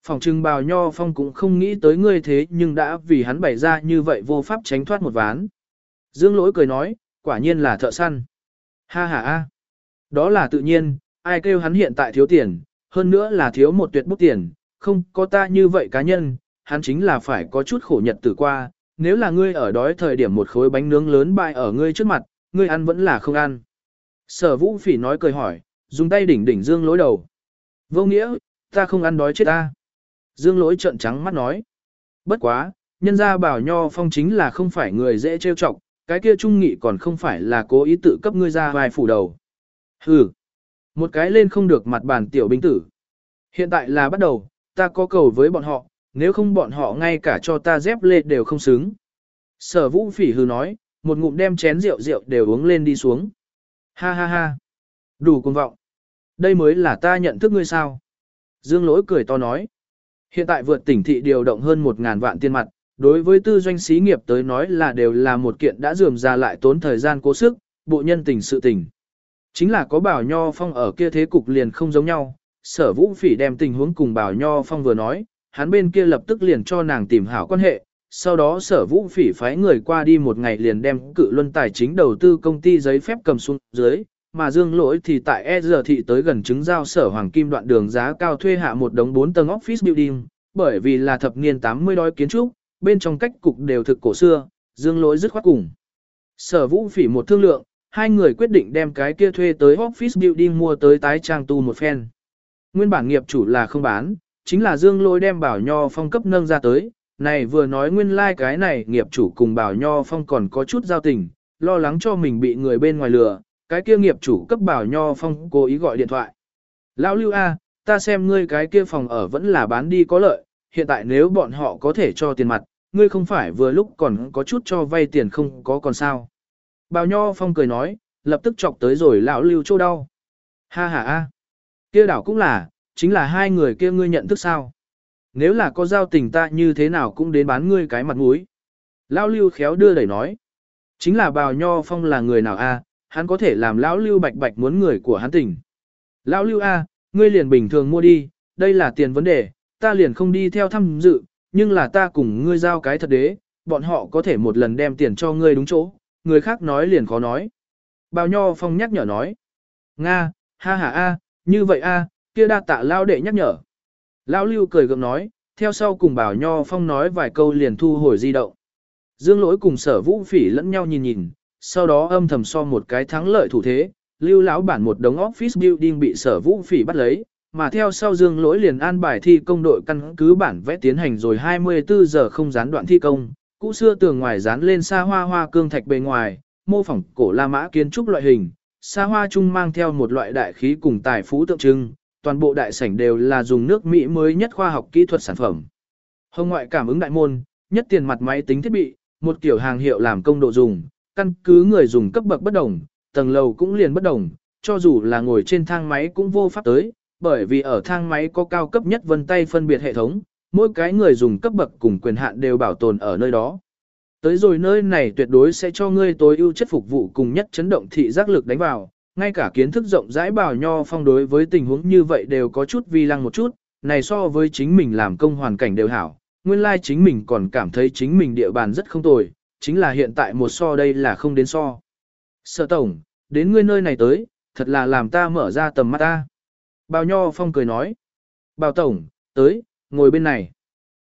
Phòng trưng bào nho phong cũng không nghĩ tới ngươi thế nhưng đã vì hắn bày ra như vậy vô pháp tránh thoát một ván. Dương lỗi cười nói, quả nhiên là thợ săn. Ha ha ha. Đó là tự nhiên, ai kêu hắn hiện tại thiếu tiền, hơn nữa là thiếu một tuyệt bút tiền, không có ta như vậy cá nhân, hắn chính là phải có chút khổ nhật tử qua, nếu là ngươi ở đói thời điểm một khối bánh nướng lớn bại ở ngươi trước mặt, ngươi ăn vẫn là không ăn. Sở vũ phỉ nói cười hỏi, dùng tay đỉnh đỉnh dương Lỗi đầu. Vô nghĩa, ta không ăn đói chết ta. Dương lỗi trợn trắng mắt nói. Bất quá, nhân gia bảo nho phong chính là không phải người dễ trêu chọc, cái kia trung nghị còn không phải là cố ý tự cấp ngươi ra vài phủ đầu. Hừ, một cái lên không được mặt bàn tiểu binh tử. Hiện tại là bắt đầu, ta có cầu với bọn họ, nếu không bọn họ ngay cả cho ta dép lê đều không xứng. Sở vũ phỉ hừ nói, một ngụm đem chén rượu rượu đều uống lên đi xuống. Ha ha ha. Đủ cuồng vọng. Đây mới là ta nhận thức ngươi sao. Dương lỗi cười to nói. Hiện tại vượt tỉnh thị điều động hơn 1.000 vạn tiền mặt, đối với tư doanh xí nghiệp tới nói là đều là một kiện đã dườm ra lại tốn thời gian cố sức, bộ nhân tình sự tình. Chính là có bảo nho phong ở kia thế cục liền không giống nhau, sở vũ phỉ đem tình huống cùng bảo nho phong vừa nói, hắn bên kia lập tức liền cho nàng tìm hảo quan hệ, sau đó sở vũ phỉ phái người qua đi một ngày liền đem cự luân tài chính đầu tư công ty giấy phép cầm xuống dưới, mà dương lỗi thì tại E giờ thị tới gần chứng giao sở hoàng kim đoạn đường giá cao thuê hạ một đống 4 tầng office building, bởi vì là thập niên 80 đói kiến trúc, bên trong cách cục đều thực cổ xưa, dương lỗi dứt khoát cùng. Sở vũ phỉ một thương lượng, hai người quyết định đem cái kia thuê tới office building mua tới tái trang tu một phen. Nguyên bản nghiệp chủ là không bán, chính là dương lỗi đem bảo nho phong cấp nâng ra tới, này vừa nói nguyên lai like cái này nghiệp chủ cùng bảo nho phong còn có chút giao tình, lo lắng cho mình bị người bên ngoài lừa, cái kia nghiệp chủ cấp bảo nho phong cố ý gọi điện thoại. Lão lưu A, ta xem ngươi cái kia phòng ở vẫn là bán đi có lợi, hiện tại nếu bọn họ có thể cho tiền mặt, ngươi không phải vừa lúc còn có chút cho vay tiền không có còn sao. Bảo nho phong cười nói, lập tức chọc tới rồi lão lưu chỗ đau. Ha ha a, kia đảo cũng là, chính là hai người kia ngươi nhận thức sao. Nếu là có giao tình ta như thế nào cũng đến bán ngươi cái mặt mũi. Lão lưu khéo đưa đẩy nói. Chính là bào nho phong là người nào a, hắn có thể làm lão lưu bạch bạch muốn người của hắn tỉnh. Lão lưu a, ngươi liền bình thường mua đi, đây là tiền vấn đề, ta liền không đi theo thăm dự, nhưng là ta cùng ngươi giao cái thật đế, bọn họ có thể một lần đem tiền cho ngươi đúng chỗ, người khác nói liền khó nói. Bào Nho Phong nhắc nhở nói. Nga, ha ha a, như vậy a, kia đa tạ lao đệ nhắc nhở. Lão Lưu cười gượng nói, theo sau cùng Bảo Nho Phong nói vài câu liền thu hồi di động. Dương lỗi cùng sở vũ phỉ lẫn nhau nhìn nhìn, sau đó âm thầm so một cái thắng lợi thủ thế, lưu lão bản một đống office building bị sở vũ phỉ bắt lấy, mà theo sau dương lỗi liền an bài thi công đội căn cứ bản vẽ tiến hành rồi 24 giờ không gián đoạn thi công, cũ xưa tường ngoài dán lên xa hoa hoa cương thạch bề ngoài, mô phỏng cổ La Mã kiến trúc loại hình, xa hoa chung mang theo một loại đại khí cùng tài phú tượng trưng, toàn bộ đại sảnh đều là dùng nước Mỹ mới nhất khoa học kỹ thuật sản phẩm. Hồng ngoại cảm ứng đại môn, nhất tiền mặt máy tính thiết bị, một kiểu hàng hiệu làm công độ dùng, căn cứ người dùng cấp bậc bất đồng, tầng lầu cũng liền bất đồng, cho dù là ngồi trên thang máy cũng vô pháp tới, bởi vì ở thang máy có cao cấp nhất vân tay phân biệt hệ thống, mỗi cái người dùng cấp bậc cùng quyền hạn đều bảo tồn ở nơi đó. Tới rồi nơi này tuyệt đối sẽ cho ngươi tối ưu chất phục vụ cùng nhất chấn động thị giác lực đánh vào, ngay cả kiến thức rộng rãi bảo nho phong đối với tình huống như vậy đều có chút vi lăng một chút, này so với chính mình làm công hoàn cảnh đều hảo, nguyên lai like chính mình còn cảm thấy chính mình địa bàn rất không tồi, chính là hiện tại một so đây là không đến so. Sở tổng, đến ngươi nơi này tới, thật là làm ta mở ra tầm mắt ta. Bào Nho Phong cười nói. Bào tổng, tới, ngồi bên này.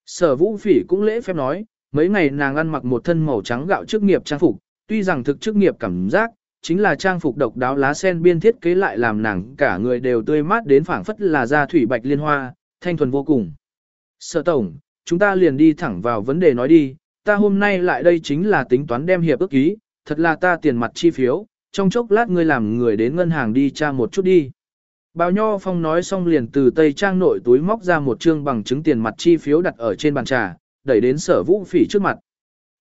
Sở vũ phỉ cũng lễ phép nói, mấy ngày nàng ăn mặc một thân màu trắng gạo chức nghiệp trang phục, tuy rằng thực chức nghiệp cảm giác, chính là trang phục độc đáo lá sen biên thiết kế lại làm nàng cả người đều tươi mát đến phảng phất là da thủy bạch liên hoa, thanh thuần vô cùng. Sở tổng, chúng ta liền đi thẳng vào vấn đề nói đi, ta hôm nay lại đây chính là tính toán đem hiệp ước ký, thật là ta tiền mặt chi phiếu, trong chốc lát ngươi làm người đến ngân hàng đi tra một chút đi. Bào Nho Phong nói xong liền từ tây trang nội túi móc ra một trương bằng chứng tiền mặt chi phiếu đặt ở trên bàn trà, đẩy đến sở vũ phỉ trước mặt.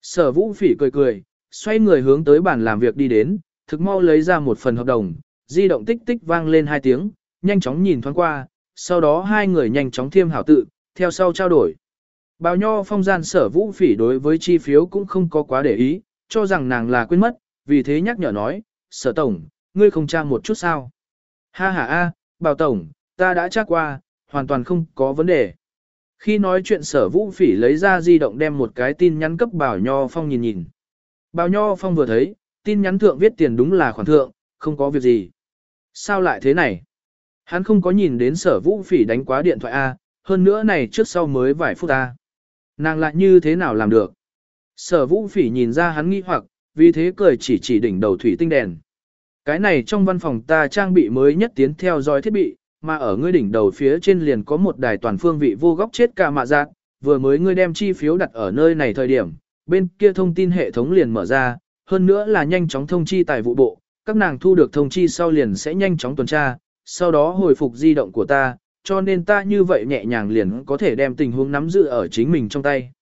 Sở vũ phỉ cười cười, xoay người hướng tới bàn làm việc đi đến, thực mau lấy ra một phần hợp đồng, di động tích tích vang lên hai tiếng, nhanh chóng nhìn thoáng qua, sau đó hai người nhanh chóng thiêm hảo tự, theo sau trao đổi. Bào Nho Phong gian sở vũ phỉ đối với chi phiếu cũng không có quá để ý, cho rằng nàng là quên mất, vì thế nhắc nhở nói, sở tổng, ngươi không tra một chút sao. Ha ha a, bảo tổng, ta đã tra qua, hoàn toàn không có vấn đề. Khi nói chuyện sở vũ phỉ lấy ra di động đem một cái tin nhắn cấp bảo nho phong nhìn nhìn. Bảo nho phong vừa thấy, tin nhắn thượng viết tiền đúng là khoản thượng, không có việc gì. Sao lại thế này? Hắn không có nhìn đến sở vũ phỉ đánh quá điện thoại A, hơn nữa này trước sau mới vài phút A. Nàng lại như thế nào làm được? Sở vũ phỉ nhìn ra hắn nghi hoặc, vì thế cười chỉ chỉ đỉnh đầu thủy tinh đèn. Cái này trong văn phòng ta trang bị mới nhất tiến theo dõi thiết bị, mà ở ngươi đỉnh đầu phía trên liền có một đài toàn phương vị vô góc chết cả mạ giác, vừa mới ngươi đem chi phiếu đặt ở nơi này thời điểm, bên kia thông tin hệ thống liền mở ra, hơn nữa là nhanh chóng thông chi tài vụ bộ, các nàng thu được thông chi sau liền sẽ nhanh chóng tuần tra, sau đó hồi phục di động của ta, cho nên ta như vậy nhẹ nhàng liền có thể đem tình huống nắm giữ ở chính mình trong tay.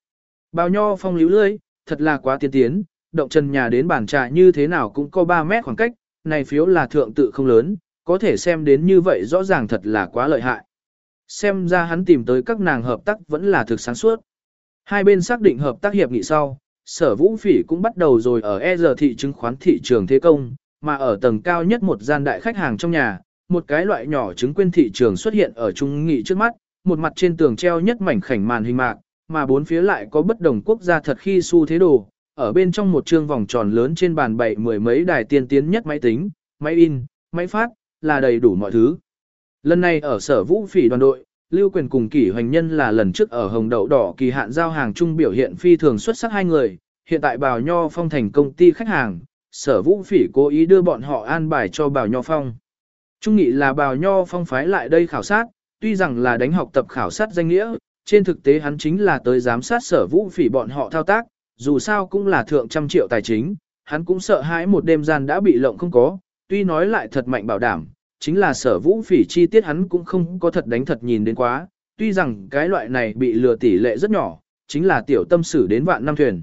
bao nho phong líu lưới, thật là quá tiên tiến, động chân nhà đến bàn trà như thế nào cũng có 3 mét khoảng cách, này phiếu là thượng tự không lớn, có thể xem đến như vậy rõ ràng thật là quá lợi hại. Xem ra hắn tìm tới các nàng hợp tác vẫn là thực sáng suốt. Hai bên xác định hợp tác hiệp nghị sau, sở vũ phỉ cũng bắt đầu rồi ở E giờ thị chứng khoán thị trường thế công, mà ở tầng cao nhất một gian đại khách hàng trong nhà, một cái loại nhỏ chứng quyền thị trường xuất hiện ở trung nghị trước mắt, một mặt trên tường treo nhất mảnh khảnh màn hình mạc, mà bốn phía lại có bất đồng quốc gia thật khi xu thế đồ, ở bên trong một trương vòng tròn lớn trên bàn bảy mười mấy đài tiên tiến nhất máy tính, máy in, máy phát, là đầy đủ mọi thứ. Lần này ở sở vũ phỉ đoàn đội, Lưu Quyền cùng Kỷ Hoành Nhân là lần trước ở Hồng Đậu Đỏ kỳ hạn giao hàng chung biểu hiện phi thường xuất sắc hai người, hiện tại Bảo Nho Phong thành công ty khách hàng, sở vũ phỉ cố ý đưa bọn họ an bài cho Bảo Nho Phong. Trung nghị là Bảo Nho Phong phái lại đây khảo sát, tuy rằng là đánh học tập khảo sát danh nghĩa, trên thực tế hắn chính là tới giám sát sở vũ phỉ bọn họ thao tác, dù sao cũng là thượng trăm triệu tài chính, hắn cũng sợ hãi một đêm gian đã bị lộng không có, tuy nói lại thật mạnh bảo đảm, chính là sở vũ phỉ chi tiết hắn cũng không có thật đánh thật nhìn đến quá, tuy rằng cái loại này bị lừa tỷ lệ rất nhỏ, chính là tiểu tâm sử đến vạn năm thuyền.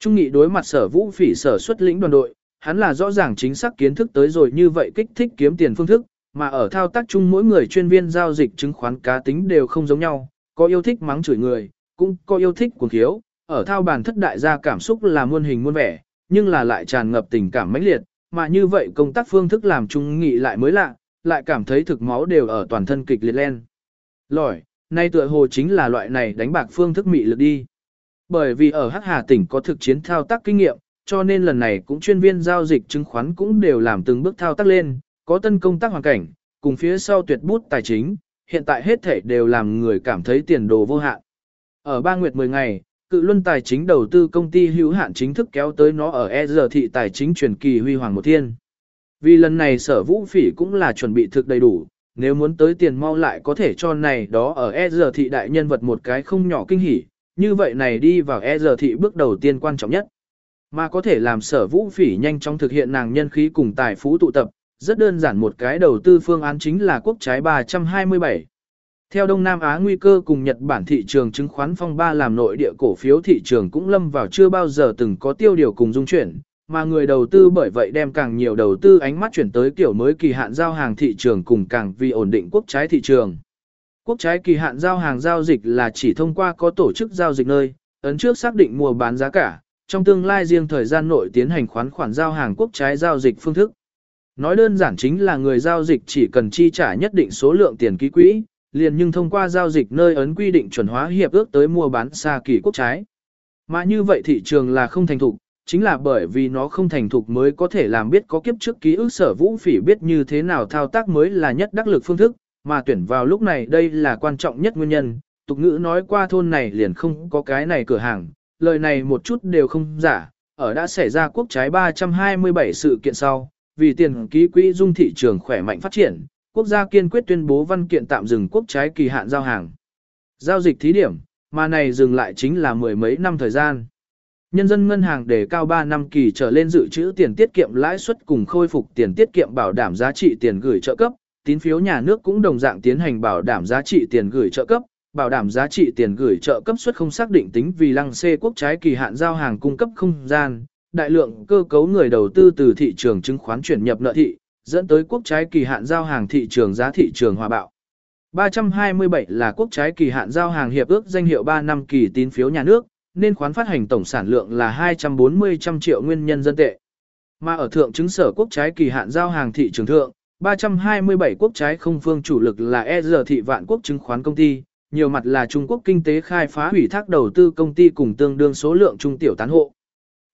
Trung nghị đối mặt sở vũ phỉ sở xuất lĩnh đoàn đội, hắn là rõ ràng chính xác kiến thức tới rồi như vậy kích thích kiếm tiền phương thức, mà ở thao tác chung mỗi người chuyên viên giao dịch chứng khoán cá tính đều không giống nhau, có yêu thích mắng chửi người, cũng có yêu thích cuồng khiếu, ở thao bàn thất đại gia cảm xúc là muôn hình muôn vẻ, nhưng là lại tràn ngập tình cảm mãnh liệt, mà như vậy công tác phương thức làm trung nghị lại mới lạ, lại cảm thấy thực máu đều ở toàn thân kịch liệt lên. Lỏi, nay tựa hồ chính là loại này đánh bạc phương thức mị lực đi. Bởi vì ở Hắc Hà tỉnh có thực chiến thao tác kinh nghiệm, cho nên lần này cũng chuyên viên giao dịch chứng khoán cũng đều làm từng bước thao tác lên, có tân công tác hoàn cảnh, cùng phía sau tuyệt bút tài chính, hiện tại hết thể đều làm người cảm thấy tiền đồ vô hạn. Ở ba nguyệt 10 ngày, cự luân tài chính đầu tư công ty hữu hạn chính thức kéo tới nó ở E giờ thị tài chính truyền kỳ huy hoàng một thiên. Vì lần này sở vũ phỉ cũng là chuẩn bị thực đầy đủ, nếu muốn tới tiền mau lại có thể cho này đó ở E giờ thị đại nhân vật một cái không nhỏ kinh hỉ, như vậy này đi vào E giờ thị bước đầu tiên quan trọng nhất. Mà có thể làm sở vũ phỉ nhanh chóng thực hiện nàng nhân khí cùng tài phú tụ tập, rất đơn giản một cái đầu tư phương án chính là quốc trái 327. Theo Đông Nam Á nguy cơ cùng Nhật Bản thị trường chứng khoán phong ba làm nội địa cổ phiếu thị trường cũng lâm vào chưa bao giờ từng có tiêu điều cùng dung chuyển, mà người đầu tư bởi vậy đem càng nhiều đầu tư ánh mắt chuyển tới kiểu mới kỳ hạn giao hàng thị trường cùng càng vì ổn định quốc trái thị trường. Quốc trái kỳ hạn giao hàng giao dịch là chỉ thông qua có tổ chức giao dịch nơi, ấn trước xác định mua bán giá cả, trong tương lai riêng thời gian nội tiến hành khoán khoản giao hàng quốc trái giao dịch phương thức. Nói đơn giản chính là người giao dịch chỉ cần chi trả nhất định số lượng tiền ký quỹ, liền nhưng thông qua giao dịch nơi ấn quy định chuẩn hóa hiệp ước tới mua bán xa kỳ quốc trái. Mà như vậy thị trường là không thành thục, chính là bởi vì nó không thành thục mới có thể làm biết có kiếp trước ký ức sở vũ phỉ biết như thế nào thao tác mới là nhất đắc lực phương thức, mà tuyển vào lúc này đây là quan trọng nhất nguyên nhân. Tục ngữ nói qua thôn này liền không có cái này cửa hàng, lời này một chút đều không giả, ở đã xảy ra quốc trái 327 sự kiện sau, vì tiền ký quỹ dung thị trường khỏe mạnh phát triển, quốc gia kiên quyết tuyên bố văn kiện tạm dừng quốc trái kỳ hạn giao hàng. Giao dịch thí điểm, mà này dừng lại chính là mười mấy năm thời gian. Nhân dân ngân hàng đề cao 3 năm kỳ trở lên dự trữ tiền tiết kiệm lãi suất cùng khôi phục tiền tiết kiệm bảo đảm giá trị tiền gửi trợ cấp, tín phiếu nhà nước cũng đồng dạng tiến hành bảo đảm giá trị tiền gửi trợ cấp, bảo đảm giá trị tiền gửi trợ cấp suất không xác định tính vì lăng xê quốc trái kỳ hạn giao hàng cung cấp không gian, đại lượng cơ cấu người đầu tư từ thị trường chứng khoán chuyển nhập nợ thị, dẫn tới quốc trái kỳ hạn giao hàng thị trường giá thị trường hòa bạo. 327 là quốc trái kỳ hạn giao hàng hiệp ước danh hiệu 3 năm kỳ tín phiếu nhà nước, nên khoán phát hành tổng sản lượng là 240 trăm triệu nguyên nhân dân tệ. Mà ở thượng chứng sở quốc trái kỳ hạn giao hàng thị trường thượng, 327 quốc trái không phương chủ lực là EZ thị vạn quốc chứng khoán công ty, nhiều mặt là Trung Quốc kinh tế khai phá hủy thác đầu tư công ty cùng tương đương số lượng trung tiểu tán hộ.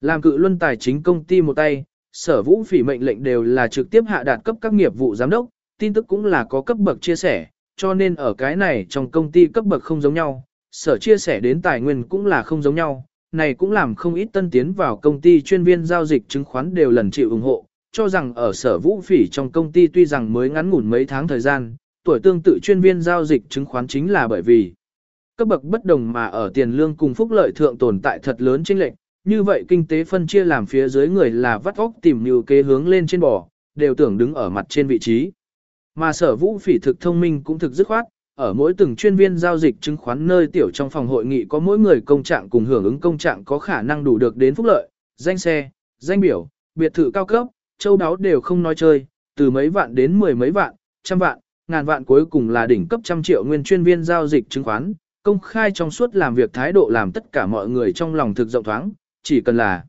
Làm cự luân tài chính công ty một tay, sở vũ phỉ mệnh lệnh đều là trực tiếp hạ đạt cấp các nghiệp vụ giám đốc, tin tức cũng là có cấp bậc chia sẻ, cho nên ở cái này trong công ty cấp bậc không giống nhau, sở chia sẻ đến tài nguyên cũng là không giống nhau, này cũng làm không ít tân tiến vào công ty chuyên viên giao dịch chứng khoán đều lần chịu ủng hộ, cho rằng ở sở vũ phỉ trong công ty tuy rằng mới ngắn ngủn mấy tháng thời gian, tuổi tương tự chuyên viên giao dịch chứng khoán chính là bởi vì cấp bậc bất đồng mà ở tiền lương cùng phúc lợi thượng tồn tại thật lớn chênh lệch, như vậy kinh tế phân chia làm phía dưới người là vắt óc tìm nhiều kế hướng lên trên bò, đều tưởng đứng ở mặt trên vị trí. Mà sở vũ phỉ thực thông minh cũng thực dứt khoát, ở mỗi từng chuyên viên giao dịch chứng khoán nơi tiểu trong phòng hội nghị có mỗi người công trạng cùng hưởng ứng công trạng có khả năng đủ được đến phúc lợi, danh xe, danh biểu, biệt thự cao cấp, châu đáo đều không nói chơi, từ mấy vạn đến mười mấy vạn, trăm vạn, ngàn vạn cuối cùng là đỉnh cấp trăm triệu nguyên chuyên viên giao dịch chứng khoán, công khai trong suốt làm việc thái độ làm tất cả mọi người trong lòng thực rộng thoáng, chỉ cần là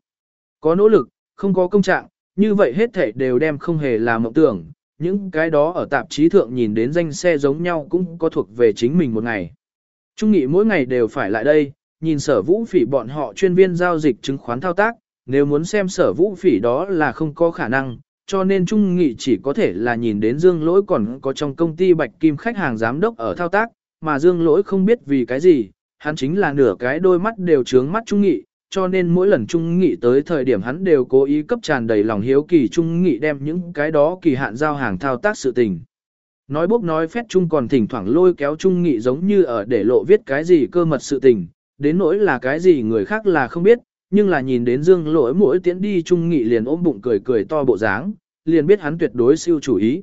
có nỗ lực, không có công trạng, như vậy hết thể đều đem không hề là mộng tưởng, những cái đó ở tạp chí thượng nhìn đến danh xe giống nhau cũng có thuộc về chính mình một ngày. Trung nghị mỗi ngày đều phải lại đây, nhìn sở vũ phỉ bọn họ chuyên viên giao dịch chứng khoán thao tác, nếu muốn xem sở vũ phỉ đó là không có khả năng, cho nên Trung Nghị chỉ có thể là nhìn đến Dương Lỗi còn có trong công ty Bạch Kim khách hàng giám đốc ở thao tác, mà Dương Lỗi không biết vì cái gì, hắn chính là nửa cái đôi mắt đều trướng mắt Trung Nghị, cho nên mỗi lần Trung Nghị tới thời điểm hắn đều cố ý cấp tràn đầy lòng hiếu kỳ Trung Nghị đem những cái đó kỳ hạn giao hàng thao tác sự tình. Nói bốc nói phét Trung còn thỉnh thoảng lôi kéo Trung Nghị giống như ở để lộ viết cái gì cơ mật sự tình, đến nỗi là cái gì người khác là không biết, nhưng là nhìn đến Dương Lỗi mỗi tiến đi Trung Nghị liền ôm bụng cười cười to bộ dáng, liền biết hắn tuyệt đối siêu chủ ý.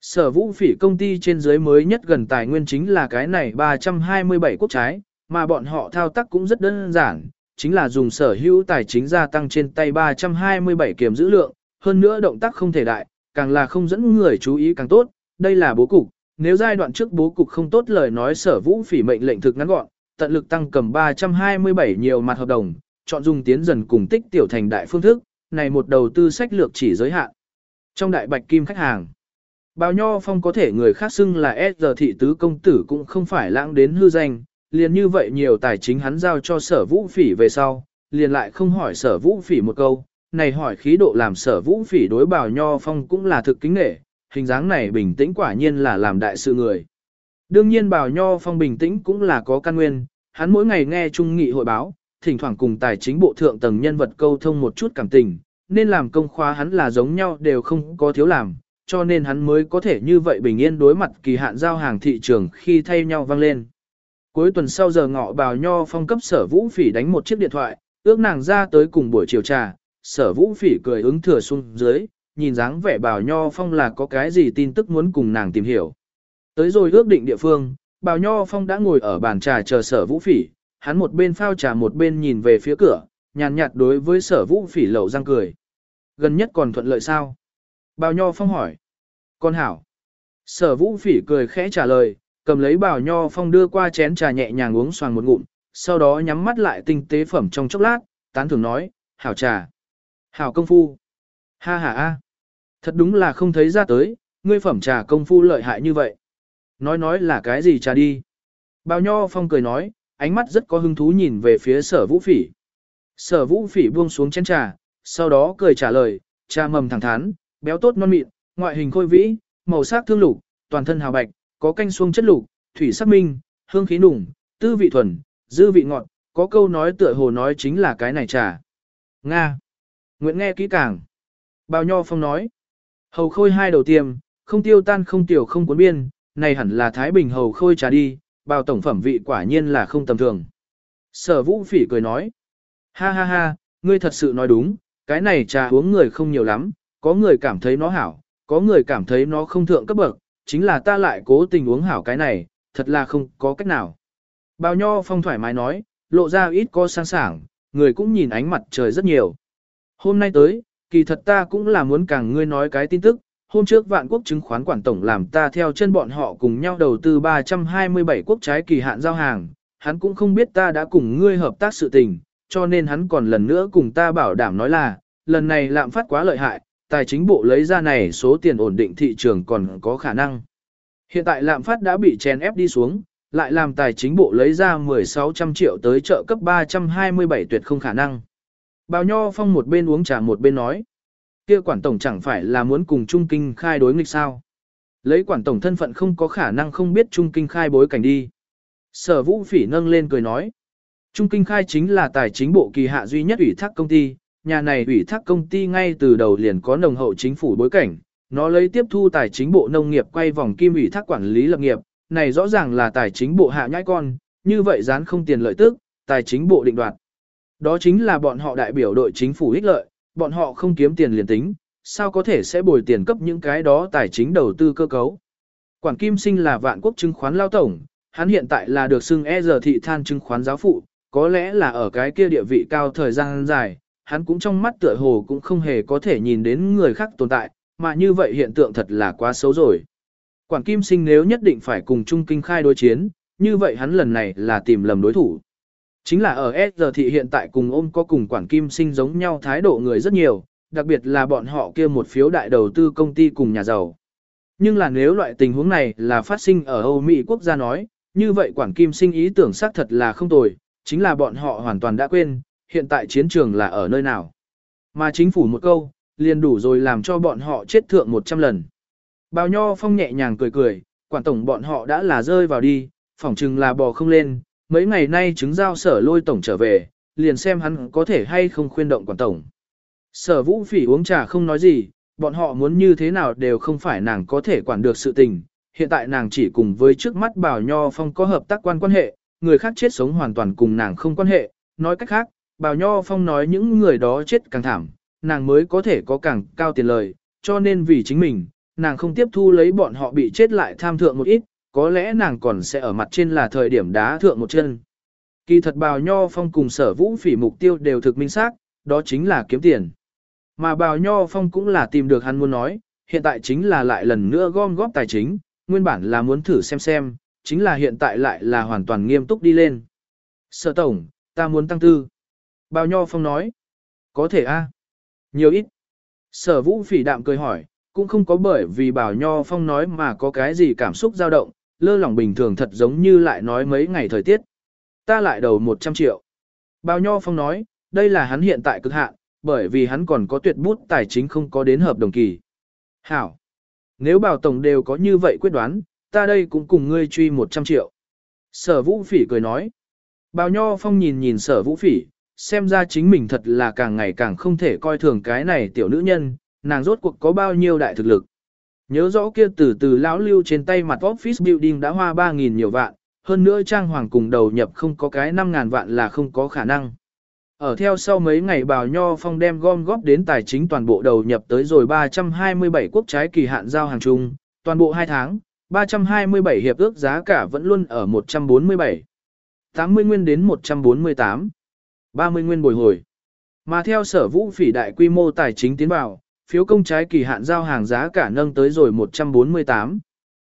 Sở vũ phỉ công ty trên dưới mới nhất gần tài nguyên chính là cái này 327 quốc trái, mà bọn họ thao tác cũng rất đơn giản, chính là dùng sở hữu tài chính gia tăng trên tay 327 kiểm dữ lượng, hơn nữa động tác không thể đại, càng là không dẫn người chú ý càng tốt, đây là bố cục, nếu giai đoạn trước bố cục không tốt lời nói sở vũ phỉ mệnh lệnh thực ngắn gọn, tận lực tăng cầm 327 nhiều mặt hợp đồng, chọn dùng tiến dần cùng tích tiểu thành đại phương thức, này một đầu tư sách lược chỉ giới hạn. Trong đại bạch kim khách hàng, Bào Nho Phong có thể người khác xưng là S giờ thị tứ công tử cũng không phải lãng đến hư danh, liền như vậy nhiều tài chính hắn giao cho sở vũ phỉ về sau, liền lại không hỏi sở vũ phỉ một câu, này hỏi khí độ làm sở vũ phỉ đối Bào Nho Phong cũng là thực kính nể, hình dáng này bình tĩnh quả nhiên là làm đại sự người. Đương nhiên Bào Nho Phong bình tĩnh cũng là có căn nguyên, hắn mỗi ngày nghe trung nghị hội báo, thỉnh thoảng cùng tài chính bộ thượng tầng nhân vật câu thông một chút cảm tình, nên làm công khóa hắn là giống nhau đều không có thiếu làm, cho nên hắn mới có thể như vậy bình yên đối mặt kỳ hạn giao hàng thị trường khi thay nhau vang lên. Cuối tuần sau giờ ngọ bào nho phong cấp sở vũ phỉ đánh một chiếc điện thoại, ước nàng ra tới cùng buổi chiều trà, sở vũ phỉ cười ứng thừa xuống dưới, nhìn dáng vẻ bào nho phong là có cái gì tin tức muốn cùng nàng tìm hiểu. Tới rồi ước định địa phương, bào nho phong đã ngồi ở bàn trà chờ sở vũ phỉ, hắn một bên phao trà một bên nhìn về phía cửa, nhàn nhạt đối với sở vũ phỉ lẩu răng cười. Gần nhất còn thuận lợi sao? Bào Nho Phong hỏi. Con hảo. Sở vũ phỉ cười khẽ trả lời, cầm lấy bảo Nho Phong đưa qua chén trà nhẹ nhàng uống xoàng một ngụm, sau đó nhắm mắt lại tinh tế phẩm trong chốc lát, tán thưởng nói, hảo trà. Hảo công phu. Ha ha a. Thật đúng là không thấy ra tới, ngươi phẩm trà công phu lợi hại như vậy. Nói nói là cái gì trà đi. bao Nho Phong cười nói, ánh mắt rất có hứng thú nhìn về phía sở vũ phỉ. Sở vũ phỉ buông xuống chén trà, sau đó cười trả lời, trà mầm thẳng thắn, béo tốt non mịn, ngoại hình khôi vĩ, màu sắc thương lục, toàn thân hào bạch, có canh xuông chất lục, thủy sắc minh, hương khí nùng, tư vị thuần, dư vị ngọt, có câu nói tựa hồ nói chính là cái này trà. Nga. Nguyễn nghe kỹ càng. bao Nho Phong nói. Hầu khôi hai đầu tiêm, không tiêu tan không tiểu không cuốn biên, này hẳn là Thái Bình hầu khôi trà đi, bao tổng phẩm vị quả nhiên là không tầm thường. Sở vũ phỉ cười nói. Ha ha ha, ngươi thật sự nói đúng, cái này trà uống người không nhiều lắm, có người cảm thấy nó hảo, có người cảm thấy nó không thượng cấp bậc, chính là ta lại cố tình uống hảo cái này, thật là không có cách nào. Bào Nho Phong thoải mái nói, lộ ra ít có sang sảng, người cũng nhìn ánh mặt trời rất nhiều. Hôm nay tới, kỳ thật ta cũng là muốn càng ngươi nói cái tin tức, hôm trước vạn quốc chứng khoán quản tổng làm ta theo chân bọn họ cùng nhau đầu tư 327 quốc trái kỳ hạn giao hàng, hắn cũng không biết ta đã cùng ngươi hợp tác sự tình, cho nên hắn còn lần nữa cùng ta bảo đảm nói là, lần này lạm phát quá lợi hại, tài chính bộ lấy ra này số tiền ổn định thị trường còn có khả năng. Hiện tại lạm phát đã bị chèn ép đi xuống, lại làm tài chính bộ lấy ra 1600 triệu tới trợ cấp 327 tuyệt không khả năng. Bào Nho Phong một bên uống trà một bên nói, kia quản tổng chẳng phải là muốn cùng Trung Kinh khai đối nghịch sao. Lấy quản tổng thân phận không có khả năng không biết Trung Kinh khai bối cảnh đi. Sở Vũ Phỉ nâng lên cười nói, Trung Kinh khai chính là tài chính bộ kỳ hạ duy nhất ủy thác công ty, nhà này ủy thác công ty ngay từ đầu liền có nồng hậu chính phủ bối cảnh, nó lấy tiếp thu tài chính bộ nông nghiệp quay vòng kim ủy thác quản lý lập nghiệp, này rõ ràng là tài chính bộ hạ nhãi con, như vậy dán không tiền lợi tức, tài chính bộ định đoạt. Đó chính là bọn họ đại biểu đội chính phủ ích lợi, bọn họ không kiếm tiền liền tính, sao có thể sẽ bồi tiền cấp những cái đó tài chính đầu tư cơ cấu. Quản Kim Sinh là vạn quốc chứng khoán lao tổng, hắn hiện tại là được xưng e giờ thị than chứng khoán giáo phụ, có lẽ là ở cái kia địa vị cao thời gian dài, hắn cũng trong mắt tựa hồ cũng không hề có thể nhìn đến người khác tồn tại, mà như vậy hiện tượng thật là quá xấu rồi. Quản Kim Sinh nếu nhất định phải cùng Trung Kinh khai đối chiến, như vậy hắn lần này là tìm lầm đối thủ. Chính là ở S thị hiện tại cùng ôm có cùng Quản Kim Sinh giống nhau thái độ người rất nhiều, đặc biệt là bọn họ kia một phiếu đại đầu tư công ty cùng nhà giàu. Nhưng là nếu loại tình huống này là phát sinh ở Âu Mỹ quốc gia nói, như vậy Quản Kim Sinh ý tưởng xác thật là không tồi, chính là bọn họ hoàn toàn đã quên, hiện tại chiến trường là ở nơi nào. Mà chính phủ một câu, liền đủ rồi làm cho bọn họ chết thượng 100 lần. Bào Nho Phong nhẹ nhàng cười cười, quản tổng bọn họ đã là rơi vào đi, phỏng chừng là bò không lên, mấy ngày nay chứng giao sở lôi tổng trở về, liền xem hắn có thể hay không khuyên động quản tổng. Sở vũ phỉ uống trà không nói gì, bọn họ muốn như thế nào đều không phải nàng có thể quản được sự tình, hiện tại nàng chỉ cùng với trước mắt Bảo Nho Phong có hợp tác quan quan hệ, người khác chết sống hoàn toàn cùng nàng không quan hệ, nói cách khác, Bào Nho Phong nói những người đó chết càng thảm, nàng mới có thể có càng cao tiền lời, cho nên vì chính mình, nàng không tiếp thu lấy bọn họ bị chết lại tham thượng một ít, có lẽ nàng còn sẽ ở mặt trên là thời điểm đá thượng một chân. Kỳ thật Bào Nho Phong cùng sở vũ phỉ mục tiêu đều thực minh xác, đó chính là kiếm tiền. Mà Bào Nho Phong cũng là tìm được hắn muốn nói, hiện tại chính là lại lần nữa gom góp tài chính, nguyên bản là muốn thử xem xem, chính là hiện tại lại là hoàn toàn nghiêm túc đi lên. Sở tổng, ta muốn tăng tư. Bào Nho Phong nói, có thể a Nhiều ít. Sở vũ phỉ đạm cười hỏi, cũng không có bởi vì Bào Nho Phong nói mà có cái gì cảm xúc dao động, lơ lỏng bình thường thật giống như lại nói mấy ngày thời tiết. Ta lại đầu 100 triệu. Bào Nho Phong nói, đây là hắn hiện tại cực hạn, bởi vì hắn còn có tuyệt bút tài chính không có đến hợp đồng kỳ. Hảo. Nếu bảo Tổng đều có như vậy quyết đoán, ta đây cũng cùng ngươi truy 100 triệu. Sở Vũ Phỉ cười nói. Bào Nho Phong nhìn nhìn sở Vũ Phỉ, xem ra chính mình thật là càng ngày càng không thể coi thường cái này tiểu nữ nhân, nàng rốt cuộc có bao nhiêu đại thực lực. Nhớ rõ kia từ từ lão lưu trên tay mặt office building đã hoa 3.000 nhiều vạn, hơn nữa trang hoàng cùng đầu nhập không có cái 5.000 vạn là không có khả năng. Ở theo sau mấy ngày bào nho phong đem gom góp đến tài chính toàn bộ đầu nhập tới rồi 327 quốc trái kỳ hạn giao hàng chung, toàn bộ 2 tháng, 327 hiệp ước giá cả vẫn luôn ở 147. 80 nguyên đến 148. 30 nguyên bồi hồi. Mà theo sở vũ phỉ đại quy mô tài chính tiến vào, phiếu công trái kỳ hạn giao hàng giá cả nâng tới rồi 148.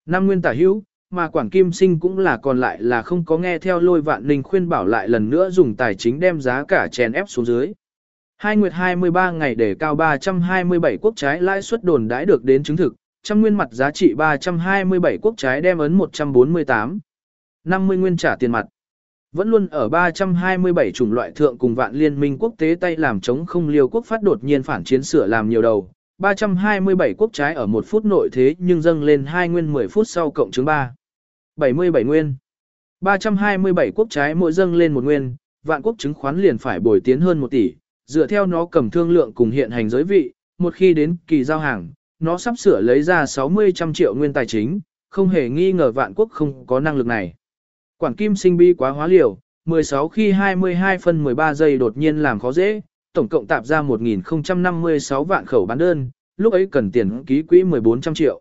Năm nguyên tả hữu, mà quảng kim sinh cũng là còn lại là không có nghe theo lôi vạn ninh khuyên bảo lại lần nữa dùng tài chính đem giá cả chèn ép xuống dưới. Hai nguyệt 23 ngày để cao 327 quốc trái lãi suất đồn đãi được đến chứng thực, trăm nguyên mặt giá trị 327 quốc trái đem ấn 148. 50 nguyên trả tiền mặt. Vẫn luôn ở 327 chủng loại thượng cùng vạn liên minh quốc tế tay làm chống không liều quốc phát đột nhiên phản chiến sửa làm nhiều đầu. 327 quốc trái ở một phút nội thế nhưng dâng lên 2 nguyên 10 phút sau cộng chứng 3. 77 nguyên. 327 quốc trái mỗi dâng lên một nguyên, vạn quốc chứng khoán liền phải bồi tiến hơn 1 tỷ, dựa theo nó cầm thương lượng cùng hiện hành giới vị, một khi đến kỳ giao hàng, nó sắp sửa lấy ra 60 trăm triệu nguyên tài chính, không hề nghi ngờ vạn quốc không có năng lực này. Quản kim sinh bi quá hóa liều, 16 khi 22 phân 13 giây đột nhiên làm khó dễ, tổng cộng tạp ra 1.056 vạn khẩu bán đơn, lúc ấy cần tiền ký quỹ 1400 triệu.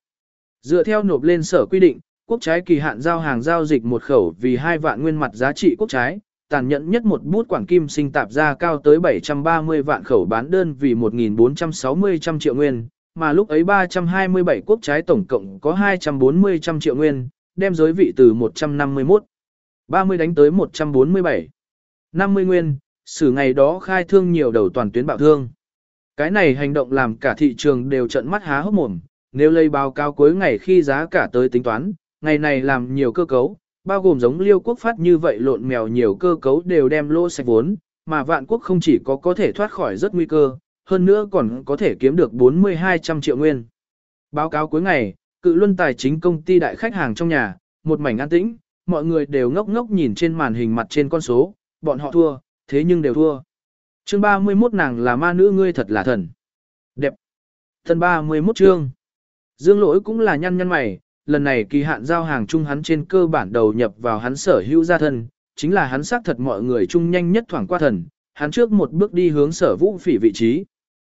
Dựa theo nộp lên sở quy định, quốc trái kỳ hạn giao hàng giao dịch một khẩu vì 2 vạn nguyên mặt giá trị quốc trái, tàn nhẫn nhất một bút quảng kim sinh tạp ra cao tới 730 vạn khẩu bán đơn vì 1.460 trăm triệu nguyên, mà lúc ấy 327 quốc trái tổng cộng có 240 trăm triệu nguyên, đem giới vị từ 151. 30 đánh tới 147. 50 nguyên, xử ngày đó khai thương nhiều đầu toàn tuyến bạo thương. Cái này hành động làm cả thị trường đều trận mắt há hốc mồm, nếu lấy báo cáo cuối ngày khi giá cả tới tính toán, ngày này làm nhiều cơ cấu, bao gồm giống liêu quốc phát như vậy lộn mèo nhiều cơ cấu đều đem lô sạch vốn, mà vạn quốc không chỉ có có thể thoát khỏi rất nguy cơ, hơn nữa còn có thể kiếm được 40-200 triệu nguyên. Báo cáo cuối ngày, cự luân tài chính công ty đại khách hàng trong nhà, một mảnh an tĩnh, mọi người đều ngốc ngốc nhìn trên màn hình mặt trên con số, bọn họ thua, thế nhưng đều thua. Chương 31 nàng là ma nữ ngươi thật là thần. Đẹp. Thần 31 chương. Dương lỗi cũng là nhăn nhăn mày, lần này kỳ hạn giao hàng chung hắn trên cơ bản đầu nhập vào hắn sở hữu gia thân, chính là hắn xác thật mọi người chung nhanh nhất thoảng qua thần, hắn trước một bước đi hướng sở vũ phỉ vị trí.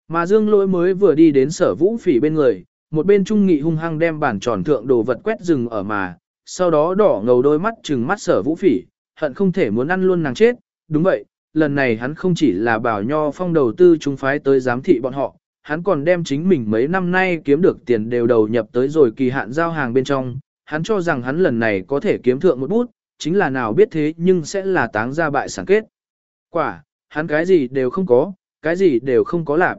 Mà dương lỗi mới vừa đi đến sở vũ phỉ bên người, một bên trung nghị hung hăng đem bản tròn thượng đồ vật quét rừng ở mà, sau đó đỏ ngầu đôi mắt trừng mắt sở vũ phỉ, hận không thể muốn ăn luôn nàng chết, đúng vậy, lần này hắn không chỉ là bảo nho phong đầu tư chúng phái tới giám thị bọn họ, hắn còn đem chính mình mấy năm nay kiếm được tiền đều đầu nhập tới rồi kỳ hạn giao hàng bên trong, hắn cho rằng hắn lần này có thể kiếm thượng một bút, chính là nào biết thế nhưng sẽ là táng ra bại sản kết. Quả, hắn cái gì đều không có, cái gì đều không có làm.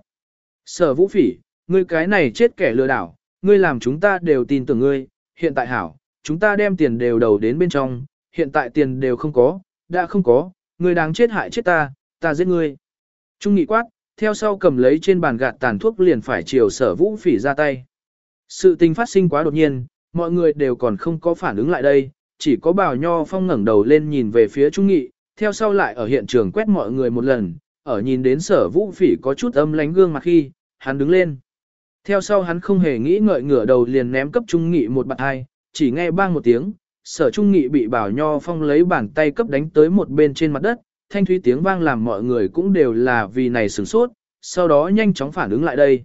Sở vũ phỉ, ngươi cái này chết kẻ lừa đảo, ngươi làm chúng ta đều tin tưởng ngươi, hiện tại hảo, chúng ta đem tiền đều đầu đến bên trong, hiện tại tiền đều không có, đã không có, ngươi đáng chết hại chết ta, ta giết ngươi. Trung nghị quát, theo sau cầm lấy trên bàn gạt tàn thuốc liền phải chiều sở vũ phỉ ra tay. Sự tình phát sinh quá đột nhiên, mọi người đều còn không có phản ứng lại đây, chỉ có bào nho phong ngẩng đầu lên nhìn về phía Trung nghị, theo sau lại ở hiện trường quét mọi người một lần, ở nhìn đến sở vũ phỉ có chút âm lánh gương mặt khi, hắn đứng lên. Theo sau hắn không hề nghĩ ngợi ngửa đầu liền ném cấp Trung nghị một bạn hai, chỉ nghe bang một tiếng, sở Trung nghị bị bảo nho phong lấy bàn tay cấp đánh tới một bên trên mặt đất, thanh thúy tiếng vang làm mọi người cũng đều là vì này sửng sốt, sau đó nhanh chóng phản ứng lại đây.